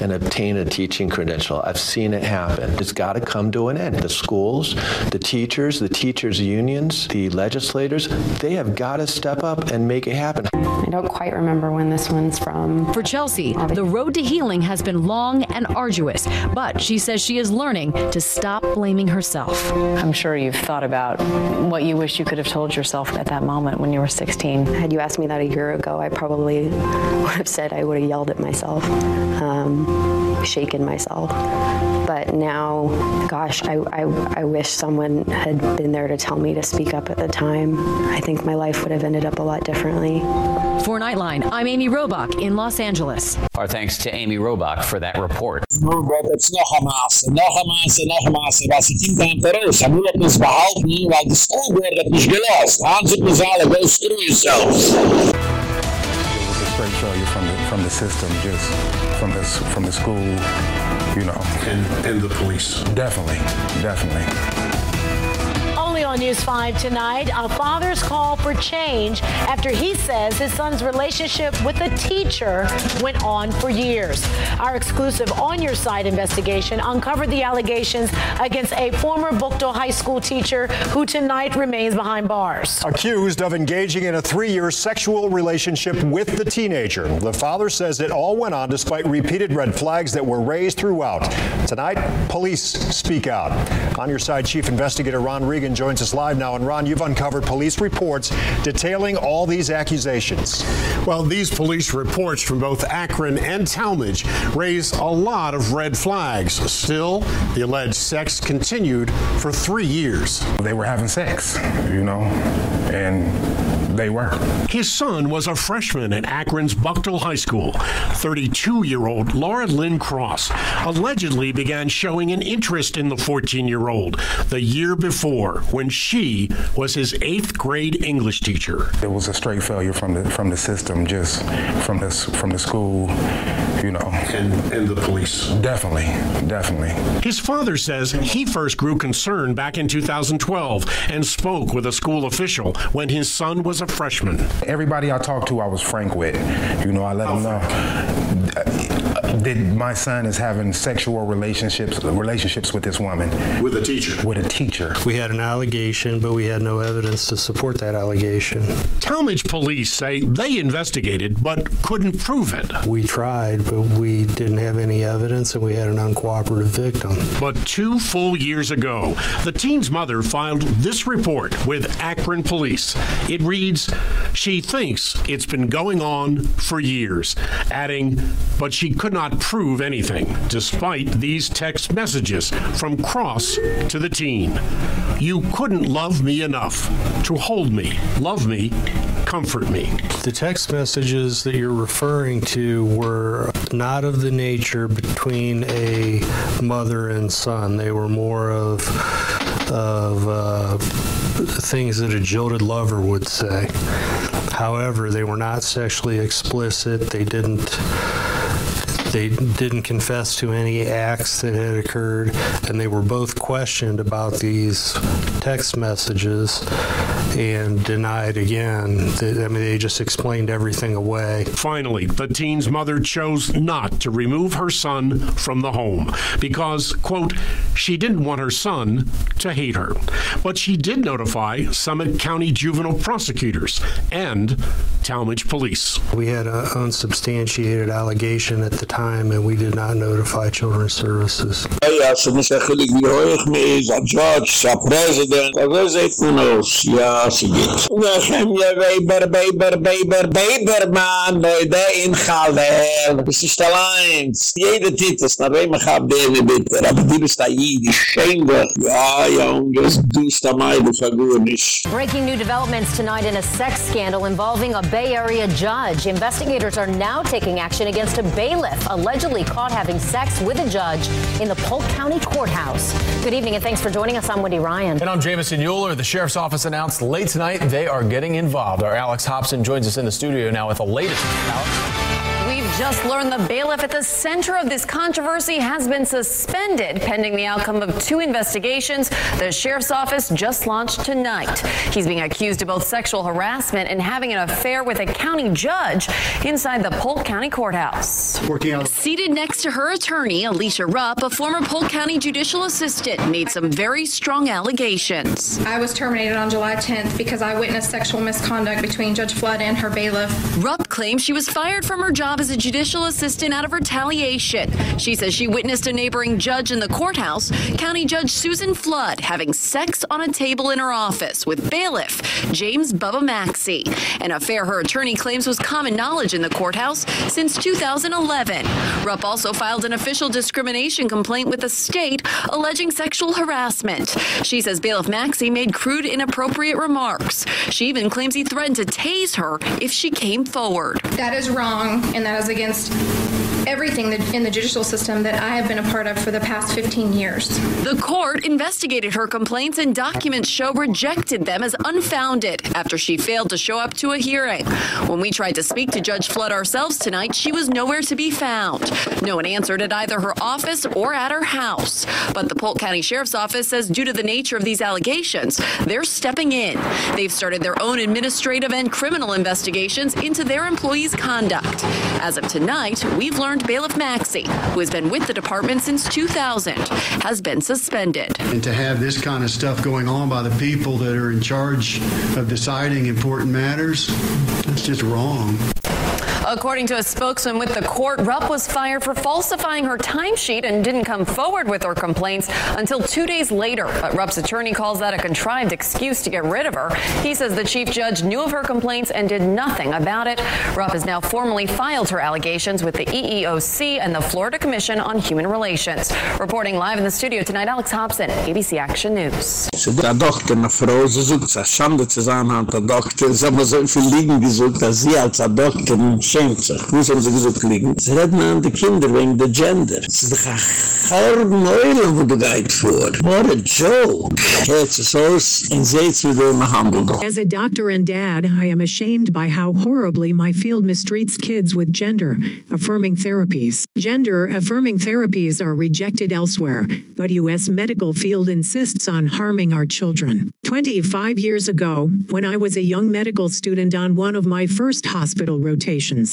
and obtain a teaching credential. I've seen it happen. It's got to come to an end. The schools, the teachers, the teachers unions, the legislators, they have got to step up and make it happen. I don't quite remember when this one's from. For Chelsea, the road to healing has been long and arduous, but she says she is learning to stop blaming herself. I'm sure you've thought about what you wish you could have told yourself at that moment when you were 16. Had you asked me that a year ago, I probably would have said I would have yelled at myself. Um, shaken myself but now gosh I, I I wish someone had been there to tell me to speak up at the time I think my life would have ended up a lot differently For Nightline I'm Amy Robach in Los Angeles Our thanks to Amy Robach for that report Nun wird jetzt noch eine Masse, noch eine noch eine was ich ihm dann raus. Ich will das behalten, weil die School Board hat nicht gelost. Hans it was go screw yourselves. It was a straight failure from the from the system, just from the from the school, you know. And and the police. Definitely, definitely. On News 5 tonight, a father's call for change after he says his son's relationship with a teacher went on for years. Our exclusive On Your Side investigation uncovered the allegations against a former Buchtel High School teacher who tonight remains behind bars. Accused of engaging in a 3-year sexual relationship with the teenager. The father says it all went on despite repeated red flags that were raised throughout. Tonight, police speak out. On Your Side Chief Investigator Ron Regan joins us live now. And Ron, you've uncovered police reports detailing all these accusations. Well, these police reports from both Akron and Tallmadge raise a lot of red flags. Still, the alleged sex continued for 3 years. They were having sex, you know, and they were. His son was a freshman at Akron's Buchtel High School. 32-year-old Laura Lynn Cross allegedly began showing an interest in the 14-year-old the year before when she was his 8th grade English teacher. It was a straight failure from the from the system, just from the from the school, you know. And and the police. Definitely, definitely. His father says he first grew concerned back in 2012 and spoke with a school official when his son was a freshman. Everybody I talked to I was frank with. You know, I let them know that my son is having sexual relationships relationships with this woman. With a teacher. With a teacher. We had an allegation, but we had no evidence to support that allegation. Tallmadge police say they investigated but couldn't prove it. We tried, but we didn't have any evidence and we had an uncooperative victim. But 2 full years ago, the teen's mother filed this report with Akron police. It reads, "She thinks it's been going on for years," adding, "But she could not prove anything despite these text messages from Cross to the teen. You couldn't love me enough to hold me, love me, comfort me." The text messages that you're referring to were not of the nature between a mother and son. They were more of of uh, things that a jilted lover would say. However, they were not sexually explicit. They didn't they didn't confess to any acts that had occurred and they were both questioned about these text messages and denied again I mean they just explained everything away Finally, the teen's mother chose not to remove her son from the home because, quote, she didn't want her son to hate her. But she did notify Summit County juvenile prosecutors and Tallmadge police. We had an unsubstantiated allegation at the time and we did not notify Children's Services. Ja, so muss er chillig wie hoch mir ist, a judge, a president, a wer seht man aus? Ja, so geht. Nachem ja Weber, Weber, Weber, Weber, man, bei der Inhalte, das ist allein. Jede Titus, na wem ich hab den bitte, aber die bist da jidi, schäme. Ja, Jungs, du ist da meide, vergunisch. Breaking new developments tonight in a sex scandal involving a Bay Area judge. Investigators are now taking action against a bailiff allegedly caught having sex with a judge in the Polk County Courthouse. Good evening and thanks for joining us. I'm Wendy Ryan. And I'm Jamison Euler. The sheriff's office announced late tonight they are getting involved. Our Alex Hobson joins us in the studio now with the latest. Alex? We've just learned the bailiff at the center of this controversy has been suspended pending the outcome of two investigations the sheriff's office just launched tonight. He's being accused of both sexual harassment and having an affair with a county judge inside the Polk County Courthouse. Seated next to her attorney, Alicia Rupp, a former Polk County judicial assistant, made some very strong allegations. I was terminated on July 10th because I witnessed sexual misconduct between Judge Flood and her bailiff. Rupp claims she was fired from her job as a judicial assistant out of retaliation. She says she witnessed a neighboring judge in the courthouse, County Judge Susan Flood, having sex on a table in her office with bailiff James Bubba Maxey. An affair her attorney claims was common knowledge in the courthouse since 2011. Rupp also filed an official discrimination complaint with the state alleging sexual harassment. She says bailiff Maxey made crude inappropriate remarks. She even claims he threatened to tase her if she came forward. That is wrong and that is against everything in the judicial system that I have been a part of for the past 15 years. The court investigated her complaints and documents show rejected them as unfounded after she failed to show up to a hearing. When we tried to speak to Judge Flood ourselves tonight, she was nowhere to be found. No one answered at either her office or at her house. But the Polk County Sheriff's Office says due to the nature of these allegations, they're stepping in. They've started their own administrative and criminal investigations into their employees' conduct. As of tonight, we've learned Bailiff Maxey, who has been with the department since 2000, has been suspended. And to have this kind of stuff going on by the people that are in charge of deciding important matters, that's just wrong. According to a spokesman with the court, Rupp was fired for falsifying her timesheet and didn't come forward with her complaints until 2 days later. But Rupp's attorney calls that a contrived excuse to get rid of her. He says the chief judge knew of her complaints and did nothing about it. Rupp has now formally filed her allegations with the EEOC and the Florida Commission on Human Relations. Reporting live in the studio tonight, Alex Hobson, ABC Action News. Hat liegen gesucht, dass sie als schämt er sich. Wo sie liegen? Sie reden an die Kinder wegen der Gender. Es ist doch ein wo du vor. What a joke. Jetzt ist aus, und wie du immer handelt. As a doctor and dad, I am ashamed by how horribly my field mistreats kids with gender affirming therapies. Gender affirming therapies are rejected elsewhere, but U.S. medical field insists on harming our children. 25 years ago, when I was a young medical student on one of my first hospital rotations,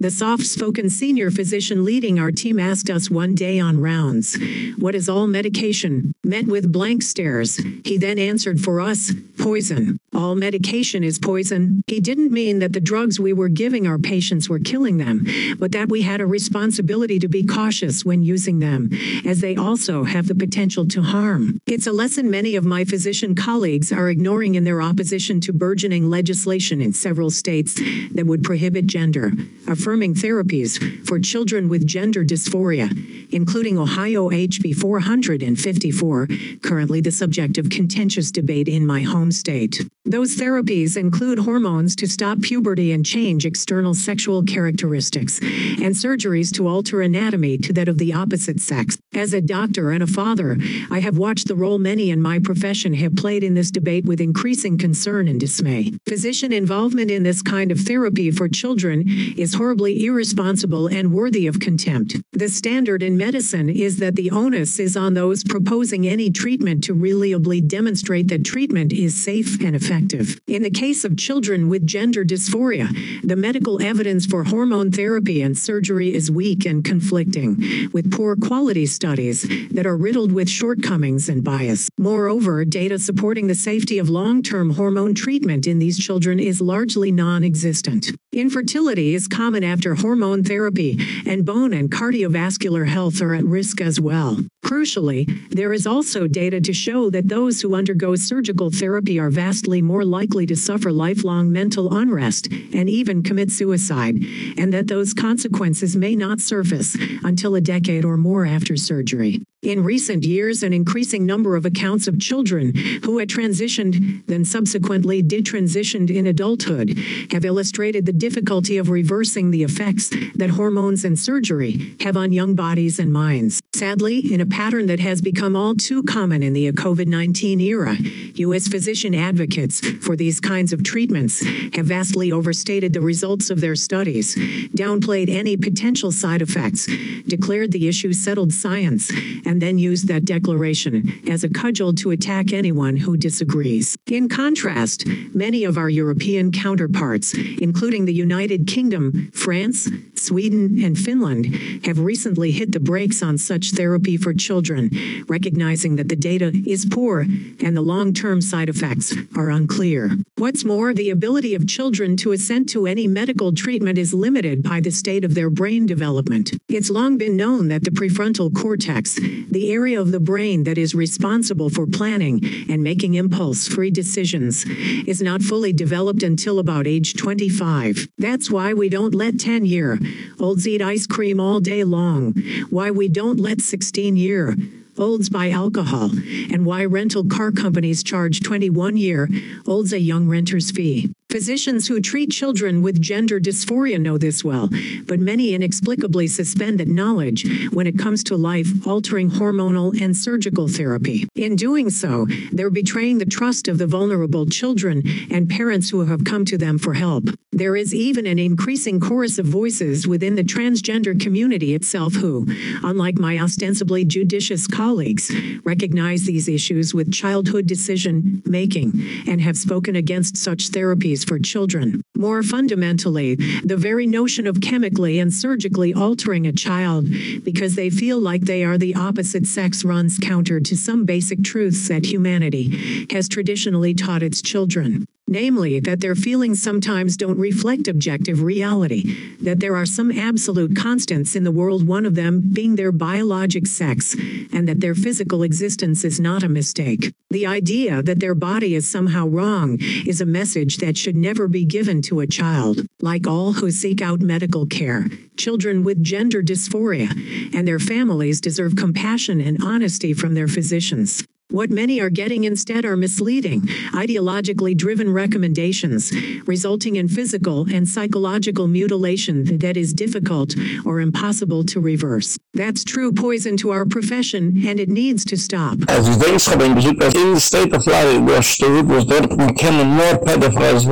the soft spoken senior physician leading our team asked us one day on rounds, What is all medication? Met with blank stares. He then answered for us, Poison. All medication is poison. He didn't mean that the drugs we were giving our patients were killing them, but that we had a responsibility to be cautious when using them, as they also have the potential to harm. It's a lesson many of my physician colleagues are ignoring in their opposition to burgeoning legislation in several states that would prohibit gender affirming therapies for children with gender dysphoria, including Ohio HB 454, currently the subject of contentious debate in my home state. Those therapies include hormones to stop puberty and change external sexual characteristics, and surgeries to alter anatomy to that of the opposite sex. As a doctor and a father, I have watched the role many in my profession have played in this debate with increasing concern and dismay. Physician involvement in this kind of therapy for children is horribly irresponsible and worthy of contempt. The standard in medicine is that the onus is on those proposing any treatment to reliably demonstrate that treatment is safe and effective. In the case of children with gender dysphoria, the medical evidence for hormone therapy and surgery is weak and conflicting, with poor quality studies that are riddled with shortcomings and bias. Moreover, data supporting the safety of long-term hormone treatment in these children is largely non-existent. Infertility is common after hormone therapy, and bone and cardiovascular health are at risk as well. Crucially, there is also data to show that those who undergo surgical therapy are vastly more likely to suffer lifelong mental unrest and even commit suicide, and that those consequences may not surface until a decade or more after surgery. In recent years, an increasing number of accounts of children who had transitioned, then subsequently detransitioned in adulthood, have illustrated the difficulty of reversing the effects that hormones and surgery have on young bodies and minds. Sadly, in a pattern that has become all too common in the COVID 19 era, U.S. physician advocates for these kinds of treatments have vastly overstated the results of their studies, downplayed any potential side effects, declared the issue settled science, and then used that declaration as a cudgel to attack anyone who disagrees. In contrast, many of our European counterparts, including the United Kingdom, France, Sweden, and Finland, have recently hit the brakes on such therapy for children, recognizing that the data is poor and the long term side effects are unclear. What's more, the ability of children to assent to any medical treatment is limited by the state of their brain development. It's long been known that the prefrontal cortex, the area of the brain that is responsible for planning and making impulse free decisions, is not fully developed until about age 25. That's why we don't let 10 year olds eat ice cream all day long, why we don't let 16 year olds buy alcohol, and why rental car companies charge 21 year olds a young renter's fee. Physicians who treat children with gender dysphoria know this well, but many inexplicably suspend that knowledge when it comes to life altering hormonal and surgical therapy. In doing so, they're betraying the trust of the vulnerable children and parents who have come to them for help. There is even an increasing chorus of voices within the transgender community itself who, unlike my ostensibly judicious colleagues, recognize these issues with childhood decision making and have spoken against such therapies for children. More fundamentally, the very notion of chemically and surgically altering a child because they feel like they are the opposite sex runs counter to some basic truths that humanity has traditionally taught its children namely that their feelings sometimes don't reflect objective reality, that there are some absolute constants in the world, one of them being their biologic sex, and that their physical existence is not a mistake. The idea that their body is somehow wrong is a message that should never be given to a child. Like all who seek out medical care, children with gender dysphoria and their families deserve compassion and honesty from their physicians. What many are getting instead are misleading, ideologically driven recommendations, resulting in physical and psychological mutilation that is difficult or impossible to reverse. That's true poison to our profession, and it needs to stop. As in the state of man kann nur Pedophiles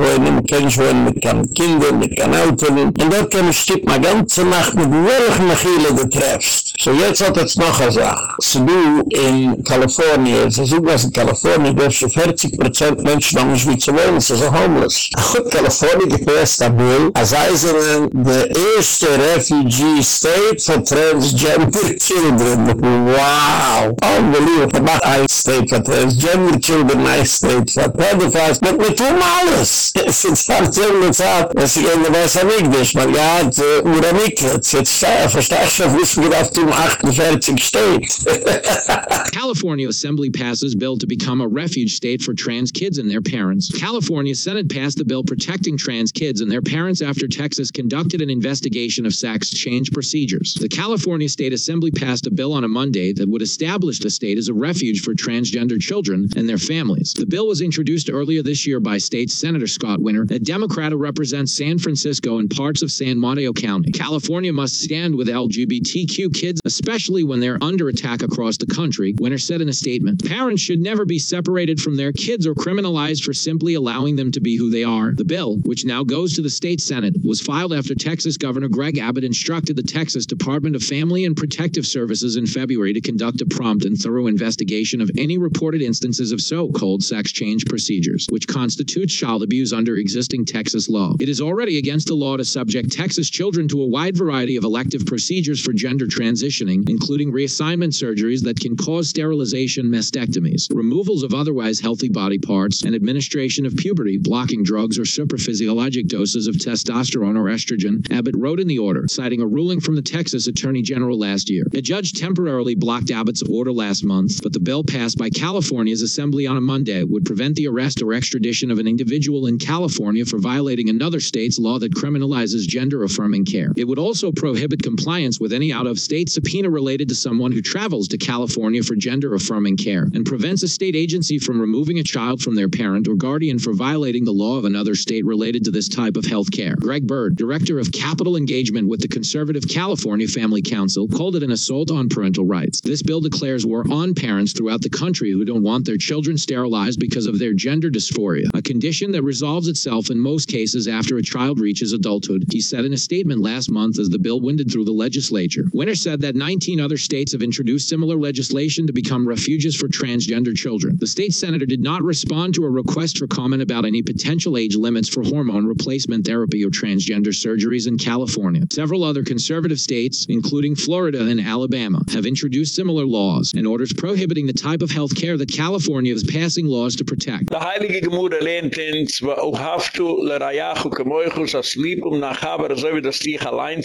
Mechile du treffst. So jetzt hat es noch eine Sache. So du in Kalifornien, es ist irgendwas in Kalifornien, du hast 40% Menschen, die nicht wie zu es ist so homeless. Gut, Kalifornien gepasst, Abul, als Eiseren, der erste Refugee State for Transgender Children. Wow! Unbelievable. Not ein State for Transgender Children, ein State for Pedophiles, mit tun alles. Es ist halt so Zeit, es ist in der Wasser nicht, man ja, Ura Miklet, jetzt verstehe ich schon, wissen wir auf dem 48 State. California Assembly passes bill to become a refuge state for trans kids and their parents. California Senate passed the bill protecting trans kids and their parents after Texas conducted an investigation of sex change procedures. The California State Assembly passed a bill on a Monday that would establish the state as a refuge for transgender children and their families. The bill was introduced earlier this year by state Senator Scott Wiener, a Democrat who represents San Francisco and parts of San Mateo County. California must stand with LGBTQ kids, especially when they're under attack across the country, Wiener said in a statement, parents should never be separated from their kids or criminalized for simply allowing them to be who they are. The bill, which now goes to the state Senate, was filed after Texas Governor Greg Abbott instructed the Texas Department of Family and Protective Services in February to conduct a prompt and thorough investigation of any reported instances of so-called sex change procedures, which constitutes child abuse under existing Texas law. It is already against the law to subject Texas children to a wide variety of elective procedures for gender transitioning, including reassignment surgeries that can cause sterilization mastectomies, removals of otherwise healthy body parts, and administration of puberty blocking drugs or supraphysiologic doses of testosterone or estrogen, Abbott wrote in the order, citing a ruling from the Texas Attorney General last year. A judge temporarily blocked Abbott's order last month, but the bill passed by California's assembly on a Monday would prevent the arrest or extradition of an individual in California for violating another state's law that criminalizes gender affirming care. It would also prohibit compliance with any out of state subpoena related to someone who travels to California for gender affirming care and prevents a state agency from removing a child from their parent or guardian for violating the law of another state related to this type of health care. Greg Burt, director of capital engagement with the conservative California Family Council, called it an assault on parental rights. This bill declares war on parents throughout the country who don't want their children sterilized because of their gender dysphoria, a condition that resolves itself in most cases after a child reaches adulthood. He said in a statement last month as the bill winded through the legislature. Wiener said that 19 other states have introduced similar legislation to become refuges for transgender children. The state senator did not respond to a request for comment about any potential age limits for hormone replacement therapy or transgender surgeries in California. Several other conservative states, including Florida and Alabama, have introduced similar laws and orders prohibiting the type of health care that California is passing laws to protect. The Heilige Gemüde lehnt ins, wa uhaftu le kemoichus as lieb um nach so wie das allein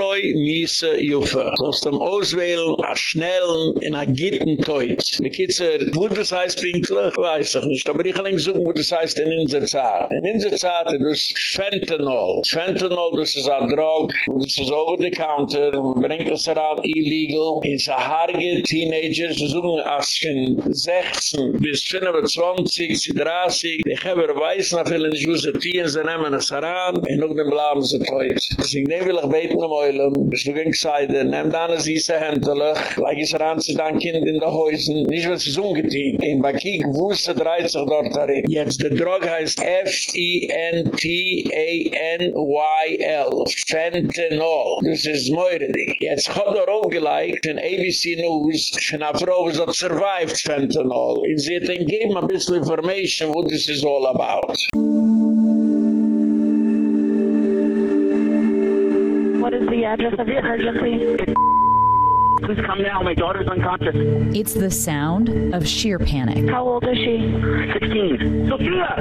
beroirloi miese jufe. Aus dem Auswählen, a schnellen, in a gitten teut. Die Kitzer, wo das heißt Pinkler? Weiß ich nicht, aber ich kann ihm suchen, wo das heißt in unserer. In unserer Zeit, das Fentanyl. Fentanyl, das ist a drug, das ist over the counter, bringt es heran illegal. In Saharge, Teenagers, suchen als von 16 bis 25, 30, die haben weiß nach vielen Juse Tien, sie nehmen es heran, und auch den bleiben sie teut. Nehmen will ich beten am Eulen, bis du seide, nehm da eine süße Händele, lag es heran zu dein Kind in der Häusen, nicht was ist ungetein. In Bakik wusste dreht sich dort darin. Jetzt, der Drog heißt F-E-N-T-A-N-Y-L. Fentanyl. Das ist Meuredi. Jetzt hat er auch geliked in ABC News, Frau, was hat survived Fentanyl. Und sie hat ihnen gegeben ein bisschen information, what this is all about. What is the address of your emergency? Please come now. My daughter's unconscious. It's the sound of sheer panic. How old is she? 16. Sophia!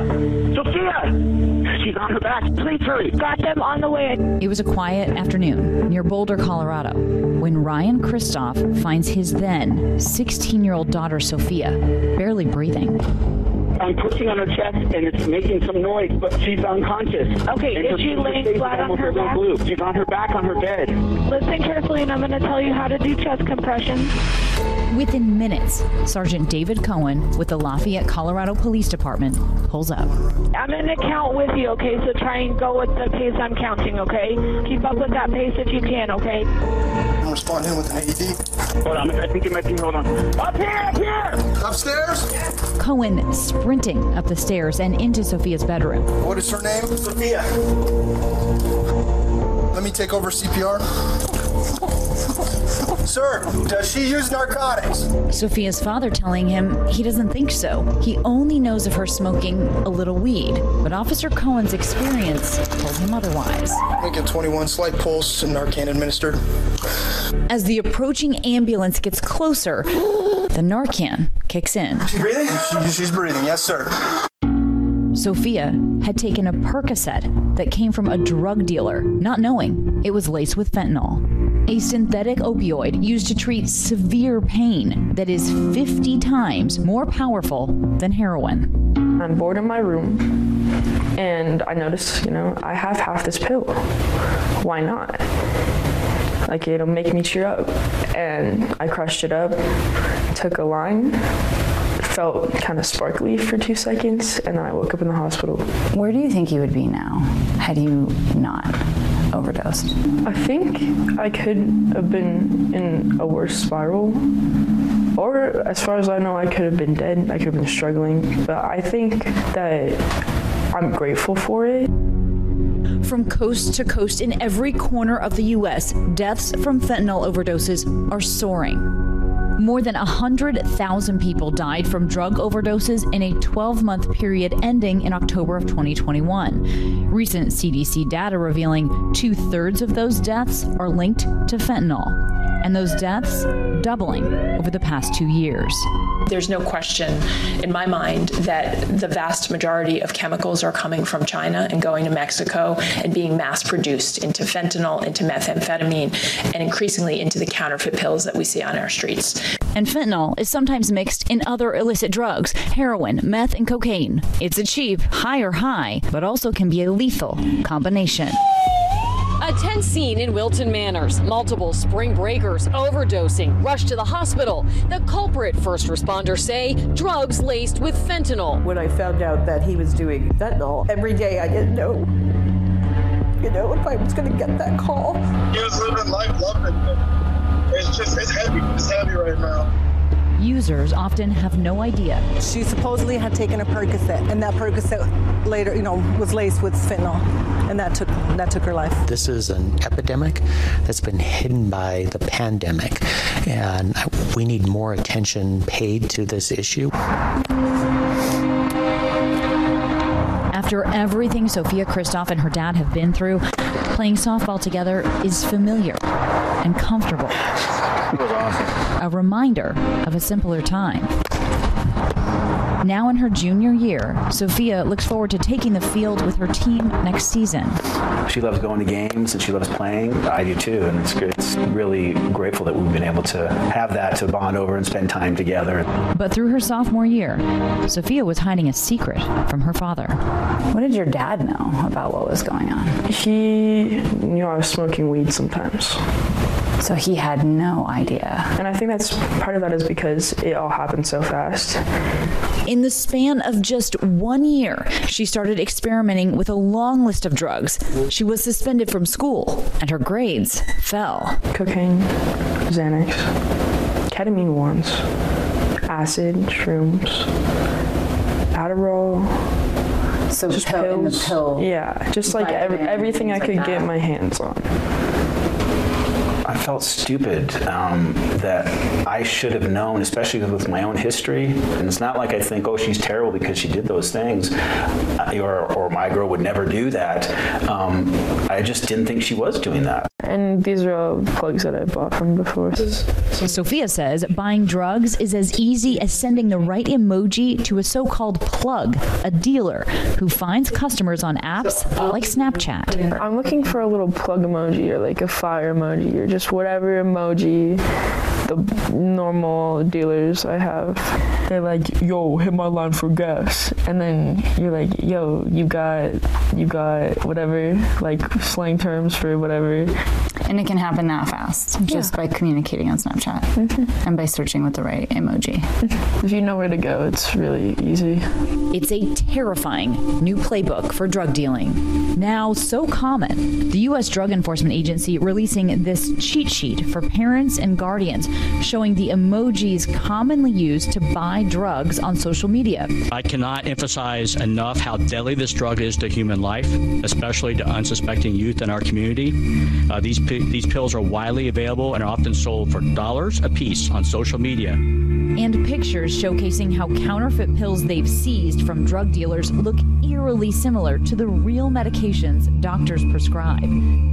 Sophia! She's on her back. Please hurry. Got them on the way. It was a quiet afternoon near Boulder, Colorado, when Ryan Christoph finds his then 16 year old daughter, Sophia, barely breathing. I'm pushing on her chest and it's making some noise, but she's unconscious. Okay, And is she laying flat on her back? Blue. She's on her back on her bed. Listen carefully, and I'm going to tell you how to do chest compressions. Within minutes, Sergeant David Cohen with the Lafayette, Colorado Police Department pulls up. I'm going to count with you, okay? So try and go with the pace I'm counting, okay? Keep up with that pace if you can, okay? I'm responding with an AED. Hold on, I think it might be, hold on. Up here, up here! Upstairs? Cohen sprinting up the stairs and into Sophia's bedroom. What is her name? Sophia. Let me take over CPR. Sir, does she use narcotics? Sophia's father telling him he doesn't think so. He only knows of her smoking a little weed, but Officer Cohen's experience told him otherwise. A 21 slight pulse and Narcan administered. As the approaching ambulance gets closer, the Narcan kicks in. She breathing? She's breathing, yes, sir. Sophia had taken a Percocet that came from a drug dealer, not knowing it was laced with fentanyl, a synthetic opioid used to treat severe pain that is 50 times more powerful than heroin. I'm bored in my room and I notice, you know, I have half this pill. Why not? Like it'll make me cheer up. And I crushed it up, took a line, felt kind of sparkly for 2 seconds and then I woke up in the hospital. Where do you think you would be now had you not overdosed? I think I could have been in a worse spiral. Or as far as I know I could have been dead. I could have been struggling, but I think that I'm grateful for it. From coast to coast in every corner of the US, deaths from fentanyl overdoses are soaring. More than 100,000 people died from drug overdoses in a 12-month period ending in October of 2021. Recent CDC data revealing two-thirds of those deaths are linked to fentanyl, and those deaths doubling over the past 2 years. There's no question in my mind that the vast majority of chemicals are coming from China and going to Mexico and being mass produced into fentanyl, into methamphetamine, and increasingly into the counterfeit pills that we see on our streets. And fentanyl is sometimes mixed in other illicit drugs, heroin, meth, and cocaine. It's a cheap, higher high, but also can be a lethal combination. A tense scene in Wilton Manors. Multiple spring breakers overdosing, rushed to the hospital. The culprit, first responders say, drugs laced with fentanyl. When I found out that he was doing fentanyl, every day I didn't know, you know, if I was going to get that call. He was living life loving it. It's just, it's heavy. It's heavy right now. Users often have no idea. She supposedly had taken a Percocet, and that Percocet later, you know, was laced with fentanyl, and that took that took her life. This is an epidemic that's been hidden by the pandemic, and we need more attention paid to this issue. After everything Sophia Kristoff and her dad have been through, playing softball together is familiar and comfortable. It was awesome. A reminder of a simpler time. Now in her junior year, Sophia looks forward to taking the field with her team next season. She loves going to games and she loves playing. I do too, and it's good. It's really grateful that we've been able to have that to bond over and spend time together. But through her sophomore year, Sophia was hiding a secret from her father. What did your dad know about what was going on? He knew I was smoking weed sometimes. So he had no idea. And I think that's part of that is because it all happened so fast. In the span of just 1 year, she started experimenting with a long list of drugs. She was suspended from school and her grades fell. Cocaine, Xanax, ketamine ones, acid, shrooms, Adderall, so just pill in the pills. pill Yeah, just like every, vitamin, everything I could like get my hands on. I felt stupid um, that I should have known, especially with my own history. And it's not like I think, oh, she's terrible because she did those things, uh, or, or my girl would never do that. Um, I just didn't think she was doing that. And these are all plugs that I bought from before. Sophia says buying drugs is as easy as sending the right emoji to a so-called plug, a dealer who finds customers on apps like Snapchat. I'm looking for a little plug emoji or like a fire emoji or just whatever emoji the normal dealers I have. They're like, "Yo, hit my line for gas." And then you're like, "Yo, you got you got whatever like slang terms for whatever." And it can happen that fast just by communicating on Snapchat mm-hmm. and by searching with the right emoji. Mm-hmm. If you know where to go, it's really easy. It's a terrifying new playbook for drug dealing. Now so common. The US Drug Enforcement Agency releasing this cheat sheet for parents and guardians showing the emojis commonly used to buy drugs on social media. I cannot emphasize enough how deadly this drug is to human life, especially to unsuspecting youth in our community. Uh, these these pills are widely available and are often sold for dollars a piece on social media. and pictures showcasing how counterfeit pills they've seized from drug dealers look eerily similar to the real medications doctors prescribe.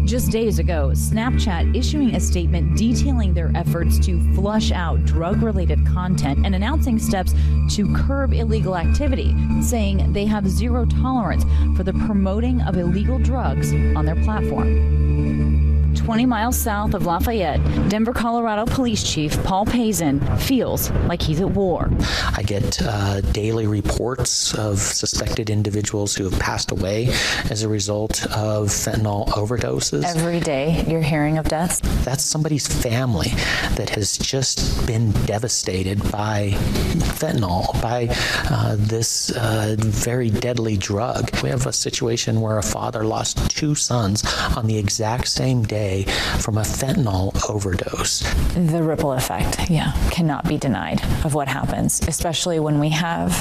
Just days ago, Snapchat issuing a statement detailing their efforts to flush out drug-related content and announcing steps to curb illegal activity, saying they have zero tolerance for the promoting of illegal drugs on their platform. 20 miles south of Lafayette, Denver, Colorado Police Chief Paul Pazen feels like he's at war. I get uh, daily reports of suspected individuals who have passed away as a result of fentanyl overdoses. Every day you're hearing of deaths. That's somebody's family that has just been devastated by fentanyl, by uh, this uh, very deadly drug. We have a situation where a father lost two sons on the exact same day from a fentanyl overdose. The ripple effect, yeah, cannot be denied of what happens, especially when we have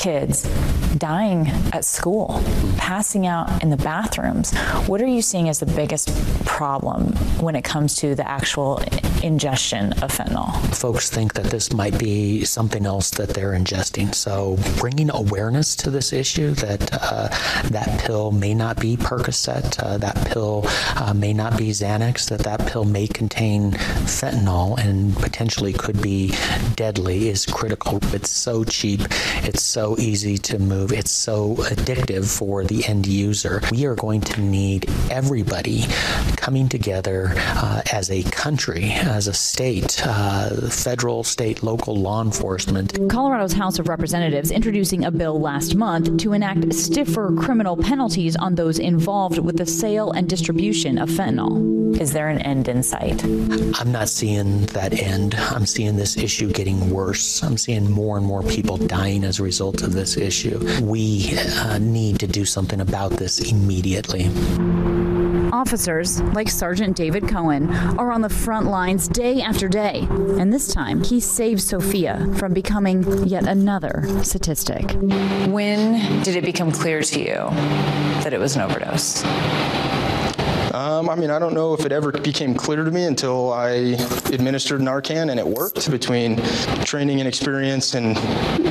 kids dying at school, passing out in the bathrooms. What are you seeing as the biggest problem when it comes to the actual ingestion of fentanyl? Folks think that this might be something else that they're ingesting. So bringing awareness to this issue that uh, that pill may not be Percocet, uh, that pill uh, may not be Xanax, that that pill may contain fentanyl and potentially could be deadly is critical. It's so cheap, it's so easy to move, it's so addictive for the end user. We are going to need everybody coming together uh, as a country, as a state, uh, federal, state, local law enforcement. Colorado's House of Representatives introducing a bill last month to enact stiffer criminal penalties on those involved with the sale and distribution of fentanyl. Is there an end in sight? I'm not seeing that end. I'm seeing this issue getting worse. I'm seeing more and more people dying as a result of this issue. We uh, need to do something about this immediately. Officers, like Sergeant David Cohen, are on the front lines day after day, and this time he saved Sophia from becoming yet another statistic. When did it become clear to you that it was an overdose? Um, I mean, I don't know if it ever became clear to me until I administered Narcan and it worked between training and experience and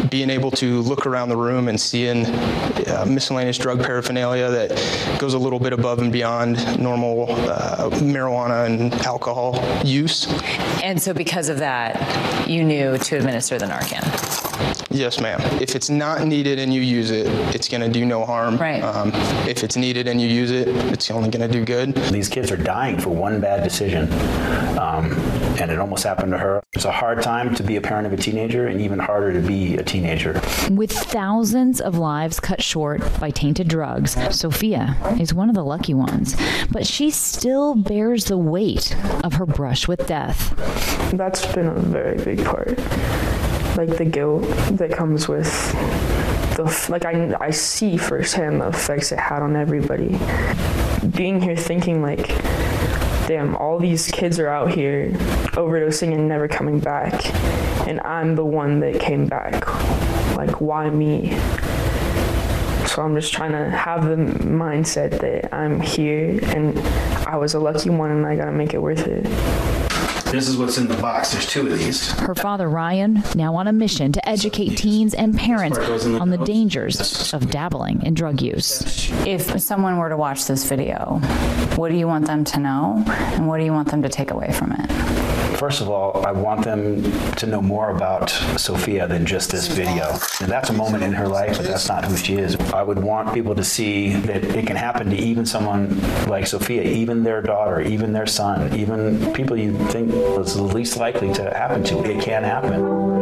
being able to look around the room and seeing uh, miscellaneous drug paraphernalia that goes a little bit above and beyond normal uh, marijuana and alcohol use. And so because of that, you knew to administer the Narcan. Yes, ma'am. If it's not needed and you use it, it's going to do no harm. Right. Um, if it's needed and you use it, it's only going to do good. These kids are dying for one bad decision. Um, and it almost happened to her. It's a hard time to be a parent of a teenager and even harder to be a teenager. With thousands of lives cut short by tainted drugs, Sophia is one of the lucky ones, but she still bears the weight of her brush with death. That's been a very big part. Like the guilt that comes with the like I I see firsthand the effects it had on everybody. Being here thinking like damn, all these kids are out here overdosing and never coming back and I'm the one that came back. Like why me? So I'm just trying to have the mindset that I'm here and I was a lucky one and I got to make it worth it. This is what's in the box. There's two of these. Her father Ryan now on a mission to educate teens and parents on the dangers of dabbling in drug use. If someone were to watch this video, what do you want them to know and what do you want them to take away from it? First of all, I want them to know more about Sophia than just this video. And that's a moment in her life, but that's not who she is. I would want people to see that it can happen to even someone like Sophia, even their daughter, even their son, even people you think is the least likely to happen to. It can happen.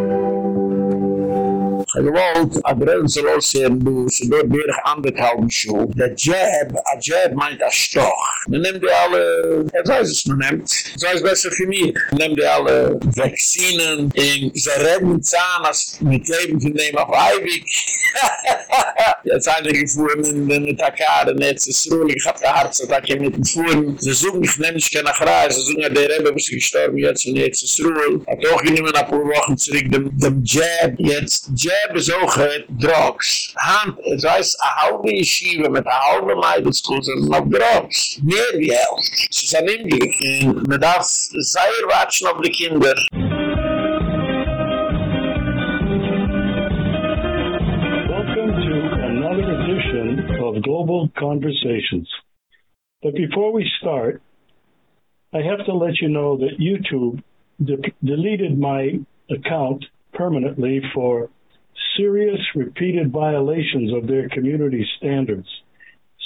Gewollt, a Grenze lossehen, du, so dort wäre ich anderthalben Schuh. Der Jab, a Jab meint a Stoch. Man nimmt die alle, was heißt es, man nimmt, das heißt besser für mich, man nimmt die alle Vaccinen, in ze redden Zahn, als mit Leben von dem auf Eibig. Jetzt habe ich gefuhren in den Takare, netz ist ruhig, ich hab geharzt, dass ich mit dem Fuhren, sie suchen, ich nenne ich keine Frage, sie suchen, der Rebbe, was gestorben jetzt, und jetzt ist ruhig. Hat auch genommen, ein paar Wochen zurück, dem, dem Jab, jetzt, Jab is auch äh, Drugs. Hand, es heißt, a halbe Yeshiva mit a halbe Meidelschool sind noch Drugs. Mehr wie Hälfte. Es ist ein Inglück. Und man darf sehr watschen auf die Kinder. Global Conversations. But before we start, I have to let you know that YouTube de deleted my account permanently for serious repeated violations of their community standards.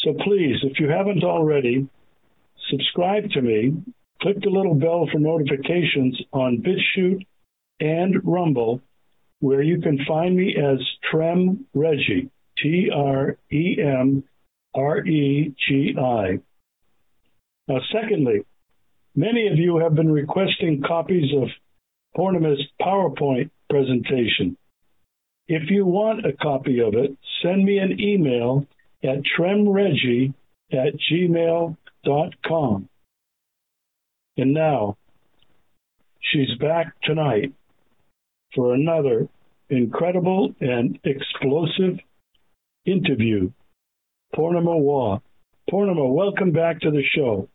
So please, if you haven't already, subscribe to me, click the little bell for notifications on BitChute and Rumble where you can find me as Trem Regi, T R E M R E G I. Now secondly, many of you have been requesting copies of Purnima's PowerPoint presentation. If you want a copy of it, send me an email at tremregi at gmail.com. And now, she's back tonight for another incredible and explosive interview. Purnima Wagh. Purnima, welcome back to the show.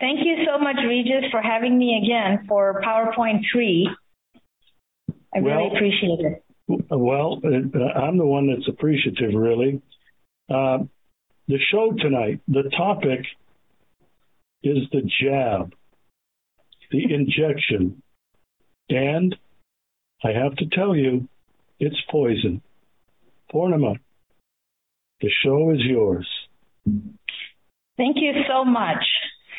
Thank you so much, Regis, for having me again for PowerPoint 3. I Well- really appreciate it. Well, I'm the one that's appreciative, really. Uh, the show tonight, the topic is the jab, the injection. And I have to tell you, it's poison. Purnima, the show is yours. Thank you so much.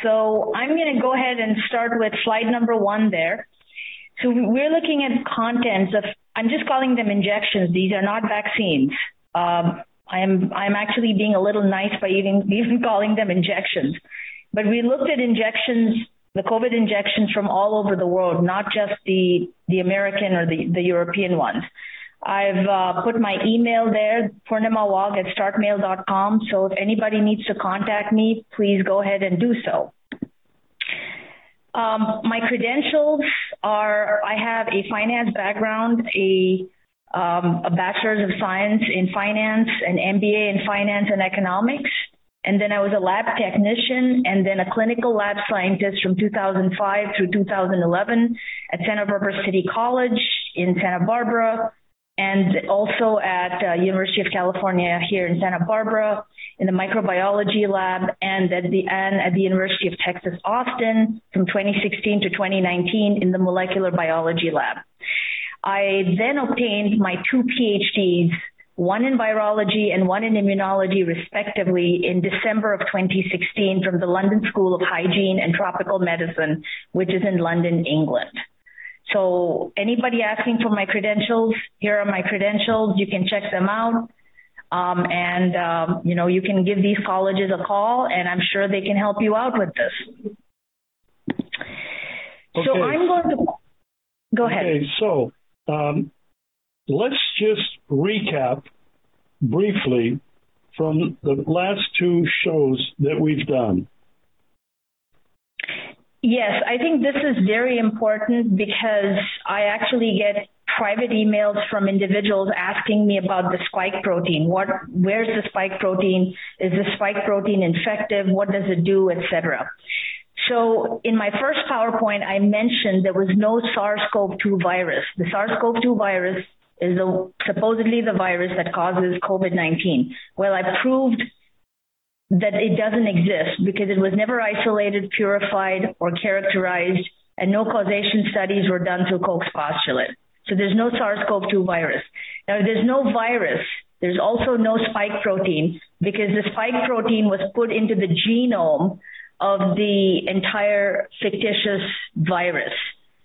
So I'm going to go ahead and start with slide number 1 there. So we're looking at contents of I'm just calling them injections. These are not vaccines. Um, I'm I'm actually being a little nice by even even calling them injections. But we looked at injections, the COVID injections from all over the world, not just the the American or the the European ones. I've uh, put my email there, purnimawag at startmail.com. So if anybody needs to contact me, please go ahead and do so. Um, my credentials are I have a finance background, a um, a bachelor's of science in finance, an MBA in finance and economics, and then I was a lab technician and then a clinical lab scientist from 2005 through 2011 at Santa Barbara City College in Santa Barbara and also at uh, University of California here in Santa Barbara in the microbiology lab and at the and at the University of Texas Austin from 2016 to 2019 in the molecular biology lab. I then obtained my two PhDs, one in virology and one in immunology respectively in December of 2016 from the London School of Hygiene and Tropical Medicine, which is in London, England. So anybody asking for my credentials, here are my credentials. You can check them out. Um, and um, you know, you can give these colleges a call and I'm sure they can help you out with this. So I'm going to go ahead. Okay, so um, let's just recap briefly from the last two shows that we've done. Yes, I think this is very important because I actually get private emails from individuals asking me about the spike protein. What where's the spike protein? Is the spike protein infective? What does it do, etc. So in my first PowerPoint I mentioned there was no SARS-CoV-2 virus. The SARS-CoV-2 virus is the, supposedly the virus that causes COVID-19. Well, I proved that it doesn't exist because it was never isolated, purified, or characterized, and no causation studies were done through Koch's postulate. So there's no SARS-CoV-2 virus. Now, there's no virus, there's also no spike protein because the spike protein was put into the genome of the entire fictitious virus.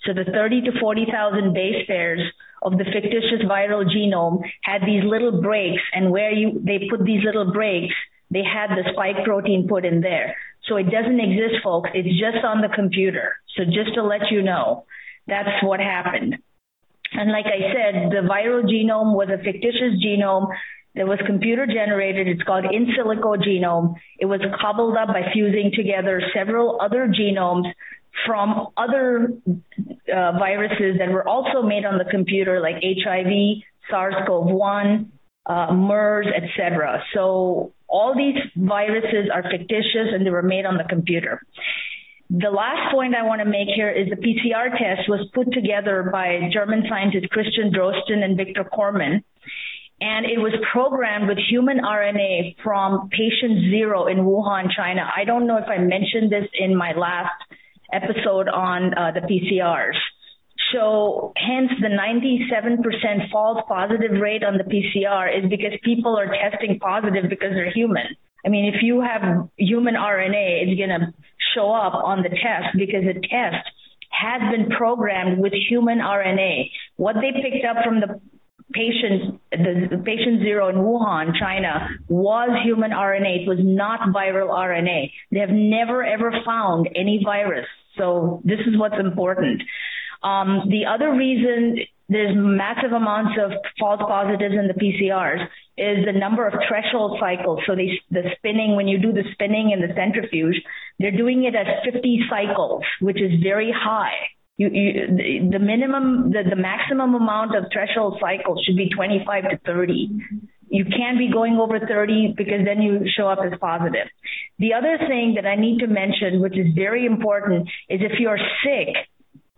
So the 30 to 40,000 base pairs of the fictitious viral genome had these little breaks and where you they put these little breaks they had the spike protein put in there. So it doesn't exist folks, it's just on the computer. So just to let you know, that's what happened. And like I said, the viral genome was a fictitious genome that was computer generated. It's called in silico genome. It was cobbled up by fusing together several other genomes from other uh, viruses that were also made on the computer like HIV, SARS-CoV-1, uh, MERS, etc. So all these viruses are fictitious and they were made on the computer. The last point I want to make here is the PCR test was put together by German scientists Christian Drosten and Victor Corman and it was programmed with human RNA from patient 0 in Wuhan, China. I don't know if I mentioned this in my last episode on uh, the PCRs. So hence the 97% false positive rate on the PCR is because people are testing positive because they're human. I mean, if you have human RNA, it's going to show up on the test because the test has been programmed with human RNA. What they picked up from the patient the patient 0 in Wuhan, China was human RNA. It was not viral RNA. They have never ever found any virus. So this is what's important. Um, the other reason there's massive amounts of false positives in the PCRs is the number of threshold cycles. So they the spinning when you do the spinning in the centrifuge, they're doing it at 50 cycles, which is very high. You, you the minimum the, the maximum amount of threshold cycles should be 25 to 30 you can't be going over 30 because then you show up as positive. The other thing that I need to mention which is very important is if you're sick,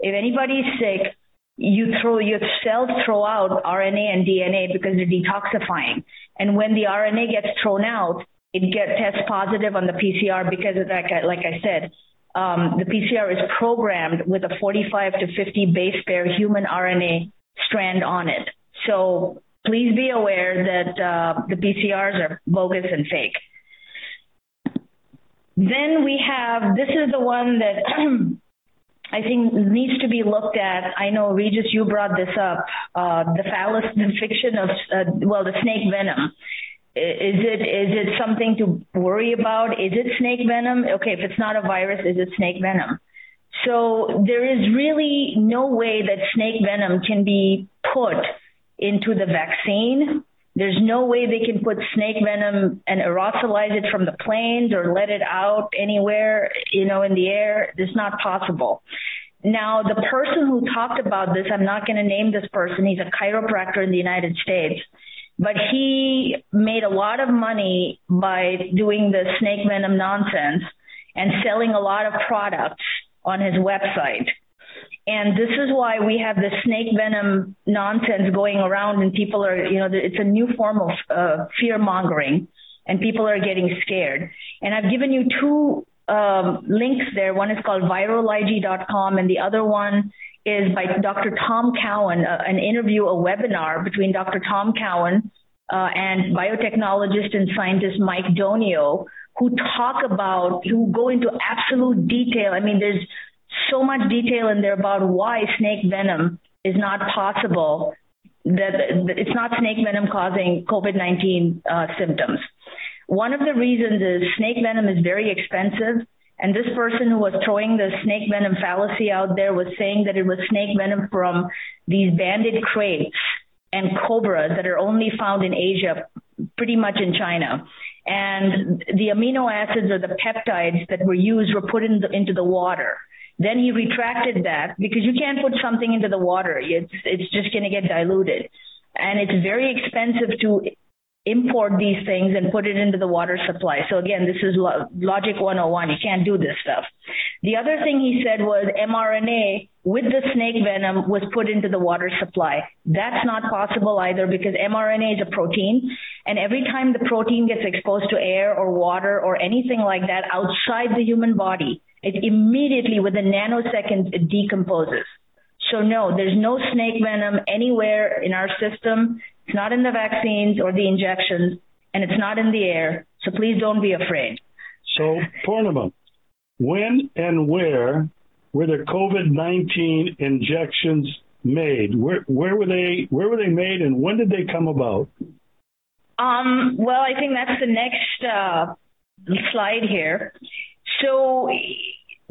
if anybody's sick, you throw your cells throw out RNA and DNA because they're detoxifying. And when the RNA gets thrown out, it gets test positive on the PCR because like I, like I said, um, the PCR is programmed with a 45 to 50 base pair human RNA strand on it. So please be aware that uh, the PCRs are bogus and fake. Then we have this is the one that I think needs to be looked at. I know Regis you brought this up. Uh, the phallus the fiction of uh, well the snake venom. Is it is it something to worry about? Is it snake venom? Okay, if it's not a virus, is it snake venom? So there is really no way that snake venom can be put into the vaccine. There's no way they can put snake venom and aerosolize it from the planes or let it out anywhere, you know, in the air. It's not possible. Now, the person who talked about this, I'm not going to name this person. He's a chiropractor in the United States. But he made a lot of money by doing the snake venom nonsense and selling a lot of products on his website. And this is why we have the snake venom nonsense going around and people are, you know, it's a new form of uh, fear mongering and people are getting scared. And I've given you two um, links there. One is called viralig.com and the other one is by Dr. Tom Cowan, uh, an interview, a webinar between Dr. Tom Cowan uh, and biotechnologist and scientist Mike Donio who talk about who go into absolute detail. I mean there's so much detail in there about why snake venom is not possible that it's not snake venom causing COVID-19 uh, symptoms. One of the reasons is snake venom is very expensive and this person who was throwing the snake venom fallacy out there was saying that it was snake venom from these banded kraits and cobras that are only found in Asia pretty much in China and the amino acids or the peptides that were used were put in the, into the water then he retracted that because you can't put something into the water. It's it's just going to get diluted. And it's very expensive to import these things and put it into the water supply. So again, this is lo logic 101. You can't do this stuff. The other thing he said was mRNA with the snake venom was put into the water supply. That's not possible either because mRNA is a protein and every time the protein gets exposed to air or water or anything like that outside the human body, it immediately within nanoseconds it decomposes. So no, there's no snake venom anywhere in our system. It's not in the vaccines or the injections and it's not in the air. So please don't be afraid. So Purnima, when and where were the COVID-19 injections made? Where where were they where were they made and when did they come about? Um well, I think that's the next uh slide here. So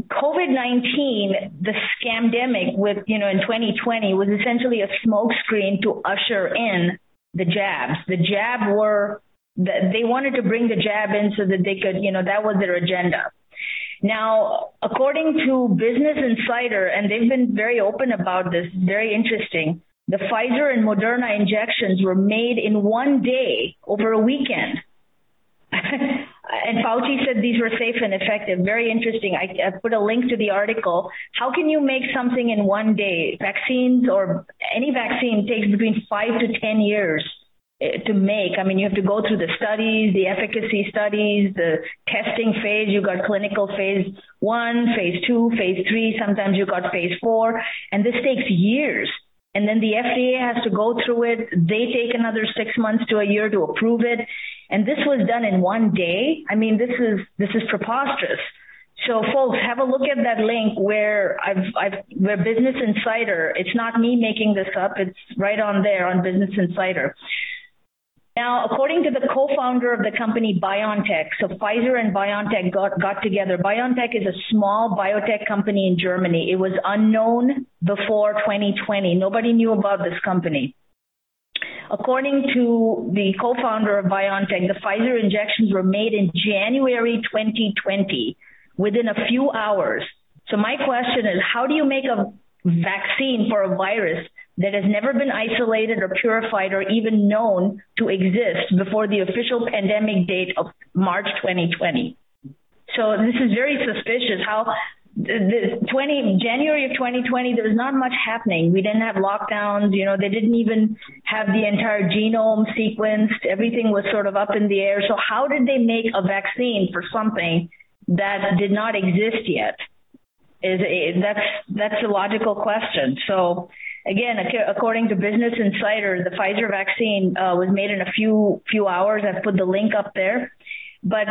COVID-19, the scamdemic with, you know, in 2020 was essentially a smokescreen to usher in the jabs. The jab were they wanted to bring the jab in so that they could, you know, that was their agenda. Now, according to Business Insider and they've been very open about this, very interesting. The Pfizer and Moderna injections were made in one day over a weekend. and Fauci said these were safe and effective. Very interesting. I, I put a link to the article. How can you make something in one day? Vaccines or any vaccine takes between 5 to 10 years eh, to make. I mean, you have to go through the studies, the efficacy studies, the testing phase, you got clinical phase 1, phase 2, phase 3, sometimes you got phase 4, and this takes years. And then the FDA has to go through it. They take another 6 months to a year to approve it and this was done in one day i mean this is this is preposterous So folks, have a look at that link where I've I've where Business Insider, it's not me making this up, it's right on there on Business Insider. Now, according to the co-founder of the company BioNTech, so Pfizer and BioNTech got got together. BioNTech is a small biotech company in Germany. It was unknown before 2020. Nobody knew about this company. According to the co-founder of BioNTech, the Pfizer injections were made in January 2020 within a few hours. So my question is how do you make a vaccine for a virus that has never been isolated or purified or even known to exist before the official pandemic date of March 2020. So this is very suspicious how the 20 January of 2020 there was not much happening. We didn't have lockdowns, you know, they didn't even have the entire genome sequenced. Everything was sort of up in the air. So how did they make a vaccine for something that did not exist yet? Is that's that's a logical question. So again, according to Business Insider, the Pfizer vaccine uh, was made in a few few hours. I've put the link up there. But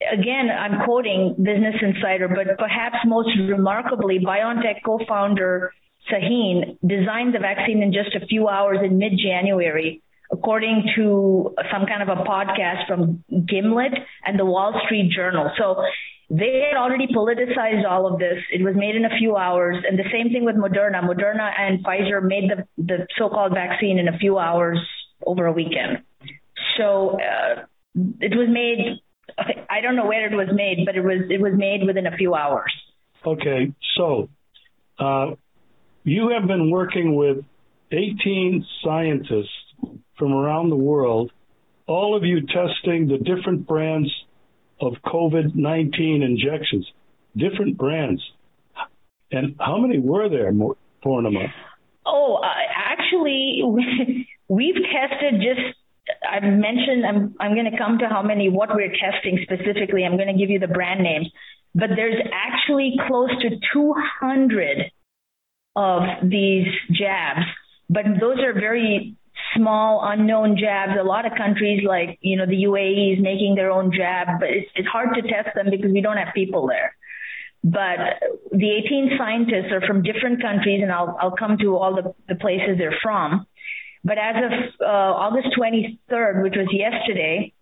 again, I'm quoting Business Insider, but perhaps most remarkably, BioNTech co-founder Sahin designed the vaccine in just a few hours in mid-January according to some kind of a podcast from Gimlet and the Wall Street Journal. So they had already politicized all of this. It was made in a few hours and the same thing with Moderna. Moderna and Pfizer made the the so-called vaccine in a few hours over a weekend. So uh, it was made I don't know where it was made, but it was it was made within a few hours. Okay. So, uh, you have been working with 18 scientists from around the world, all of you testing the different brands of COVID-19 injections, different brands. And how many were there, Purnima? Oh, actually, we've tested just I've mentioned I'm I'm going to come to how many what we're testing specifically. I'm going to give you the brand names. But there's actually close to 200 of these jabs, but those are very small unknown jabs. A lot of countries like, you know, the UAE is making their own jab, but it's it's hard to test them because we don't have people there. But the 18 scientists are from different countries and I'll I'll come to all the the places they're from. But as of uh, August 23rd, which was yesterday,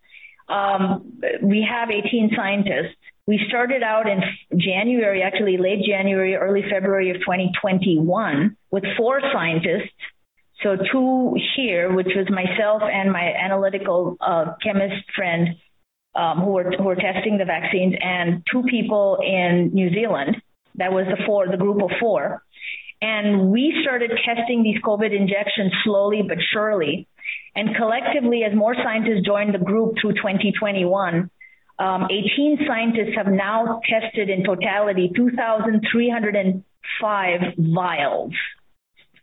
um, we have 18 scientists. We started out in January, actually late January, early February of 2021 with four scientists so two here, which was myself and my analytical uh, chemist friend um, who were who were testing the vaccines and two people in New Zealand. That was the four the group of four. And we started testing these COVID injections slowly but surely. And collectively as more scientists joined the group through 2021, um, 18 scientists have now tested in totality 2305 vials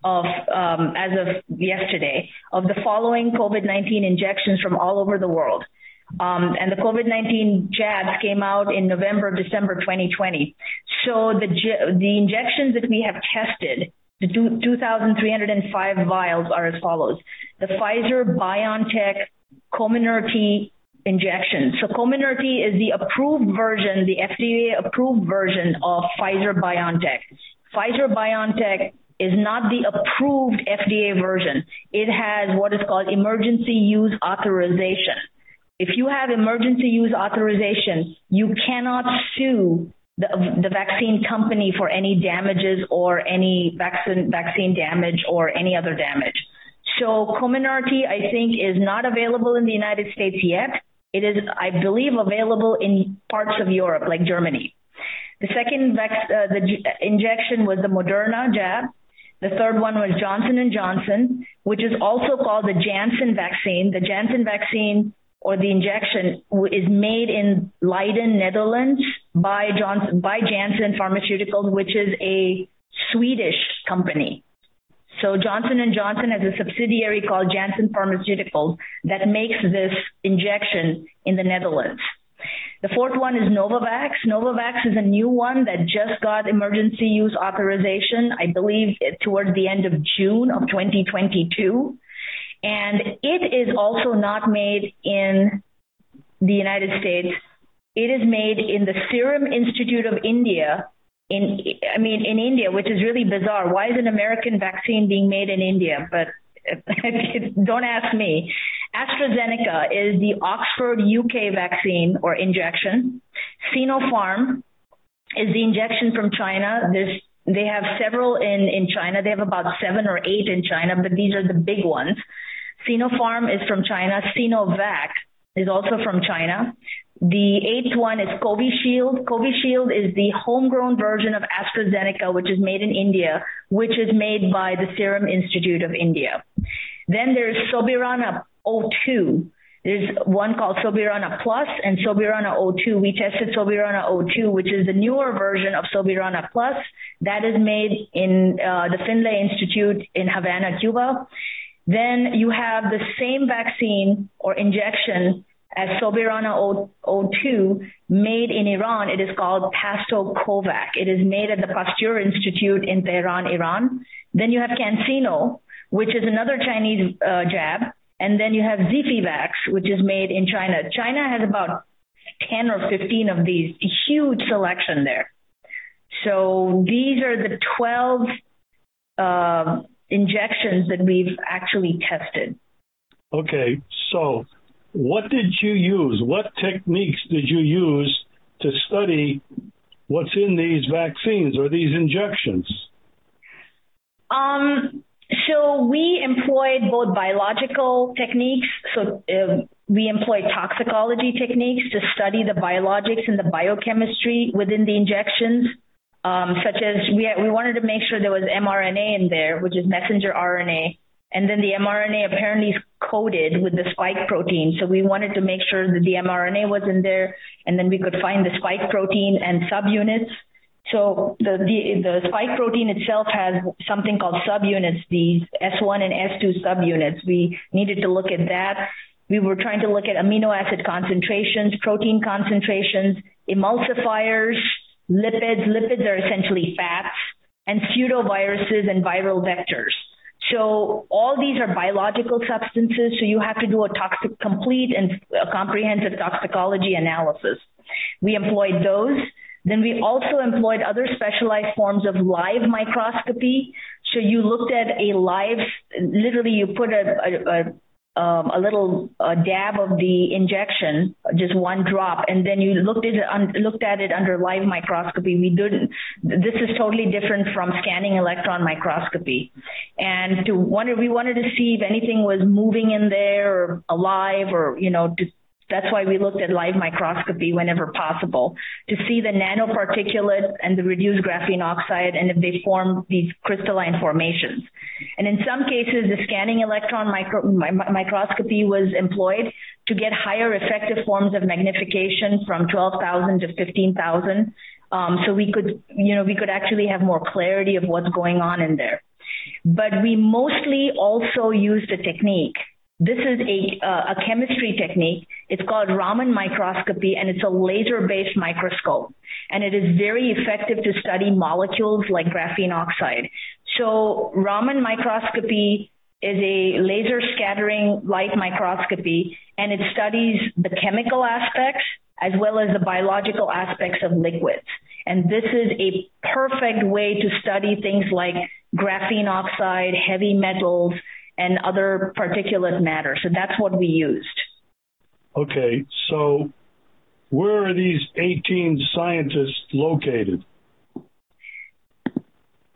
of um, as of yesterday of the following COVID-19 injections from all over the world. Um, and the COVID-19 jabs came out in November December 2020. So the the injections that we have tested the 2305 vials are as follows. The Pfizer BioNTech Comirnaty injection. So Comirnaty is the approved version, the FDA approved version of Pfizer BioNTech. Pfizer BioNTech is not the approved FDA version. It has what is called emergency use authorization. If you have emergency use authorization, you cannot sue the the vaccine company for any damages or any vaccine vaccine damage or any other damage. So Comirnaty I think is not available in the United States yet. It is I believe available in parts of Europe like Germany. The second uh, the injection was the Moderna jab the third one was Johnson & Johnson, which is also called the Janssen vaccine. The Janssen vaccine or the injection is made in Leiden, Netherlands by Johnson by Janssen Pharmaceuticals, which is a Swedish company. So Johnson & Johnson has a subsidiary called Janssen Pharmaceuticals that makes this injection in the Netherlands. The fourth one is Novavax. Novavax is a new one that just got emergency use authorization, I believe towards the end of June of 2022. And it is also not made in the United States it is made in the Serum Institute of India in I mean in India, which is really bizarre. Why is an American vaccine being made in India? But don't ask me. AstraZeneca is the Oxford UK vaccine or injection. Sinopharm is the injection from China. They have several in in China. They have about 7 or 8 in China, but these are the big ones. Sinopharm is from China. Sinovac is also from China. The eighth one is Covishield. Covishield is the homegrown version of AstraZeneca which is made in India, which is made by the Serum Institute of India. Then there's Soberana O2. There's one called Soberana Plus and Soberana O2. We tested Soberana O2, which is the newer version of Soberana Plus that is made in uh, the Finlay Institute in Havana, Cuba. Then you have the same vaccine or injection as Soberana O2 made in Iran it is called PastoCovac it is made at the Pasteur Institute in Tehran Iran then you have CanSino which is another Chinese uh, jab and then you have Zifivax which is made in China China has about 10 or 15 of these a huge selection there so these are the 12 uh, injections that we've actually tested okay so what did you use? What techniques did you use to study what's in these vaccines or these injections? Um so we employed both biological techniques so uh, we employed toxicology techniques to study the biologics and the biochemistry within the injections um, such as we we wanted to make sure there was mRNA in there which is messenger RNA and then the mRNA apparently is coded with the spike protein. So we wanted to make sure that the mRNA was in there and then we could find the spike protein and subunits so the the the spike protein itself has something called subunits these S1 and S2 subunits. We needed to look at that. We were trying to look at amino acid concentrations protein concentrations emulsifiers lipids. Lipids are essentially fats and pseudoviruses and viral vectors. So all these are biological substances so you have to do a toxic complete and a comprehensive toxicology analysis. We employed those then we also employed other specialized forms of live microscopy. So you looked at a live literally you put a, a, a um, a little dab of the injection, just one drop, and then you looked at it looked at it under live microscopy. We didn't. This is totally different from scanning electron microscopy, and to wanted we wanted to see if anything was moving in there or alive or you know to that's why we looked at live microscopy whenever possible to see the nanoparticulate and the reduced graphene oxide and if they form these crystalline formations. And in some cases the scanning electron micro microscopy was employed to get higher effective forms of magnification from 12,000 to 15,000 um, so we could you know we could actually have more clarity of what's going on in there. But we mostly also used a technique this is a uh, a chemistry technique. It's called Raman microscopy and it's a laser-based microscope. And it is very effective to study molecules like graphene oxide. So Raman microscopy is a laser scattering light microscopy and it studies the chemical aspects as well as the biological aspects of liquids. And this is a perfect way to study things like graphene oxide, heavy metals, and other particulate matter. So that's what we used. Okay. So where are these 18 scientists located?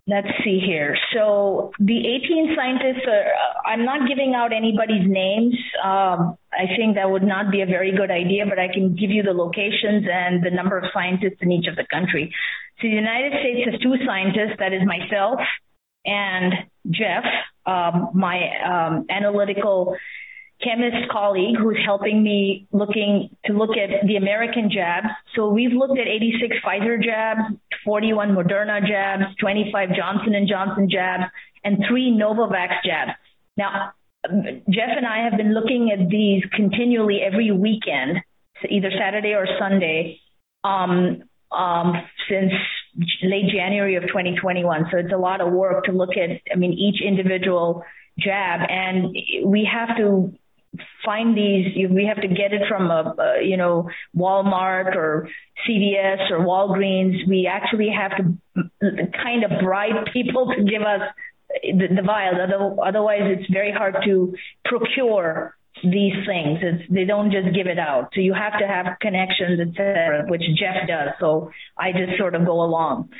Let's see here. So the 18 scientists are, I'm not giving out anybody's names. Um, I think that would not be a very good idea, but I can give you the locations and the number of scientists in each of the country. So the United States has two scientists, that is myself and Jeff um, my um, analytical chemist colleague who's helping me looking to look at the American jabs. So we've looked at 86 Pfizer jabs, 41 Moderna jabs, 25 Johnson and Johnson jabs, and 3 Novavax jabs. Now Jeff and I have been looking at these continually every weekend, either Saturday or Sunday, um, um, since late January of 2021. So it's a lot of work to look at I mean each individual jab and we have to find these you, we have to get it from a, a you know Walmart or CVS or Walgreens. We actually have to kind of bribe people to give us the, the vials. Otherwise it's very hard to procure these things. It's, they don't just give it out. So you have to have connections, etc., which Jeff does. So I just sort of go along.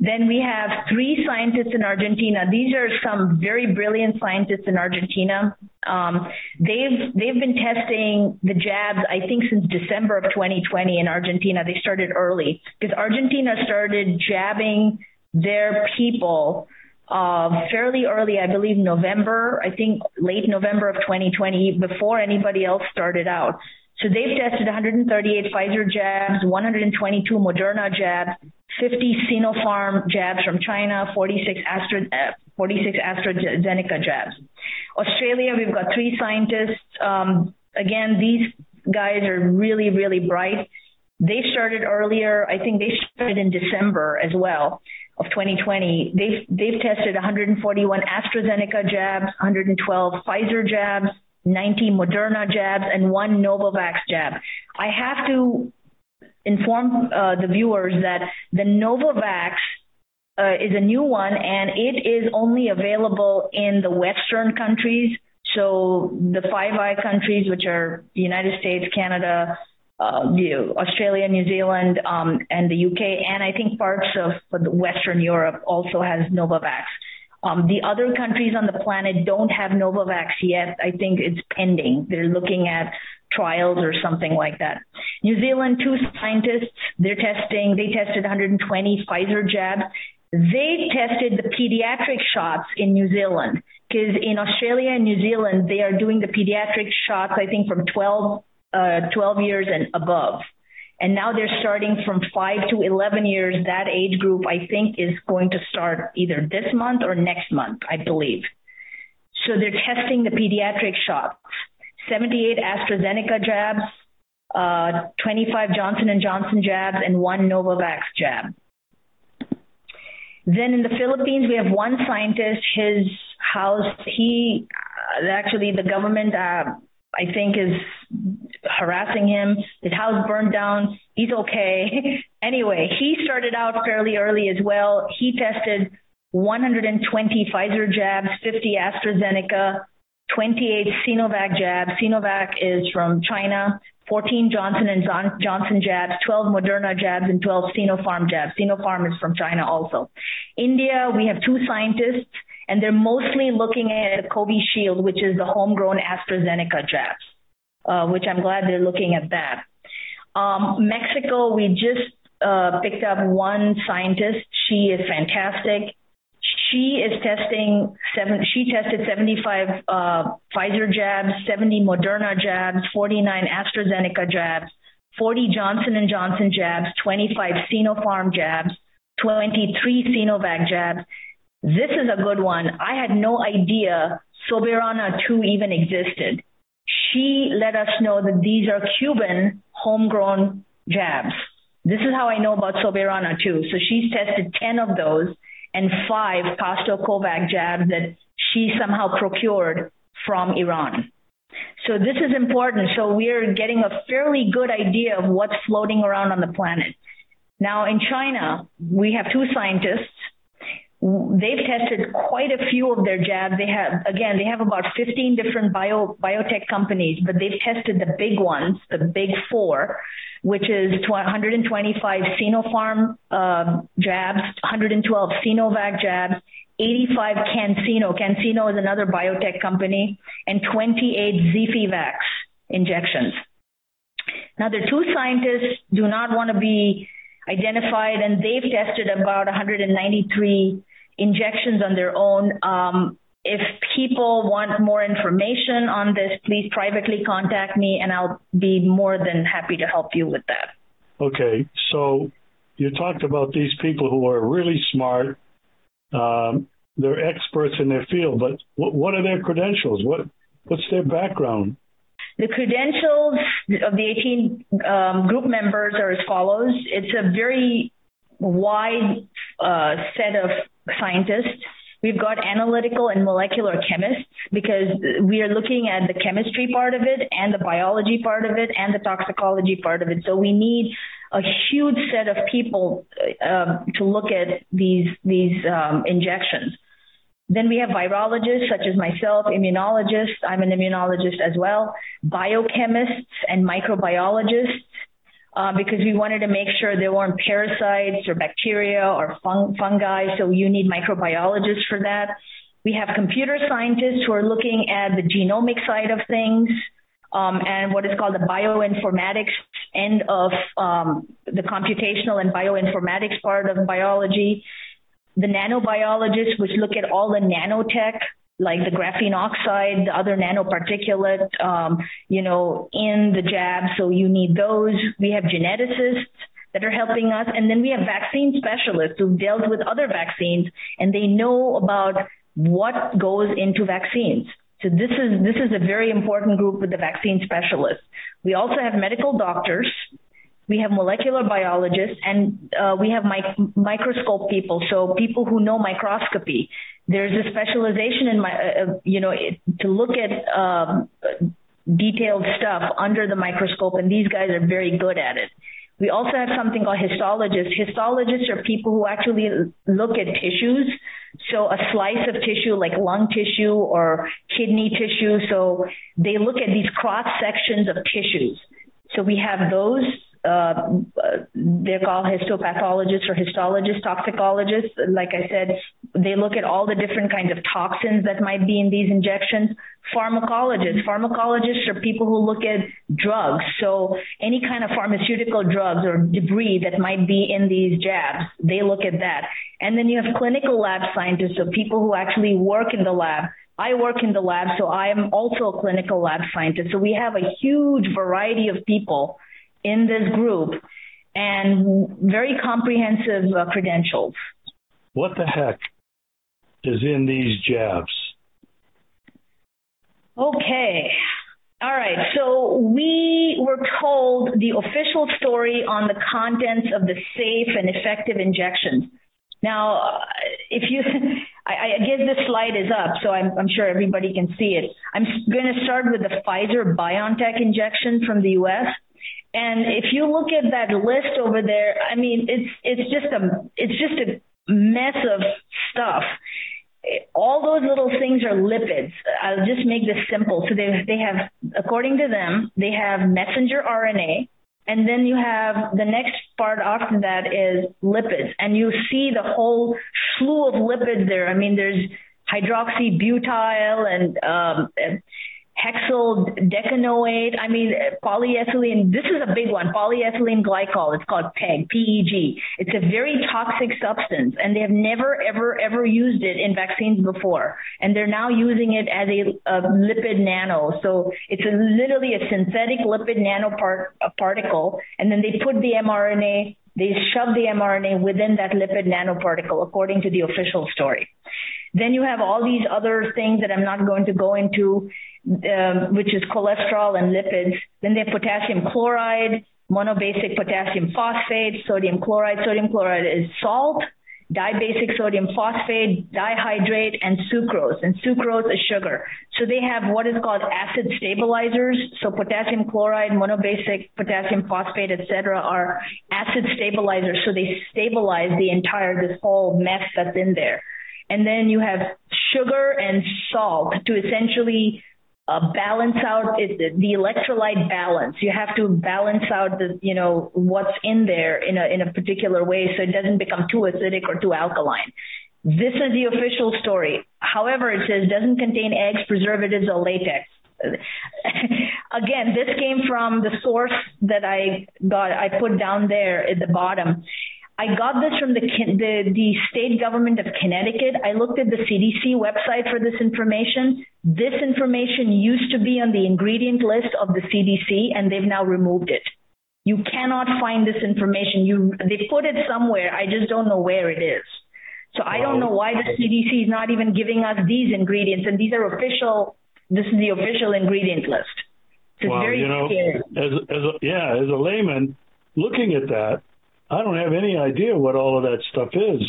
Then we have three scientists in Argentina. These are some very brilliant scientists in Argentina. Um, they've they've been testing the jabs I think since December of 2020 in Argentina. They started early because Argentina started jabbing their people uh, fairly early, I believe November, I think late November of 2020 before anybody else started out. So they've tested 138 Pfizer jabs, 122 Moderna jabs, 50 Sinopharm jabs from China, 46 Astra uh, 46 AstraZeneca jabs. Australia, we've got three scientists. Um, again, these guys are really really bright. They started earlier. I think they started in December as well of 2020, they've they've tested 141 AstraZeneca jabs, 112 Pfizer jabs, 90 Moderna jabs and one Novavax jab. I have to inform uh, the viewers that the Novavax uh, is a new one and it is only available in the western countries. So the five I countries which are United States, Canada, uh, Australia, New Zealand, um, and the UK, and I think parts of Western Europe also has Novavax. Um, the other countries on the planet don't have Novavax yet. I think it's pending. They're looking at trials or something like that. New Zealand, two scientists, they're testing, they tested 120 Pfizer jabs. They tested the pediatric shots in New Zealand because in Australia and New Zealand, they are doing the pediatric shots, I think, from 12 uh, 12 years and above. And now they're starting from 5 to 11 years. That age group I think is going to start either this month or next month, I believe. So they're testing the pediatric shots. 78 AstraZeneca jabs, uh, 25 Johnson and Johnson jabs and one Novavax jab. Then in the Philippines we have one scientist his house he uh, actually the government uh, I think is harassing him. His house burned down. He's okay. anyway, he started out fairly early as well. He tested 120 Pfizer jabs, 50 AstraZeneca, 28 Sinovac jabs. Sinovac is from China. 14 Johnson and Johnson jabs, 12 Moderna jabs and 12 Sinopharm jabs. Sinopharm is from China also. India, we have two scientists and they're mostly looking at the Covishield, which is the homegrown AstraZeneca jabs, uh, which I'm glad they're looking at that. Um, Mexico, we just uh, picked up one scientist. She is fantastic. She is testing seven she tested 75 uh, Pfizer jabs, 70 Moderna jabs, 49 AstraZeneca jabs, 40 Johnson and Johnson jabs, 25 Sinopharm jabs, 23 Sinovac jabs this is a good one. I had no idea Soberana 2 even existed. She let us know that these are Cuban homegrown jabs. This is how I know about Soberana 2. So she's tested 10 of those and 5 Costa-Covax jabs that she somehow procured from Iran. So this is important. So we're getting a fairly good idea of what's floating around on the planet. Now in China, we have two scientists they've tested quite a few of their jabs. They have again they have about 15 different bio biotech companies but they've tested the big ones the big 4 which is 125 Sinopharm uh, jabs 112 Sinovac jabs 85 CanSino CanSino is another biotech company and 28 Xifaxan injections. Now the two scientists do not want to be identified and they've tested about 193 injections on their own. Um, if people want more information on this, please privately contact me and I'll be more than happy to help you with that. Okay. So you talked about these people who are really smart. Um, they're experts in their field, but what, what are their credentials? What what's their background? The credentials of the 18 um, group members are as follows. It's a very wide uh, set of scientists. We've got analytical and molecular chemists because we are looking at the chemistry part of it and the biology part of it and the toxicology part of it. So we need a huge set of people uh, to look at these these um, injections. Then we have virologists such as myself, immunologists, I'm an immunologist as well, biochemists and microbiologists uh, because we wanted to make sure there weren't parasites or bacteria or fung fungi, so you need microbiologists for that. We have computer scientists who are looking at the genomic side of things um, and what is called the bioinformatics end of um, the computational and bioinformatics part of biology. The nanobiologists, which look at all the nanotech like the graphene oxide, the other nanoparticulate, um, you know, in the jab. So you need those. We have geneticists that are helping us. And then we have vaccine specialists who've dealt with other vaccines and they know about what goes into vaccines. So this is this is a very important group with the vaccine specialists. We also have medical doctors we have molecular biologists and uh, we have mic microscope people. So people who know microscopy there's a specialization in my uh, you know to look at um, detailed stuff under the microscope and these guys are very good at it. We also have something called histologists. Histologists are people who actually look at tissues. So a slice of tissue like lung tissue or kidney tissue so they look at these cross sections of tissues. So we have those uh, they're called histopathologists or histologists, toxicologists. Like I said, they look at all the different kinds of toxins that might be in these injections. Pharmacologists, pharmacologists are people who look at drugs. So any kind of pharmaceutical drugs or debris that might be in these jabs, they look at that. And then you have clinical lab scientists, so people who actually work in the lab. I work in the lab, so I am also a clinical lab scientist. So we have a huge variety of people in this group and very comprehensive uh, credentials. What the heck is in these jabs? Okay. All right. So we were told the official story on the contents of the safe and effective injections. Now, if you I, I guess this slide is up, so I'm, I'm sure everybody can see it. I'm going to start with the Pfizer BioNTech injection from the US. And if you look at that list over there, I mean, it's it's just a it's just a mess of stuff. All those little things are lipids. I'll just make this simple. So they they have according to them, they have messenger RNA and then you have the next part after that is lipids and you see the whole slew of lipids there. I mean, there's hydroxybutyl and um hexyl decanoate i mean polyethylene this is a big one polyethylene glycol it's called PEG PEG it's a very toxic substance and they have never ever ever used it in vaccines before. And they're now using it as a, a lipid nano. So it's a, literally a synthetic lipid nano part, particle and then they put the mRNA they shove the mRNA within that lipid nanoparticle according to the official story. Then you have all these other things that I'm not going to go into um, which is cholesterol and lipids. Then they have potassium chloride, monobasic potassium phosphate, sodium chloride. Sodium chloride is salt, dibasic sodium phosphate, dihydrate and sucrose. And sucrose is sugar. So they have what is called acid stabilizers. So potassium chloride, monobasic potassium phosphate, etc. are acid stabilizers. So they stabilize the entire this whole mess that's in there. And then you have sugar and salt to essentially uh, balance out it, the electrolyte balance. You have to balance out the you know what's in there in a in a particular way so it doesn't become too acidic or too alkaline. This is the official story. However, it says doesn't contain eggs, preservatives or latex. Again, this came from the source that I got I put down there at the bottom. I got this from the the the state government of Connecticut. I looked at the CDC website for this information. This information used to be on the ingredient list of the CDC and they've now removed it. You cannot find this information. You they put it somewhere. I just don't know where it is. So I don't know why the CDC is not even giving us these ingredients and these are official this is the official ingredient list. So well, you know, scary. as as a, yeah, as a layman looking at that I don't have any idea what all of that stuff is.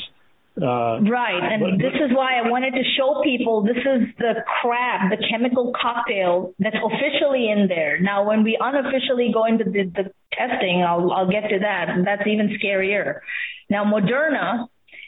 Uh, right, and but, this is why I wanted to show people this is the crab, the chemical cocktail that's officially in there. Now, when we unofficially go into the, the testing, I'll I'll get to that. That's even scarier. Now, Moderna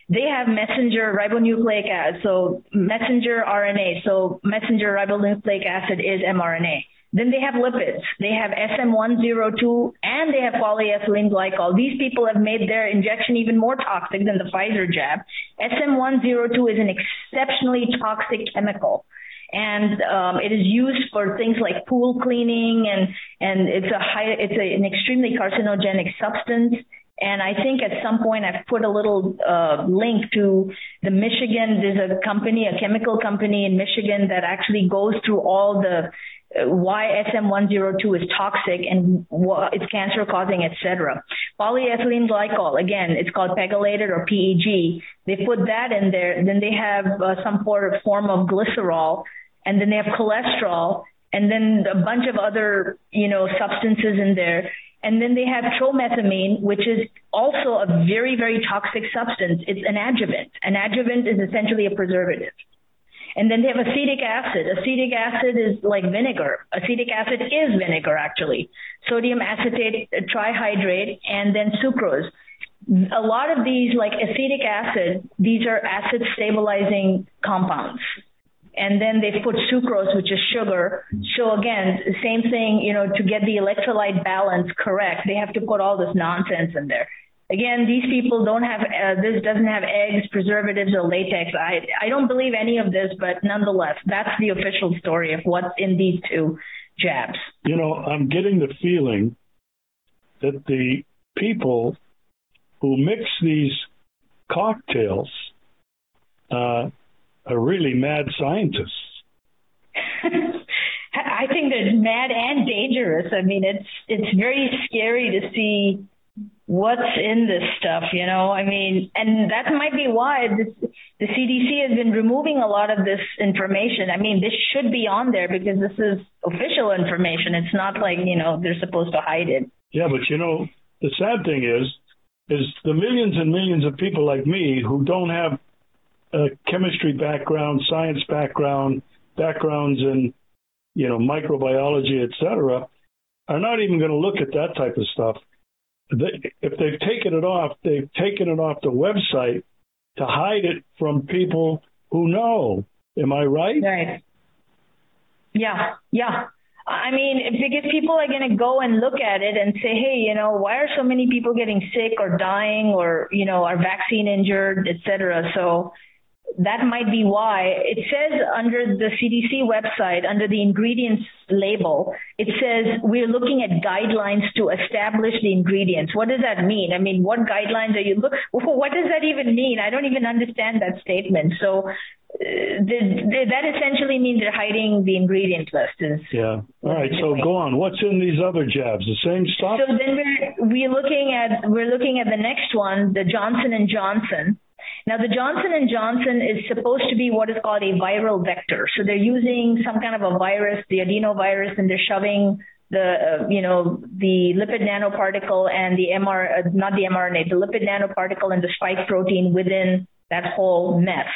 they have messenger ribonucleic acid, so messenger RNA. So messenger ribonucleic acid is mRNA. Then they have lipids. They have SM102 and they have polyethylene glycol. These people have made their injection even more toxic than the Pfizer jab. SM102 is an exceptionally toxic chemical and um, it is used for things like pool cleaning and and it's a high it's a, an extremely carcinogenic substance and I think at some point I've put a little uh, link to the Michigan there's a company a chemical company in Michigan that actually goes through all the why SM102 is toxic and what it's cancer causing etc. Polyethylene glycol again it's called pegylated or PEG they put that in there then they have uh, some form of glycerol and then they have cholesterol and then a bunch of other you know substances in there. And then they have tromethamine which is also a very very toxic substance. It's an adjuvant. An adjuvant is essentially a preservative and then they have acetic acid. Acetic acid is like vinegar. Acetic acid is vinegar actually. Sodium acetate uh, trihydrate and then sucrose. A lot of these like acetic acid these are acid stabilizing compounds. And then they put sucrose which is sugar. So again same thing you know to get the electrolyte balance correct they have to put all this nonsense in there again these people don't have uh, this doesn't have eggs preservatives or latex i i don't believe any of this but nonetheless that's the official story of what's in these two jabs you know i'm getting the feeling that the people who mix these cocktails uh are really mad scientists. I think they're mad and dangerous. I mean, it's it's very scary to see what's in this stuff, you know? I mean, and that might be why the CDC has been removing a lot of this information. I mean, this should be on there because this is official information. It's not like, you know, they're supposed to hide it. Yeah, but you know, the sad thing is is the millions and millions of people like me who don't have a chemistry background, science background, backgrounds in you know microbiology, etc., are not even going to look at that type of stuff. They, if they've taken it off, they've taken it off the website to hide it from people who know. Am I right? Right. Yeah. Yeah. I mean, if because people are going to go and look at it and say, "Hey, you know, why are so many people getting sick or dying or, you know, are vaccine injured, etc." So, that might be why. It says under the CDC website under the ingredients label it says we're looking at guidelines to establish the ingredients. What does that mean? I mean what guidelines are you look what does that even mean? I don't even understand that statement. So uh, the, the, that essentially means they're hiding the ingredient list is yeah. All right. So go on. What's in these other jabs? The same stuff? So then we're we're looking at we're looking at the next one the Johnson and Johnson now the Johnson and Johnson is supposed to be what is called a viral vector. So they're using some kind of a virus, the adenovirus and they're shoving the uh, you know the lipid nanoparticle and the MR uh, not the mRNA, the lipid nanoparticle and the spike protein within that whole mess.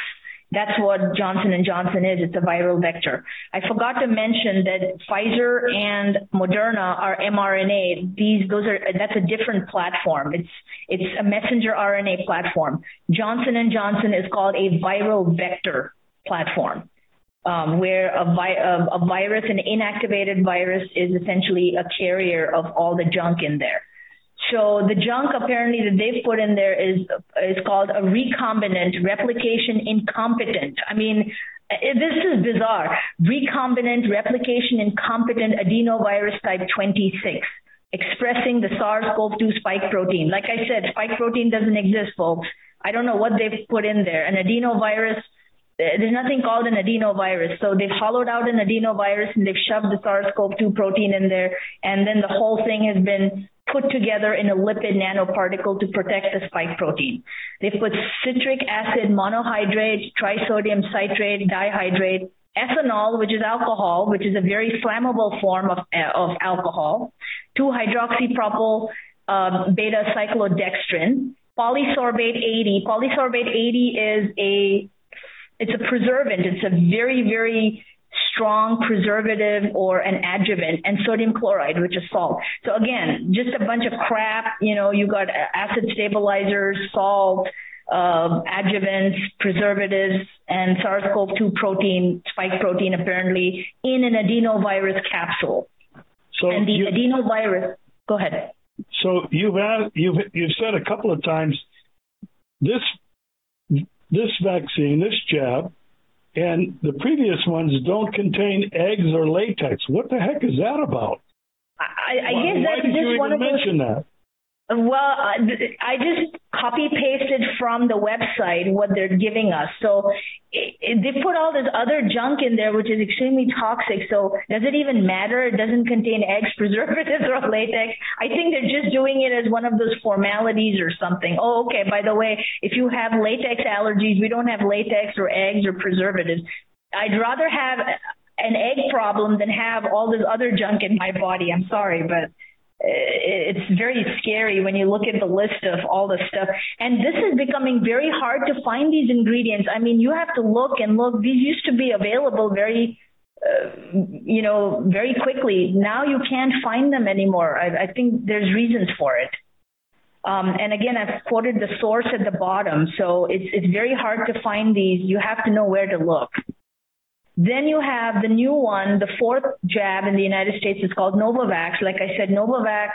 That's what Johnson and Johnson is. It's a viral vector. I forgot to mention that Pfizer and Moderna are mRNA. These those are that's a different platform. It's it's a messenger RNA platform. Johnson and Johnson is called a viral vector platform. Um, where a, vi a, a virus an inactivated virus is essentially a carrier of all the junk in there. So the junk apparently that they've put in there is is called a recombinant replication incompetent. I mean, eh, this is bizarre. Recombinant replication incompetent adenovirus type 26 expressing the SARS-CoV-2 spike protein. Like I said, spike protein doesn't exist, folks. I don't know what they've put in there. An adenovirus eh, there's nothing called an adenovirus. So they've hollowed out an adenovirus and they've shoved the SARS-CoV-2 protein in there and then the whole thing has been put together in a lipid nanoparticle to protect the spike protein. They put citric acid monohydrate, trisodium citrate, dihydrate, ethanol which is alcohol which is a very flammable form of uh, of alcohol, 2-hydroxypropyl uh, beta cyclodextrin polysorbate 80. Polysorbate 80 is a it's a preservative. It's a very very strong preservative or an adjuvant and sodium chloride which is salt. So again, just a bunch of crap, you know, you got acid stabilizers, salt, uh, adjuvants, preservatives and SARS-CoV-2 protein, spike protein apparently in an adenovirus capsule. So and the you, adenovirus go ahead. So you've had, you've you've said a couple of times this this vaccine, this jab and the previous ones don't contain eggs or latex. What the heck is that about? I, I why, guess why that's did just you one even of those, mention that? Well, uh, I just copy pasted from the website what they're giving us. So it, they put all this other junk in there which is extremely toxic. So does it even matter? It doesn't contain eggs, preservatives or latex. I think they're just doing it as one of those formalities or something. Oh, okay, by the way, if you have latex allergies, we don't have latex or eggs or preservatives. I'd rather have an egg problem than have all this other junk in my body. I'm sorry, but it's very scary when you look at the list of all the stuff. And this is becoming very hard to find these ingredients. I mean you have to look and look. These used to be available very uh, you know very quickly. Now you can't find them anymore. I i think there's reasons for it. Um, and again I've quoted the source at the bottom. So it's it's very hard to find these. You have to know where to look then you have the new one, the fourth jab in the United States is called Novavax. Like I said, Novavax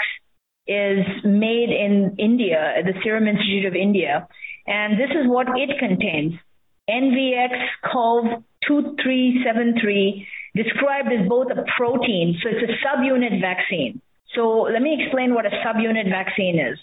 is made in India, at the Serum Institute of India. And this is what it contains. NVX-CoV2373 described as both a protein, so it's a subunit vaccine. So let me explain what a subunit vaccine is.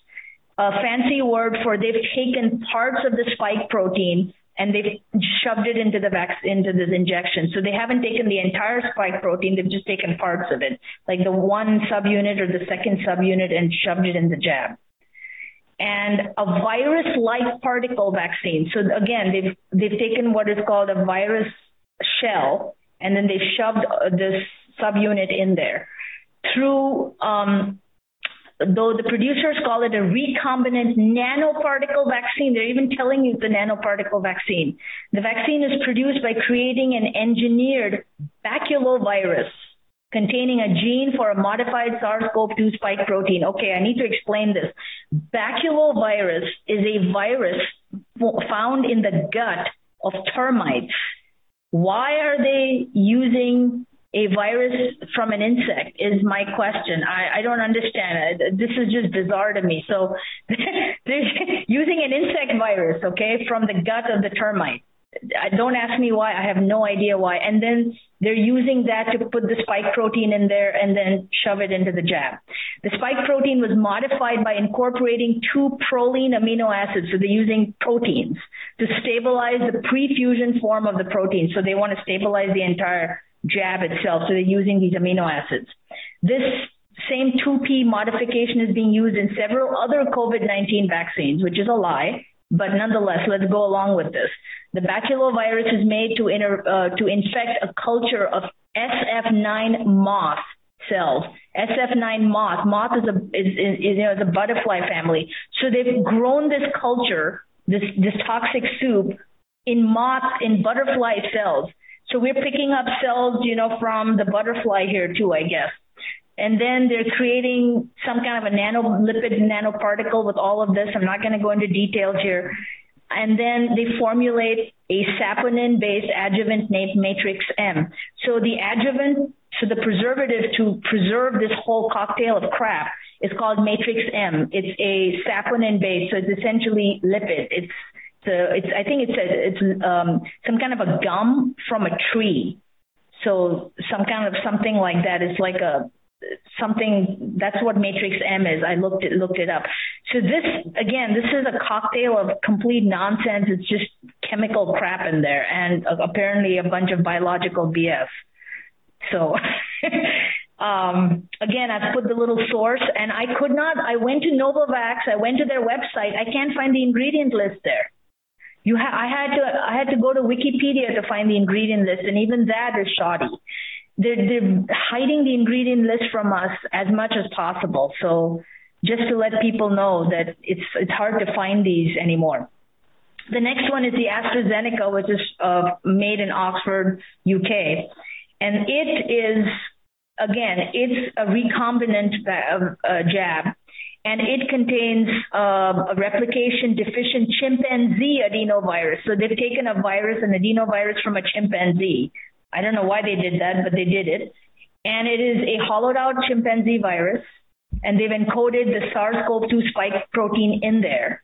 A fancy word for they've taken parts of the spike protein and they've shoved it into the vaccine into this injection. So they haven't taken the entire spike protein, they've just taken parts of it, like the one subunit or the second subunit and shoved it in the jab. And a virus-like particle vaccine. So again, they've they've taken what is called a virus shell and then they shoved this subunit in there through um, though the producers call it a recombinant nanoparticle vaccine they're even telling you it's a nanoparticle vaccine. The vaccine is produced by creating an engineered baculovirus containing a gene for a modified SARS-CoV-2 spike protein. Okay i need to explain this. Baculovirus is a virus found in the gut of termites. Why are they using a virus from an insect is my question. I I don't understand. This is just bizarre to me. So using an insect virus, okay, from the gut of the termite. Don't ask me why. I have no idea why. And then they're using that to put the spike protein in there and then shove it into the jab. The spike protein was modified by incorporating two proline amino acids. So they're using proteins to stabilize the pre-fusion form of the protein. So they want to stabilize the entire jab itself. So they're using these amino acids. This same 2P modification is being used in several other COVID-19 vaccines, which is a lie, but nonetheless, let's go along with this. The baculovirus is made to inter, uh, to infect a culture of SF9 moth cells. SF9 moth, moth is a is, is, is you know is a butterfly family. So they've grown this culture, this this toxic soup in moth in butterfly cells so we're picking up cells, you know, from the butterfly here too, I guess. And then they're creating some kind of a nanolipid nanoparticle with all of this. I'm not going to go into details here. And then they formulate a saponin based adjuvant named Matrix M. So the adjuvant, so the preservative to preserve this whole cocktail of crap is called Matrix M. It's a saponin based, so it's essentially lipid. It's so it's I think it's a, it's um some kind of a gum from a tree. So some kind of something like that is like a something that's what matrix M is. I looked it looked it up. So this again, this is a cocktail of complete nonsense. It's just chemical crap in there and uh, apparently a bunch of biological BS. So um again I've put the little source and I could not I went to Novavax, I went to their website. I can't find the ingredient list there. You ha I had to I had to go to Wikipedia to find the ingredient list and even that is shoddy. They're they're hiding the ingredient list from us as much as possible. So just to let people know that it's it's hard to find these anymore. The next one is the AstraZeneca which is uh, made in Oxford, UK. And it is again, it's a recombinant uh, jab and it contains uh, a replication deficient chimpanzee adenovirus. So they've taken a virus an adenovirus from a chimpanzee. I don't know why they did that, but they did it. And it is a hollowed out chimpanzee virus and they've encoded the SARS-CoV-2 spike protein in there.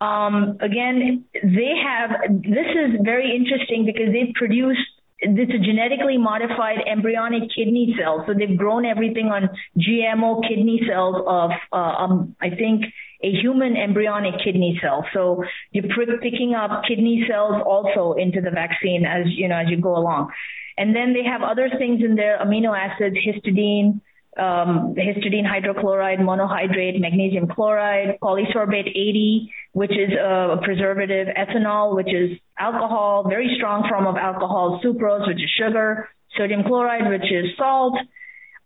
Um, again, they have this is very interesting because they've produced this a genetically modified embryonic kidney cells. So they've grown everything on GMO kidney cells of uh, um, I think a human embryonic kidney cell. So you're picking up kidney cells also into the vaccine as you know as you go along. And then they have other things in there amino acids, histidine, um, histidine hydrochloride, monohydrate, magnesium chloride, polysorbate 80, which is a preservative, ethanol, which is alcohol, very strong form of alcohol, sucrose, which is sugar, sodium chloride, which is salt.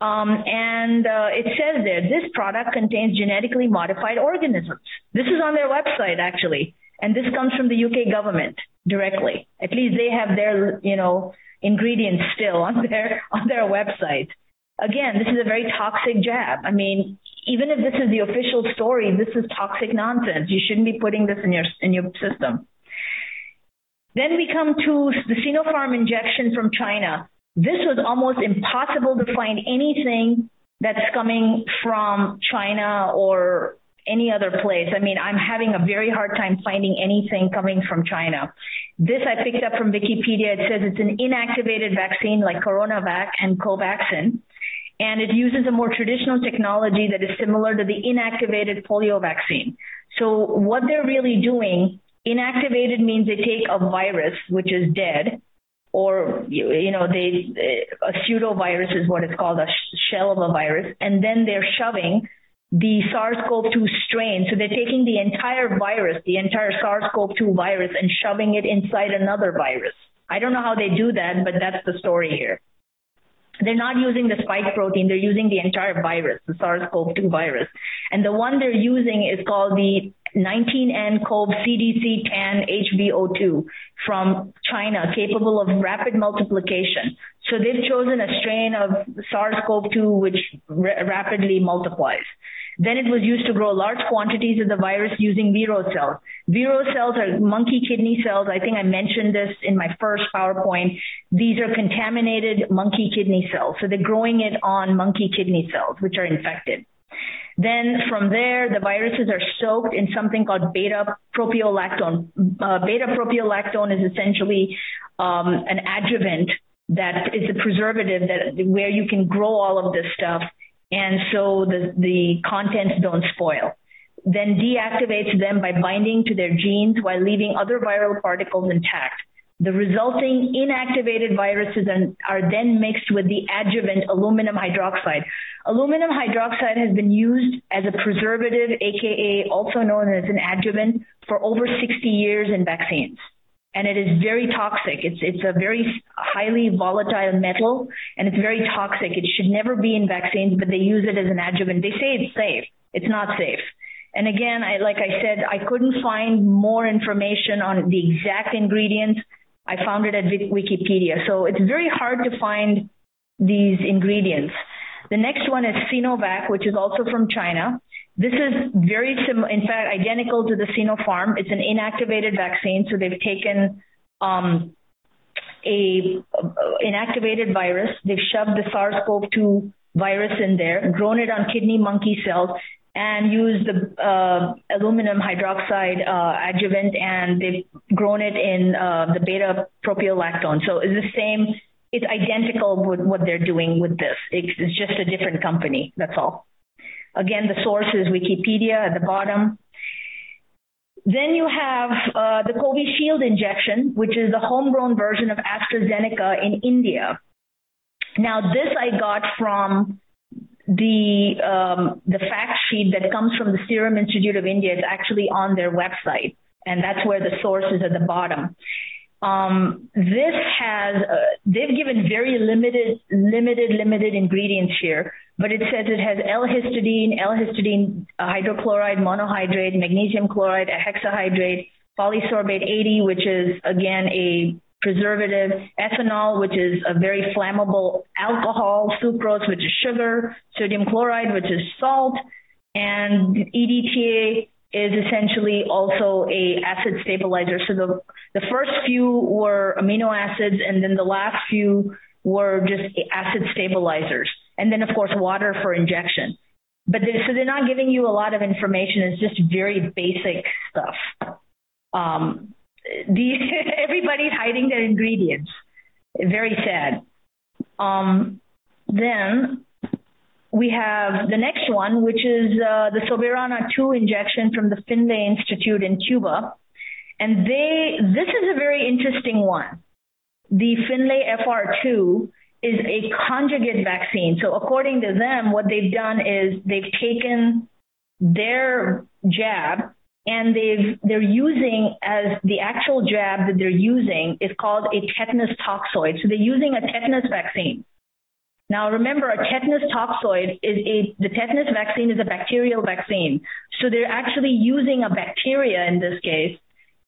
Um, and uh, it says there, this product contains genetically modified organisms. This is on their website, actually. And this comes from the UK government directly. At least they have their, you know, ingredients still on their on their website again, this is a very toxic jab. I mean, even if this is the official story, this is toxic nonsense. You shouldn't be putting this in your in your system. Then we come to the Sinopharm injection from China. This was almost impossible to find anything that's coming from China or any other place. I mean, I'm having a very hard time finding anything coming from China. This I picked up from Wikipedia. It says it's an inactivated vaccine like CoronaVac and Covaxin and it uses a more traditional technology that is similar to the inactivated polio vaccine. So what they're really doing, inactivated means they take a virus which is dead or you know they a pseudovirus is what it's called a shell of a virus and then they're shoving the SARS-CoV-2 strain. So they're taking the entire virus the entire SARS-CoV-2 virus and shoving it inside another virus. I don't know how they do that but that's the story here they're not using the spike protein. They're using the entire virus the SARS-CoV-2 virus. And the one they're using is called the 19N-CoV CDC10 HBO2 from China capable of rapid multiplication. So they've chosen a strain of SARS-CoV-2 which rapidly multiplies then it was used to grow large quantities of the virus using Vero cells. Vero cells are monkey kidney cells. I think I mentioned this in my first PowerPoint. These are contaminated monkey kidney cells. So they're growing it on monkey kidney cells which are infected. Then from there the viruses are soaked in something called beta propiolactone. Uh, beta propiolactone is essentially um, an adjuvant that is a preservative that where you can grow all of this stuff and so the the contents don't spoil. Then deactivates them by binding to their genes while leaving other viral particles intact. The resulting inactivated viruses are then mixed with the adjuvant aluminum hydroxide. Aluminum hydroxide has been used as a preservative aka also known as an adjuvant for over 60 years in vaccines and it is very toxic. It's it's a very highly volatile metal and it's very toxic. It should never be in vaccines, but they use it as an adjuvant. They say it's safe. It's not safe. And again, I like I said, I couldn't find more information on the exact ingredients. I found it at Wikipedia. So it's very hard to find these ingredients. The next one is Sinovac, which is also from China. This is very similar in fact identical to the Sinopharm. It's an inactivated vaccine so they've taken um, a inactivated virus, they've shoved the SARS-CoV-2 virus in there, grown it on kidney monkey cells and used the uh, aluminum hydroxide uh, adjuvant and they've grown it in uh, the beta propiolactone. So it's the same it's identical with what they're doing with this. It's just a different company. That's all. Again, the source is Wikipedia at the bottom. Then you have uh, the Covishield injection, which is the homegrown version of AstraZeneca in India. Now, this I got from the um, the fact sheet that comes from the Serum Institute of India. It's actually on their website, and that's where the source is at the bottom. Um, this has uh, they've given very limited limited limited ingredients here but it says it has L-histidine, L-histidine uh, hydrochloride, monohydrate, magnesium chloride, a hexahydrate, polysorbate 80 which is again a preservative, ethanol which is a very flammable alcohol, sucrose which is sugar, sodium chloride which is salt, and EDTA is essentially also a acid stabilizer. So the the first few were amino acids and then the last few were just acid stabilizers. And then of course water for injection. But they, so they're not giving you a lot of information. It's just very basic stuff. Um the everybody's hiding their ingredients. Very sad. Um then we have the next one which is uh, the Soberana 2 injection from the Finlay Institute in Cuba. And they this is a very interesting one. The Finlay FR2 is a conjugate vaccine. So according to them what they've done is they've taken their jab and they've they're using as the actual jab that they're using is called a tetanus toxoid. So they're using a tetanus vaccine. Now remember a tetanus toxoid is a the tetanus vaccine is a bacterial vaccine. So they're actually using a bacteria in this case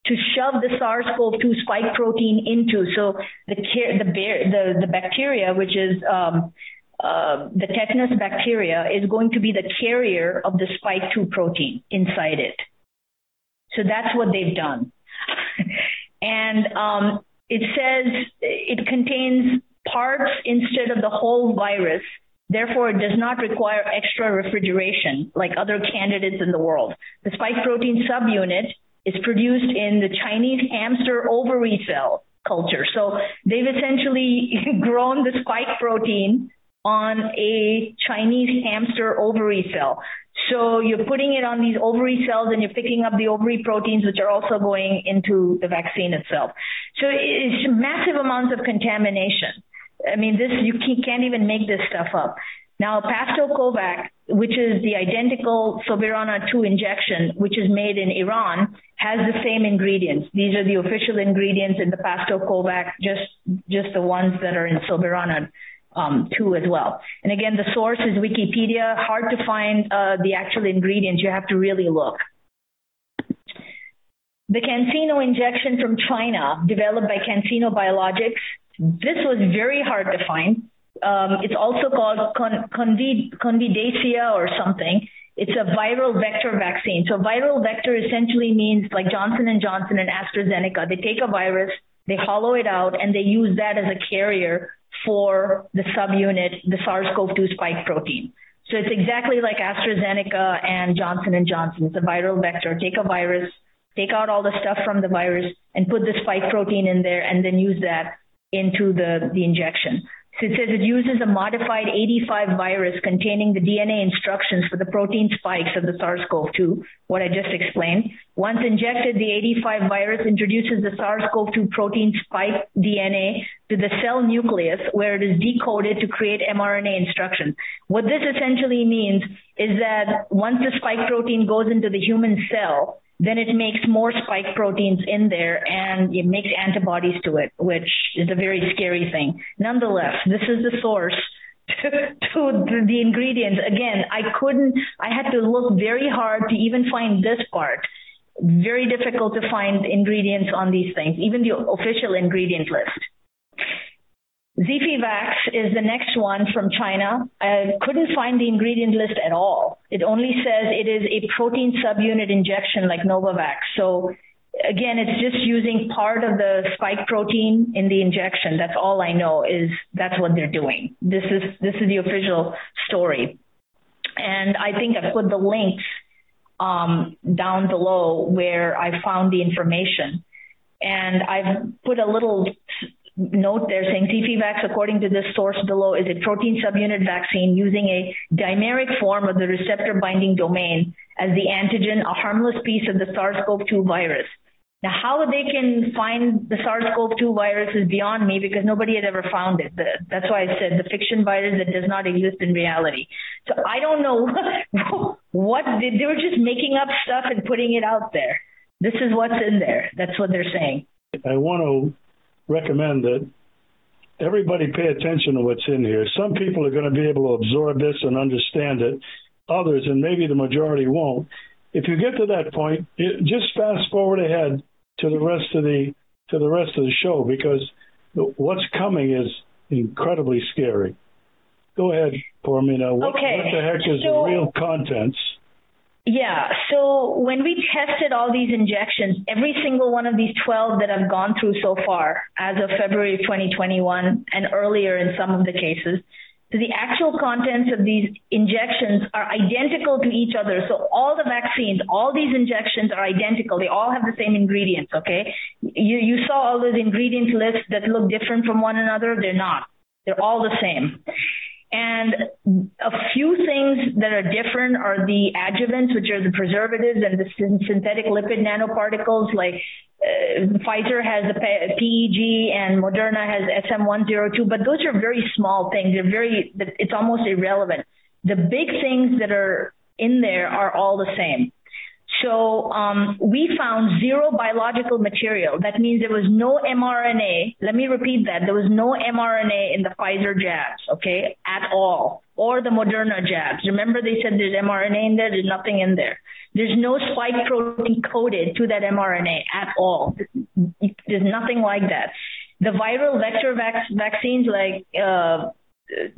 to shove the SARS-CoV-2 spike protein into so the the the the bacteria which is um, uh, the tetanus bacteria is going to be the carrier of the spike 2 protein inside it. So that's what they've done. and um, it says it contains parts instead of the whole virus. Therefore, it does not require extra refrigeration like other candidates in the world. The spike protein subunit is produced in the Chinese hamster ovary cell culture. So they've essentially grown the spike protein on a Chinese hamster ovary cell. So you're putting it on these ovary cells and you're picking up the ovary proteins which are also going into the vaccine itself. So it's massive amounts of contamination. I mean, this you can't even make this stuff up. Now, PastoCovac, which is the identical Soberana 2 injection, which is made in Iran, has the same ingredients. These are the official ingredients in the PastoCovac, just just the ones that are in Soberana um, 2 as well. And again, the source is Wikipedia. Hard to find uh, the actual ingredients. You have to really look. The CanSino injection from China, developed by CanSino Biologics, this was very hard to find. Um, it's also called con convid Convidecia or something. It's a viral vector vaccine. So viral vector essentially means like Johnson and Johnson and AstraZeneca, they take a virus, they hollow it out and they use that as a carrier for the subunit, the SARS-CoV-2 spike protein. So it's exactly like AstraZeneca and Johnson and Johnson. It's a viral vector. Take a virus, take out all the stuff from the virus and put the spike protein in there and then use that into the, the injection. It says it uses a modified Ad5 virus containing the DNA instructions for the protein spikes of the SARS-CoV-2, what I just explained. Once injected, the Ad5 virus introduces the SARS-CoV-2 protein spike DNA to the cell nucleus where it is decoded to create mRNA instructions. What this essentially means is that once the spike protein goes into the human cell, then it makes more spike proteins in there and it makes antibodies to it which is a very scary thing. Nonetheless this is the source to, to the ingredients. Again i couldn't i had to look very hard to even find this part. Very difficult to find ingredients on these things even the official ingredient list Zifivax is the next one from China. I couldn't find the ingredient list at all. It only says it is a protein subunit injection like Novavax. So again, it's just using part of the spike protein in the injection. That's all I know is that's what they're doing. This is this is the official story. And I think I put the links um, down below where I found the information. And I've put a little note they're saying Zifivax according to this source below is a protein subunit vaccine using a dimeric form of the receptor binding domain as the antigen a harmless piece of the SARS-CoV-2 virus. Now how they can find the SARS-CoV-2 virus is beyond me because nobody had ever found it. That's why I said the fiction virus that does not exist in reality. So I don't know what they were just making up stuff and putting it out there. This is what's in there. That's what they're saying. I want to recommend that everybody pay attention to what's in here. Some people are going to be able to absorb this and understand it. Others, and maybe the majority won't. If you get to that point, it, just fast forward ahead to the rest of the to the rest of the show because what's coming is incredibly scary. Go ahead, Purnima. What, okay. what the heck is so, the real contents? Yeah. So when we tested all these injections, every single one of these 12 that I've gone through so far as of February 2021 and earlier in some of the cases, so the actual contents of these injections are identical to each other. So all the vaccines, all these injections are identical. They all have the same ingredients, okay? You you saw all those ingredient lists that look different from one another, they're not. They're all the same. And a few things that are different are the adjuvants, which are the preservatives and the synthetic lipid nanoparticles like uh, Pfizer has the PEG and Moderna has SM102, but those are very small things. They're very it's almost irrelevant. The big things that are in there are all the same. So um, we found zero biological material. That means there was no mRNA. Let me repeat that. There was no mRNA in the Pfizer jabs, okay, at all, or the Moderna jabs. Remember they said there's mRNA in there, there's nothing in there. There's no spike protein coded to that mRNA at all. There's nothing like that. The viral vector vac vaccines like uh,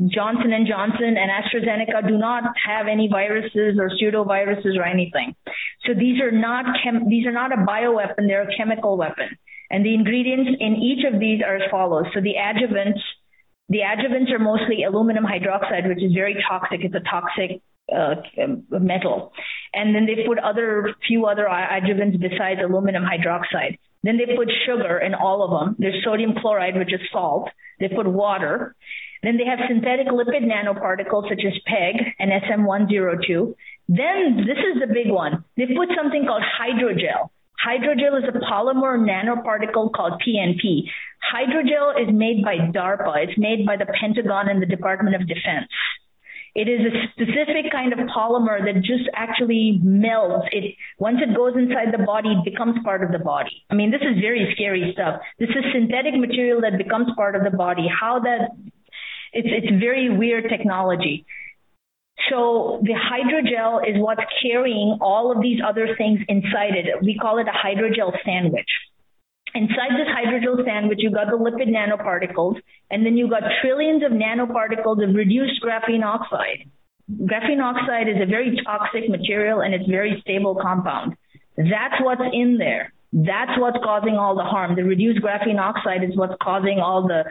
Johnson and Johnson and AstraZeneca do not have any viruses or pseudoviruses or anything. So these are not these are not a bioweapon, they're a chemical weapon. And the ingredients in each of these are as follows. So the adjuvants the adjuvants are mostly aluminum hydroxide which is very toxic. It's a toxic uh, metal. And then they put other few other adjuvants besides aluminum hydroxide. Then they put sugar in all of them. There's sodium chloride which is salt. They put water then they have synthetic lipid nanoparticles such as PEG and SM102. Then this is the big one. They put something called hydrogel. Hydrogel is a polymer nanoparticle called PNP. Hydrogel is made by DARPA. It's made by the Pentagon and the Department of Defense. It is a specific kind of polymer that just actually melts. It once it goes inside the body, it becomes part of the body. I mean, this is very scary stuff. This is synthetic material that becomes part of the body. How that it's it's very weird technology. So the hydrogel is what's carrying all of these other things inside it. We call it a hydrogel sandwich. Inside this hydrogel sandwich, you got the lipid nanoparticles, and then you got trillions of nanoparticles of reduced graphene oxide. Graphene oxide is a very toxic material and it's very stable compound. That's what's in there. That's what's causing all the harm. The reduced graphene oxide is what's causing all the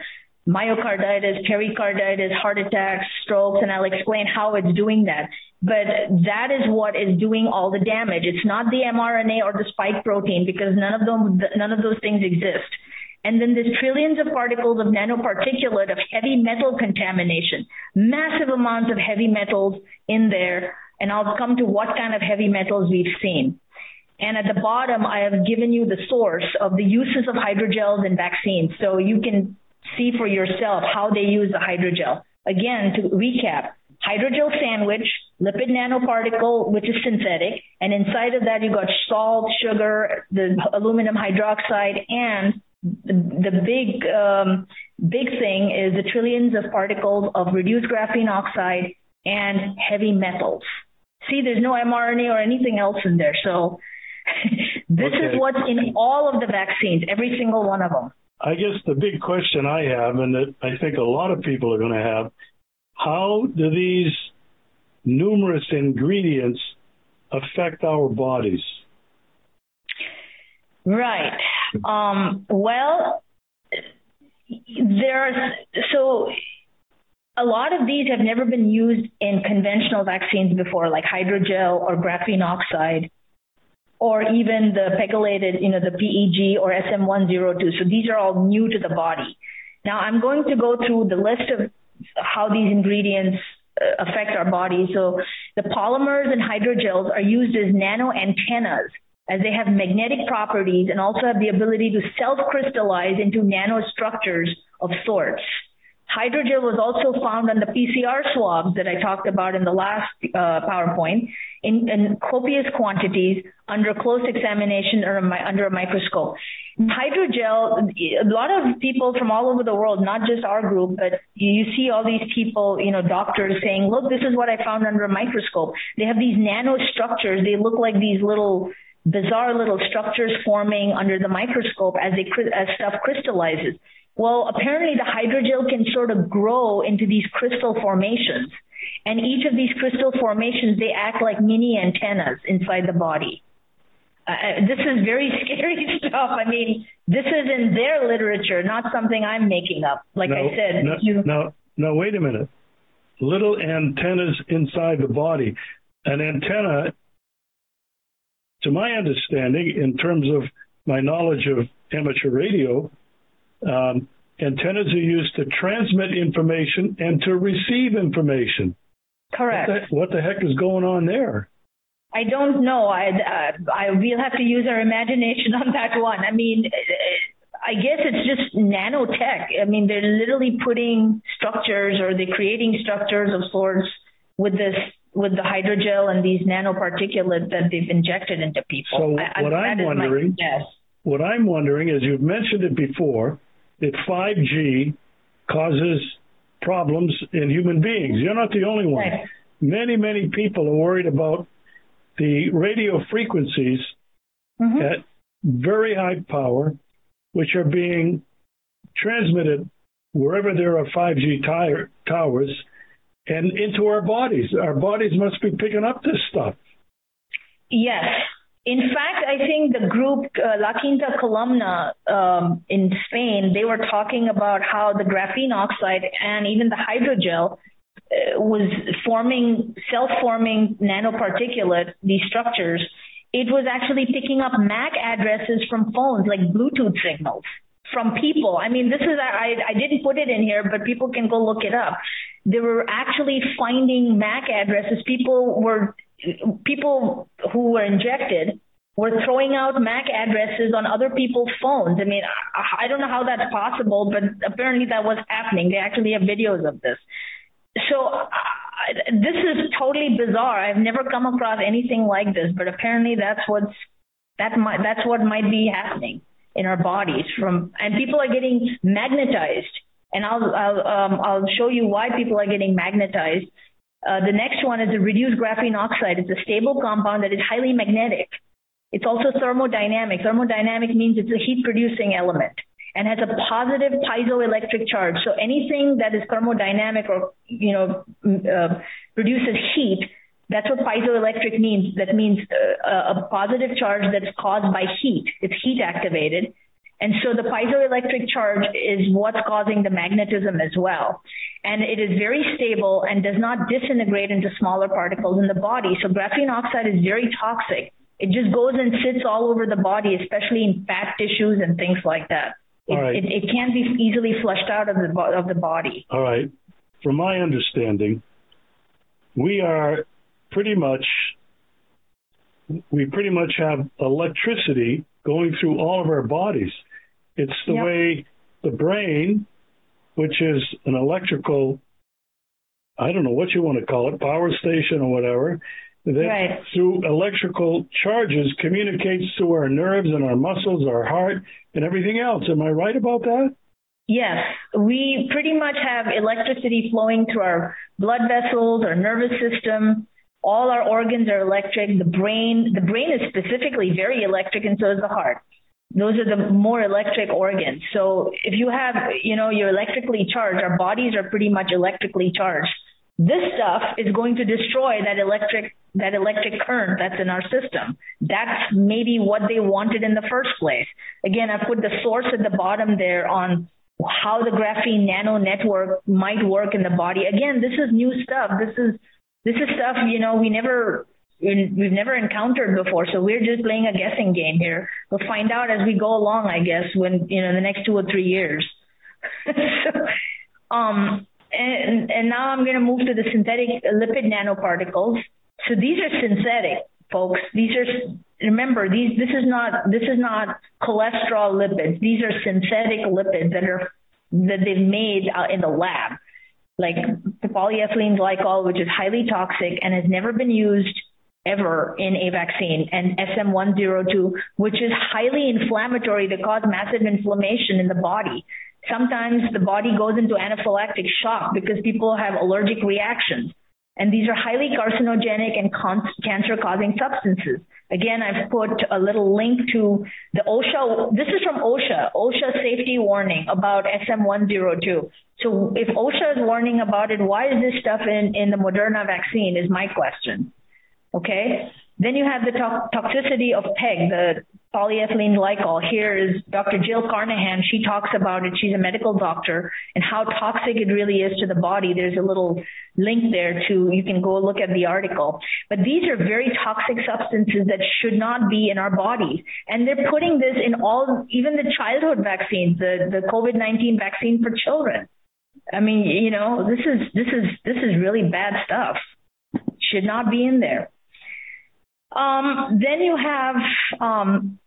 myocarditis, pericarditis, heart attacks, strokes, and I'll explain how it's doing that. But that is what is doing all the damage. It's not the mRNA or the spike protein because none of them none of those things exist. And then there's trillions of particles of nanoparticulate of heavy metal contamination. Massive amounts of heavy metals in there, and I'll come to what kind of heavy metals we've seen. And at the bottom, I have given you the source of the uses of hydrogels in vaccines. So you can see for yourself how they use the hydrogel. Again, to recap, hydrogel sandwich, lipid nanoparticle which is synthetic, and inside of that you got salt, sugar, the aluminum hydroxide and the, the big um, big thing is the trillions of particles of reduced graphene oxide and heavy metals. See, there's no mRNA or anything else in there. So this okay. is what's in all of the vaccines, every single one of them. I guess the big question I have, and that I think a lot of people are going to have, how do these numerous ingredients affect our bodies? Right. Um, well, there's so a lot of these have never been used in conventional vaccines before like hydrogel or graphene oxide or even the pegylated, you know, the PEG or SM102. So these are all new to the body. Now I'm going to go through the list of how these ingredients uh, affect our body. So the polymers and hydrogels are used as nano antennas as they have magnetic properties and also have the ability to self-crystallize into nanostructures of sorts. Hydrogel was also found on the PCR swabs that I talked about in the last uh, PowerPoint in, in copious quantities under close examination or under a microscope. Hydrogel, a lot of people from all over the world, not just our group, but you see all these people, you know, doctors saying, look, this is what I found under a microscope. They have these nanostructures. They look like these little bizarre little structures forming under the microscope as they as stuff crystallizes. Well, apparently the hydrogel can sort of grow into these crystal formations. And each of these crystal formations, they act like mini antennas inside the body. Uh, uh this is very scary stuff. I mean, this is in their literature, not something I'm making up. Like no, I said, no, you No, no, wait a minute. Little antennas inside the body. An antenna to my understanding in terms of my knowledge of amateur radio, um, antennas are used to transmit information and to receive information. Correct. What the, what the heck is going on there? I don't know. I uh, I we'll have to use our imagination on that one. I mean, I guess it's just nanotech. I mean, they're literally putting structures or they're creating structures of sorts with this with the hydrogel and these nanoparticulates that they've injected into people. So I, what I, I'm wondering, yes. what I'm wondering is you've mentioned it before that 5G causes problems in human beings. You're not the only one. Right. Many, many people are worried about the radio frequencies mm -hmm. at very high power, which are being transmitted wherever there are 5G towers and into our bodies. Our bodies must be picking up this stuff. Yes. In fact, I think the group uh, La Quinta Columna um, in Spain, they were talking about how the graphene oxide and even the hydrogel uh, was forming self-forming nanoparticulate these structures it was actually picking up MAC addresses from phones like Bluetooth signals from people. I mean, this is I I didn't put it in here, but people can go look it up. They were actually finding MAC addresses. People were people who were injected were throwing out MAC addresses on other people's phones. I mean, I, I don't know how that's possible, but apparently that was happening. They actually have videos of this. So this is totally bizarre. I've never come across anything like this, but apparently that's what's that might that's what might be happening in our bodies from and people are getting magnetized. And I'll I'll um, I'll show you why people are getting magnetized. Uh, the next one is a reduced graphene oxide. It's a stable compound that is highly magnetic. It's also thermodynamic. Thermodynamic means it's a heat producing element and has a positive piezoelectric charge. So anything that is thermodynamic or you know uh, produces heat, that's what piezoelectric means. That means uh, a positive charge that's caused by heat. It's heat activated. And so the piezoelectric charge is what's causing the magnetism as well. And it is very stable and does not disintegrate into smaller particles in the body. So graphene oxide is very toxic. It just goes and sits all over the body, especially in fat tissues and things like that. It, right. it, it can't be easily flushed out of the of the body. All right. From my understanding, we are pretty much we pretty much have electricity going through all of our bodies. It's the yep. way the brain, which is an electrical I don't know what you want to call it, power station or whatever, that right. through electrical charges communicates to our nerves and our muscles, our heart, and everything else. Am I right about that? Yes, we pretty much have electricity flowing through our blood vessels, our nervous system. All our organs are electric. The brain, the brain is specifically very electric and so is the heart. Those are the more electric organs. So if you have, you know, you're electrically charged, our bodies are pretty much electrically charged. This stuff is going to destroy that electric that electric current that's in our system. That's maybe what they wanted in the first place. Again, I put the source at the bottom there on how the graphene nano network might work in the body. Again, this is new stuff. This is this is stuff, you know, we never we've never encountered before. So we're just playing a guessing game here. We'll find out as we go along, I guess, when, you know, the next 2 or 3 years. so, um and and now I'm going to move to the synthetic lipid nanoparticles. So these are synthetic, folks. These are remember these this is not this is not cholesterol lipids. These are synthetic lipids that are that they've made uh, in the lab like polyethylene glycol which is highly toxic and has never been used ever in a vaccine. And SM102 which is highly inflammatory that cause massive inflammation in the body. Sometimes the body goes into anaphylactic shock because people have allergic reactions. And these are highly carcinogenic and cancer causing substances. Again I've put a little link to the OSHA. This is from OSHA OSHA safety warning about SM102 so if OSHA is warning about it why is this stuff in in the Moderna vaccine is my question okay then you have the to toxicity of PEG the polyethylene glycol. Here is Dr. Jill Carnahan. She talks about it. She's a medical doctor and how toxic it really is to the body. There's a little link there to you can go look at the article. But these are very toxic substances that should not be in our bodies. And they're putting this in all even the childhood vaccines, the the COVID-19 vaccine for children. I mean, you know, this is this is this is really bad stuff. Should not be in there. Um, then you have um,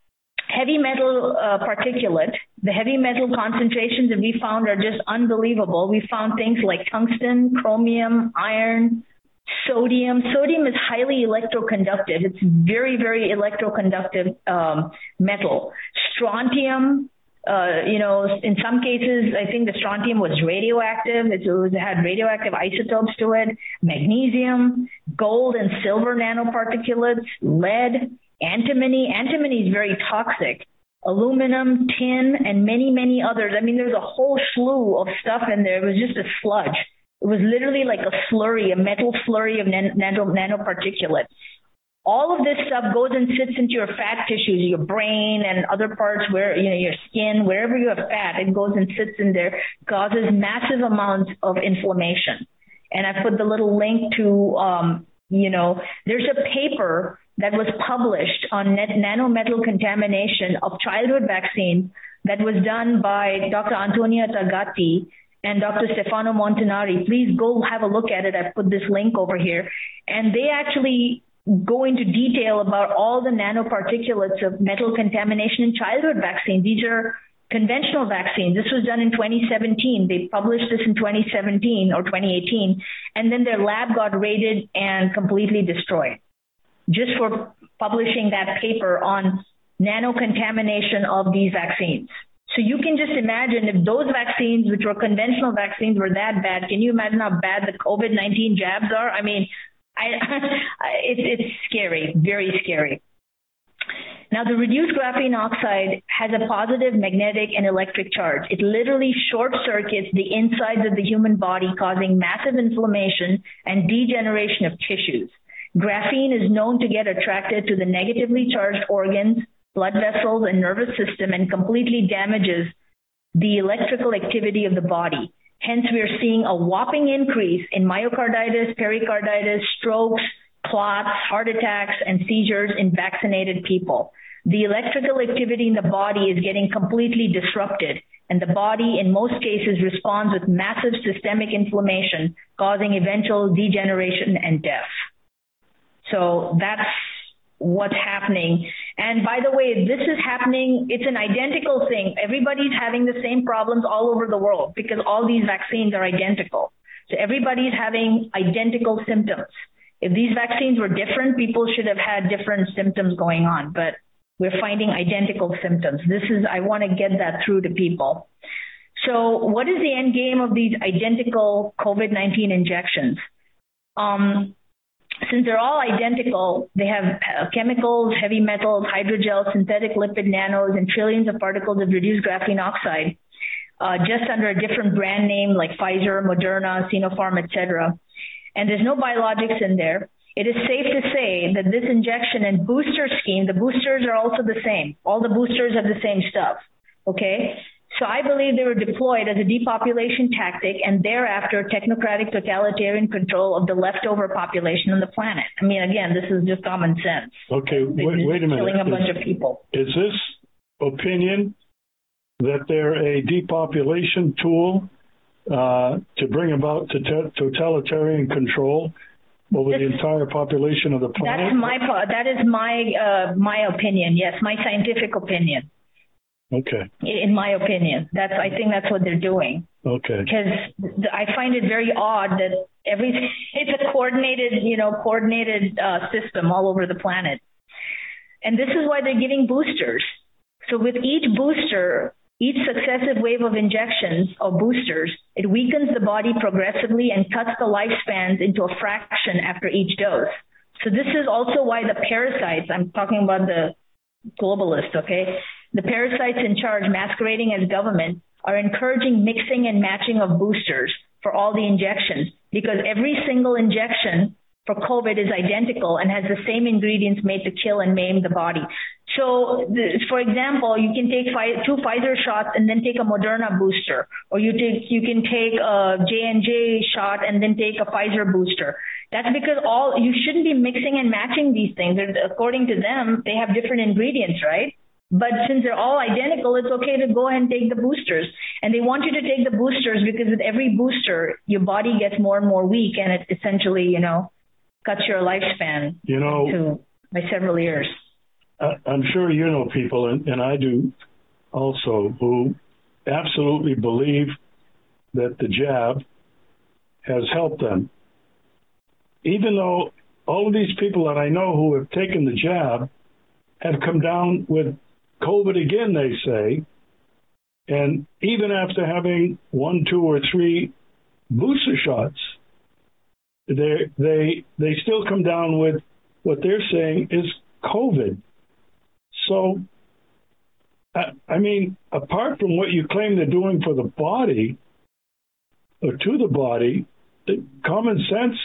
heavy metal uh, particulate. The heavy metal concentrations that we found are just unbelievable. We found things like tungsten, chromium, iron, sodium. Sodium is highly electroconductive. It's very very electroconductive um, metal. Strontium uh, you know, in some cases, I think the strontium was radioactive. It, was, it had radioactive isotopes to it. Magnesium, gold and silver nanoparticulates, lead, antimony. Antimony is very toxic. Aluminum, tin, and many, many others. I mean, there's a whole slew of stuff in there. It was just a sludge. It was literally like a slurry, a metal slurry of nano, nanoparticulates all of this stuff goes and sits into your fat tissues your brain and other parts where you know your skin wherever you have fat it goes and sits in there causes massive amounts of inflammation and i put the little link to um you know there's a paper that was published on net nanometal contamination of childhood vaccines that was done by Dr. Antonietta Gatti and Dr. Stefano Montanari. Please go have a look at it. I put this link over here. And they actually go into detail about all the nanoparticulates of metal contamination in childhood vaccines. These are conventional vaccines. This was done in 2017. They published this in 2017 or 2018 and then their lab got raided and completely destroyed just for publishing that paper on nanocontamination of these vaccines. So you can just imagine if those vaccines which were conventional vaccines were that bad, can you imagine how bad the COVID-19 jabs are? I mean, I, it's it's scary, very scary. Now the reduced graphene oxide has a positive magnetic and electric charge. It literally short circuits the insides of the human body causing massive inflammation and degeneration of tissues. Graphene is known to get attracted to the negatively charged organs, blood vessels and nervous system and completely damages the electrical activity of the body. Hence, we are seeing a whopping increase in myocarditis, pericarditis, strokes, clots, heart attacks, and seizures in vaccinated people. The electrical activity in the body is getting completely disrupted, and the body, in most cases, responds with massive systemic inflammation, causing eventual degeneration and death. So that's what's happening. And by the way, this is happening, it's an identical thing. Everybody's having the same problems all over the world because all these vaccines are identical. So everybody's having identical symptoms. If these vaccines were different, people should have had different symptoms going on, but we're finding identical symptoms. This is I want to get that through to people. So, what is the end game of these identical COVID-19 injections? Um, since they're all identical, they have uh, chemicals, heavy metals, hydrogels, synthetic lipid nanos, and trillions of particles of reduced graphene oxide, uh, just under a different brand name like Pfizer, Moderna, Sinopharm, etc. And there's no biologics in there. It is safe to say that this injection and booster scheme, the boosters are also the same. All the boosters have the same stuff. Okay? So I believe they were deployed as a depopulation tactic and thereafter technocratic totalitarian control of the leftover population on the planet. I mean again, this is just common sense. Okay, wait, wait a minute. Killing a bunch is, of people. Is this opinion that they're a depopulation tool uh, to bring about totalitarian control over the entire population of the planet? That's my that is my uh, my opinion. Yes, my scientific opinion. Okay. In my opinion, that's I think that's what they're doing. Okay. Because I find it very odd that every it's a coordinated, you know, coordinated uh, system all over the planet. And this is why they're giving boosters. So with each booster, each successive wave of injections or boosters, it weakens the body progressively and cuts the lifespans into a fraction after each dose. So this is also why the parasites, I'm talking about the globalists, okay? The parasites in charge masquerading as government are encouraging mixing and matching of boosters for all the injections because every single injection for COVID is identical and has the same ingredients made to kill and maim the body. So, for example, you can take two Pfizer shots and then take a Moderna booster, or you take you can take a J&J shot and then take a Pfizer booster. That's because all you shouldn't be mixing and matching these things. According to them, they have different ingredients, right? But since they're all identical, it's okay to go ahead and take the boosters. And they want you to take the boosters because with every booster, your body gets more and more weak and it essentially, you know, cuts your lifespan you know to, by several years. I'm sure you know people and, and I do also who absolutely believe that the jab has helped them. Even though all of these people that I know who have taken the jab have come down with COVID again, they say. And even after having one, two, or three booster shots, they they they still come down with what they're saying is COVID. So, I, I mean, apart from what you claim they're doing for the body or to the body, the common sense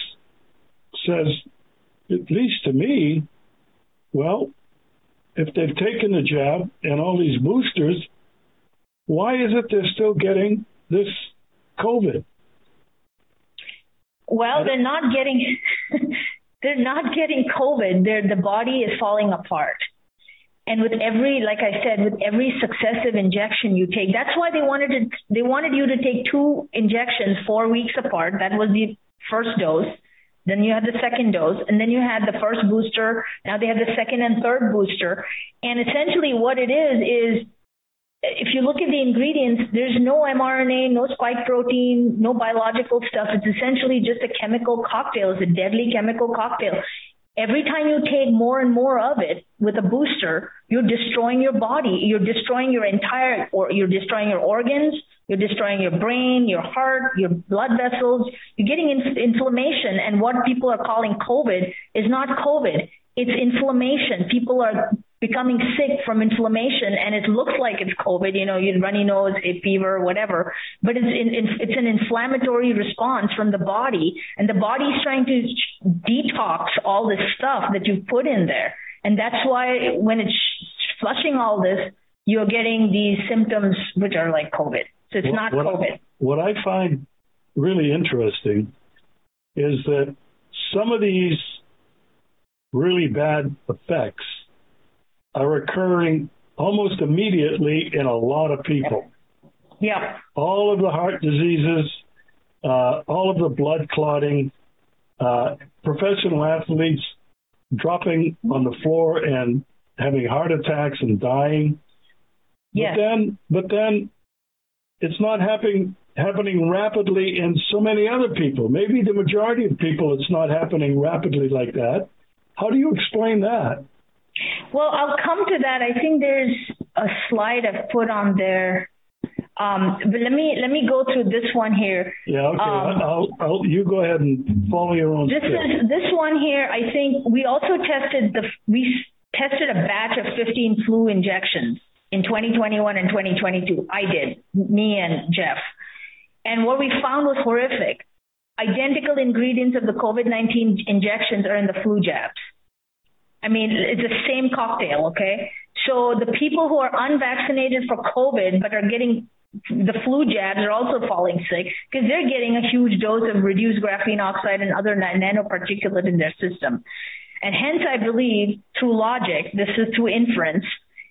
says, at least to me, well, if they've taken the jab and all these boosters, why is it they're still getting this COVID? Well, they're not getting they're not getting COVID. Their the body is falling apart. And with every like I said, with every successive injection you take, that's why they wanted to they wanted you to take two injections 4 weeks apart. That was the first dose. Then you had the second dose and then you had the first booster. Now they have the second and third booster. And essentially what it is is if you look at the ingredients, there's no mRNA, no spike protein, no biological stuff. It's essentially just a chemical cocktail. It's a deadly chemical cocktail. Every time you take more and more of it with a booster, you're destroying your body. You're destroying your entire or you're destroying your organs, you're destroying your brain, your heart, your blood vessels. You're getting inflammation and what people are calling COVID is not COVID. It's inflammation. People are becoming sick from inflammation and it looks like it's covid you know you runny nose a fever whatever but it's in, it's an inflammatory response from the body and the body's trying to detox all this stuff that you've put in there and that's why when it's flushing all this you're getting these symptoms which are like covid so it's not what covid I, what i find really interesting is that some of these really bad effects are occurring almost immediately in a lot of people. Yeah. All of the heart diseases, uh, all of the blood clotting, uh, professional athletes dropping on the floor and having heart attacks and dying. Yes. But then but then it's not happening happening rapidly in so many other people. Maybe the majority of people it's not happening rapidly like that. How do you explain that? Well, I'll come to that. I think there's a slide I've put on there. Um, but let me let me go through this one here. Yeah, okay. Um, I'll, I'll, you go ahead and follow your own. This is this one here. I think we also tested the we tested a batch of 15 flu injections in 2021 and 2022. I did, me and Jeff. And what we found was horrific. Identical ingredients of the COVID-19 injections are in the flu jabs. I mean, it's the same cocktail, okay? So the people who are unvaccinated for COVID but are getting the flu jabs are also falling sick because they're getting a huge dose of reduced graphene oxide and other nanoparticulate in their system. And hence I believe through logic, this is through inference,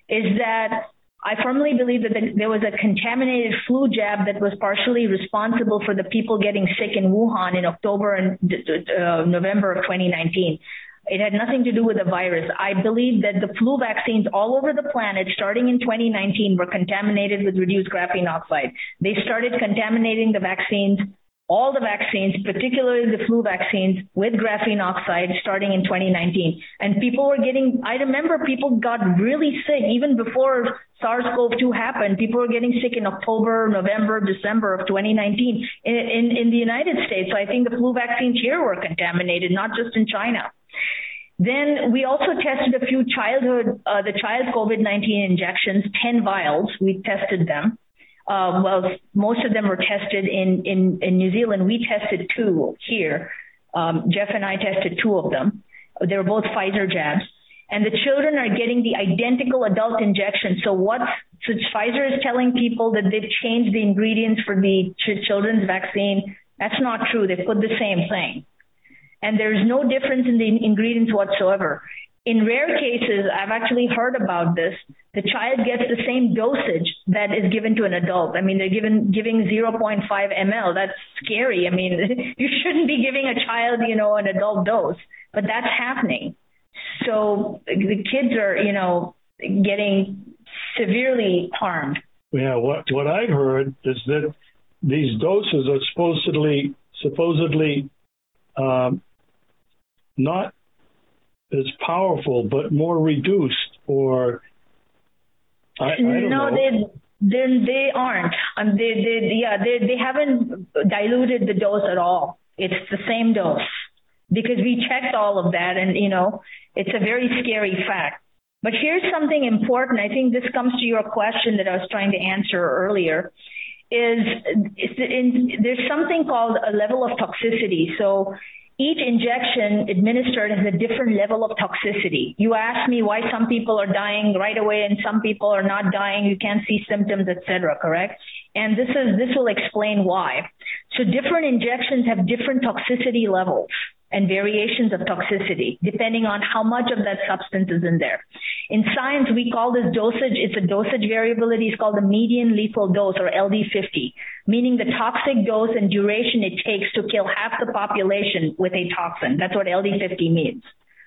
is that I firmly believe that there was a contaminated flu jab that was partially responsible for the people getting sick in Wuhan in October and uh, November of 2019. It had nothing to do with the virus. I believe that the flu vaccines all over the planet starting in 2019 were contaminated with reduced graphene oxide. They started contaminating the vaccines all the vaccines, particularly the flu vaccines with graphene oxide starting in 2019. And people were getting I remember people got really sick even before SARS-CoV-2 happened. People were getting sick in October, November, December of 2019 in in, in the United States. So I think the flu vaccines here were contaminated, not just in China. Then we also tested a few childhood uh, the child COVID-19 injections, 10 vials. We tested them um, well, most of them were tested in in in New Zealand. We tested two here. Um, Jeff and I tested two of them. They were both Pfizer jabs. And the children are getting the identical adult injection. So what so Pfizer is telling people that they've changed the ingredients for the ch children's vaccine. That's not true. They put the same thing. And there's no difference in the ingredients whatsoever. In rare cases, I've actually heard about this the child gets the same dosage that is given to an adult. I mean, they're given giving 0.5 ml. That's scary. I mean, you shouldn't be giving a child, you know, an adult dose, but that's happening. So the kids are, you know, getting severely harmed. Yeah, what what I've heard is that these doses are supposedly supposedly um, not as powerful but more reduced or I, I no, know. they then they aren't. Um, they they yeah, they they haven't diluted the dose at all. It's the same dose. Because we checked all of that and you know, it's a very scary fact. But here's something important. I think this comes to your question that I was trying to answer earlier is, is in, there's something called a level of toxicity. So each injection administered has a different level of toxicity. You asked me why some people are dying right away and some people are not dying, you can't see symptoms, etc., correct? And this is this will explain why. So different injections have different toxicity levels and variations of toxicity depending on how much of that substance is in there. In science we call this dosage it's a dosage variability it's called the median lethal dose or LD50 meaning the toxic dose and duration it takes to kill half the population with a toxin. That's what LD50 means.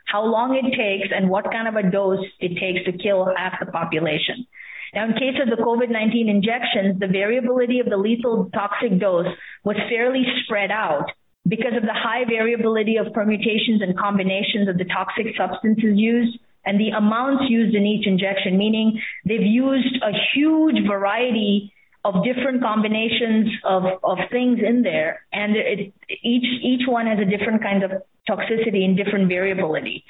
How long it takes and what kind of a dose it takes to kill half the population. Now, in case of the COVID-19 injections, the variability of the lethal toxic dose was fairly spread out because of the high variability of permutations and combinations of the toxic substances used and the amounts used in each injection meaning they've used a huge variety of different combinations of of things in there and it, each each one has a different kind of toxicity and different variability.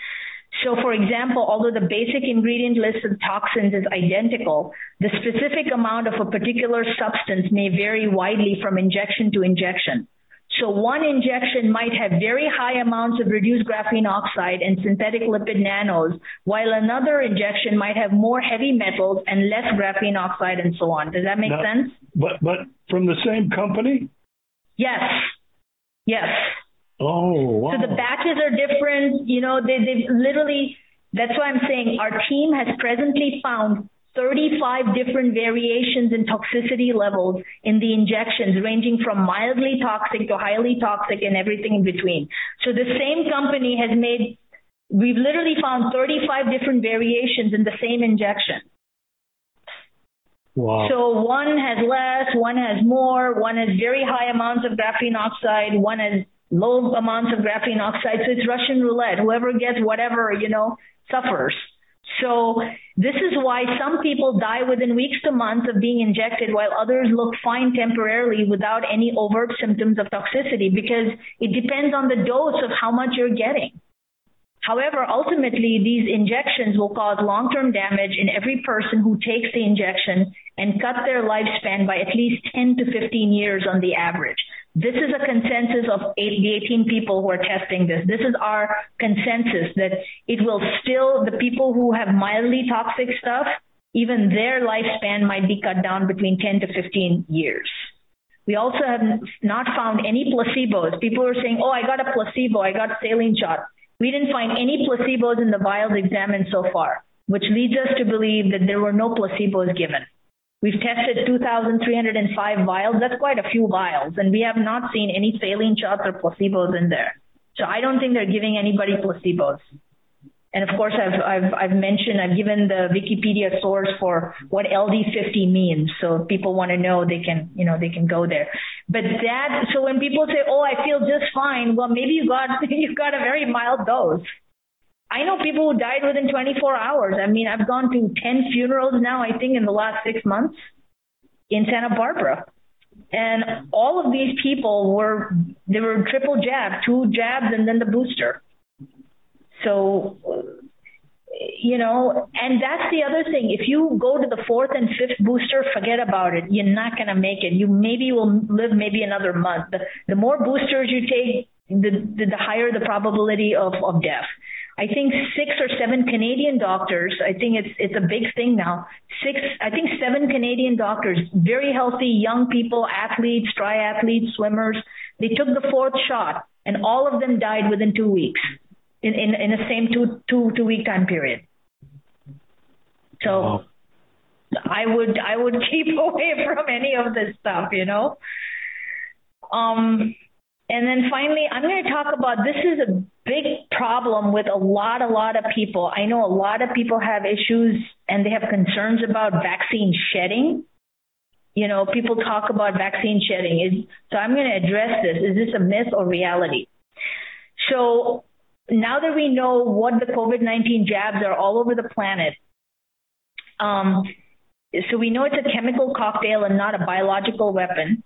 So for example although the basic ingredient list of toxins is identical the specific amount of a particular substance may vary widely from injection to injection so one injection might have very high amounts of reduced graphene oxide and synthetic lipid nanos, while another injection might have more heavy metals and less graphene oxide and so on. Does that make now, sense? But but from the same company? Yes. Yes. Oh, wow. So the batches are different, you know, they they literally that's why I'm saying our team has presently found 35 different variations in toxicity levels in the injections ranging from mildly toxic to highly toxic and everything in between. So the same company has made we've literally found 35 different variations in the same injection. Wow. So one has less, one has more, one has very high amounts of graphene oxide, one has low amounts of graphene oxide. So it's Russian roulette. Whoever gets whatever, you know, suffers. So this is why some people die within weeks to months of being injected while others look fine temporarily without any overt symptoms of toxicity because it depends on the dose of how much you're getting. However, ultimately these injections will cause long-term damage in every person who takes the injection and cut their lifespan by at least 10 to 15 years on the average. This is a consensus of eight, the 18 people who are testing this. This is our consensus that it will still the people who have mildly toxic stuff, even their lifespan might be cut down between 10 to 15 years. We also have not found any placebos. People are saying, "Oh, I got a placebo. I got saline shot." We didn't find any placebos in the vials examined so far, which leads us to believe that there were no placebos given. We've tested 2,305 vials. That's quite a few vials. And we have not seen any saline shots or placebos in there. So I don't think they're giving anybody placebos. And of course I've I've I've mentioned I've given the Wikipedia source for what LD50 means. So if people want to know they can, you know, they can go there. But that so when people say, "Oh, I feel just fine." Well, maybe you got you got a very mild dose. I know people who died within 24 hours. I mean, I've gone to 10 funerals now I think in the last 6 months in Santa Barbara. And all of these people were they were triple jab, two jabs and then the booster. So you know, and that's the other thing. If you go to the fourth and fifth booster, forget about it. You're not going to make it. You maybe will live maybe another month. The, the more boosters you take, the, the the higher the probability of of death. I think 6 or 7 Canadian doctors, I think it's it's a big thing now. 6 I think 7 Canadian doctors, very healthy young people, athletes, triathletes, swimmers, they took the fourth shot and all of them died within 2 weeks in in in the same 2 2 2 week time period. So I would I would keep away from any of this stuff, you know. Um and then finally, I'm going to talk about this is a big problem with a lot a lot of people. I know a lot of people have issues and they have concerns about vaccine shedding. You know, people talk about vaccine shedding. So I'm going to address this. Is this a myth or reality? So, now that we know what the COVID-19 jabs are all over the planet, um so we know it's a chemical cocktail and not a biological weapon.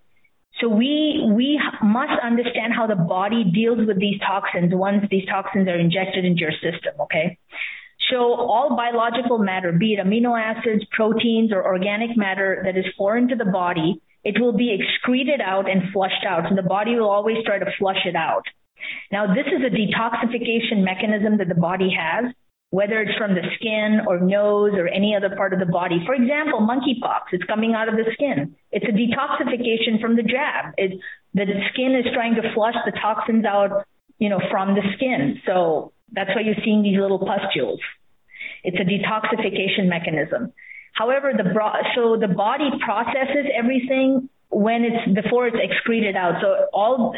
So we we must understand how the body deals with these toxins once these toxins are injected into your system, okay? So all biological matter, be it amino acids, proteins or organic matter that is foreign to the body, it will be excreted out and flushed out. So the body will always try to flush it out. Now this is a detoxification mechanism that the body has whether it's from the skin or nose or any other part of the body. For example, monkeypox, it's coming out of the skin. It's a detoxification from the jab. It the skin is trying to flush the toxins out, you know, from the skin. So that's why you're seeing these little pustules. It's a detoxification mechanism. However, the so the body processes everything when it's before it's excreted out. So all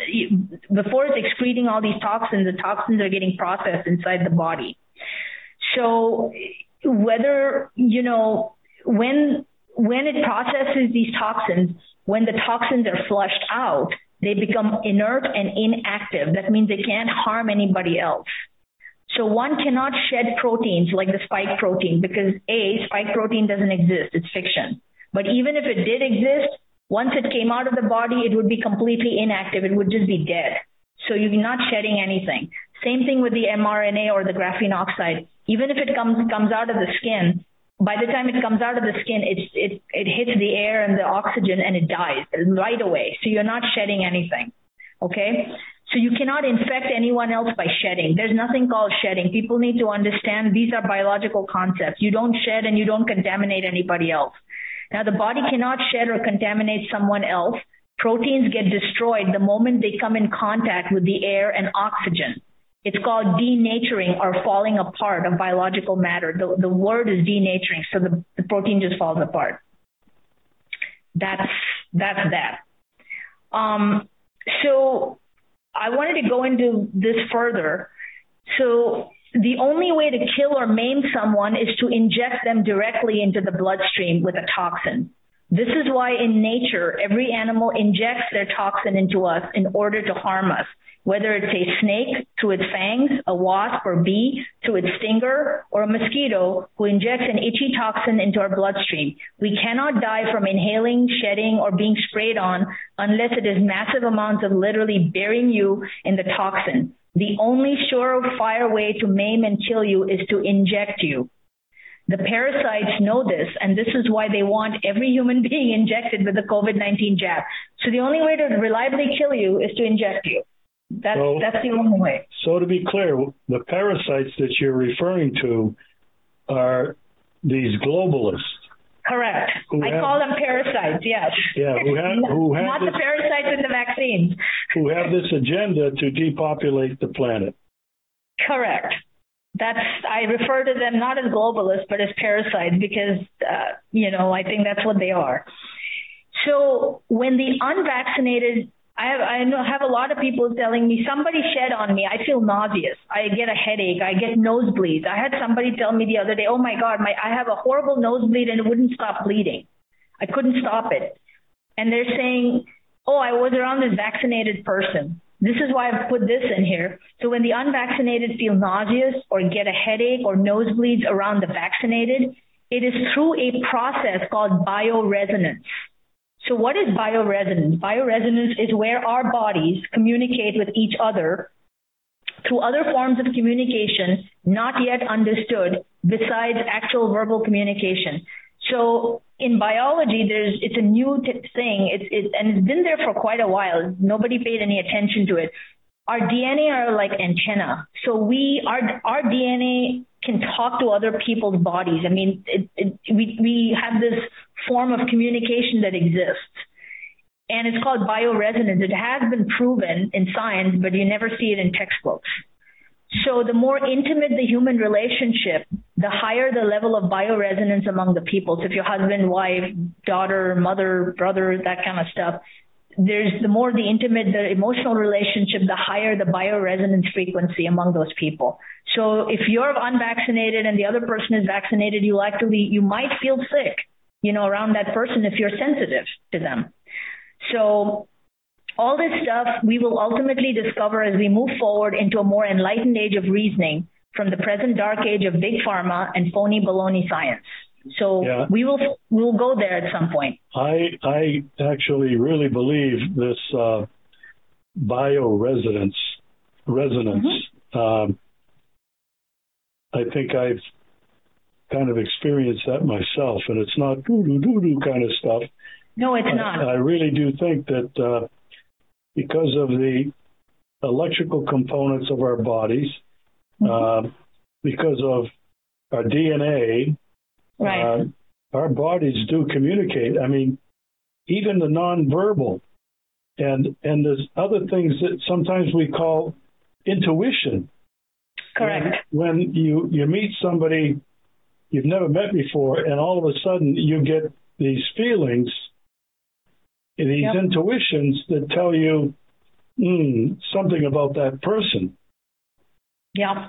before it's excreting all these toxins, the toxins are getting processed inside the body. So whether, you know, when when it processes these toxins, when the toxins are flushed out, they become inert and inactive. That means they can't harm anybody else. So one cannot shed proteins like the spike protein because A, spike protein doesn't exist, it's fiction. But even if it did exist, once it came out of the body, it would be completely inactive. It would just be dead. So you're not shedding anything. Same thing with the mRNA or the graphene oxide. Even if it comes comes out of the skin, by the time it comes out of the skin, it's it it hits the air and the oxygen and it dies right away. So you're not shedding anything. Okay? So you cannot infect anyone else by shedding. There's nothing called shedding. People need to understand these are biological concepts. You don't shed and you don't contaminate anybody else. Now the body cannot shed or contaminate someone else. Proteins get destroyed the moment they come in contact with the air and oxygen. It's called denaturing or falling apart of biological matter. The the word is denaturing, so the the protein just falls apart. That's that's that. Um so I wanted to go into this further. So the only way to kill or maim someone is to inject them directly into the bloodstream with a toxin. This is why in nature every animal injects their toxin into us in order to harm us whether it's a snake through its fangs, a wasp or bee through its stinger, or a mosquito who injects an itchy toxin into our bloodstream. We cannot die from inhaling, shedding, or being sprayed on unless it is massive amounts of literally burying you in the toxin. The only surefire way to maim and kill you is to inject you. The parasites know this and this is why they want every human being injected with the COVID-19 jab. So the only way to reliably kill you is to inject you. That's so, that's the only way. So to be clear, the parasites that you're referring to are these globalists. Correct. I have, call them parasites, yes. Yeah, who have who have Not this, the parasites in the vaccines. Who have this agenda to depopulate the planet. Correct. That's I refer to them not as globalists but as parasites because uh, you know, I think that's what they are. So when the unvaccinated I have I know have a lot of people telling me somebody shed on me. I feel nauseous. I get a headache. I get nosebleeds. I had somebody tell me the other day, "Oh my god, my I have a horrible nosebleed and it wouldn't stop bleeding. I couldn't stop it." And they're saying, "Oh, I was around this vaccinated person." This is why I've put this in here. So when the unvaccinated feel nauseous or get a headache or nosebleeds around the vaccinated, it is through a process called bioresonance. So what is bioresonance? Bioresonance is where our bodies communicate with each other through other forms of communication not yet understood besides actual verbal communication. So in biology there's it's a new thing. It's it and it's been there for quite a while. Nobody paid any attention to it. Our DNA are like antenna. So we our our DNA can talk to other people's bodies. I mean it, it, we we have this form of communication that exists and it's called bioresonance it has been proven in science but you never see it in textbooks so the more intimate the human relationship, the higher the level of bioresonance among the people. So if your husband, wife, daughter, mother, brother, that kind of stuff, there's the more the intimate the emotional relationship, the higher the bioresonance frequency among those people. So if you're unvaccinated and the other person is vaccinated, you likely you might feel sick, you know, around that person if you're sensitive to them. So all this stuff we will ultimately discover as we move forward into a more enlightened age of reasoning from the present dark age of big pharma and phony baloney science. So yeah. we will we'll go there at some point. I I actually really believe this uh, bioresonance resonance. Mm-hmm. Um, I think I've kind of experienced that myself, and it's not doo doo doo doo kind of stuff. No, it's not. I really do think that uh, because of the electrical components of our bodies, mm-hmm. uh, because of our DNA, right. uh, our bodies do communicate. I mean, even the nonverbal, and and there's other things that sometimes we call intuition. Correct. When, when you you meet somebody you've never met before, and all of a sudden you get these feelings these yep. intuitions that tell you mm, something about that person. Yeah.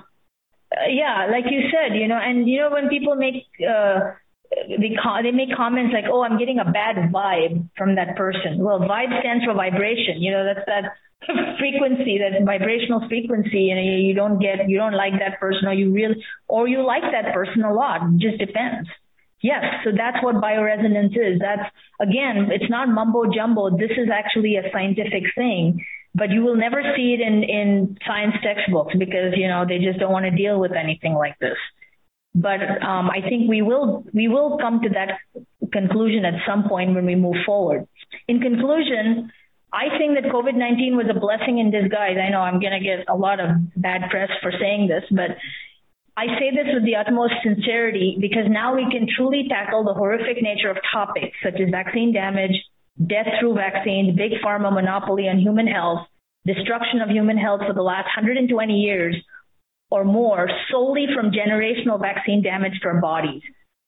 Uh, yeah, like you said, you know, and you know when people make uh they they make comments like, "Oh, I'm getting a bad vibe from that person." Well, vibe stands for vibration. You know, that's that frequency, that vibrational frequency, and you, don't get you don't like that person or you really or you like that person a lot. It just depends. Yes, so that's what bioresonance is. That's again, it's not mumbo jumbo. This is actually a scientific thing, but you will never see it in in science textbooks because, you know, they just don't want to deal with anything like this. But um, I think we will we will come to that conclusion at some point when we move forward. In conclusion, I think that COVID-19 was a blessing in disguise. I know I'm going to get a lot of bad press for saying this, but I say this with the utmost sincerity because now we can truly tackle the horrific nature of topics such as vaccine damage, death through vaccines, big pharma monopoly on human health, destruction of human health for the last 120 years or more solely from generational vaccine damage to our bodies,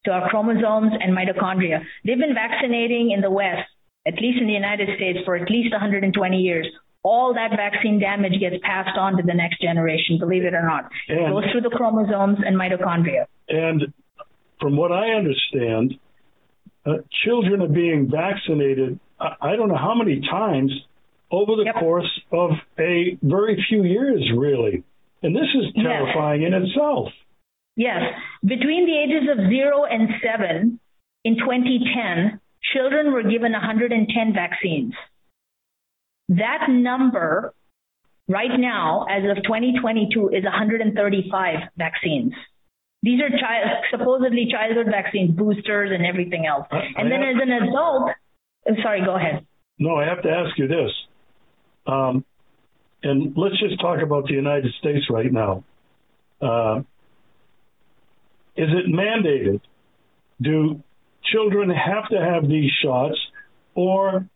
to our chromosomes and mitochondria. They've been vaccinating in the West, at least in the United States for at least 120 years all that vaccine damage gets passed on to the next generation, believe it or not. And, it goes through the chromosomes and mitochondria. And from what I understand, uh, children are being vaccinated I don't know how many times over the yep. course of a very few years really. And this is terrifying yes. in itself. Yes. Between the ages of 0 and 7 in 2010, children were given 110 vaccines. That number right now as of 2022 is 135 vaccines. These are child supposedly childhood vaccines, boosters and everything else. Uh, and then as an adult, I'm sorry, go ahead. No, I have to ask you this. Um, and let's just talk about the United States right now. Uh, is it mandated? Do children have to have these shots or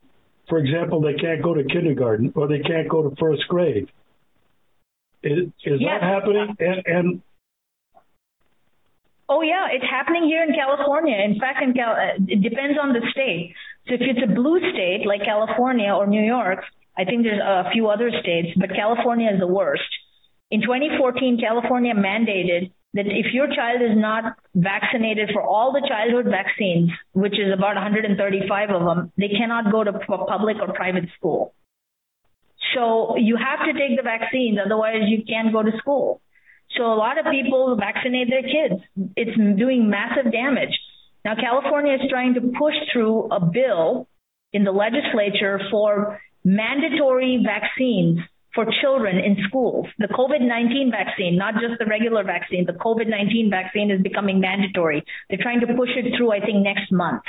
for example, they can't go to kindergarten or they can't go to first grade. Is, is yes. that happening? And, and Oh yeah, it's happening here in California. In fact, in Cal- it depends on the state. So if it's a blue state like California or New York, I think there's a few other states, but California is the worst. In 2014, California mandated that if your child is not vaccinated for all the childhood vaccines, which is about 135 of them, they cannot go to public or private school. So you have to take the vaccines otherwise you can't go to school. So a lot of people vaccinate their kids. It's doing massive damage. Now California is trying to push through a bill in the legislature for mandatory vaccines for children in schools. The COVID-19 vaccine, not just the regular vaccine, the COVID-19 vaccine is becoming mandatory. They're trying to push it through I think next month.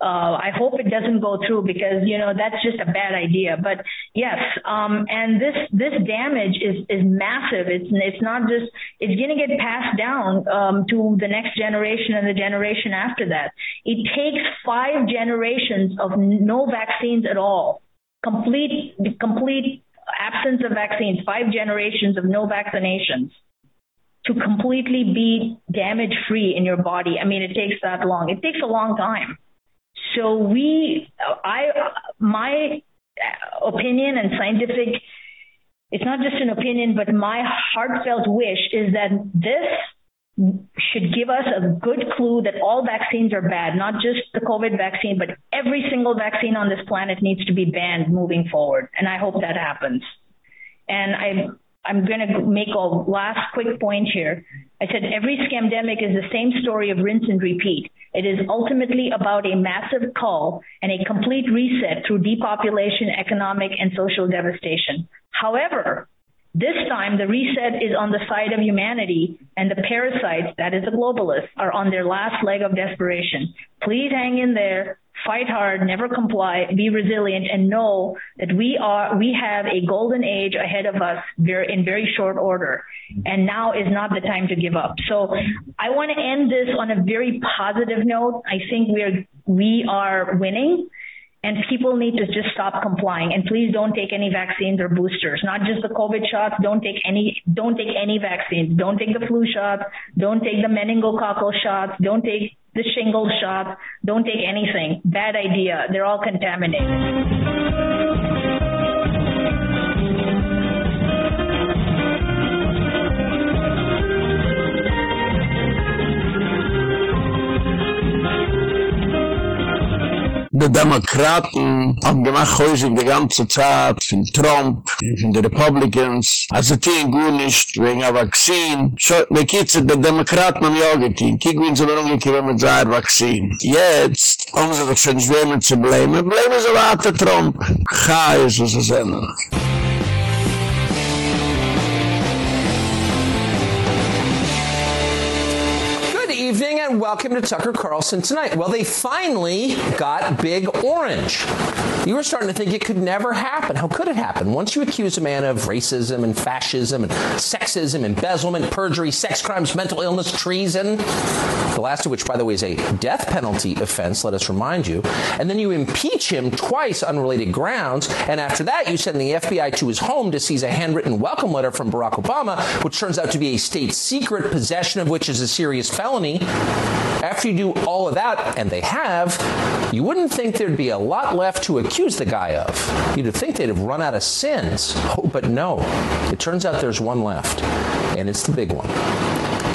Uh, I hope it doesn't go through because you know that's just a bad idea but yes um, and this this damage is is massive it's it's not just it's going to get passed down um, to the next generation and the generation after that it takes 5 generations of no vaccines at all complete complete absence of vaccines, five generations of no vaccinations to completely be damage free in your body. I mean it takes that long. It takes a long time. So we I my opinion and scientific it's not just an opinion but my heartfelt wish is that this should give us a good clue that all vaccines are bad, not just the COVID vaccine, but every single vaccine on this planet needs to be banned moving forward. And I hope that happens. And I I'm going to make a last quick point here. I said every scamdemic is the same story of rinse and repeat. It is ultimately about a massive call and a complete reset through depopulation, economic and social devastation. However, this time the reset is on the side of humanity and the parasites, that is the globalists, are on their last leg of desperation. Please hang in there, fight hard, never comply, be resilient and know that we are we have a golden age ahead of us very in very short order. And now is not the time to give up. So I want to end this on a very positive note. I think we are we are winning and people need to just stop complying. And please don't take any vaccines or boosters. Not just the covid shots. Don't take any don't take any vaccines. Don't take the flu shots don't take the meningococcal shots don't take the shingles shots don't take anything. Bad idea. They're all contaminated die Demokraten haben gemacht häusig die ganze Zeit von Trump, von den Republicans, also die gut nicht wegen der Vakzin. So, die Kitzel, die Demokraten haben ja auch getan. Kiek, wie sie noch umgekommen mit seiner Vakzin. Jetzt, um sie doch schon schwimmen zu bleiben, bleiben sie weiter Trump. Chai ist was sie and welcome to Tucker Carlson tonight. Well, they finally got Big Orange. You were starting to think it could never happen. How could it happen? Once you accuse a man of racism and fascism and sexism, embezzlement, perjury, sex crimes, mental illness, treason, the last of which by the way is a death penalty offense, let us remind you, and then you impeach him twice on unrelated grounds, and after that you send the FBI to his home to seize a handwritten welcome letter from Barack Obama, which turns out to be a state secret possession of which is a serious felony after you do all of that and they have you wouldn't think there'd be a lot left to accuse the guy of. You'd think they'd have run out of sins oh, but no. It turns out there's one left and it's the big one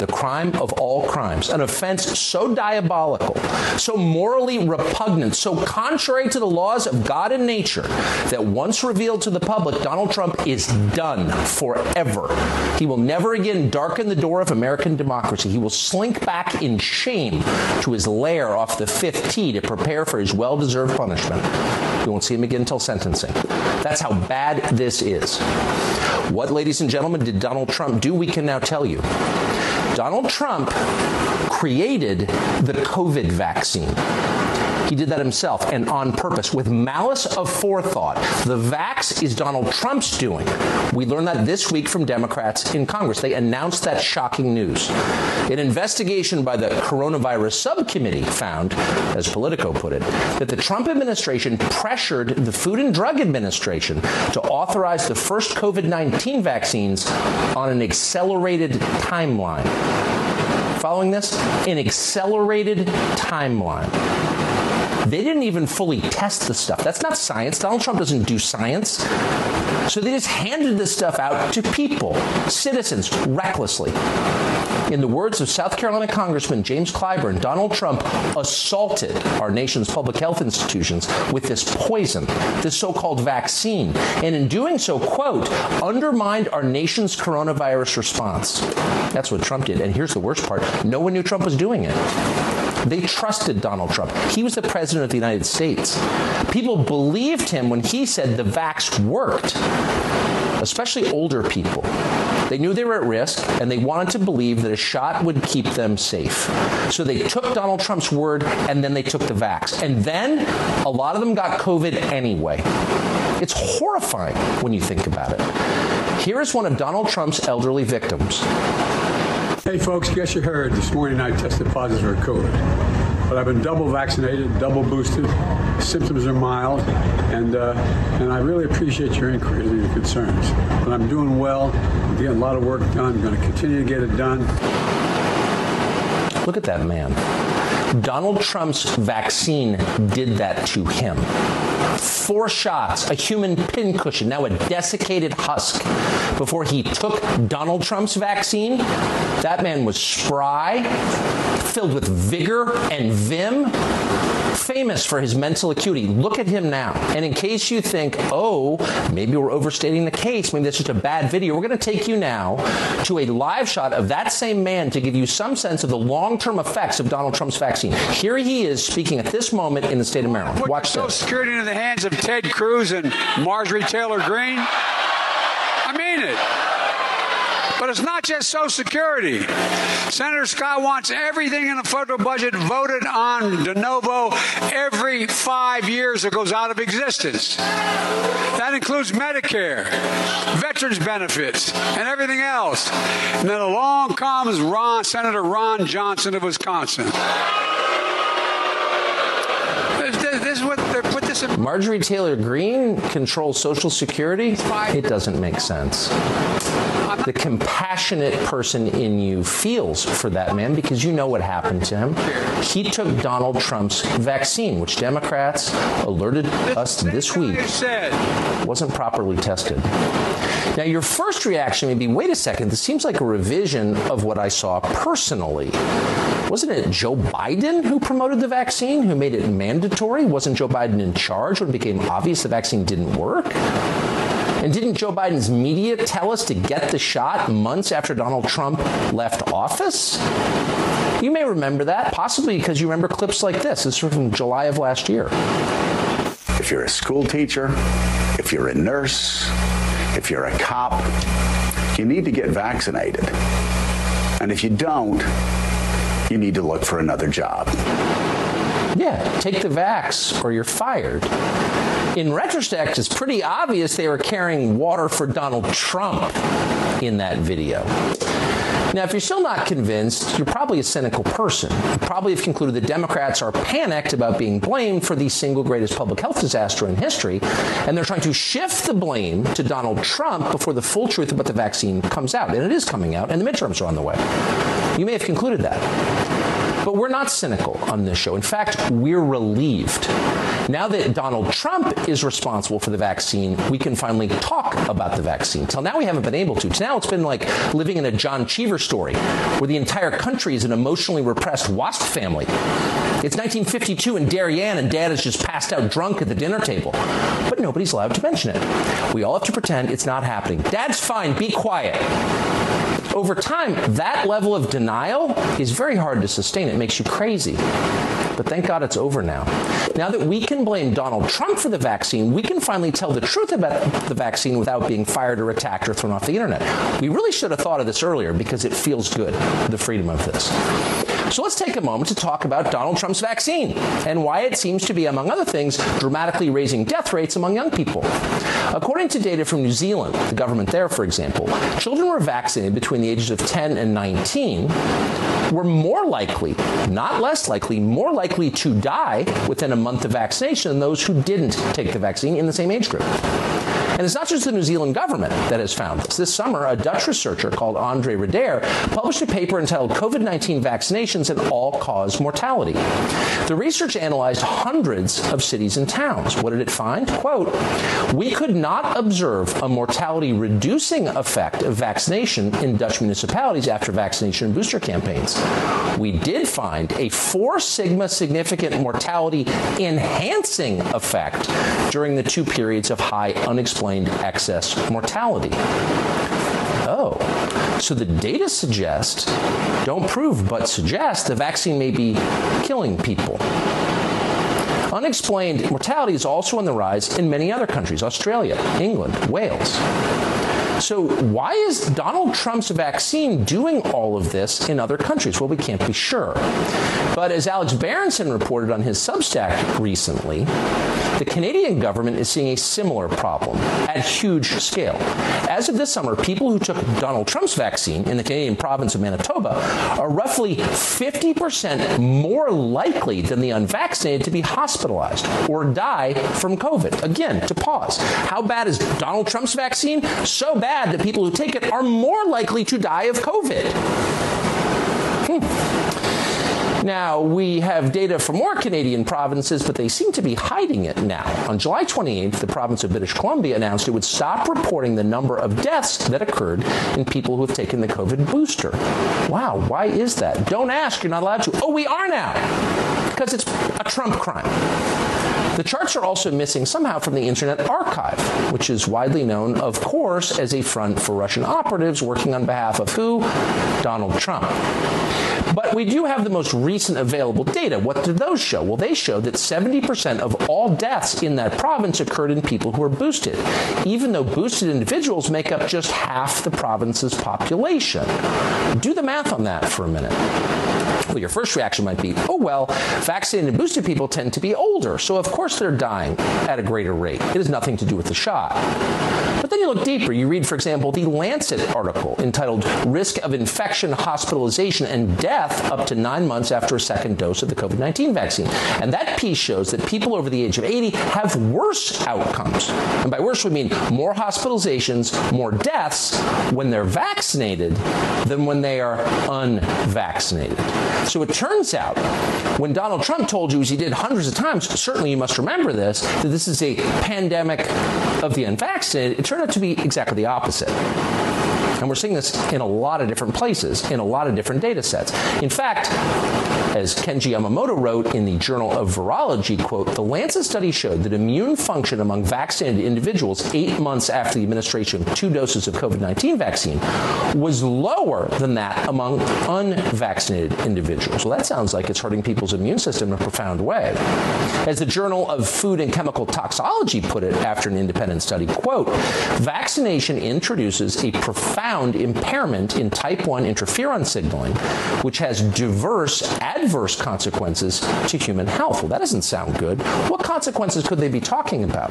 the crime of all crimes, an offense so diabolical, so morally repugnant, so contrary to the laws of God and nature that once revealed to the public, Donald Trump is done forever. He will never again darken the door of American democracy. He will slink back in shame to his lair off the 5th tee to prepare for his well-deserved punishment. You won't see him again until sentencing. That's how bad this is. What ladies and gentlemen did Donald Trump do? We can now tell you. Donald Trump created the COVID vaccine. He did that himself and on purpose with malice of forethought. The vax is Donald Trump's doing. We learned that this week from Democrats in Congress. They announced that shocking news. An investigation by the coronavirus subcommittee found, as Politico put it, that the Trump administration pressured the Food and Drug Administration to authorize the first COVID-19 vaccines on an accelerated timeline. Following this, an accelerated timeline. They didn't even fully test the stuff. That's not science. Donald Trump doesn't do science. So they just handed this stuff out to people, citizens, recklessly. In the words of South Carolina Congressman James Clyburn, Donald Trump assaulted our nation's public health institutions with this poison, this so-called vaccine, and in doing so, quote, undermined our nation's coronavirus response. That's what Trump did. And here's the worst part. No one knew Trump was doing it. They trusted Donald Trump. He was the president of the United States. People believed him when he said the vax worked. Especially older people. They knew they were at risk and they wanted to believe that a shot would keep them safe. So they took Donald Trump's word and then they took the vax. And then a lot of them got COVID anyway. It's horrifying when you think about it. Here is one of Donald Trump's elderly victims. Hey folks, guess you heard this morning I tested positive for COVID. But I've been double vaccinated, double boosted. Symptoms are mild and uh, and I really appreciate your inquiries and your concerns. But I'm doing well. I'm getting a lot of work done. I'm going to continue to get it done. Look at that man. Donald Trump's vaccine did that to him. Four shots, a human pincushion, now a desiccated husk. Before he took Donald Trump's vaccine, that man was spry, filled with vigor and vim famous for his mental acuity. Look at him now. And in case you think, "Oh, maybe we're overstating the case, maybe that's just a bad video." We're going to take you now to a live shot of that same man to give you some sense of the long-term effects of Donald Trump's vaccine. Here he is speaking at this moment in the state of Maryland. Watch this. Social this. Security into the hands of Ted Cruz and Marjorie Taylor Greene. I mean it. But it's not just Social Security. Senator Scott wants everything in the federal budget voted on de novo every 5 years it goes out of existence. That includes Medicare, veterans benefits, and everything else. And then along comes Ron Senator Ron Johnson of Wisconsin. This, is what they're put this in Marjorie Taylor Greene controls social security? It doesn't make sense. The compassionate person in you feels for that man because you know what happened to him. He took Donald Trump's vaccine, which Democrats alerted us to this week wasn't properly tested. Now your first reaction may be wait a second, this seems like a revision of what I saw personally. Wasn't it Joe Biden who promoted the vaccine, who made it mandatory? Wasn't Joe Biden in charge when it became obvious the vaccine didn't work? And didn't Joe Biden's media tell us to get the shot months after Donald Trump left office? You may remember that, possibly because you remember clips like this. This is from July of last year. If you're a school teacher, if you're a nurse, if you're a cop, you need to get vaccinated. And if you don't, you need to look for another job. Yeah, take the vax or you're fired. In retrospect, it's pretty obvious they were carrying water for Donald Trump in that video. Now, if you're still not convinced, you're probably a cynical person. You probably have concluded that Democrats are panicked about being blamed for the single greatest public health disaster in history, and they're trying to shift the blame to Donald Trump before the full truth about the vaccine comes out. And it is coming out, and the midterms are on the way. You may have concluded that. But we're not cynical on this show. In fact, we're relieved. Now that Donald Trump is responsible for the vaccine, we can finally talk about the vaccine. Till now we haven't been able to. Till now it's been like living in a John Cheever story where the entire country is an emotionally repressed WASP family. It's 1952 in Darien and dad is just passed out drunk at the dinner table. But nobody's allowed to mention it. We all have to pretend it's not happening. Dad's fine, be quiet over time that level of denial is very hard to sustain it makes you crazy but thank God it's over now. Now that we can blame Donald Trump for the vaccine, we can finally tell the truth about the vaccine without being fired or attacked or thrown off the internet. We really should have thought of this earlier because it feels good, the freedom of this. So let's take a moment to talk about Donald Trump's vaccine and why it seems to be among other things dramatically raising death rates among young people. According to data from New Zealand, the government there for example, children who were vaccinated between the ages of 10 and 19 were more likely, not less likely, more likely to die within a month of vaccination than those who didn't take the vaccine in the same age group. And it's not just the New Zealand government that has found this. This summer, a Dutch researcher called Andre Redert published a paper entitled COVID-19 Vaccinations and All-Cause Mortality. The research analyzed hundreds of cities and towns. What did it find? Quote, "We could not observe a mortality reducing effect of vaccination in Dutch municipalities after vaccination and booster campaigns. We did find a 4 sigma significant mortality enhancing effect during the two periods of high unexplained excess mortality." Oh. So the data suggest don't prove but suggest the vaccine may be killing people. Unexplained mortality is also on the rise in many other countries, Australia, England, Wales. So why is Donald Trump's vaccine doing all of this in other countries? Well, we can't be sure. But as Alex Berenson reported on his Substack recently, the Canadian government is seeing a similar problem at huge scale. As of this summer, people who took Donald Trump's vaccine in the Canadian province of Manitoba are roughly 50% more likely than the unvaccinated to be hospitalized or die from COVID. Again, to pause. How bad is Donald Trump's vaccine? So bad bad that people who take it are more likely to die of COVID. Hmm. Now, we have data for more Canadian provinces, but they seem to be hiding it now. On July 28th, the province of British Columbia announced it would stop reporting the number of deaths that occurred in people who have taken the COVID booster. Wow, why is that? Don't ask, you're not allowed to. Oh, we are now. Because it's a Trump crime. The charts are also missing somehow from the Internet Archive, which is widely known of course as a front for Russian operatives working on behalf of who? Donald Trump. But we do have the most recent available data. What do those show? Well, they show that 70% of all deaths in that province occurred in people who were boosted, even though boosted individuals make up just half the province's population. Do the math on that for a minute. Well, your first reaction might be, "Oh well, vaccinated and boosted people tend to be older, so of course they're dying at a greater rate. It has nothing to do with the shot." But then you look deeper. You read, for example, the Lancet article entitled Risk of Infection, Hospitalization and Death up to 9 months after a second dose of the COVID-19 vaccine. And that piece shows that people over the age of 80 have worse outcomes. And by worse we mean more hospitalizations, more deaths when they're vaccinated than when they are unvaccinated. So it turns out when Donald Trump told you as he did hundreds of times, certainly you must remember this, that this is a pandemic of the unvaccinated, it turned out to be exactly the opposite. And we're seeing this in a lot of different places, in a lot of different data sets. In fact, as Kenji Yamamoto wrote in the Journal of Virology, quote, the Lancet study showed that immune function among vaccinated individuals 8 months after the administration of two doses of COVID-19 vaccine was lower than that among unvaccinated individuals. Well, that sounds like it's hurting people's immune system in a profound way. As the Journal of Food and Chemical Toxicology put it after an independent study, quote, vaccination introduces a profound impairment in type 1 interferon signaling which has diverse adverse consequences to human health. Well, that doesn't sound good. What consequences could they be talking about?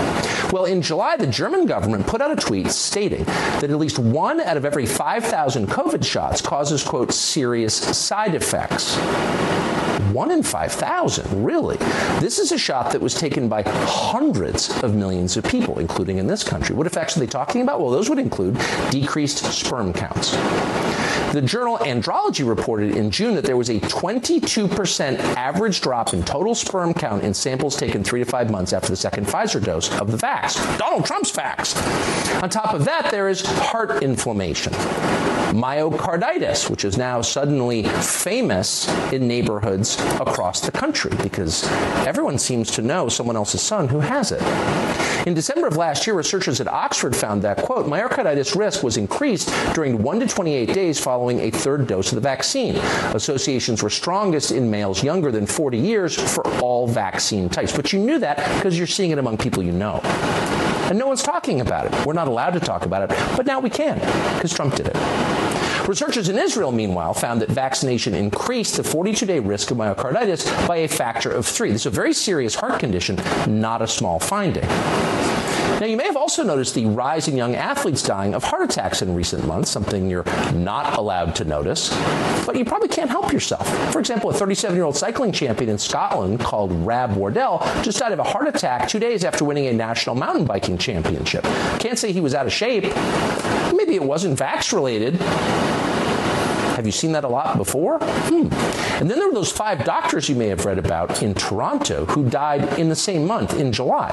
Well, in July the German government put out a tweet stating that at least 1 out of every 5000 COVID shots causes quote serious side effects. 1 in 5000 really. This is a shot that was taken by hundreds of millions of people including in this country. What effects are they talking about? Well those would include decreased sperm counts the journal Andrology reported in June that there was a 22% average drop in total sperm count in samples taken 3 to 5 months after the second Pfizer dose of the vax. Donald Trump's vax. On top of that, there is heart inflammation. Myocarditis, which is now suddenly famous in neighborhoods across the country because everyone seems to know someone else's son who has it. In December of last year, researchers at Oxford found that quote, myocarditis risk was increased during 1 to 28 days following a third dose of the vaccine. Associations were strongest in males younger than 40 years for all vaccine types. But you knew that because you're seeing it among people you know. And no one's talking about it. We're not allowed to talk about it, but now we can because Trump did it. Researchers in Israel meanwhile found that vaccination increased the 42-day risk of myocarditis by a factor of 3. This is a very serious heart condition, not a small finding. Now you may have also noticed the rise in young athletes dying of heart attacks in recent months, something you're not allowed to notice, but you probably can't help yourself. For example, a 37-year-old cycling champion in Scotland called Rab Wardell just died of a heart attack 2 days after winning a national mountain biking championship. Can't say he was out of shape. Maybe it wasn't vax related have you seen that a lot before? Hmm. And then there were those five doctors you may have read about in Toronto who died in the same month in July.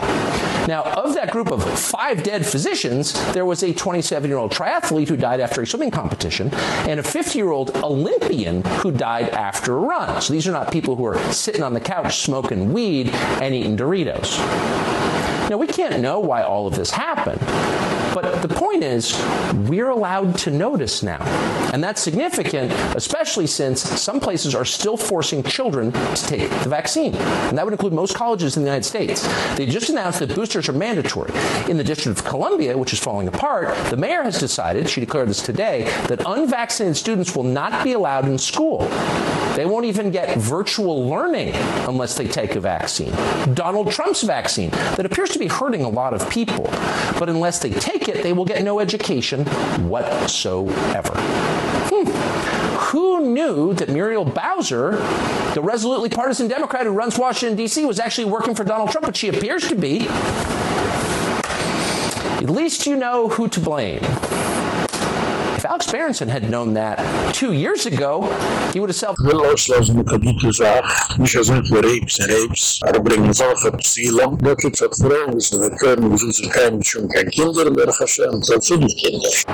Now, of that group of five dead physicians, there was a 27-year-old triathlete who died after a swimming competition and a 50-year-old Olympian who died after a run. So these are not people who are sitting on the couch smoking weed and eating Doritos. Now, we can't know why all of this happened. But the point is, we're allowed to notice now. And that's significant, especially since some places are still forcing children to take the vaccine. And that would include most colleges in the United States. They just announced that boosters are mandatory. In the District of Columbia, which is falling apart, the mayor has decided, she declared this today, that unvaccinated students will not be allowed in school. They won't even get virtual learning unless they take a vaccine. Donald Trump's vaccine that appears to be hurting a lot of people, but unless they take it, they will get no education whatsoever. Hmm. Who knew that Muriel Bowser, the resolutely partisan Democrat who runs Washington D.C., was actually working for Donald Trump, but she appears to be. At least you know who to blame. Alex Berenson had known that 2 years ago, he would have self geloos in die gezaag. Niet als met reeps en reeps. Maar brengen ze af op Zeeland. Dat het wat vrouwen is. We kunnen we zoeken geen schoen geen kinderen. Maar Hashem, the zijn die kinderen.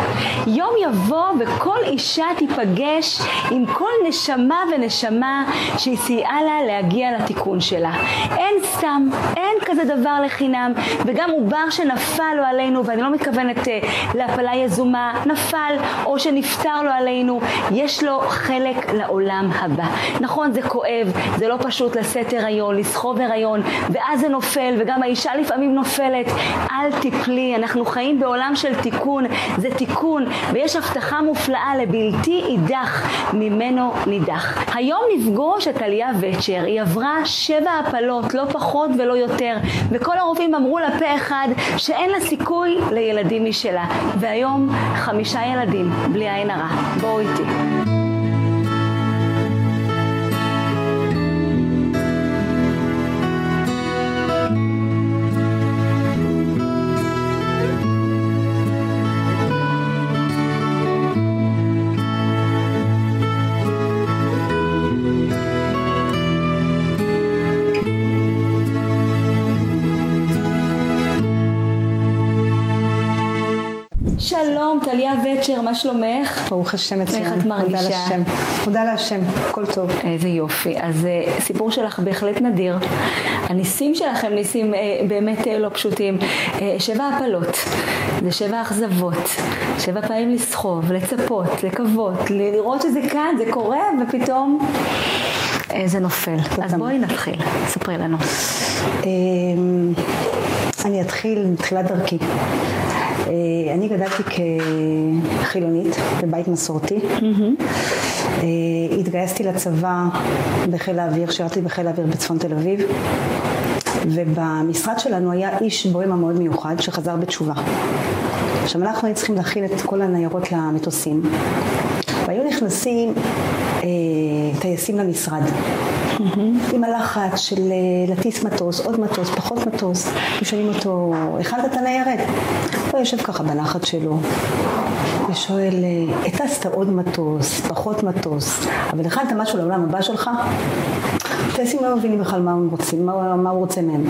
יום יבוא וכל אישה תיפגש עם כל נשמה ונשמה שהיא סייעה לה להגיע לתיקון שלה. אין סתם, אין כזה דבר לחינם, וגם עובר שנפל לו עלינו, ואני לא מתכוונת להפלה יזומה, נפל או שנפטר לו עלינו, יש לו חלק לעולם הבא. נכון, זה כואב, זה לא פשוט לשאת הריון, לסחוב הריון, ואז זה נופל, וגם האישה לפעמים נופלת. אל תפלי, אנחנו חיים בעולם של תיקון, זה תיקון, ויש הבטחה מופלאה לבלתי יידח, ממנו נידח. היום נפגוש את עליה וצ'ר, היא עברה שבע הפלות, לא פחות ולא יותר, וכל הרופאים אמרו לה פה אחד שאין לה סיכוי לילדים משלה, והיום חמישה ילדים. בלי עין הרע. בואו איתי. וצ'ר, מה שלומך? ברוך השם מצוין. איך את מרגישה? תודה להשם. תודה להשם, הכל טוב. איזה יופי. אז uh, סיפור שלך בהחלט נדיר. הניסים שלך הם ניסים uh, באמת uh, לא פשוטים. שבע הפלות, זה שבע אכזבות, שבע פעמים לסחוב, לצפות, לקוות, לראות שזה כאן, זה קורה, ופתאום... זה נופל. אז בואי נתחיל, ספרי לנו. אני אתחיל מתחילת דרכי. אני גדלתי כחילונית בבית מסורתי. התגייסתי לצבא בחיל האוויר, שירתי בחיל האוויר בצפון תל אביב. ובמשרד שלנו היה איש בוהמה מאוד מיוחד שחזר בתשובה. עכשיו אנחנו היינו צריכים להכין את כל הניירות למטוסים. והיו נכנסים אה, טייסים למשרד. Mm-hmm. עם הלחץ של אה, לטיס מטוס, עוד מטוס, פחות מטוס, ושואלים אותו, הכנת את הניירת? הוא יושב ככה בלחץ שלו, ושואל, אה, הטסת עוד מטוס, פחות מטוס, אבל הכנת משהו לעולם הבא שלך? טייסים לא מבינים בכלל מה הם רוצים, מה, מה הוא רוצה מהם.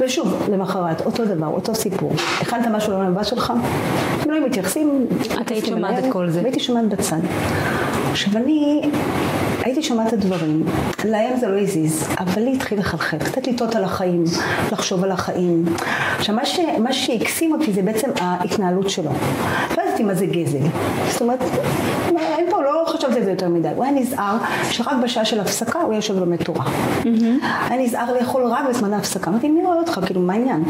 ושוב, למחרת, אותו דבר, אותו סיפור. הכנת משהו לעולם הבא שלך? הם לא מתייחסים. את היית שומעת את כל זה. והייתי שומעת בצד. עכשיו אני הייתי שומעת את הדברים, להם זה לא הזיז, אבל לי התחיל לחלחל, קצת לטעות על החיים, לחשוב על החיים. עכשיו מה, ש, מה שהקסים אותי זה בעצם ההתנהלות שלו. לא ידעתי מה זה גזל. זאת אומרת, אין פה, לא חשבתי על זה יותר מדי. הוא היה נזהר שרק בשעה של הפסקה הוא יושב לומד תורה. היה נזהר לאכול רק בזמן ההפסקה. אמרתי, מי רואה אותך? כאילו, מה העניין?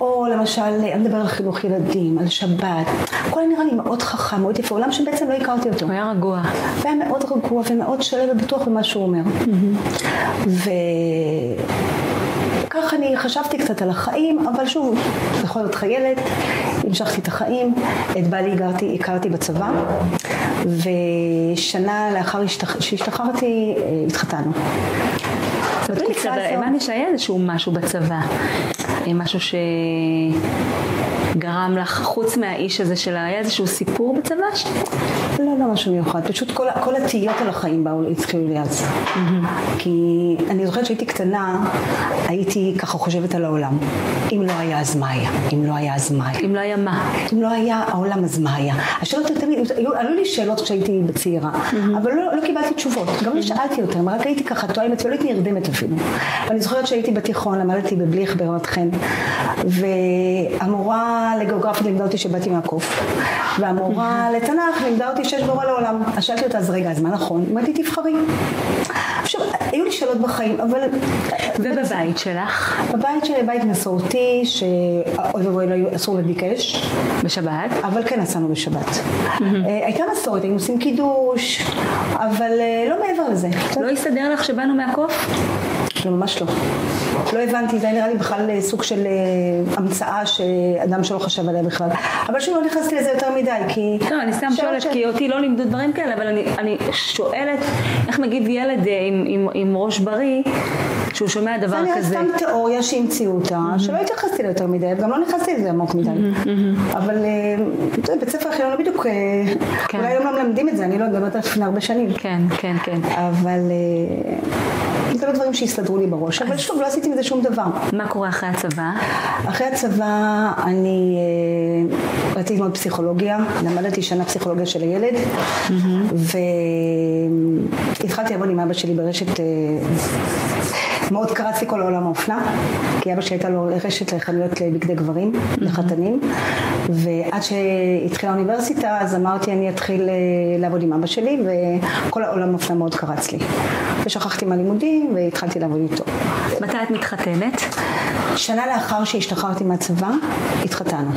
או למשל, אני מדבר על חינוך ילדים, על שבת. הכל נראה לי מאוד חכם, מאוד יפה, עולם שבעצם לא הכרתי אותו. הוא היה רגוע. הוא היה מאוד רגוע ומאוד שלב ובטוח במה שהוא אומר. ו... כך אני חשבתי קצת על החיים, אבל שוב, בכל זאת חיילת, המשכתי את החיים, את בעלי הכרתי, הכרתי בצבא, ושנה לאחר שהשתחררתי התחתנו. בתקופה הזאת... הבנתי שהיה איזשהו משהו בצבא, משהו ש... גרם לך, חוץ מהאיש הזה שלה, היה איזשהו סיפור בצבא? לא, לא משהו מיוחד, פשוט כל, כל התהיות על החיים באו, התחילו לי אז. כי אני זוכרת שהייתי קטנה, הייתי ככה חושבת על העולם. אם לא היה אז מה היה? אם לא היה אז מה היה? אם לא היה מה? אם לא היה העולם אז מה היה? השאלות תמיד, עלו לי שאלות כשהייתי בצעירה, אבל לא, לא קיבלתי תשובות, גם לא שאלתי אותן, רק הייתי ככה טועמת ולא הייתי נרדמת אפילו. ואני זוכרת שהייתי בתיכון, למדתי בבליך ברמת חן, והמורה לגיאוגרפית לימדה אותי שבאתי מהקוף, והמורה לתנ"ך לימדה אותי שיש בורא לעולם. אז שאלתי אותה, אז רגע, אז מה נכון? אמרתי, תבחרי. עכשיו, היו לי שאלות בחיים, אבל... ובבית שלך? בבית שלי, בית מסורתי, שאוי ואבוי לא אסור להדליק אש. בשבת? אבל כן נסענו בשבת. אה, הייתה מסורת, היינו עושים קידוש, אבל אה, לא מעבר לזה. לא הסתדר לך שבאנו מהקוף? לא, ממש לא. לא הבנתי, זה היה נראה לי בכלל אה, סוג של המצאה שאדם שלא חשב עליה בכלל. אבל שוב לא נכנסתי לזה יותר מדי, כי... לא, אני סתם שואלת, כי אותי לא לימדו דברים כאלה, אבל אני שואלת איך מגיב ילד עם ראש בריא שהוא שומע דבר כזה. זה נראה סתם תיאוריה שהמציאו אותה, שלא התייחסתי לה יותר מדי, גם לא נכנסתי לזה עמוק מדי. אבל אה, בית ספר חילוני לא בדיוק, אה, כן. אולי היום לא מלמדים את זה, אני לא מדברת על לפני הרבה שנים. כן, כן, כן. אבל... אה, זה לא דברים שהסתדרו לי בראש, אבל שוב, לא עשיתי מזה שום דבר. מה קורה אחרי הצבא? אחרי הצבא אני רציתי ללמוד פסיכולוגיה, למדתי שנה פסיכולוגיה של הילד, והתחלתי לעבוד עם אבא שלי ברשת מאוד קרץ לי כל העולם האופנה, כי אבא שלי הייתה לו רשת לחנויות לבגדי גברים, לחתנים, ועד שהתחילה האוניברסיטה אז אמרתי אני אתחיל אה, לעבוד עם אבא שלי וכל העולם האופנה מאוד קרץ לי. ושכחתי מהלימודים והתחלתי לעבוד איתו. מתי את מתחתנת? שנה לאחר שהשתחררתי מהצבא, התחתנו.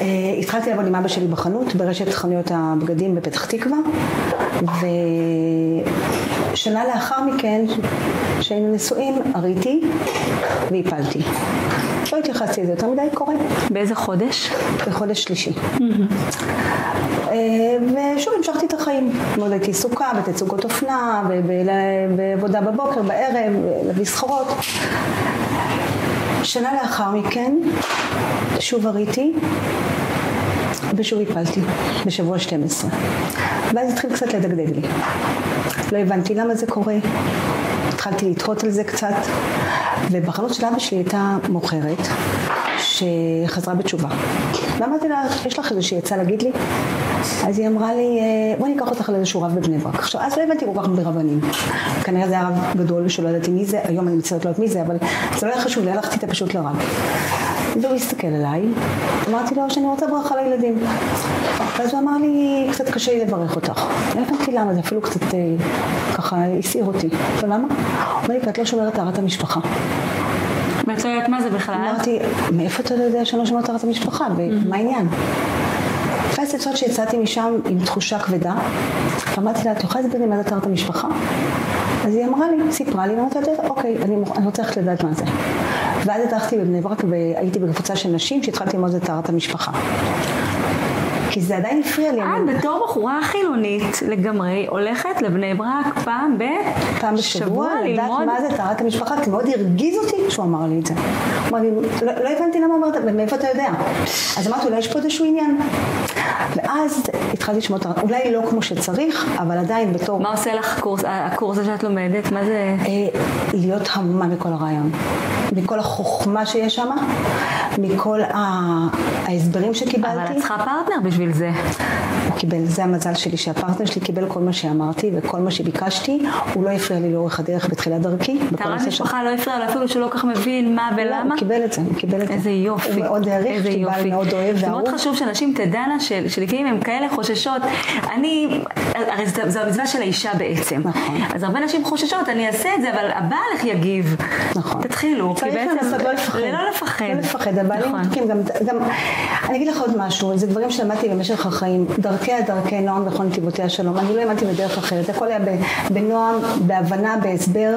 אה, התחלתי לעבוד עם אבא שלי בחנות, ברשת חנויות הבגדים בפתח תקווה, ושנה לאחר מכן, כשהיינו נשואים, הריתי והפלתי. לא התייחסתי לזה יותר מדי, קורה. באיזה חודש? בחודש שלישי. אה, ושוב המשכתי את החיים. מאוד הייתי עסוקה בתצוגות אופנה, בעבודה בבוקר, בערב, להביא סחורות. שנה לאחר מכן, שוב הריתי, ושוב הפלתי, בשבוע 12. ואז התחיל קצת לדגדג לי. לא הבנתי למה זה קורה. התחלתי לתהות על זה קצת, ובחנות של אבא שלי הייתה מוכרת שחזרה בתשובה. ואמרתי לה, יש לך איזושהי עצה להגיד לי? אז היא אמרה לי, אה, בואי ניקח אותך לאיזשהו רב בבני ברק. עכשיו, אז לא הבנתי כל כך ברבנים. כנראה זה היה רב גדול שלא ידעתי מי זה, היום אני מצטערת לא יודעת מי זה, אבל זה לא היה חשוב לי, הלכתי איתה פשוט לרב. והוא הסתכל עליי, אמרתי לו שאני רוצה ברכה לילדים. ואז הוא אמר לי, קצת קשה לי לברך אותך. לא הבנתי למה, זה אפילו קצת אה, ככה הסעיר אותי. ולמה? הוא אומר לי, כי את לא שומרת טהרת המשפחה. ואת לא יודעת מה זה בכלל? אמרתי, מאיפה אתה יודע שאני לא שומרת טהרת המשפחה? ומה העניין? ואז יצאת שיצאתי משם עם תחושה כבדה, ואמרתי לה, את יכולה להסביר לי מה זה טהרת המשפחה? אז היא אמרה לי, סיפרה לי, ואמרתי לה, אוקיי, אני, אני רוצה ללכת לדעת מה זה. ואז הלכתי בבני ברק והייתי בקבוצה של נשים שהתחלתי ללמוד את טהרת המשפחה. כי זה עדיין הפריע לי. את בתור בחורה חילונית לגמרי הולכת לבני ברק פעם ב... פעם בשבוע לדעת מה זה טהרת המשפחה, כי מאוד הרגיז אותי כשהוא אמר לי את זה. אמר לי, לא, לא הבנתי למה אמרת, ומאיפה אתה יודע? אז אמרתי, אולי יש פה איזשהו עניין. ואז התחלתי לשמוע, אולי לא כמו שצריך, אבל עדיין בתור... מה עושה לך הקורס, הקורס שאת לומדת? מה זה? אה, להיות המומה מכל הרעיון. מכל החוכמה שיש שם, מכל ההסברים שקיבלתי. אבל את צריכה פרטנר בשביל זה. הוא קיבל, זה המזל שלי, שהפרטנר שלי קיבל כל מה שאמרתי וכל מה שביקשתי, הוא לא הפריע לי לאורך הדרך בתחילת דרכי. טהרת משפחה לא הפריע לו אפילו לא כל כך מבין מה ולמה? לא, הוא קיבל את זה, הוא קיבל את זה. איזה יופי. הוא מאוד העריך, קיבל מאוד אוהב ואהוב. זה מאוד חשוב שאנשים תדענה שלפעמים הם כאלה חוששות. אני, הרי זו המצווה של האישה בעצם. נכון. אז הרבה נשים חוששות, אני אעשה את זה, אבל הבעל איך יגיב? נכון. תתחילו. צריך לנסות לא לפחד. לא לפחד. לא לפחד, הבעלים נכון. גם, גם, אני אגיד לך עוד משהו, זה דברים שלמדתי במשך החיים, דרכיה דרכי נועם בכל נתיבותיה שלום, אני לא האמנתי בדרך אחרת, הכל היה בנועם, בהבנה, בהסבר,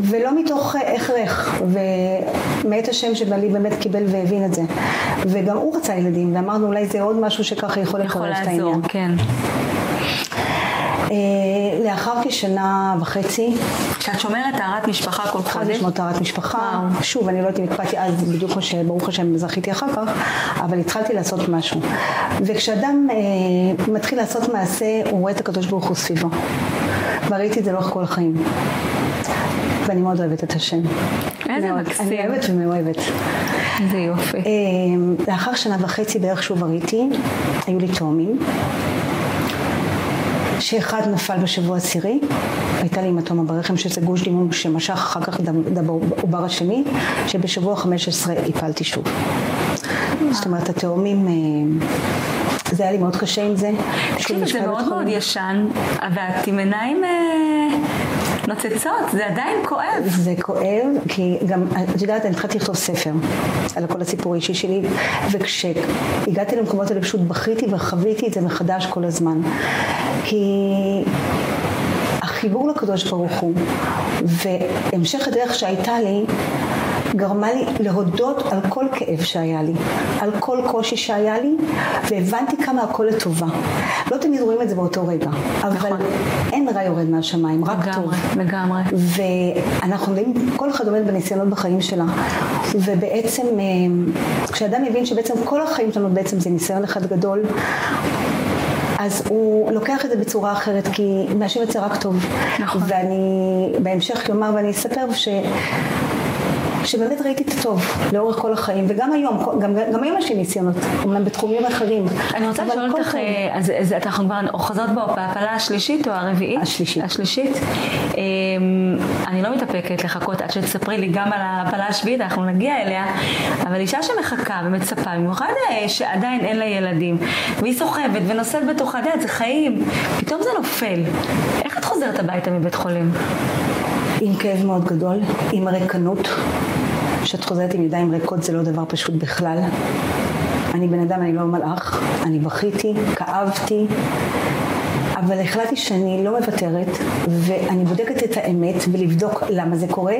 ולא מתוך אה, הכרח ומאת השם שבעלי באמת קיבל והבין את זה וגם הוא רצה ילדים ואמרנו אולי זה עוד משהו שככה יכול לקרב את העניין כן אה, לאחר כשנה וחצי שאת שומרת טהרת משפחה כל חודש? התחלתי לשמור טהרת משפחה. שוב, אני לא אם הקפדתי אז בדיוק כמו שברוך השם זכיתי אחר כך, אבל התחלתי לעשות משהו. וכשאדם אה, מתחיל לעשות מעשה, הוא רואה את הקדוש ברוך הוא סביבו. וראיתי את זה לאורך כל החיים. ואני מאוד אוהבת את השם. איזה מאוד. מקסים. אני אוהבת ומאוהבת. איזה יופי. אה, לאחר שנה וחצי בערך שוב הריתי, היו לי תאומים. שאחד נפל בשבוע עשירי, הייתה לי המטומה ברחם שזה גוש דימום שמשך אחר כך בעובר השני, שבשבוע 15 הפלתי שוב. זאת אומרת התאומים, אה, זה היה לי מאוד קשה עם זה. תקשיבי, זה מאוד מאוד ישן, ואת עם עיניים אה, נוצצות, זה עדיין כואב. זה כואב, כי גם, את יודעת, אני התחלתי לכתוב ספר על כל הסיפור האישי שלי, וכשהגעתי למקומות האלה פשוט בכיתי וחוויתי את זה מחדש כל הזמן. כי החיבור לקדוש ברוך הוא והמשך הדרך שהייתה לי גרמה לי להודות על כל כאב שהיה לי, על כל קושי שהיה לי, והבנתי כמה הכל לטובה. לא תמיד רואים את זה באותו רגע, אבל נכון. אין רע יורד מהשמיים, רק לגמרי, טוב. לגמרי. ואנחנו יודעים, כל אחד עומד בניסיונות בחיים שלה, ובעצם אה, כשאדם מבין שבעצם כל החיים שלנו בעצם זה ניסיון אחד גדול, אז הוא לוקח את זה בצורה אחרת כי מהשם יוצא רק טוב. נכון. ואני בהמשך יאמר ואני אספר ש... שבאמת ראיתי את הטוב לאורך כל החיים, וגם היום, גם, גם היום יש לי ניסיונות, אומנם בתחומים אחרים. אני רוצה לשאול אותך, אה, אז, אז אנחנו כבר חוזרות בהפלה השלישית או הרביעית? השלישית. השלישית. אמ, אני לא מתאפקת לחכות עד שתספרי לי גם על ההפלה השביעית, אנחנו נגיע אליה, אבל אישה שמחכה ומצפה, במיוחד אה, שעדיין אין לה ילדים, והיא סוחבת ונושאת בתוכה, את זה חיים, פתאום זה נופל. איך את חוזרת הביתה מבית חולים? עם כאב מאוד גדול, עם ריקנות. כשאת חוזרת עם ידיים ריקות זה לא דבר פשוט בכלל. אני בן אדם, אני לא מלאך, אני בכיתי, כאבתי, אבל החלטתי שאני לא מוותרת ואני בודקת את האמת ולבדוק למה זה קורה.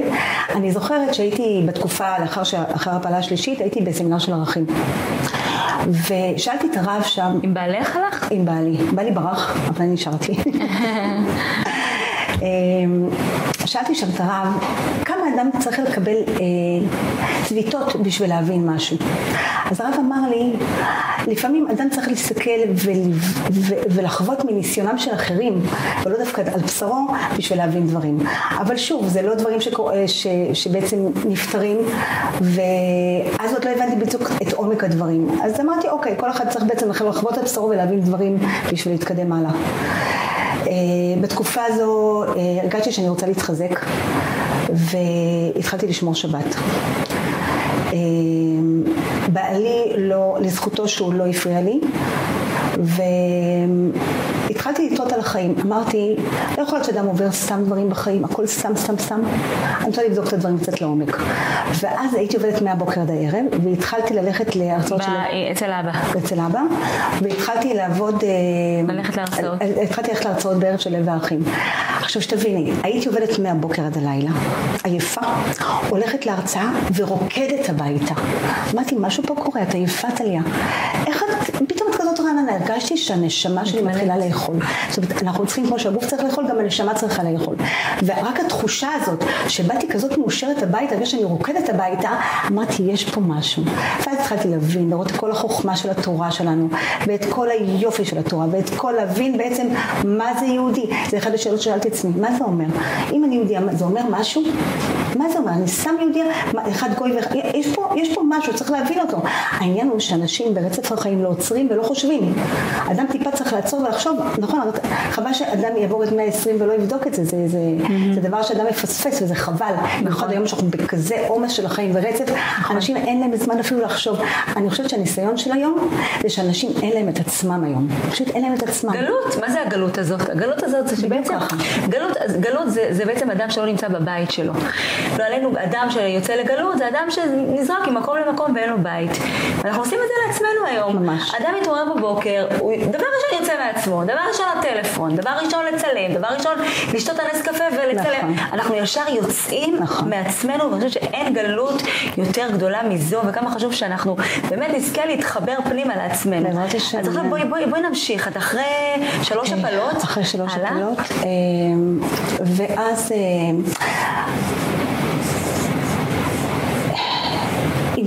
אני זוכרת שהייתי בתקופה לאחר אחר הפעלה השלישית הייתי בסמינר של ערכים. ושאלתי את הרב שם עם בעלך הלך? עם בעלי. בעלי ברח, אבל אני נשארתי. שאלתי שם את הרב, כמה אדם צריך לקבל אה, צביטות בשביל להבין משהו? אז הרב אמר לי, לפעמים אדם צריך להסתכל ולחוות מניסיונם של אחרים, ולא דווקא על בשרו בשביל להבין דברים. אבל שוב, זה לא דברים שקורה, ש, שבעצם נפתרים, ואז עוד לא הבנתי בדיוק את עומק הדברים. אז אמרתי, אוקיי, כל אחד צריך בעצם לחוות על בשרו ולהבין דברים בשביל להתקדם הלאה. אה, בתקופה הזו אה, הרגשתי שאני רוצה להתחזק והתחלתי לשמור שבת. אה, בעלי לא, לזכותו שהוא לא הפריע לי והתחלתי לטעות על החיים. אמרתי, לא יכול להיות שאדם עובר סתם דברים בחיים, הכל סתם סתם סתם. אני רוצה לבדוק את הדברים קצת לעומק. ואז הייתי עובדת מהבוקר עד הערב, והתחלתי ללכת להרצאות של... אצל אבא. אצל אבא, והתחלתי לעבוד... אה, ללכת להרצאות. התחלתי ללכת להרצאות בערב של לב והאחים. עכשיו שתביני, הייתי עובדת מהבוקר עד הלילה, עייפה, הולכת להרצאה ורוקדת הביתה. אמרתי, משהו פה קורה, את עייפה טליה. איך הרגשתי שהנשמה שלי מתחילה לאכול. זאת אומרת, אנחנו צריכים, כמו שהגוף צריך לאכול, גם הנשמה צריכה לאכול. ורק התחושה הזאת, שבאתי כזאת מאושרת הביתה, בגלל שאני רוקדת הביתה, אמרתי, יש פה משהו. ואז התחלתי להבין, לראות את כל החוכמה של התורה שלנו, ואת כל היופי של התורה, ואת כל להבין בעצם מה זה יהודי. זה אחת השאלות ששאלתי עצמי, מה זה אומר? אם אני יהודייה, זה אומר משהו? מה זה אומר? אני סתם יהודייה, אחד גוי ואחד, יש פה, יש פה משהו, צריך להבין אותו. העניין הוא שאנשים ברצף החיים לא עוצרים ולא חושבים. אדם טיפה צריך לעצור ולחשוב, נכון, חבל שאדם יעבור את 120 ולא יבדוק את זה, זה, זה, mm-hmm. זה דבר שאדם מפספס וזה חבל. במיוחד היום שאנחנו בכזה עומס של החיים ורצף, נכון. אנשים אין להם זמן אפילו לחשוב. אני חושבת שהניסיון של היום זה שאנשים אין להם את עצמם היום. פשוט אין להם את עצמם. גלות, מה זה הגלות הזאת? הגלות הזאת זה שבעצם, גלות, גלות זה, זה בעצם אדם שלא נמצא בבית שלו. לא עלינו אדם שיוצא לגלות זה אדם שנזרק ממקום למקום ואין לו בית. ואנחנו עושים את זה לעצמנו היום. ממש. אדם מתעורר בבוקר, הוא דבר ראשון יוצא מעצמו, דבר ראשון הטלפון, דבר ראשון לצלם, דבר ראשון לשתות הנס קפה ולצלם. נכון. אנחנו ישר יוצאים נכון. מעצמנו ואני חושבת שאין גלות יותר גדולה מזו וכמה חשוב שאנחנו באמת נזכה להתחבר פנימה לעצמנו. בעזרת השם. אז עכשיו בואי, בואי, בואי נמשיך, את אחרי שלוש. אוקיי. הפלות. אחרי שלוש הפלות. אמ, ואז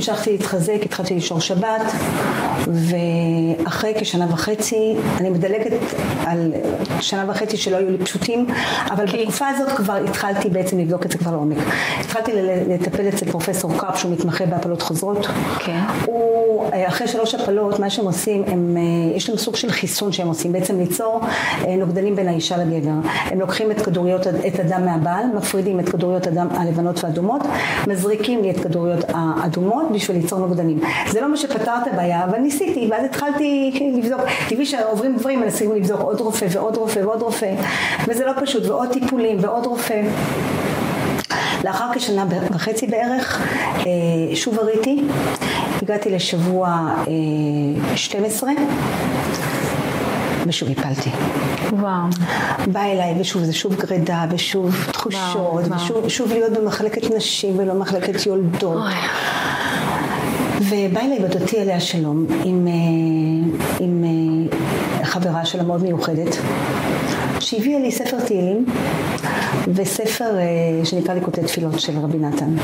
המשכתי להתחזק, התחלתי לשאול שבת, ואחרי כשנה וחצי, אני מדלגת על שנה וחצי שלא היו לי פשוטים, אבל okay. בתקופה הזאת כבר התחלתי בעצם לבדוק את זה כבר לעומק. התחלתי לטפל אצל פרופסור קאפ, שהוא מתמחה בהפלות חוזרות. Okay. כן. הוא, אה, אחרי שלוש הפלות, מה שהם עושים, הם, אה, יש להם סוג של חיסון שהם עושים, בעצם ליצור אה, נוגדנים בין האישה לגבר. הם לוקחים את כדוריות, את הדם מהבעל, מפרידים את כדוריות הדם הלבנות והאדומות, מזריקים לי את כדוריות האדומות, בשביל ליצור נוגדנים. זה לא מה שפתר את הבעיה, אבל ניסיתי, ואז התחלתי לבדוק. טבעי שעוברים דברים, מנסים לבדוק עוד רופא ועוד רופא ועוד רופא, וזה לא פשוט, ועוד טיפולים ועוד רופא. לאחר כשנה וחצי בערך אה, שוב הריתי, הגעתי לשבוע 12 אה, ושוב הפלתי. וואו. בא אליי ושוב זה שוב גרידה ושוב תחושות וואו, ושוב וואו. להיות במחלקת נשים ולא במחלקת יולדות. אוי. ובאה אליי בדותי עליה שלום עם, אה, עם אה, חברה שלה מאוד מיוחדת שהביאה לי ספר תהילים וספר אה, שנקרא ליקוטי תפילות של רבי נתן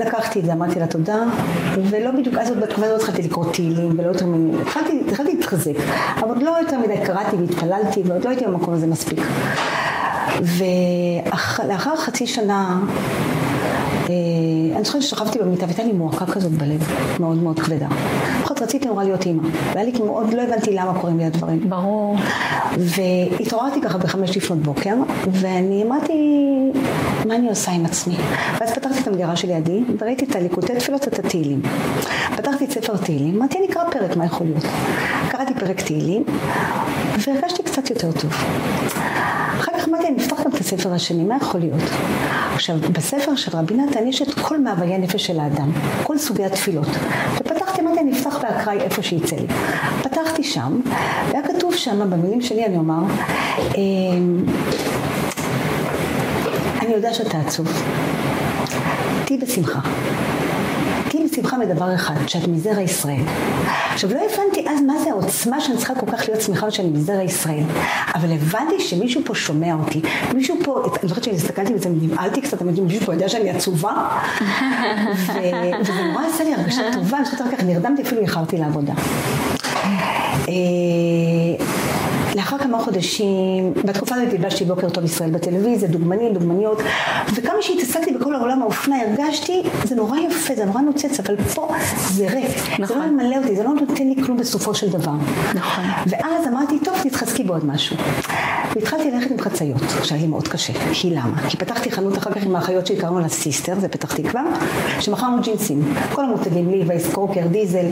לקחתי את זה, אמרתי לה תודה, ולא בדיוק, אז עוד בתקופה הזאת התחלתי לקרוא תהילים, ולא יותר מדי, התחלתי, התחלתי להתחזק, אבל לא יותר מדי קראתי והתפללתי, ועוד לא הייתי במקום הזה מספיק. ולאחר חצי שנה אני זוכרת ששכבתי במיטה והייתה לי מועקה כזאת בלב, מאוד מאוד כבדה. לפחות רציתי נורא להיות אימא, והיה לי כמו, עוד לא הבנתי למה קורים לי הדברים. ברור. והתעוררתי ככה בחמש לפנות בוקר, ואני אמרתי, מה אני עושה עם עצמי? ואז פתחתי את המגירה שלידי, וראיתי את הליקוטי תפילות, את התהילים. פתחתי את ספר תהילים, אמרתי, אני אקרא פרק, מה יכול להיות? קראתי פרק תהילים, והרגשתי קצת יותר טוב. אחר כך אמרתי, אני אפתח גם את הספר השני, מה יכול להיות? עכשיו, בספר של רבי נתן יש את כל מאוויי הנפש של האדם, כל סוגי התפילות. ופתחתי, אמרתי, אני אפתח באקראי איפה שיצא לי. פתחתי שם, והיה כתוב שם, במילים שלי אני אומר, אמ, אני יודע שאתה עצוב. תהי בשמחה. שמחה מדבר אחד, שאת מזרע ישראל. עכשיו לא הבנתי אז מה זה העוצמה שאני צריכה כל כך להיות שמחה שאני מזרע ישראל, אבל הבנתי שמישהו פה שומע אותי, מישהו פה, אני חושבת שהסתכלתי וזה נבהלתי קצת, אמרתי מישהו פה יודע שאני עצובה, וזה נורא עשה לי הרגשה טובה, אני חושבת אחר כך נרדמתי אפילו איחרתי לעבודה. לאחר כמה חודשים, בתקופה הזאת הלבשתי בוקר טוב ישראל בטלוויזיה, דוגמנים, דוגמניות, וכמה שהתעסקתי בכל העולם האופנה הרגשתי, זה נורא יפה, זה נורא נוצץ, אבל פה זה ריק, נכון. זה לא נכון. ממלא אותי, זה לא נותן לי כלום בסופו של דבר. נכון. ואז אמרתי, טוב, תתחזקי בעוד משהו. והתחלתי ללכת עם חציות, שהיה לי מאוד קשה. כי למה? כי פתחתי חנות אחר כך עם האחיות שקראנו לה סיסטר, זה פתח תקווה, שמכרנו ג'ינסים. כל המותגים, ליבייס, קרוקר, דיזל,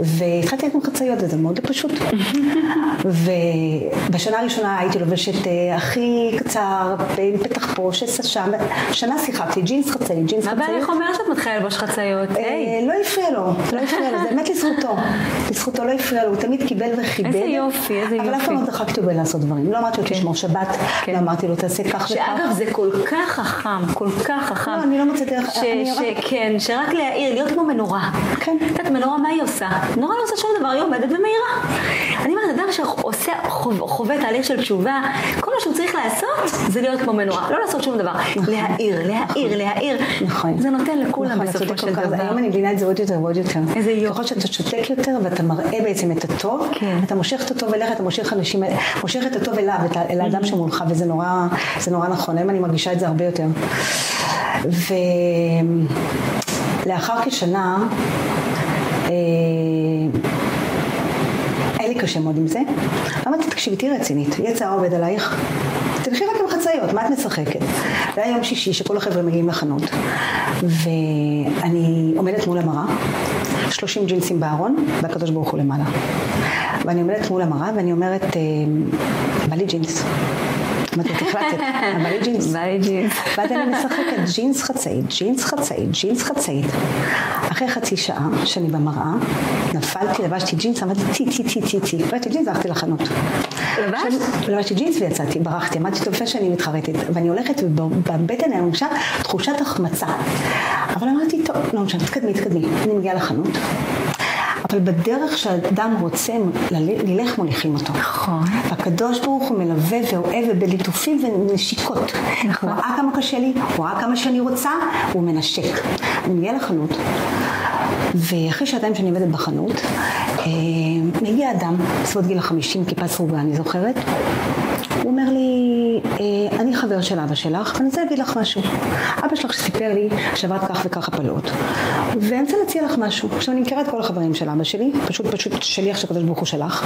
והתחלתי ללכת עם חציות, וזה מאוד פשוט. ובשנה הראשונה הייתי לובשת אה, הכי קצר, עם פתח פה, שסה שם, שנה שיחקתי, ג'ינס חצאי, ג'ינס חצאי. מה בערך אומר שאת מתחילה ללבוש חצאיות? אה, לא הפריע לו, לא הפריע לו, זה באמת לזכותו. לזכותו לא הפריע לו, הוא תמיד קיבל וכיבד. איזה יופי, איזה יופי. אבל אף פעם לא דחקתי אותו לעשות דברים. לא אמרתי לו כן. תשמור שבת, כן. לא אמרתי לו תעשה כך וכך. שאגב זה כל כך חכם, כל כך חכם. לא, אני לא מוצאת דרך. כן, שרק להעיר, להיות כמו מנורה. כן. את יודעת, מנורה מה היא עושה? מנורה לא עושה שום דבר, היא עומדת ומאירה. אני אומרת, אדם שעושה, חווה תהליך של תשובה, כל מה שהוא צריך לעשות זה להיות כמו מנורה, לא לעשות שום דבר. נכון. להעיר, להעיר, להעיר. נכון. זה נותן לכולם נכון, בסופו של דבר. היום אני מבינה את זה עוד יותר ועוד יותר. איזה יופי. ככל שאתה שותק יותר ואתה מראה בעצם את הטוב, כן. אתה מושך את הטוב אליך, אתה מושך אנשים, מושך את הטוב אליו, אל האדם שמולך, וזה נורא, זה נורא נכון. היום אני מרגישה את זה הרבה יותר. ולאחר כשנה, אה, קשה מאוד עם זה. אמרתי, תקשיבי, תהיי רצינית, יצא העובד עלייך, תלכי רק עם חצאיות, מה את משחקת? זה היה יום שישי שכל החבר'ה מגיעים לחנות, ואני עומדת מול המראה, 30 ג'ינסים בארון, והקדוש ברוך הוא למעלה. ואני עומדת מול המראה ואני אומרת, אה, בא לי ג'ינס. אמרתי, את החלטת, בא לי ג'ינס. בא לי ג'ינס. ואז אני משחקת ג'ינס חצאית, ג'ינס חצאית, ג'ינס חצאית. אחרי חצי שעה שאני במראה, נפלתי, לבשתי ג'ינס, אמרתי טי טי טי טי טי. לבשתי ג'ינס והלכתי לחנות. לבשת? לבשתי ג'ינס ויצאתי, ברחתי, אמרתי טוב שאני מתחרטת. ואני הולכת ובבטן מרגישה תחושת החמצה. אבל אמרתי טוב, לא משנה, תתקדמי, תתקדמי. אני מגיעה לחנות. אבל בדרך שאדם רוצה נלך מוליכים אותו. נכון. והקדוש ברוך הוא מלווה ואוהב ובליטופים ונשיקות. נכון. הוא ראה כמה קשה לי, הוא ראה כמה שאני רוצה, הוא מנשק. אני מגיעה לחנות, ואחרי שעתיים שאני עובדת בחנות, אה, מגיע אדם, בסביבות גיל החמישים, כיפה סרוגה, אני זוכרת, אומר לי, אה, אני חבר של אבא שלך, ואני רוצה להגיד לך משהו. אבא שלך סיפר לי שעברת כך וכך הפלות, ואני רוצה להציע לך משהו. עכשיו אני מכירה את כל החברים של אבא שלי, פשוט פשוט שליח שקדוש ברוך הוא שלח.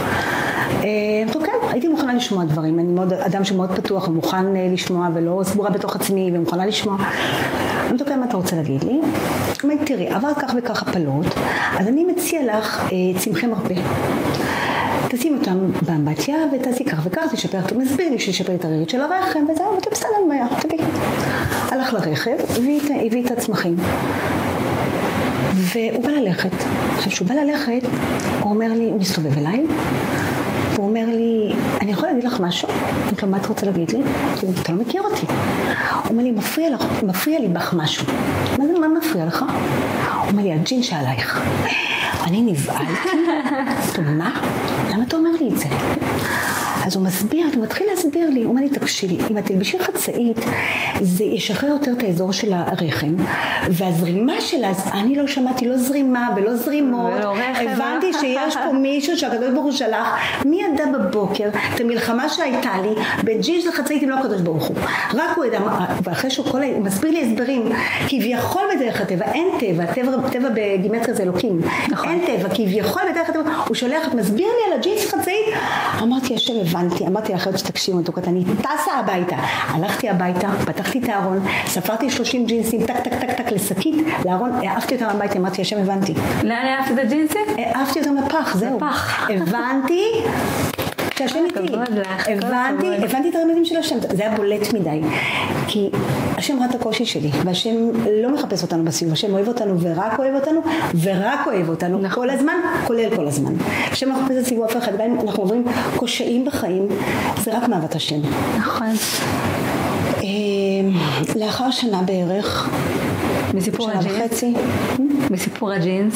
אמרתי כן, הייתי מוכנה לשמוע דברים, אני מאוד אדם שמאוד פתוח ומוכן אה, לשמוע ולא סגורה בתוך עצמי ומוכנה לשמוע. אמרתי כן, מה אתה רוצה להגיד לי? אמרתי תראי, עברת כך וכך הפלות, אז אני מציע לך אה, צמחי מרפא. תשים אותם באמבטיה ותעשי כך וכך, תשפר, אתה מסביר לי שישפר את הרירית של הרחם וזהו, ואתה בסדר, מה היה, תביא. הלך לרכב, הביא את הצמחים. והוא בא ללכת. עכשיו, כשהוא בא ללכת, הוא אומר לי, מסתובב אליי, הוא אומר לי, אני יכול להגיד לך משהו? אמרתי לו, מה את רוצה להגיד לי? אתה לא מכיר אותי. הוא אומר לי, מפריע, לך, מפריע לי בך משהו. מה זה, מה מפריע לך? הוא אומר לי, הג'ין שעלייך. אני נבהלתי, מה? למה אתה אומר לי את זה? אז הוא מסביר, הוא מתחיל להסביר לי, הוא אומר לי, תקשיבי, אם את תלבשי חצאית, זה ישחרר יותר את האזור של הרחם, והזרימה שלה, אני לא שמעתי לא זרימה ולא זרימות, הבנתי שיש פה מישהו שהקדוש ברוך הוא שלח, מי ידע בבוקר את המלחמה שהייתה לי, בין ג'ינג' לחצאית עם לא הקדוש ברוך הוא, רק הוא ידע, ואחרי שהוא כל, הוא מסביר לי הסברים, כביכול בדרך הטבע, אין טבע, טבע, טבע בגימטריה זה אלוקים, נכון. אין טבע, כביכול בדרך הטבע, הוא שולח, מסביר לי על הג'ינג' חצאית, אמרתי, השם הבנתי, אמרתי לאחרת שתקשיבו מתוקת, אני טסה הביתה. הלכתי הביתה, פתחתי את הארון, ספרתי 30 ג'ינסים, טק טק טק טק לשקית, לארון, העפתי אותם הביתה, אמרתי השם הבנתי. לאן העפת את הג'ינסים? העפתי אותם לפח, זהו. לפח. הבנתי שהשם איתי. הבנתי, הבנתי את הרמזים של השם, זה היה בולט מדי. כי השם ראה את הקושי שלי, והשם לא מחפש אותנו בסביב, השם אוהב אותנו ורק אוהב אותנו, ורק אוהב אותנו נכון. כל הזמן, כולל כל הזמן. השם לא מחפש את סביבו אף אחד, גם אנחנו עוברים קושיים בחיים, זה רק מאהבת השם. נכון. אמ, לאחר שנה בערך, מסיפור הג'ינס? מסיפור הג'ינס?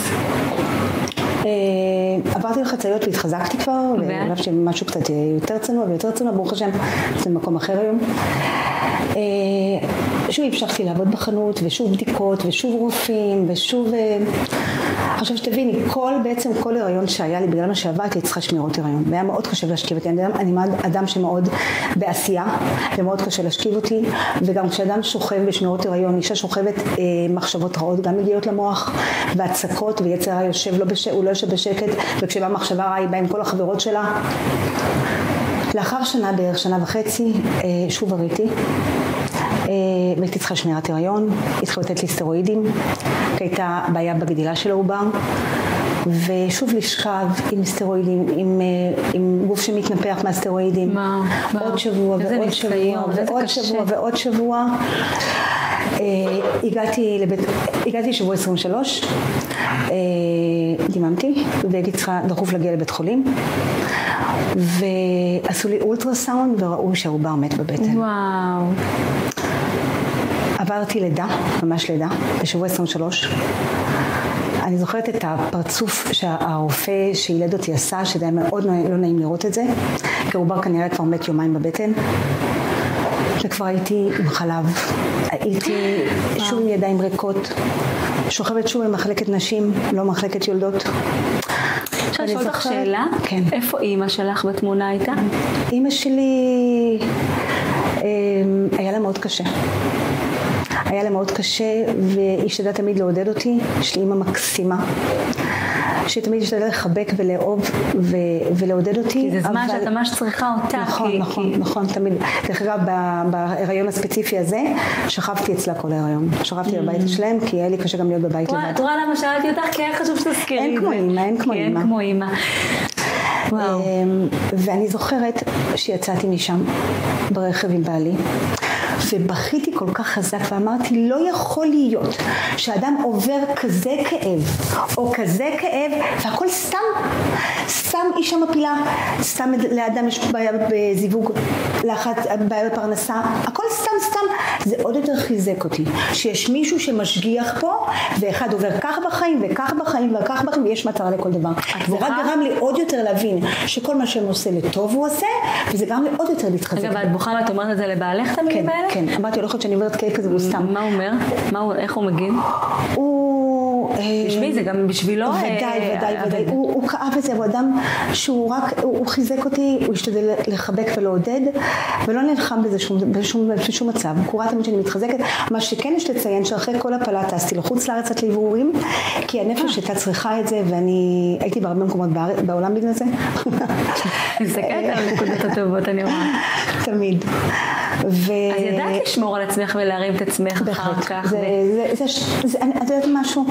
אה, עברתי לחציות והתחזקתי כבר, לבשתי משהו קצת יותר צנוע ויותר צנוע, ברוך השם, זה מקום אחר היום. שוב המשכתי לעבוד בחנות, ושוב בדיקות, ושוב רופאים, ושוב... אה, עכשיו שתביני, כל בעצם כל הריון שהיה לי בגלל מה שעברתי צריכה שמירות הריון. והיה מאוד קשה להשכיב אותי, אני אני אדם שמאוד בעשייה ומאוד קשה להשכיב אותי. וגם כשאדם שוכב בשמירות הריון, אישה שוכבת אה, מחשבות רעות גם מגיעות למוח והצקות ויצר יושב לא בש... הוא לא יושב בשקט וכשבאה מחשבה רעה היא באה עם כל החברות שלה. לאחר שנה בערך, שנה וחצי, אה, שוב הריתי והייתי צריכה שמירת הריון, התחילו לתת לי סטרואידים, הייתה בעיה בגדילה של העובר ושוב לשכב עם סטרואידים, עם, אה, עם גוף שמתנפח מהסטרואידים, מה, עוד שבוע ועוד שבוע ועוד שבוע ועוד שבוע. הגעתי לבית, הגעתי שבוע 23, דיממתי והייתי צריכה דחוף להגיע לבית חולים ועשו לי אולטרסאונד וראו שהעובר מת בבטן. וואו. עברתי לידה, ממש לידה, בשבוע 23. אני זוכרת את הפרצוף שהרופא שילד אותי עשה, שזה היה מאוד לא נעים לראות את זה, כי העובר כנראה כבר מת יומיים בבטן. וכבר הייתי עם חלב, הייתי שוב עם ידיים ריקות, שוכבת שוב במחלקת נשים, לא מחלקת יולדות. אפשר לשאול אותך שאלה? כן. איפה אימא שלך בתמונה הייתה? אימא שלי, אמ, היה לה מאוד קשה. היה לה מאוד קשה והיא השתדלה תמיד לעודד אותי, יש לי אימא מקסימה. שתמיד השתדלה לחבק ולאהוב ו- ולעודד אותי. כי זה זמן אבל... שאת ממש צריכה אותה. נכון, כי, נכון, כי... נכון, תמיד. דרך אגב, בהיריון הספציפי הזה, שכבתי אצלה כל ההיריון. שכבתי mm. בבית שלהם, כי היה לי קשה גם להיות בבית לבד. את רואה למה שאלתי אותך? כי היה חשוב שתזכירי אין כמו אימא, אין כמו אימא. אין כמו אימא. ואני זוכרת שיצאתי משם ברכב עם בעלי ובכיתי כל כך חזק ואמרתי לא יכול להיות שאדם עובר כזה כאב או כזה כאב והכל סתם סתם אישה מפילה סתם לאדם יש בעיה בזיווג לאחת בעיה בפרנסה הכל סתם סתם. זה עוד יותר חיזק אותי שיש מישהו שמשגיח פה ואחד עובר כך בחיים וכך בחיים וכך בחיים ויש מטרה לכל דבר. זה רק גרם לי עוד יותר להבין שכל מה שהם עושה לטוב הוא עושה וזה גרם לי עוד יותר להתחזק. אגב את בוכה ואת אומרת את זה לבעלך את המילים כן, האלה? כן, אמרתי, לא יכולת שאני עוברת כאב כזה, הוא סתם. מה הוא אומר? מה הוא, איך הוא מגיב? הוא... תשמעי, זה גם בשבילו... אה, ודאי, ודאי, ודאי. הוא, כאב את זה, הוא אדם שהוא רק, הוא, חיזק אותי, הוא השתדל לחבק ולעודד, ולא נלחם בזה שום, בשום, מצב. הוא ראה תמיד שאני מתחזקת. מה שכן יש לציין, שאחרי כל הפלה טסתי לחוץ לארץ קצת לעברורים, כי הנפש הייתה צריכה את זה, ואני הייתי בהרבה מקומות בעולם בגלל זה. מסתכלת על הנקודות הטובות, אני רואה. תמיד. ו... אז ידעת לשמור על עצמך ולהרים את עצמך אחר כך. זה, זה, זה, זה, זה, אני, את יודעת משהו?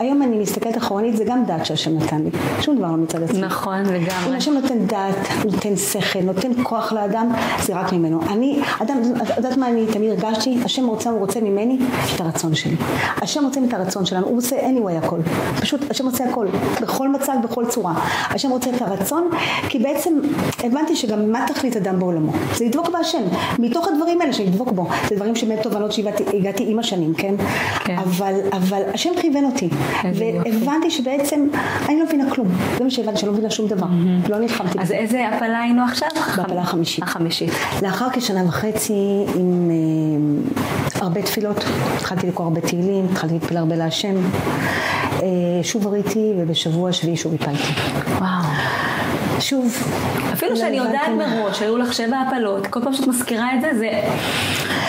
היום אני מסתכלת אחרונית, זה גם דעת שהשם נתן לי. שום דבר לא מצד עצמי. נכון, לגמרי. אם השם נותן דעת, נותן שכל, נותן כוח לאדם, זה רק ממנו. אני, אדם, את יודעת מה אני תמיד הרגשתי? השם רוצה, הוא רוצה ממני את הרצון שלי. השם רוצה את הרצון שלנו, הוא עושה anyway הכל. פשוט, השם רוצה הכל. בכל מצב, בכל צורה. השם רוצה את הרצון, כי בעצם הבנתי שגם מה תכלית אדם בעולמו? זה לדבוק בהשם. מתוך הדברים האלה שנדבוק בו. זה דברים שבאמת תובנות שהגעתי עם השנים, כן? כן. אבל, אבל השם כיוון אותי. והבנתי שבעצם אני לא מבינה כלום. זה מה שהבנתי, שאני לא מבינה שום דבר. לא נלחמתי. אז איזה הפלה היינו עכשיו? בהפלה החמישית. החמישית. לאחר כשנה וחצי עם אה, הרבה תפילות, התחלתי לקרוא הרבה תהילים, התחלתי להתפלל הרבה להשם. אה, שוב הריתי ובשבוע שביעי שוב הפלתי. וואו. שוב. אפילו שאני יודעת מראש, היו לך שבע הפלות, כל פעם שאת מזכירה את זה, זה,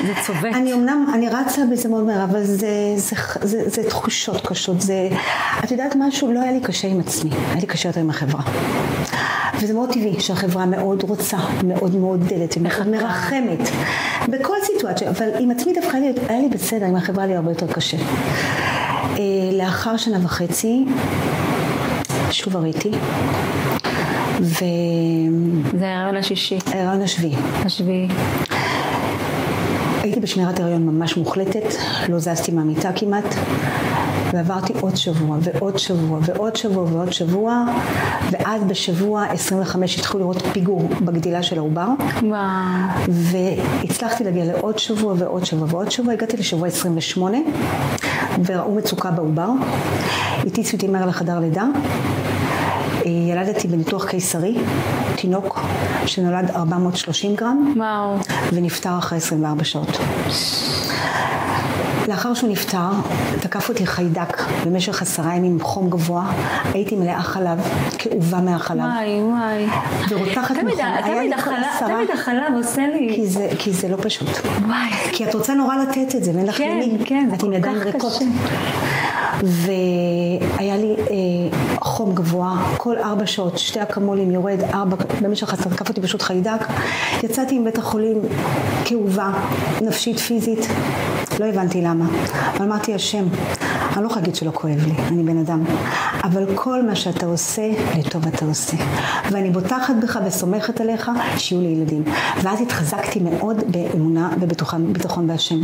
זה צובט. אני אמנם, אני רצה בזה מאוד מהר, אבל זה, זה, זה, זה תחושות קשות. זה, את יודעת משהו? לא היה לי קשה עם עצמי, היה לי קשה יותר עם החברה. וזה מאוד טבעי שהחברה מאוד רוצה, מאוד מעודדת, מאוד מרחמת. בכל סיטואציה, אבל עם עצמי דווקא היה לי, היה לי בסדר, עם החברה היה לי הרבה יותר קשה. לאחר שנה וחצי, שוב הריתי. ו... זה ההיריון השישי. ההיריון השביעי. השביעי. הייתי בשמירת הריון ממש מוחלטת, לא זזתי מהמיטה כמעט, ועברתי עוד שבוע ועוד שבוע ועוד שבוע ועוד שבוע, ואז בשבוע 25 התחילו לראות פיגור בגדילה של העובר. וואו. והצלחתי להגיע לעוד שבוע ועוד שבוע ועוד שבוע, הגעתי לשבוע 28, וראו מצוקה בעובר. הטיסו אותי מהר לחדר לידה. ילדתי בניתוח קיסרי, תינוק שנולד 430 גרם, וואו. ונפטר אחרי 24 שעות. לאחר שהוא נפטר, תקף אותי חיידק במשך עשרה ימים עם חום גבוה, הייתי מלאה חלב, כאובה מהחלב. וואי וואי. ורותחת מחום. תמיד החלב, עושה לי... כי זה, כי זה לא פשוט. וואי. כי את רוצה נורא לתת את זה, ואין לך כן, למי. כן, את עם ידיים ריקות. והיה לי אה, חום גבוה, כל ארבע שעות, שתי אקמולים יורד, ארבע, במשך עשר, תקף אותי פשוט חיידק. יצאתי מבית החולים כאובה, נפשית, פיזית. לא הבנתי למה. אבל אמרתי, השם, אני לא יכולה להגיד שלא כואב לי, אני בן אדם. אבל כל מה שאתה עושה, לטוב אתה עושה. ואני בוטחת בך וסומכת עליך שיהיו לי ילדים. ואז התחזקתי מאוד באמונה ובביטחון בהשם.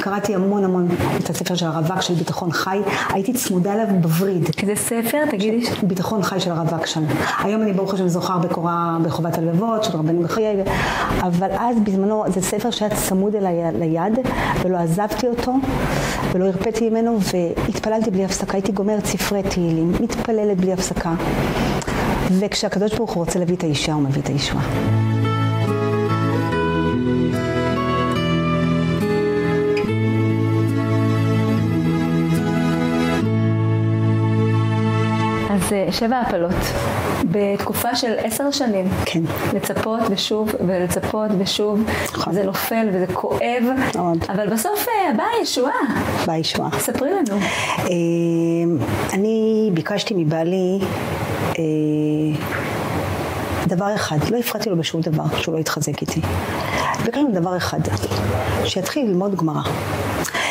קראתי המון המון את הספר של הרווק של ביטחון חי. הייתי צמודה אליו בווריד. איזה ספר? תגידי. ביטחון חי של הרווק שם. היום אני ברוך השם זוכר בקורה בחובת הלבבות של רבנים בחיי. אבל אז בזמנו זה ספר שהיה צמוד אליי ליד ולא עזבתי אותו ולא הרפאתי ממנו והתפללתי בלי הפסקה. הייתי גומרת ספרי תהילים, מתפללת בלי הפסקה. וכשהקדוש ברוך הוא רוצה להביא את האישה הוא מביא את הישועה. אז שבע הפלות בתקופה של עשר שנים. כן. לצפות ושוב ולצפות ושוב. נכון. זה נופל וזה כואב. מאוד. אבל בסוף באה הישועה. באה הישועה. ספרי לנו. אני ביקשתי מבעלי דבר אחד, לא הפרעתי לו בשום דבר, שהוא לא יתחזק איתי. ביקשנו דבר אחד, שיתחיל ללמוד גמרא.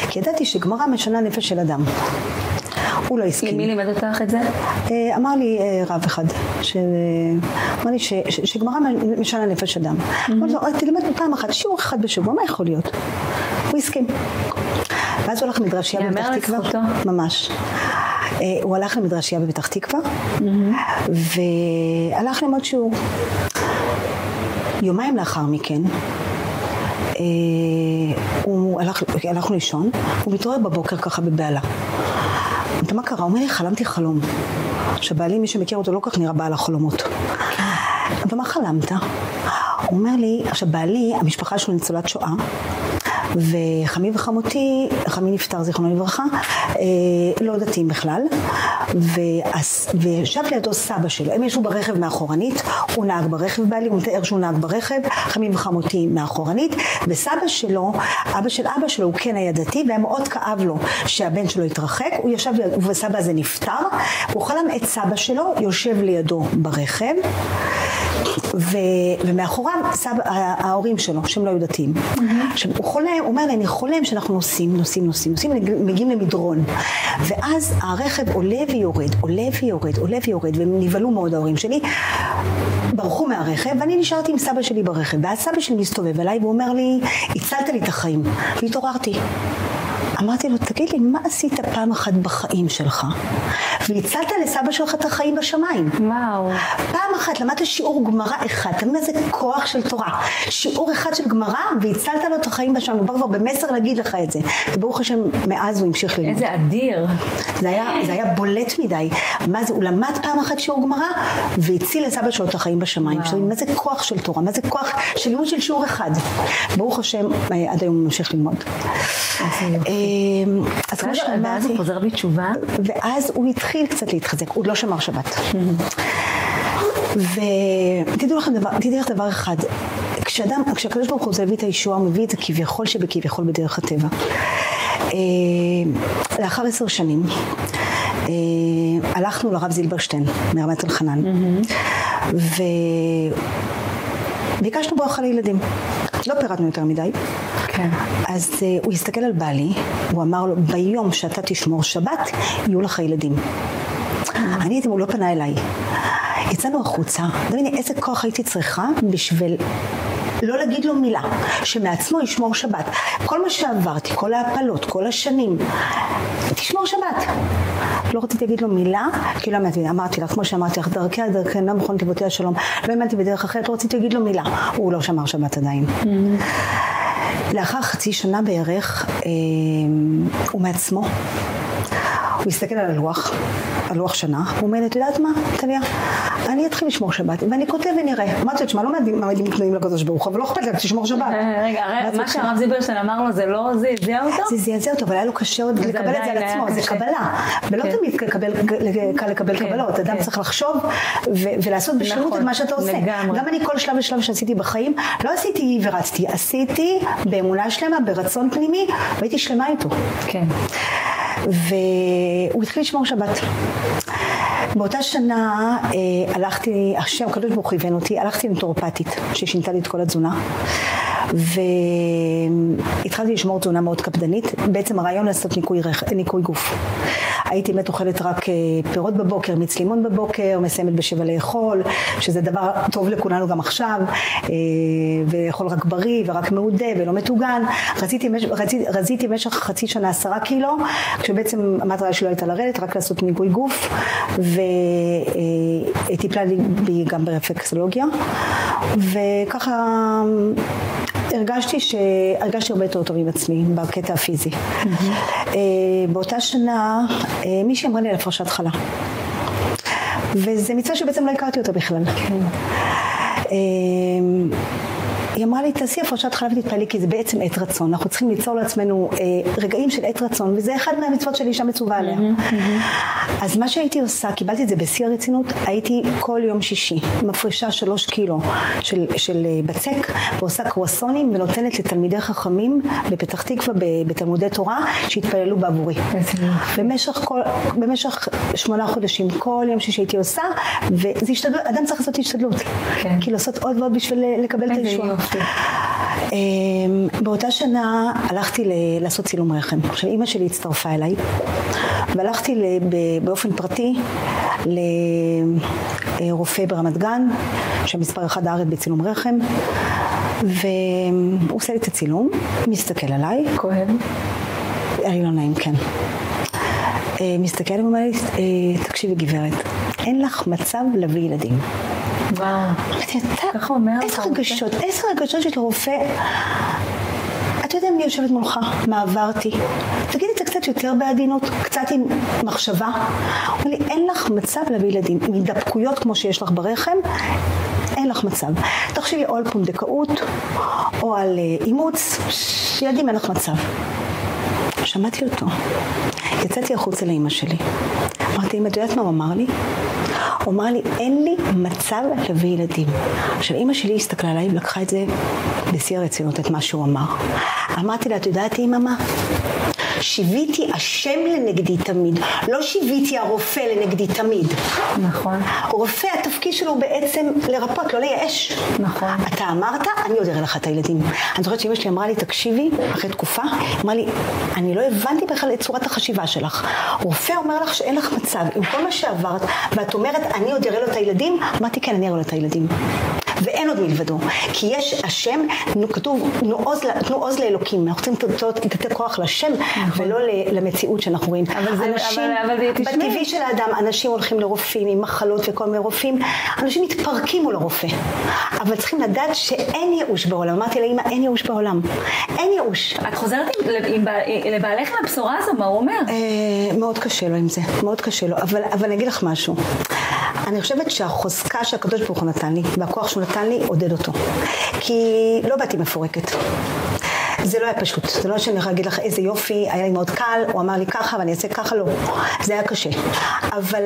כי ידעתי שגמרא משנה נפש של אדם. הוא לא הסכים. מי לימד אותך את זה? אמר לי רב אחד, אמר לי שגמרא משנה נפש אדם. אמרתי לו, תלמד פעם אחת, שיעור אחד בשבוע, מה יכול להיות? הוא הסכים. ואז הוא הלך למדרשייה בפתח תקווה. יאמר לזכותו. ממש. אה, הוא הלך למדרשייה בפתח תקווה, והלך ללמוד שיעור. יומיים לאחר מכן, אה, הוא הלך, הלכנו לישון, הוא מתעורר בבוקר ככה בבהלה. אתה מה קרה? הוא אומר לי, חלמתי חלום. שבעלי, מי שמכיר אותו, לא כך נראה בעל החלומות. אבל מה חלמת? הוא אומר לי, עכשיו בעלי, המשפחה שלו ניצולת שואה, וחמי וחמותי, חמי נפטר זיכרונו לברכה, אה, לא דתיים בכלל, וישב לידו סבא שלו, הם ישבו ברכב מאחורנית, הוא נהג ברכב בעלי, הוא מתאר שהוא נהג ברכב, חמי וחמותי מאחורנית, וסבא שלו, אבא של אבא שלו הוא כן היה דתי, והיה מאוד כאב לו שהבן שלו התרחק, הוא ישב, וסבא הזה נפטר, הוא חלם את סבא שלו, יושב לידו ברכב, ו, ומאחוריו סבא, ההורים שלו, שהם לא היו דתיים. עכשיו, הוא חולם, הוא אומר לי, אני חולם שאנחנו נוסעים, נוסעים, נוסעים, נוסעים, מגיעים למדרון. ואז הרכב עולה ויורד, עולה ויורד, עולה ויורד, והם נבהלו מאוד ההורים שלי. ברחו מהרכב, ואני נשארתי עם סבא שלי ברכב. ואז סבא שלי מסתובב אליי ואומר לי, הצלת לי את החיים. והתעוררתי. אמרתי לו, תגיד לי, מה עשית פעם אחת בחיים שלך? והצלת לסבא שלך את החיים בשמיים. וואו. פעם אחת למדת שיעור גמרא אחד, אתה מבין איזה כוח של תורה. שיעור אחד של גמרא והצלת לו את החיים בשמיים. הוא בא כבר במסר להגיד לך את זה. וברוך השם, מאז הוא המשיך ללמוד. איזה אדיר. זה היה, זה היה בולט מדי. מה זה, הוא למד פעם אחת שיעור גמרא והציל לסבא שלו את החיים בשמיים. עכשיו, מה זה כוח של תורה? מה זה כוח של לימוד של שיעור אחד? ברוך השם, אה, עד היום הוא ממשיך ללמוד. אמ, אז כמו שאמרתי... ואז הוא חוזר בתשובה? ואז הוא התחיל קצת להתחזק, הוא לא שמר שבת. ותדעו לכם דבר, תדעו לך דבר אחד, כשאדם, כשהקדוש ברוך הוא להביא את הישועה, הוא מביא את זה כביכול שבכביכול בדרך הטבע. אמ, לאחר עשר שנים אה, הלכנו לרב זילברשטיין מרמת אלחנן וביקשנו ברכה לילדים לא פירטנו יותר מדי כן. אז uh, הוא הסתכל על בעלי, הוא אמר לו, ביום שאתה תשמור שבת, יהיו לך ילדים. אני הייתי, הוא לא פנה אליי. יצאנו החוצה, תביני איזה כוח הייתי צריכה בשביל לא להגיד לו מילה, שמעצמו ישמור שבת. כל מה שעברתי, כל ההפלות, כל השנים, תשמור שבת. לא רציתי להגיד לו מילה, כי לא אמרתי, אמרתי לה, כמו שאמרתי לך, דרכי הדרכי אינה מכון תיבותי השלום, לא האמנתי בדרך אחרת, לא רציתי להגיד לו מילה. הוא לא שמר שבת עדיין. Mm-hmm. לאחר חצי שנה בערך, אה, הוא מעצמו, הוא הסתכל על הלוח, על לוח שנה, הוא אומר, את יודעת מה, טליה? אני אתחיל לשמור שבת, ואני כותב ונראה. אמרתי לו, תשמע, לא מעמידים תנאים לקדוש ברוך הוא, אבל לא אכפת לי, תשמור שבת. אה, רגע, מה שהרב זיברשטיין אמר לו, זה לא זעזע אותו? זה זעזע אותו, אבל היה לו קשה עוד לקבל את זה על עצמו, זה קבלה. ולא כן. תמיד קל לקבל כן, קבלות, אדם כן. צריך לחשוב ולעשות בשלמות את נכון, מה שאתה עושה. גם אני כל שלב ושלב שעשיתי בחיים, לא עשיתי ורצתי, עשיתי באמונה שלמה, ברצון פנימי, והייתי שלמה איתו. כן. והוא התחיל לשמור שבת. באותה שנה אה, הלכתי, השם הקדוש ברוך הוא הבן אותי, הלכתי לנטורופטית ששינתה לי את כל התזונה והתחלתי לשמור תזונה מאוד קפדנית, בעצם הרעיון לעשות ניקוי, רכ... ניקוי גוף. הייתי באמת אוכלת רק אה, פירות בבוקר, מיץ לימון בבוקר, מסיימת בשבע לאכול, שזה דבר טוב לכולנו גם עכשיו, אה, ולאכול רק בריא ורק מעודה ולא מטוגן. רציתי, רציתי, רציתי במשך חצי שנה עשרה קילו, כשבעצם המטרה שלי לא הייתה לרדת, רק לעשות ניקוי גוף, וטיפלה לי גם ברפלקסולוגיה, וככה הרגשתי שהרגשתי הרבה יותר טוב עם עצמי בקטע הפיזי. Mm-hmm. באותה שנה אה, מישהי אמרה לי על הפרשת חלה. וזה מצווה שבעצם לא הכרתי אותה בכלל. כן. היא אמרה לי תעשי הפרשת חלב ותתפעלי כי זה בעצם עת רצון. אנחנו צריכים ליצור לעצמנו אה, רגעים של עת רצון וזה אחד מהמצוות של אישה מצווה עליה. mm-hmm, mm-hmm. אז מה שהייתי עושה קיבלתי את זה בשיא הרצינות הייתי כל יום שישי מפרישה שלוש קילו של, של אה, בצק ועושה קרואסונים ונותנת לתלמידי חכמים בפתח תקווה בתלמודי תורה שהתפללו בעבורי. במשך, כל, במשך שמונה חודשים כל יום שישי הייתי עושה וזה השתדלות אדם צריך לעשות השתדלות. כן. כאילו לעשות עוד ועוד בשביל לקבל את הישועה באותה שנה הלכתי לעשות צילום רחם. עכשיו אימא שלי הצטרפה אליי והלכתי באופן פרטי רופא ברמת גן, שמספר אחד הארץ בצילום רחם, והוא עושה לי את הצילום, מסתכל עליי. כהן? היה לא נעים, כן. אה, מסתכל ואומר לי, אה, תקשיבי גברת, אין לך מצב להביא ילדים. וואו. איזה רגשות, איזה רגשות של רופא. אתה יודע מי יושבת מולך, מה עברתי. תגיד את זה קצת יותר בעדינות, קצת עם מחשבה. אומר לי, אין לך מצב להביא ילדים. מדבקויות כמו שיש לך ברחם, אין לך מצב. תחשבי או על פונדקאות, או על אה, אימוץ, ילדים אין לך מצב. שמעתי אותו. יצאתי החוצה לאימא שלי. אמרתי, אמא, את יודעת מה הוא אמר לי? הוא אמר לי, אין לי מצב להביא ילדים. עכשיו, אימא שלי הסתכלה עליי ולקחה את זה בשיא הרצינות, את מה שהוא אמר. אמרתי לה, את יודעת, אימא מה? שיוויתי השם לנגדי תמיד, לא שיוויתי הרופא לנגדי תמיד. נכון. רופא, התפקיד שלו בעצם לרפות, לא לייאש. נכון. אתה אמרת, אני עוד אראה לך את הילדים. אני זוכרת שאמא שלי אמרה לי, תקשיבי, אחרי תקופה, אמרה לי, אני לא הבנתי בכלל את צורת החשיבה שלך. רופא אומר לך שאין לך מצב, עם כל מה שעברת, ואת אומרת, אני עוד אראה לו את הילדים, אמרתי, כן, אני אראה לו את הילדים. ואין עוד מלבדו. כי יש השם, כתוב, תנו עוז, לאלוקים. אנחנו צריכים לתת כוח לשם, נכון. ולא למציאות שאנחנו רואים. אבל זה, אנשים, אבל, אבל בטבעי של האדם, אנשים הולכים לרופאים עם מחלות וכל מיני רופאים, אנשים מתפרקים מול הרופא. אבל צריכים לדעת שאין ייאוש בעולם. אמרתי לאמא, אין ייאוש בעולם. אין ייאוש. את חוזרת לבעלך עם הבשורה הזו, מה הוא אומר? אה, מאוד קשה לו עם זה, מאוד קשה לו. אבל אני אגיד לך משהו. אני חושבת שהחוזקה שהקדוש ברוך הוא נתן לי, והכוח שהוא נתן לי, עודד אותו. כי לא באתי מפורקת. זה לא היה פשוט, זה לא שאני יכולה להגיד לך איזה יופי, היה לי מאוד קל, הוא אמר לי ככה ואני אעשה ככה, לא. זה היה קשה. אבל,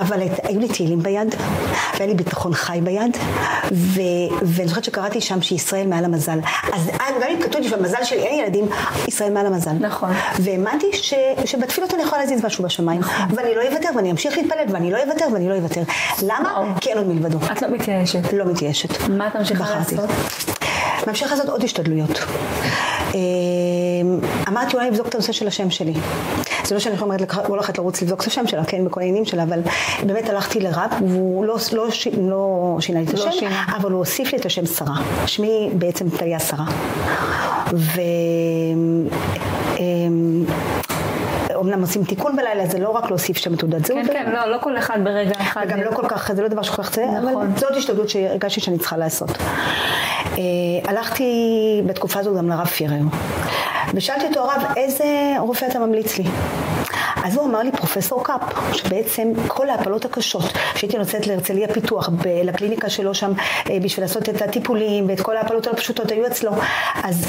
אבל היו לי תהילים ביד, והיה לי ביטחון חי ביד, ו, ואני זוכרת שקראתי שם שישראל מעל המזל. אז גם אם כתוב לי שבמזל שלי אין ילדים, ישראל מעל המזל. נכון. והאמנתי ש, שבתפילות אני יכולה להזיז משהו בשמיים. נכון. ואני לא אוותר, ואני אמשיך להתפלל, ואני לא אוותר, ואני לא אוותר. למה? וואו. כי אין עוד מלבדו. את לא מתייאשת. לא מתייאשת. מה את ממשיכה לעשות? ממשיך לעשות עוד השתדלויות. אמ, אמרתי אולי לבדוק את הנושא של השם שלי. זה לא שאני אומרת הולכת לרוץ לבדוק את השם שלה, כן, בכל העניינים שלה, אבל באמת הלכתי לרב, והוא לא, לא, לא שינה לי את לא השם, שינה. אבל הוא הוסיף לי את השם שרה. שמי בעצם טליה שרה. ו... אומנם עושים תיקון בלילה, זה לא רק להוסיף שם תעודת זהות. כן, כן, לא, לא כל אחד ברגע אחד. וגם לא כל כך, זה לא דבר שכל כך צריך, נכון. אבל זאת השתדלות שהרגשתי שאני צריכה לעשות. אה, הלכתי בתקופה הזאת גם לרב פירר. ושאלתי אותו הרב איזה רופא אתה ממליץ לי אז הוא אמר לי פרופסור קאפ שבעצם כל ההפלות הקשות שהייתי נוצאת להרצליה פיתוח לקליניקה שלו שם אה, בשביל לעשות את הטיפולים ואת כל ההפלות הפשוטות היו אצלו אז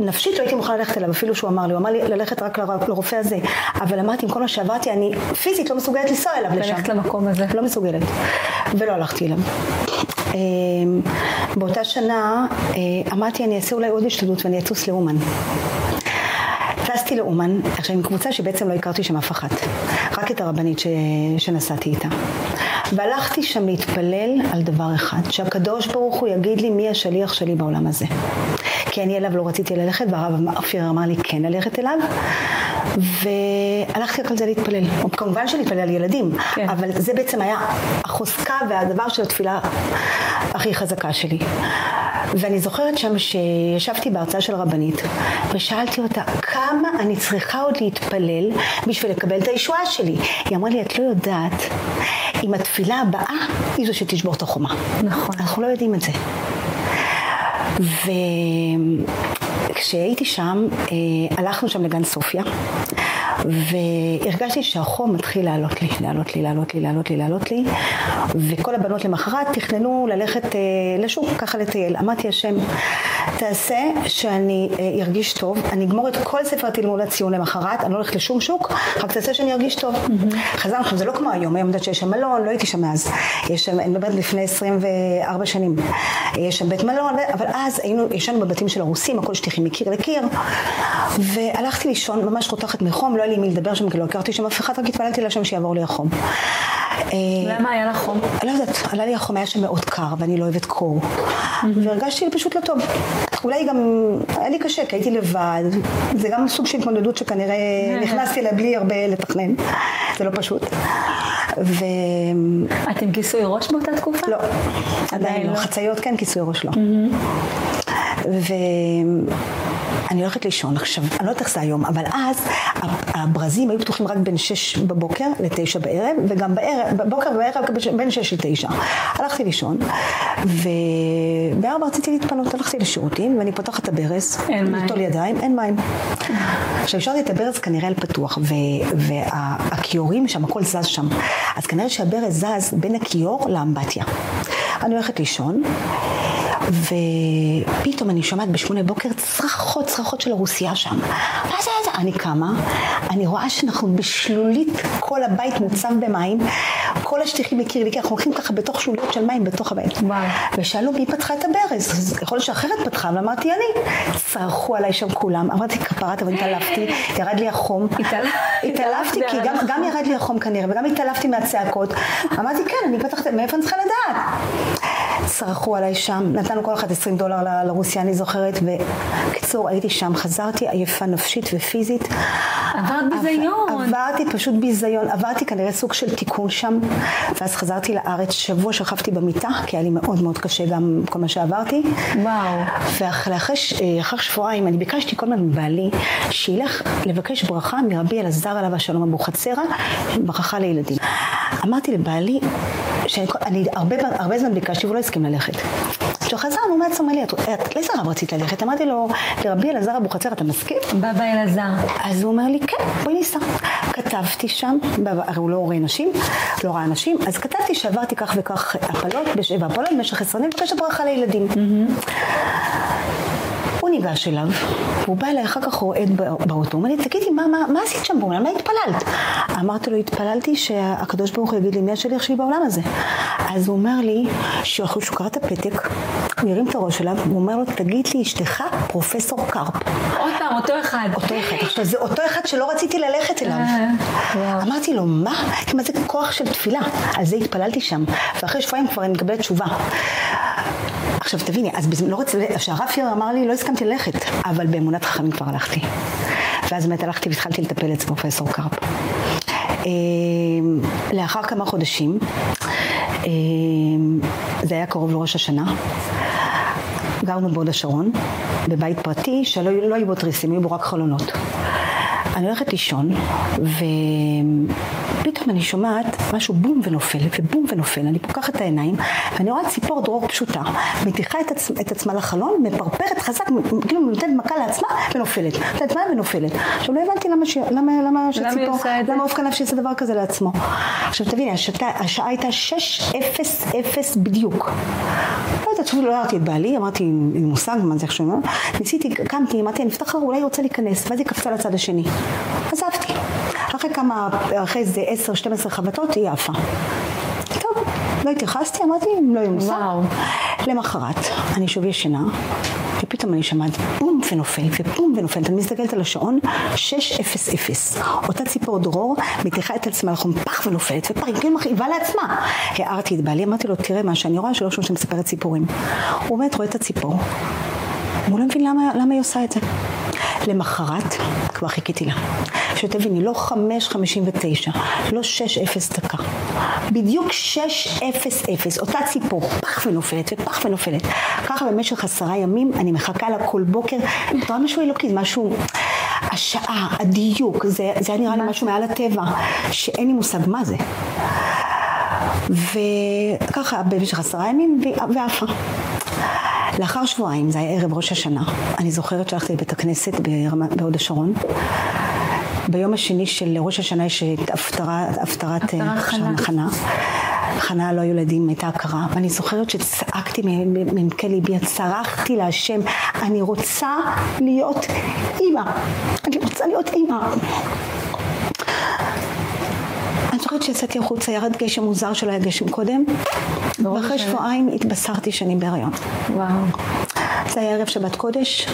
נפשית לא הייתי מוכנה ללכת אליו אפילו שהוא אמר לי. הוא אמר לי ללכת רק לרופא הזה אבל אמרתי עם כל מה שעברתי אני פיזית לא מסוגלת לנסוע אליו לשם ללכת למקום הזה. לא מסוגלת. ולא הלכתי אליו. אמ, באותה שנה אה, אמרתי אני אעשה אולי עוד השתדלות ואני אטוס לאומן טסתי לאומן, עכשיו עם קבוצה שבעצם לא הכרתי שם אף אחת, רק את הרבנית ש... שנסעתי איתה. והלכתי שם להתפלל על דבר אחד, שהקדוש ברוך הוא יגיד לי מי השליח שלי בעולם הזה. כי אני אליו לא רציתי ללכת, והרב אופיר אמר לי כן ללכת אליו, והלכתי רק על זה להתפלל. כמובן שלהתפלל על ילדים, כן. אבל זה בעצם היה החוזקה והדבר של התפילה הכי חזקה שלי. ואני זוכרת שם שישבתי בהרצאה של רבנית ושאלתי אותה כמה אני צריכה עוד להתפלל בשביל לקבל את הישועה שלי. היא אמרה לי את לא יודעת אם התפילה הבאה היא זו שתשבור את החומה. נכון. אנחנו לא יודעים את זה. וכשהייתי שם, אה, הלכנו שם לגן סופיה והרגשתי שהחום מתחיל לעלות לי, לעלות לי, לעלות לי, לעלות לי, לעלות לי וכל הבנות למחרת תכננו ללכת אה, לשוק ככה לטייל. אמרתי השם, תעשה שאני אה, ארגיש טוב, אני אגמור את כל ספר התלמוד הציון למחרת, אני לא הולכת לשום שוק, רק תעשה שאני ארגיש טוב. Mm-hmm. חזרנו, זה לא כמו היום, היום יודעת שיש שם מלון, לא הייתי שם מאז. יש שם, אני מדברת לפני 24 שנים. יש שם בית מלון, אבל אז היינו, ישנו בבתים של הרוסים, הכל שטיחים מקיר לקיר, והלכתי לישון ממש רותחת מחום, לא היה לי מי לדבר שם כי לא הכרתי שם אף אחד, רק התפללתי לשם שיעבור לי החום. אה, למה היה לך חום? לא יודעת, עלה לי החום, היה שם מאוד קר ואני לא אוהבת קור. והרגשתי פשוט לא טוב. אולי גם היה לי קשה כי הייתי לבד, זה גם סוג של התמודדות שכנראה נכנסתי אליה בלי הרבה לתכנן, זה לא פשוט. ו... אתם כיסוי ראש באותה תקופה? לא. עדיין לא. חצאיות כן, כיסוי ראש לא. ו... אני הולכת לישון עכשיו, אני לא יודעת איך זה היום, אבל אז הברזים היו פתוחים רק בין 6 בבוקר ל-9 בערב, וגם בערב, בבוקר ובערב בין 6 ל-9. הלכתי לישון, ובערב רציתי להתפנות, הלכתי לשירותים, ואני פותחת את הברז, אין מים. ליטול ידיים, אין מים. עכשיו השארתי את הברז כנראה על פתוח, והכיורים שם, הכל זז שם. אז כנראה שהברז זז בין הכיור לאמבטיה. אני הולכת לישון, ופתאום אני שומעת בשמונה בוקר צרחות, צרחות של הרוסיה שם. מה זה זה? אני קמה, אני רואה שאנחנו בשלולית, כל הבית מוצב במים, כל השטיחים מכיר לי, אנחנו הולכים ככה בתוך שלוליות של מים בתוך הבית. וואו. ושאלו מי פתחה את הברז, אז יכול להיות שאחרת פתחה, אבל אמרתי אני. צרחו עליי שם כולם, אמרתי כפרת, אבל התעלפתי, ירד לי החום. התעלפתי, כי גם, גם ירד לי החום כנראה, וגם התעלפתי מהצעקות. אמרתי כן, אני פתחת, מאיפה אני צריכה לדעת? צרחו עליי שם, נתנו כל אחת 20 דולר לרוסיה, אני זוכרת, וקיצור, הייתי שם, חזרתי עייפה נפשית ופיזית. עברת ביזיון. עברתי פשוט ביזיון, עברתי כנראה סוג של תיקון שם, ואז חזרתי לארץ, שבוע שכבתי במיטה, כי היה לי מאוד מאוד קשה גם כל מה שעברתי. וואו. ואחרי שבועיים אני ביקשתי כל הזמן מבעלי שילך לבקש ברכה מרבי אלעזר עליו השלום אבוחצירא, ברכה לילדים. אמרתי לבעלי, שאני הרבה, הרבה זמן ביקשתי והוא לא הסכים ללכת. כשחזרנו מעצם לי, את לאיזה רב רצית ללכת? אמרתי לו, לרבי אלעזר אבוחצירא אתה מסכים? בבא אלעזר. אז הוא אומר לי, כן, בואי ניסע. כתבתי שם, הרי הוא לא רואה נשים, לא ראה נשים, אז כתבתי שעברתי כך וכך הפלות, בשבע הפלות במשך עשרה ימים, מבקשת ברכה לילדים. הוא ניגש אליו, והוא בא אליי אחר כך רועד באוטו, הוא אומר לי, תגידי, מה, מה, מה עשית שם? הוא אומר, מה התפללת? אמרתי לו, התפללתי שהקדוש ברוך הוא יגיד לי מי השליח שלי בעולם הזה. אז הוא אומר לי, שהוא קרא את הפתק, הוא הרים את הראש אליו, הוא אומר לו, תגיד לי, אשתך פרופסור קרפ. עוד פעם, אותו אחד. אותו אחד. עכשיו, זה אותו אחד שלא רציתי ללכת אליו. אמרתי לו, מה? מה זה כוח של תפילה? על זה התפללתי שם, ואחרי שבועיים כבר אני מקבלת תשובה. עכשיו תביני, אז לא רציתי, כשהרב פירר אמר לי, לא הסכמתי ללכת, אבל באמונת חכמים כבר הלכתי. ואז באמת הלכתי והתחלתי לטפל אצל פרופסור קרפ. אמ, לאחר כמה חודשים, אמ, זה היה קרוב לראש השנה, גרנו בהוד השרון, בבית פרטי שלא לא היו בו תריסים, היו בו רק חלונות. אני הולכת לישון, ופתאום אני שומעת משהו בום ונופל, ובום ונופל. אני פוקחת את העיניים, ואני רואה ציפור דרור פשוטה, מתיחה את, עצ... את עצמה לחלון, מפרפרת חזק, כאילו נותנת מכה לעצמה, ונופלת. נותנת מה ונופלת. עכשיו לא הבנתי למה, ש... למה, למה שציפור, למה עוף כנף שיעשה דבר כזה לעצמו. עכשיו תביני, השעה, השעה הייתה 6:00 בדיוק. לא יודעת, שוב לא הערתי את בעלי, אמרתי, אין מושג מה זה עכשיו, ניסיתי, קמתי, אמרתי, אני אפתח אולי רוצה להיכנס, ואז היא קפצה לצד השני. עזבתי. אחרי כמה, אחרי איזה 10-12 חבטות היא עפה. טוב, לא התייחסתי, אמרתי, לא יהיה מושג. למחרת, אני שוב ישנה, ופתאום אני שומעת בום ונופל, ובום ונופל. אני מסתכלת על השעון, 6:00. אותה ציפור דרור מתיחה את עצמה לחום פח ונופלת, כאילו מכאיבה לעצמה. הערתי את בעלי, אמרתי לו, תראה מה שאני רואה, שלא שאני מספרת סיפורים. הוא באמת רואה את הציפור. הוא לא מבין למה, למה היא עושה את זה. למחרת כבר חיכיתי לה. שתביני, לא 5.59, לא 6.0 דקה. בדיוק 6.00, אותה ציפור, פח ונופלת ופח ונופלת. ככה במשך עשרה ימים אני מחכה לה כל בוקר, אתה רואה משהו אלוקי, משהו... השעה, הדיוק, זה, זה היה נראה לי משהו מעל הטבע, שאין לי מושג מה זה. וככה במשך עשרה ימים ועפה. לאחר שבועיים, זה היה ערב ראש השנה, אני זוכרת שהלכתי לבית הכנסת בהוד השרון. ביום השני של ראש השנה יש את הפטרת חנה. חנה לא היו ילדים, הייתה הכרה, ואני זוכרת שצעקתי מעמקי ליבי, צרחתי להשם, אני רוצה להיות אימא, אני רוצה להיות אימא. זוכרת שיצאתי החוצה, ירד גשם מוזר שלא היה גשם קודם, ואחרי שבועיים התבשרתי שאני בהריון. וואו. זה היה ערב שבת קודש.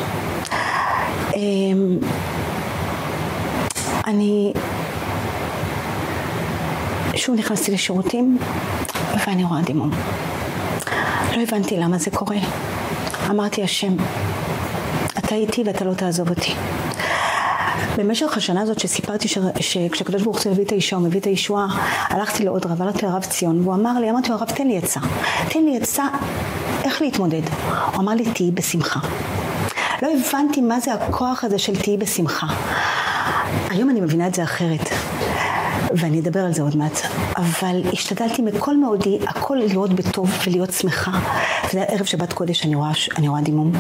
אמ, אני שוב נכנסתי לשירותים ואני רואה דימום. לא הבנתי למה זה קורה. אמרתי השם, אתה איתי ואתה לא תעזוב אותי. במשך השנה הזאת שסיפרתי שכשהקדוש ברוך הוא הביא את האישה, הוא מביא את הישועה, הלכתי לעוד רב, הלכתי לרב ציון, והוא אמר לי, אמרתי לו, הרב תן לי עצה, תן לי עצה איך להתמודד. הוא אמר לי, תהיי בשמחה. לא הבנתי מה זה הכוח הזה של תהיי בשמחה. היום אני מבינה את זה אחרת. ואני אדבר על זה עוד מעט, אבל השתדלתי מכל מאודי הכל לראות בטוב ולהיות שמחה. זה היה ערב שבת קודש אני רואה, אני רואה דימום.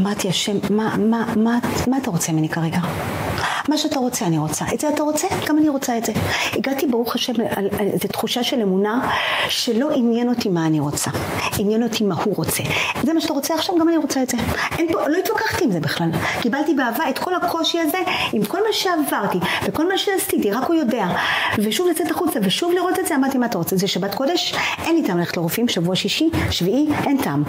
אמרתי השם, מה, מה, מה, מה אתה רוצה ממני כרגע? מה שאתה רוצה אני רוצה. את זה אתה רוצה? גם אני רוצה את זה. הגעתי ברוך השם על, איזו תחושה של אמונה שלא עניין אותי מה אני רוצה. עניין אותי מה הוא רוצה. זה מה שאתה רוצה עכשיו, גם אני רוצה את זה. אין פה, לא התווכחתי עם זה בכלל. קיבלתי באהבה את כל הקושי הזה עם כל מה שעברתי וכל מה שעשיתי, רק הוא יודע. ושוב לצאת החוצה ושוב לראות את זה, אמרתי מה אתה רוצה? זה שבת קודש? אין לי טעם ללכת לרופאים, שבוע שישי, שביעי, אין טעם.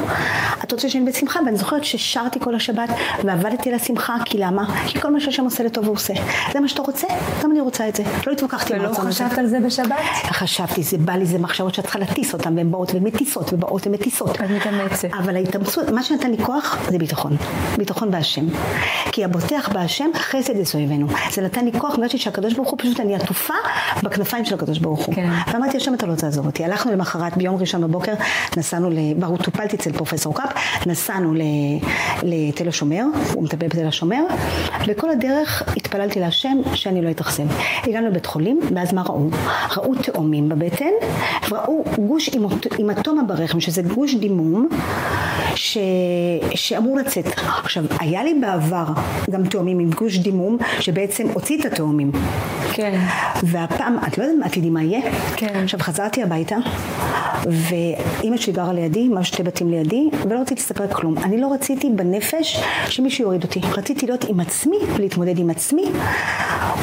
את רוצה שאני בשמחה? ואני זוכרת ששרתי כל השבת ועבדתי לשמחה, כי למה? כי כל מה שהשם עושה לטוב הוא עושה. זה מה שאתה רוצה? גם אני רוצה את זה. לא התווכחתי עם הרצון הזה. ולא חשבת על זה בשבת? חשבתי, זה בא לי, זה מחשבות שאת צריכה להטיס אותן, והן באות ומטיסות, ובאות ומטיסות. את מתאמצת. אבל ההתאמצות, מה שנתן לי כוח זה ביטחון. ביטחון בהשם. כי הבוטח בהשם חסד יסויבנו. זה נתן לי כוח, הרגשתי שהקדוש ברוך הוא פשוט אני עטופה בכנפיים של הקדוש ברוך הוא. כן. ואמרתי, השם אתה לא תעזור אותי. הלכנו למחרת ביום ראשון בבוקר, נסענו, כבר טופלתי אצל פרופסור קאפ, נסענו לתל השומר, הוא מטפל בתל השומר, וכל הדרך התפללתי להשם שאני לא אתאכזב. הגענו לבית חולים, ואז מה ראו? ראו תאומים בבטן, וראו גוש הימטומה ברחם, שזה גוש דימום, ש... שאמור לצאת. עכשיו, היה לי בעבר גם תאומים עם גוש דימום, שבעצם הוציא את התאומים. כן. והפעם, את לא יודעת, את יודעת מה יהיה? כן. עכשיו, חזרתי הביתה, ואימא שלי גרה לידי, ממש שתי בתים לידי, ולא רציתי לספר כלום. אני לא רציתי בנפש שמישהו יוריד אותי. רציתי להיות עם עצמי ולהתמודד עם עצמי,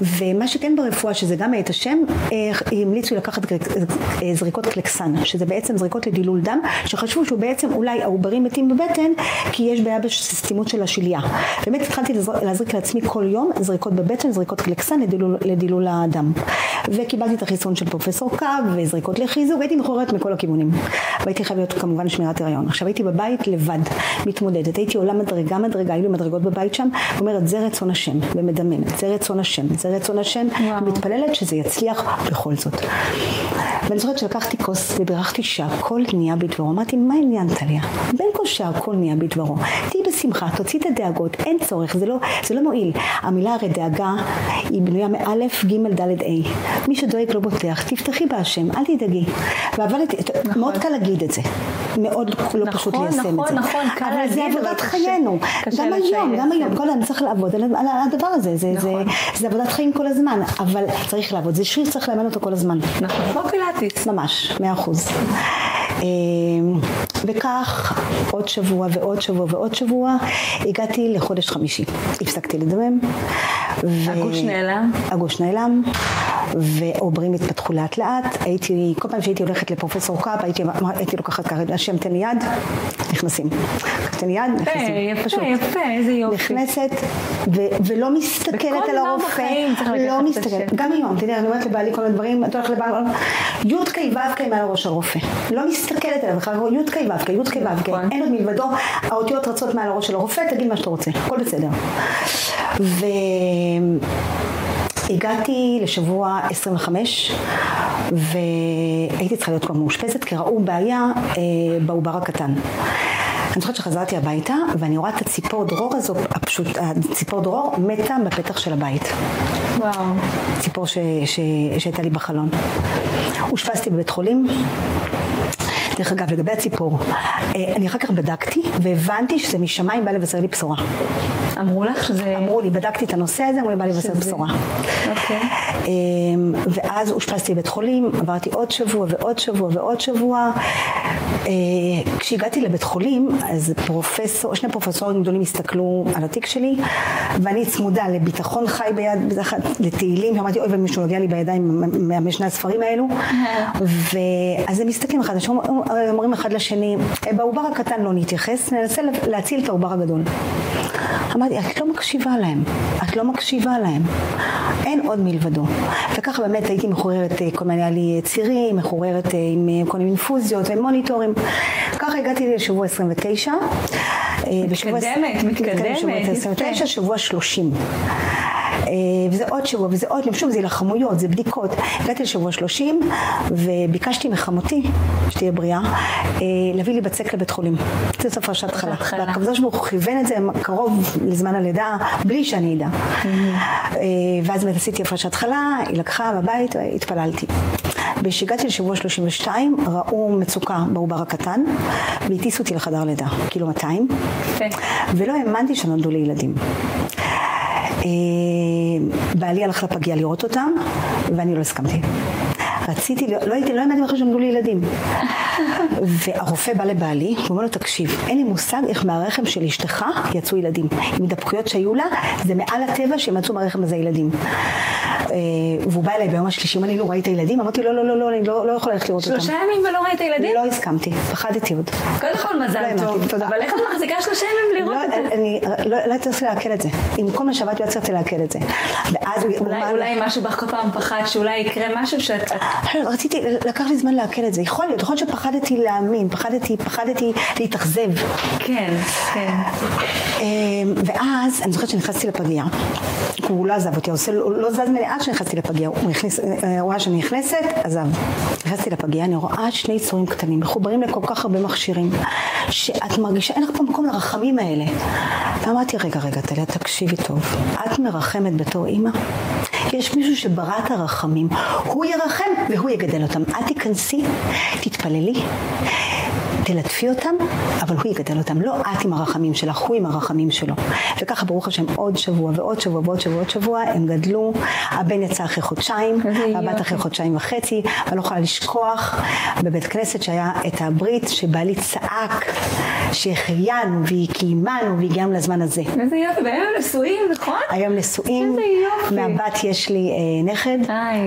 ומה שכן ברפואה, שזה גם מאת השם, אה, המליצו לקחת אה, זריקות קלקסן, שזה בעצם זריקות לדילול דם, שחשבו שהוא בעצם אולי העוברים מתים בבטן, כי יש בעיה בסתימות של השליה. באמת התחלתי להזריק לעצמי כל יום זריקות בבטן, זריקות קלקסן לדילול, לדילול הדם. וקיבלתי את החיסון של פרופסור קאב, וזריקות לחיזוק, והייתי מכוערת מכל הכיוונים. והייתי חייבת להיות כמובן שמירת הריון. עכשיו הייתי בבית לבד, מתמודדת, הייתי עולה מדרגה מדרגה, היו לי מדרגות בבית שם, אומרת זה רצון השם, ומדממת, זה רצון השם, זה רצון השם, מתפללת שזה יצליח בכל זאת. ואני זוכרת שלקחתי כוס ובירכתי שהכל נהיה בדברו, אמרתי מה העניין טליה? בין כל שהכל נהיה בדברו, תהיי בשמחה, תוציא את הדאגות, אין צורך, זה לא, זה לא מועיל. המילה הרי דאגה היא בנויה מאלף ג' ד' ה'. מי שדואג לא בוטח, תפתחי בהשם, אל תדאגי. ועבדתי, נכון. מאוד קל להגיד את זה. מאוד לא נכון, פשוט ליישם נכון, את זה. נכון, נכון, קל אבל זה עבודת חיינו. גם היום, גם היום, כל היום צריך לעבוד על, הדבר הזה. זה, נכון. זה, זה עבודת חיים כל הזמן, אבל צריך לעבוד. זה שריר שצריך לאמן אותו כל הזמן. נכון, כמו פילאטיס. ממש, מאה אחוז. אמ, וכך עוד שבוע ועוד שבוע ועוד שבוע הגעתי לחודש חמישי. הפסקתי לדמם. הגוש נעלם? הגוש נעלם. ועוברים התפתחו לאט לאט. הייתי, כל פעם שהייתי הולכת לפרופסור קאפ, הייתי, הייתי לוקחת ככה, השם תן יד, נכנסים. תן יד, נכנסים. יפה, פשוט. יפה, איזה יופי. נכנסת ו- ולא מסתכלת על הרופא. לא מסתכלת. גם היום, תדעי, אני אומרת לבעלי כל מיני דברים, אתה הולך לבעל, י' כ' ו' כ' מעל הראש הרופא. לא מסתכלת עליו בכלל, י' כ' ו' כ', י' כ' ו' כ', אין עוד מלבדו, האותיות רצות מעל הראש של הרופא, תגיד מה שאתה רוצה, הכל בסדר. ו... הגעתי לשבוע 25 והייתי צריכה להיות כבר מאושפזת כי ראו בעיה אה, בעובר הקטן. אני זוכרת שחזרתי הביתה ואני רואה את הציפור דרור הזו, הפשוט, הציפור דרור מתה בפתח של הבית. וואו. ציפור שהייתה לי בחלון. אושפזתי בבית חולים. דרך אגב, לגבי הציפור, אה, אני אחר כך בדקתי והבנתי שזה משמיים בא לבשר לי בשורה. אמרו לך שזה... אמרו לי, בדקתי את הנושא הזה, אמרו לי, בא לבשר בשורה. אוקיי. אמ, ואז אושפזתי בבית חולים, עברתי עוד שבוע ועוד שבוע ועוד שבוע. אה, כשהגעתי לבית חולים, אז פרופסור, שני פרופסורים גדולים הסתכלו על התיק שלי, ואני צמודה לביטחון חי ביד, לתהילים, אמרתי, אוי, ומישהו נוגע לי בידיים משני הספרים האלו. ואז הם מסתכלים אחד, אומרים אחד לשני, אה, בעובר הקטן לא נתייחס, ננסה להציל את העובר הגדול. אמרתי, את לא מקשיבה להם, את לא מקשיבה להם. אין עוד מלבדו. וככה באמת הייתי מחוררת, אה, כל מיני, היה לי צירים, מחוררת אה, עם כל מיני אינפוזיות ומוניטורים. ככה הגעתי לשבוע 29. מתקדמת, מתקדמת, יפה. שבוע 30. וזה עוד שבוע וזה עוד שוב זה לחמויות זה בדיקות. הגעתי לשבוע 30 וביקשתי מחמותי שתהיה בריאה להביא לי בצק לבית חולים. זה סוף הפרשת חלה ברוך הוא כיוון את זה קרוב לזמן הלידה בלי שאני אדע. ואז באמת עשיתי הפרשת חלה היא לקחה בבית התפללתי כשהגעתי לשבוע 32 ראו מצוקה בעובר הקטן והטיסו אותי לחדר לידה, כאילו 200. ולא האמנתי שנולדו לי ילדים. אה, בעלי הלך לפגייה לראות אותם ואני לא הסכמתי. רציתי, לא הייתי, לא האמנתי בכלל שנולדו לי ילדים. והרופא בא לבעלי, הוא אומר לו, תקשיב, אין לי מושג איך מהרחם של אשתך יצאו ילדים. עם הידבקויות שהיו לה, זה מעל הטבע שהם מצאו מהרחם הזה ילדים. אה, והוא בא אליי ביום השלישי, אמר לי, לא ראית ילדים? אמרתי, לא, לא, לא, לא, אני לא, לא יכולה ללכת לראות אותם. שלושה ימים ולא ראית ילדים? לא הסכמתי, פחדתי עוד. קודם כל מזל לא טוב, אבל איך את מחזיקה שלושה ימים לראות את זה? אני לא הצלחתי לעכל את זה. עם כל מה שעבדתי לא הצלחתי לעכל את זה. ואז אולי משהו בך כל פעם פחד שאולי יקרה משהו שאת... רציתי, לקח לי זמן לעכל את זה. יכול להיות, יכול להיות שפחדתי להאמין, פחדתי, פחדתי להתאכזב. כן, כן. אמ, ואז אני זוכרת שנכנסתי לפגייה. הוא לא עזב אותי, לא זז עד שנכנסתי לפגייה. הוא הכניס, אה, רואה שאני נכנסת, עזב. נכנסתי לפגייה, אני רואה שני יצורים קטנים, מחוברים לכל כך הרבה מכשירים, שאת מרגישה, אין לך פה מקום לרחמים האלה. ואמרתי, רגע, רגע, טליה, תקשיבי טוב. את מרחמת בתור אימא? יש מישהו שברא את הרחמים, הוא ירחם והוא יגדל אותם. את תיכנסי, תתפללי, תלטפי אותם, אבל הוא יגדל אותם. לא את עם הרחמים שלך, הוא עם הרחמים שלו. וככה ברוך השם עוד שבוע ועוד שבוע ועוד שבוע ועוד שבוע, הם גדלו, הבן יצא אחרי חודשיים, הבת אחרי חודשיים וחצי, אני לא יכולה לשכוח בבית כנסת שהיה את הברית, שבעלי צעק שהחיינו והקיימנו והגיענו לזמן הזה. איזה יופי, והיום נשואים, נכון? היום נשואים. איזה יופי. מהבת יש לי אה, נכד,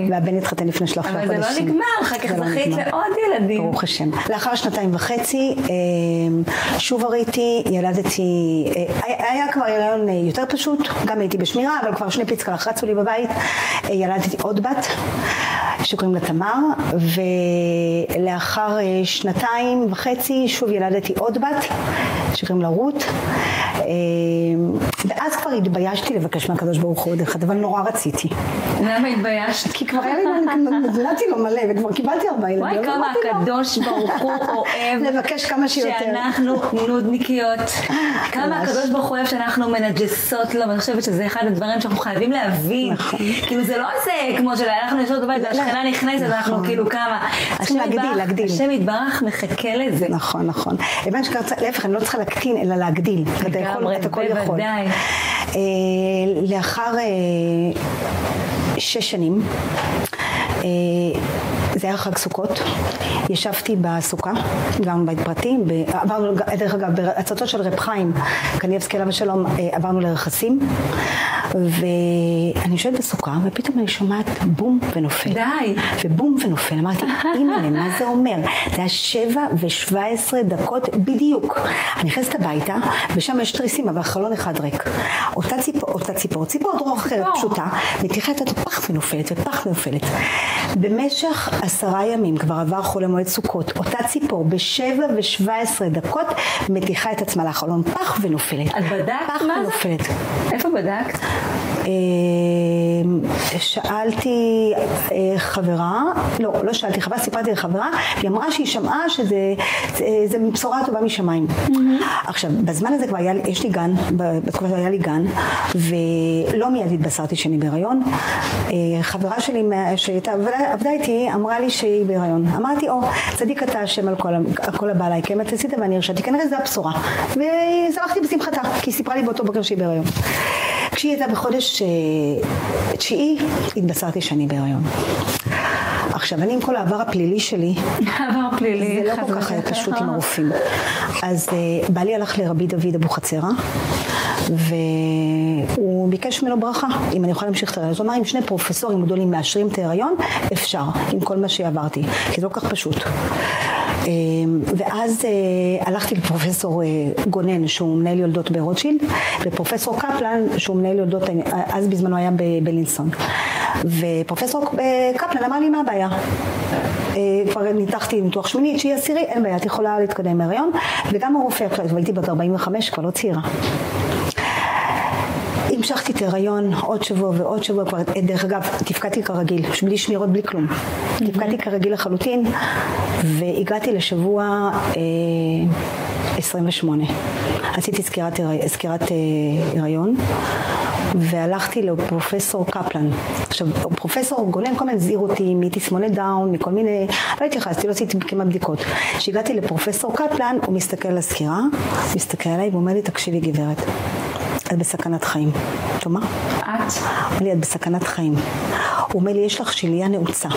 והבן התחתן לפני שלושה חודשים. אבל זה לא נגמר, אחר כך לא זכית לעוד ילדים. ברוך השם. לאחר שנתיים וחצי, אה, שוב הריתי, ילדתי, אה, היה כבר ילדון יותר פשוט, גם הייתי בשמירה, אבל כבר שני פיצקלח רצו לי בבית, ילדתי עוד בת. שקוראים לה תמר ולאחר שנתיים וחצי שוב ילדתי עוד בת שקוראים לה רות ואז כבר התביישתי לבקש מהקדוש ברוך הוא עוד אחד אבל נורא רציתי למה התביישת? כי כבר היה לי נולדתי לו מלא וכבר קיבלתי ארבעה ילדים. וואי כמה הקדוש ברוך הוא אוהב לבקש כמה שיותר. שאנחנו נודניקיות. כמה הקדוש ברוך הוא אוהב שאנחנו מנג'סות לו ואני חושבת שזה אחד הדברים שאנחנו חייבים להבין. נכון. כאילו זה לא איזה כמו שאנחנו יושבות בבית והשכנה נכנסת אנחנו נכון. כאילו כמה. צריכים להגדיל, להגדיל. השם יתברך מחכה לזה. נכון, נכון. הבנת להפך אני לא צריכה להקטין אלא להגדיל. יכול, אתה כל יכול. לאחר אה, שש שנים, אה, זה היה חג סוכות, ישבתי בסוכה, גם בית פרטי, עברנו, דרך אגב, בהצעתו של רב חיים קניאבסקי עליו השלום, עברנו לרכסים, ואני יושבת בסוכה, ופתאום אני שומעת בום ונופל. די. ובום ונופל. אמרתי, אימא'לה, מה זה אומר? זה היה שבע ושבע עשרה דקות בדיוק. אני נכנסת הביתה, ושם יש תריסים, אבל חלון אחד ריק. אותה ציפור, אותה ציפור, ציפור דרור אחרת פשוטה, מתיחת את פח ונופלת ופח ונופלת. במשך עשרה ימים כבר עבר חול המועד סוכות, אותה ציפור בשבע ושבע עשרה דקות מתיחה את עצמה לחלון פח ונופלת. את בדקת מה זה? איפה בדקת? אמ, שאלתי אה, חברה, לא, לא שאלתי חברה, סיפרתי לחברה, היא אמרה שהיא שמעה שזה זה, זה בשורה טובה משמיים. Mm-hmm. עכשיו, בזמן הזה כבר היה, יש לי גן, בתקופה היה לי גן, ולא מיד התבשרתי שאני בהיריון. אה, חברה שלי שהייתה עבדה איתי אמרה לי שהיא בהיריון. אמרתי, או, צדיק אתה השם על כל, על כל הבעל העקמת עשית ואני הרשתי, כנראה זו הבשורה. ושמחתי בשמחתה, כי היא סיפרה לי באותו בוקר שהיא בהיריון. כשהיא הייתה בחודש אה, תשיעי, התבשרתי שאני בהיריון. עכשיו, אני עם כל העבר הפלילי שלי, עבר פלילי, זה לא כל כך היה פשוט עם הרופאים. אז uh, בעלי הלך לרבי דוד אבוחצירא, והוא ביקש ממנו ברכה, אם אני יכולה להמשיך את ההיריון. אז הוא אמר, אם שני פרופסורים גדולים מאשרים את ההיריון, אפשר, עם כל מה שעברתי, כי זה לא כל כך פשוט. אמ, ואז אה, הלכתי לפרופסור אה, גונן שהוא מנהל יולדות ברוטשילד ופרופסור קפלן שהוא מנהל יולדות אז בזמנו היה בלינסון. ופרופסור אה, קפלן אמר לי מה הבעיה? כבר ניתחתי ניתוח שמיני, תשיעי עשירי, אין בעיה, את יכולה להתקדם מהריון וגם הרופא, הייתי בת 45, כבר לא צעירה המשכתי את ההיריון עוד שבוע ועוד שבוע כבר דרך אגב תפקדתי כרגיל בלי שמירות בלי כלום תפקדתי כרגיל לחלוטין והגעתי לשבוע אה, 28 עשיתי סקירת, סקירת אה, הריון והלכתי לפרופסור קפלן. עכשיו פרופסור גולן כל הזמן הזהיר אותי מתסמונת דאון, מכל מיני, לא התייחסתי, לא עשיתי כמה בדיקות. כשהגעתי לפרופסור קפלן הוא מסתכל על הסקירה, מסתכל עליי ואומר לי תקשיבי גברת, את בסכנת חיים. מה? את? אומר לי את בסכנת חיים. הוא אומר לי יש לך שליה נעוצה.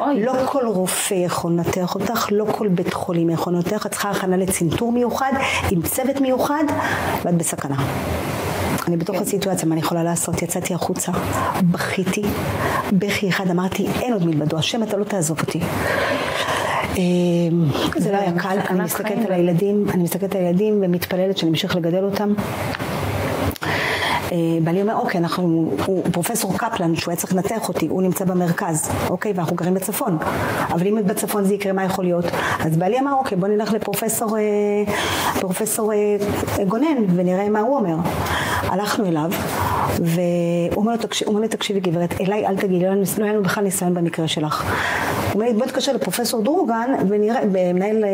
אוי. לא כל רופא יכול לנתח אותך, לא כל בית חולים יכול לנתח, את צריכה הכנה לצנתור מיוחד, עם צוות מיוחד, ואת בסכנה. אני בתוך כן. הסיטואציה, מה אני יכולה לעשות? יצאתי החוצה, בכיתי, בכי אחד, אמרתי, אין עוד מלבדו, השם אתה לא תעזוב אותי. זה לא היה קל, אני מסתכלת על הילדים, אני מסתכלת על הילדים ומתפללת שאני אמשיך לגדל אותם. אה, בעלי אומר אוקיי אנחנו הוא פרופסור קפלן שהוא היה צריך לנתח אותי הוא נמצא במרכז אוקיי ואנחנו גרים בצפון. אבל אם בצפון זה יקרה מה יכול להיות? אז בעלי אמר אוקיי בוא נלך לפרופסור אה, פרופסור אה, גונן ונראה מה הוא אומר. הלכנו אליו והוא אומר לי תקשיבי גברת אליי אל תגידי לא, לא היה לנו בכלל ניסיון במקרה שלך. הוא אומר לי בוא תקשר לפרופסור דורגן מנהל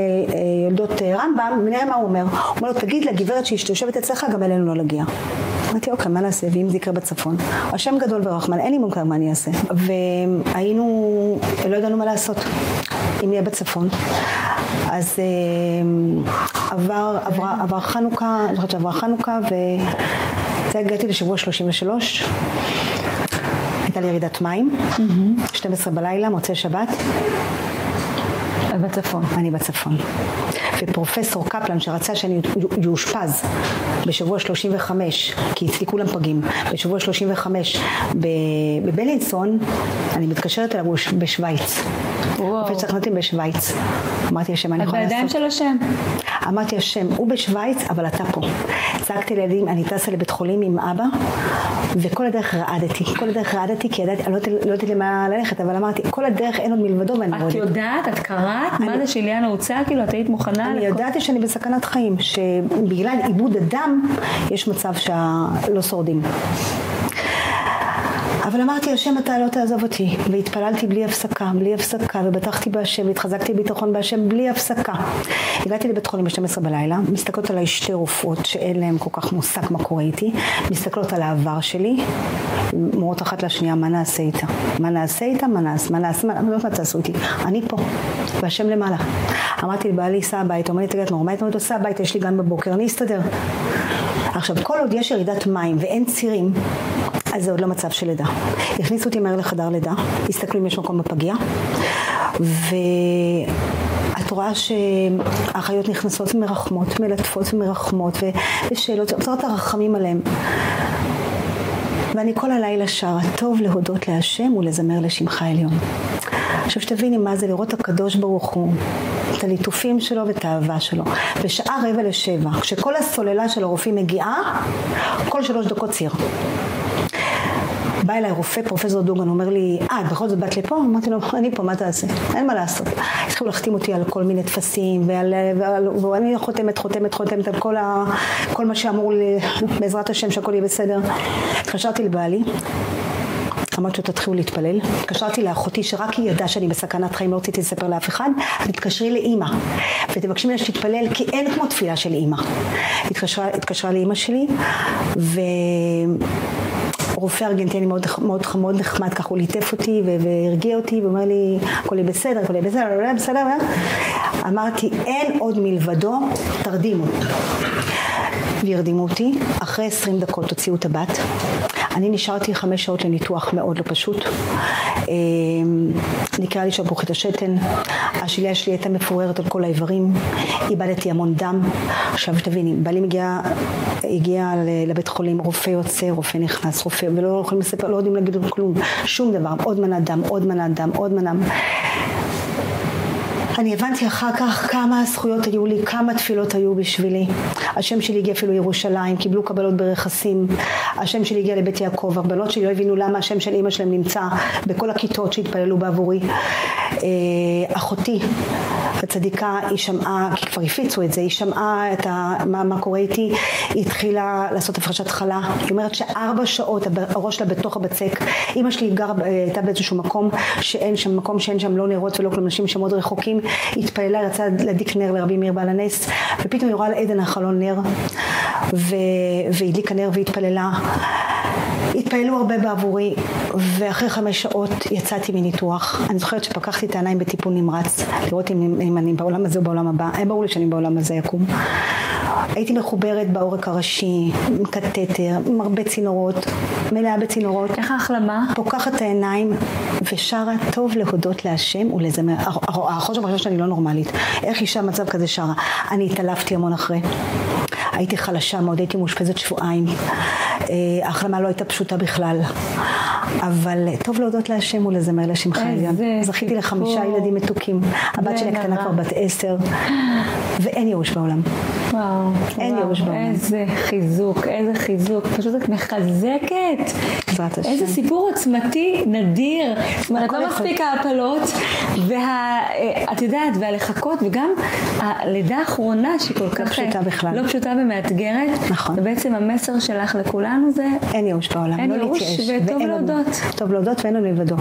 ילדות רמב"ם ונראה מה הוא אומר. הוא אומר לו תגיד לגברת שהיא יושבת אצלך גם אלינו לא להגיע אמרתי אוקיי מה נעשה? ואם זה יקרה בצפון? השם גדול ורחמן אין לי מונקר מה אני אעשה. והיינו לא ידענו מה לעשות. אם יהיה בצפון. אז אה, עבר עברה עבר חנוכה אני חושבת שעברה חנוכה וזה הגעתי לשבוע 33 הייתה לי ירידת מים 12 בלילה מוצאי שבת בצפון. אני בצפון. ופרופסור קפלן שרצה שאני אאושפז בשבוע 35 כי אצלי כולם פגים בשבוע 35 בבלינסון אני מתקשרת אליו בשוויץ וואו. וצריך אותי בשוויץ אמרתי השם אני יכולה לעשות. בידיים של השם. אמרתי השם הוא בשוויץ אבל אתה פה. צעקתי לילדים אני טסה לבית חולים עם אבא וכל הדרך רעדתי. כל הדרך רעדתי כי ידעתי לא, לא ידעתי למה ללכת אבל אמרתי כל הדרך אין עוד מלבדו ואני רועדת. את יודעת את קראת? מה זה שליאנה הוצאה כאילו את היית מוכנה אני ידעתי שאני בסכנת חיים שבגלל עיבוד הדם יש מצב שלא שורדים אבל אמרתי השם אתה לא תעזוב אותי. והתפללתי בלי הפסקה בלי הפסקה ובטחתי בהשם והתחזקתי ביטחון בהשם בלי הפסקה. הגעתי לבית חולים ב-12 בלילה מסתכלות עליי שתי רופאות שאין להן כל כך מושג מה קורה איתי מסתכלות על העבר שלי אומרות אחת לשנייה מה נעשה איתה? מה נעשה איתה? מה נעשה מה נעשה מה, לא יודעת מה תעשו איתי? אני פה והשם למעלה. אמרתי לבעלי סע הביתה. אומר לי תגיד נורמלית? אומרת עושה הביתה יש לי גם בבוקר אני אסתדר. עכשיו כל עוד יש ירידת מים ואין צירים אז זה עוד לא מצב של לידה. הכניסו אותי מהר לחדר לידה, הסתכלו אם יש מקום בפגייה, ואת רואה שהאחיות נכנסות מרחמות, מלטפות ומרחמות, ושאלות, עוצרות הרחמים עליהם. ואני כל הלילה שרה, טוב להודות להשם ולזמר לשמך עליון. עכשיו שתביני מה זה לראות הקדוש ברוך הוא, את הליטופים שלו ואת האהבה שלו. בשעה רבע לשבע, כשכל הסוללה של הרופאים מגיעה, כל שלוש דקות ציר. בא אליי רופא, פרופסור דוגן, אומר לי, אה, בכל זאת באת לפה? אמרתי לו, אני פה, מה תעשה? אין מה לעשות. התחילו להחתים אותי על כל מיני טפסים, ועל, ועל, ואני חותמת, חותמת, חותמת על כל, ה, כל מה שאמור לי, בעזרת השם שהכל יהיה בסדר. התקשרתי לבעלי, אמרתי לו תתחילו להתפלל. התקשרתי לאחותי שרק היא ידעה שאני בסכנת חיים, לא רציתי לספר לאף אחד, ותתקשרי לאימא. ותבקשי ממנה שתתפלל כי אין כמו תפילה של אימא. התקשרה, התקשרה לאימא שלי, ו... רופא ארגנטיני מאוד מאוד מאוד נחמד ככה הוא ליטף אותי והרגיע אותי ואומר לי הכל יהיה בסדר הכל יהיה בסדר בסדר בסדר אמרתי אין עוד מלבדו תרדימו והרדימו אותי אחרי 20 דקות הוציאו את הבת אני נשארתי חמש שעות לניתוח מאוד לא פשוט. אמ, נקרא לי שלפוחית השתן. השלייה שלי הייתה מפוררת על כל האיברים. איבדתי המון דם. עכשיו תביני בעלי מגיע הגיע לבית חולים רופא יוצא רופא נכנס רופא ולא יכולים לספר לא יודעים להגיד כלום. שום דבר. עוד מנת דם עוד מנת דם עוד מנה אני הבנתי אחר כך כמה זכויות היו לי, כמה תפילות היו בשבילי. השם שלי הגיע אפילו לירושלים, קיבלו קבלות ברכסים. השם שלי הגיע לבית יעקב, הבנות שלי לא הבינו למה השם של אימא שלהם נמצא בכל הכיתות שהתפללו בעבורי. אה, אחותי הצדיקה, היא שמעה, כי כבר הפיצו את זה, היא שמעה את ה, מה, מה קורה איתי, היא התחילה לעשות הפרשת חלה, היא אומרת שארבע שעות הראש שלה בתוך הבצק, אימא שלי גרה, הייתה באיזשהו מקום שאין שם, מקום שאין שם לא נרות ולא כלום, אנשים שמאוד רחוקים, היא התפללה, רצה להדליק נר לרבי מאיר בעל הנס, ופתאום היא רואה על עדן החלון נר, והדליקה נר והתפללה. התפעלו הרבה בעבורי ואחרי חמש שעות יצאתי מניתוח. אני זוכרת שפקחתי את העיניים בטיפול נמרץ לראות אם, אם אני בעולם הזה או בעולם הבא. היה ברור לי שאני בעולם הזה יקום. הייתי מחוברת בעורק הראשי עם קטטר עם הרבה צינורות מלאה בצינורות. איך ההחלמה? פוקחת את העיניים ושרה טוב להודות להשם ולזמר החושך חושב שאני לא נורמלית. איך אישה מצב כזה שרה? אני התעלפתי המון אחרי הייתי חלשה מאוד הייתי מאושפזת שבועיים אה, ההחלמה לא הייתה פשוטה בכלל. אבל טוב להודות להשם ולזמר לשמך עליון. זכיתי לחמישה ילדים מתוקים. הבת שלי הקטנה כבר בת עשר, ואין ייאוש בעולם. וואו, אין ייאוש בעולם. איזה חיזוק, איזה חיזוק. פשוט את מחזקת. בעזרת השם. איזה סיפור עוצמתי, נדיר. זאת אומרת, לא מספיק ההפלות, ואת אה, יודעת, והלחכות, וגם הלידה האחרונה שהיא כל כך... לא פשוטה בכלל. לא פשוטה ומאתגרת. נכון. ובעצם המסר שלך לכולנו זה... אין ייאוש בעולם, אין לא ייאוש, וטוב להודות. טוב להודות ואין לנו לבדו.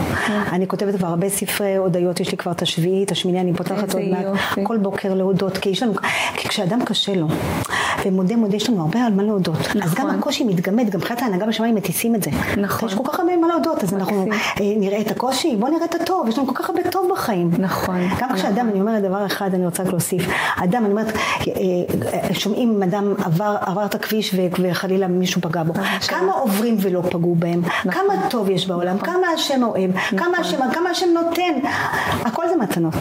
אני כותבת כבר הרבה ספרי הודיות, יש לי כבר את השביעי, את השמיני, אני פותחת עוד מעט. כל בוקר להודות, כי יש לנו, כי כשאדם קשה לו, ומודה מודה, יש לנו הרבה על מה להודות. אז גם הקושי מתגמד, גם מבחינת ההנהגה בשמיים מטיסים את זה. נכון. יש כל כך הרבה מה להודות, אז אנחנו נראה את הקושי, בוא נראה את הטוב, יש לנו כל כך הרבה טוב בחיים. נכון. גם כשאדם, אני אומרת דבר אחד, אני רוצה רק להוסיף. אדם, אני אומרת, שומעים אדם עבר את הכביש וחלילה מישהו פגע בו. כמה עוברים ולא פגעו בהם? כמה טוב יש בעולם? כמה השם אוהב? כמה השם, כמה השם נותן? הכל זה מתנות.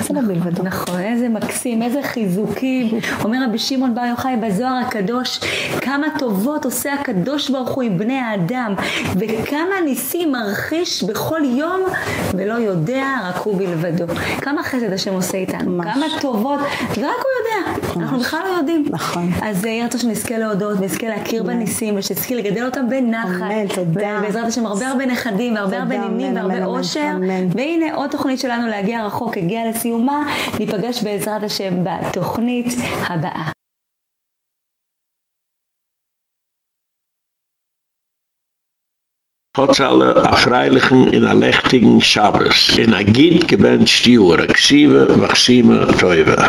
זה לא בלבדו. נכון, איזה מקסים, איזה חיזוקים. אומר רבי שמעון בר יוחאי בזוהר הקדוש, כמה טובות עושה הקדוש ברוך הוא עם בני האדם, וכמה ניסים מרחיש בכל יום ולא יודע, רק הוא בלבדו. כמה חסד השם עושה איתנו, כמה טובות, ורק הוא יודע, אנחנו בכלל לא יודעים. נכון. אז יהיה רצון שנזכה להודות, ונזכה להכיר בניסים, ושנזכה לגדל אותם בנחת. אמן, תודה. ובעזרת השם הרבה הרבה נכדים, והרבה הרבה נינים, והרבה אושר. והנה עוד תוכנית שלנו להגיע רחוק, הגיעה לסיומה. ניפגש בעזרת השם בתוכנית הבאה. Trotz alle afreilichen in a lechtigen Shabbos. In a gint gewenst die ura xive, maxime, teuwe.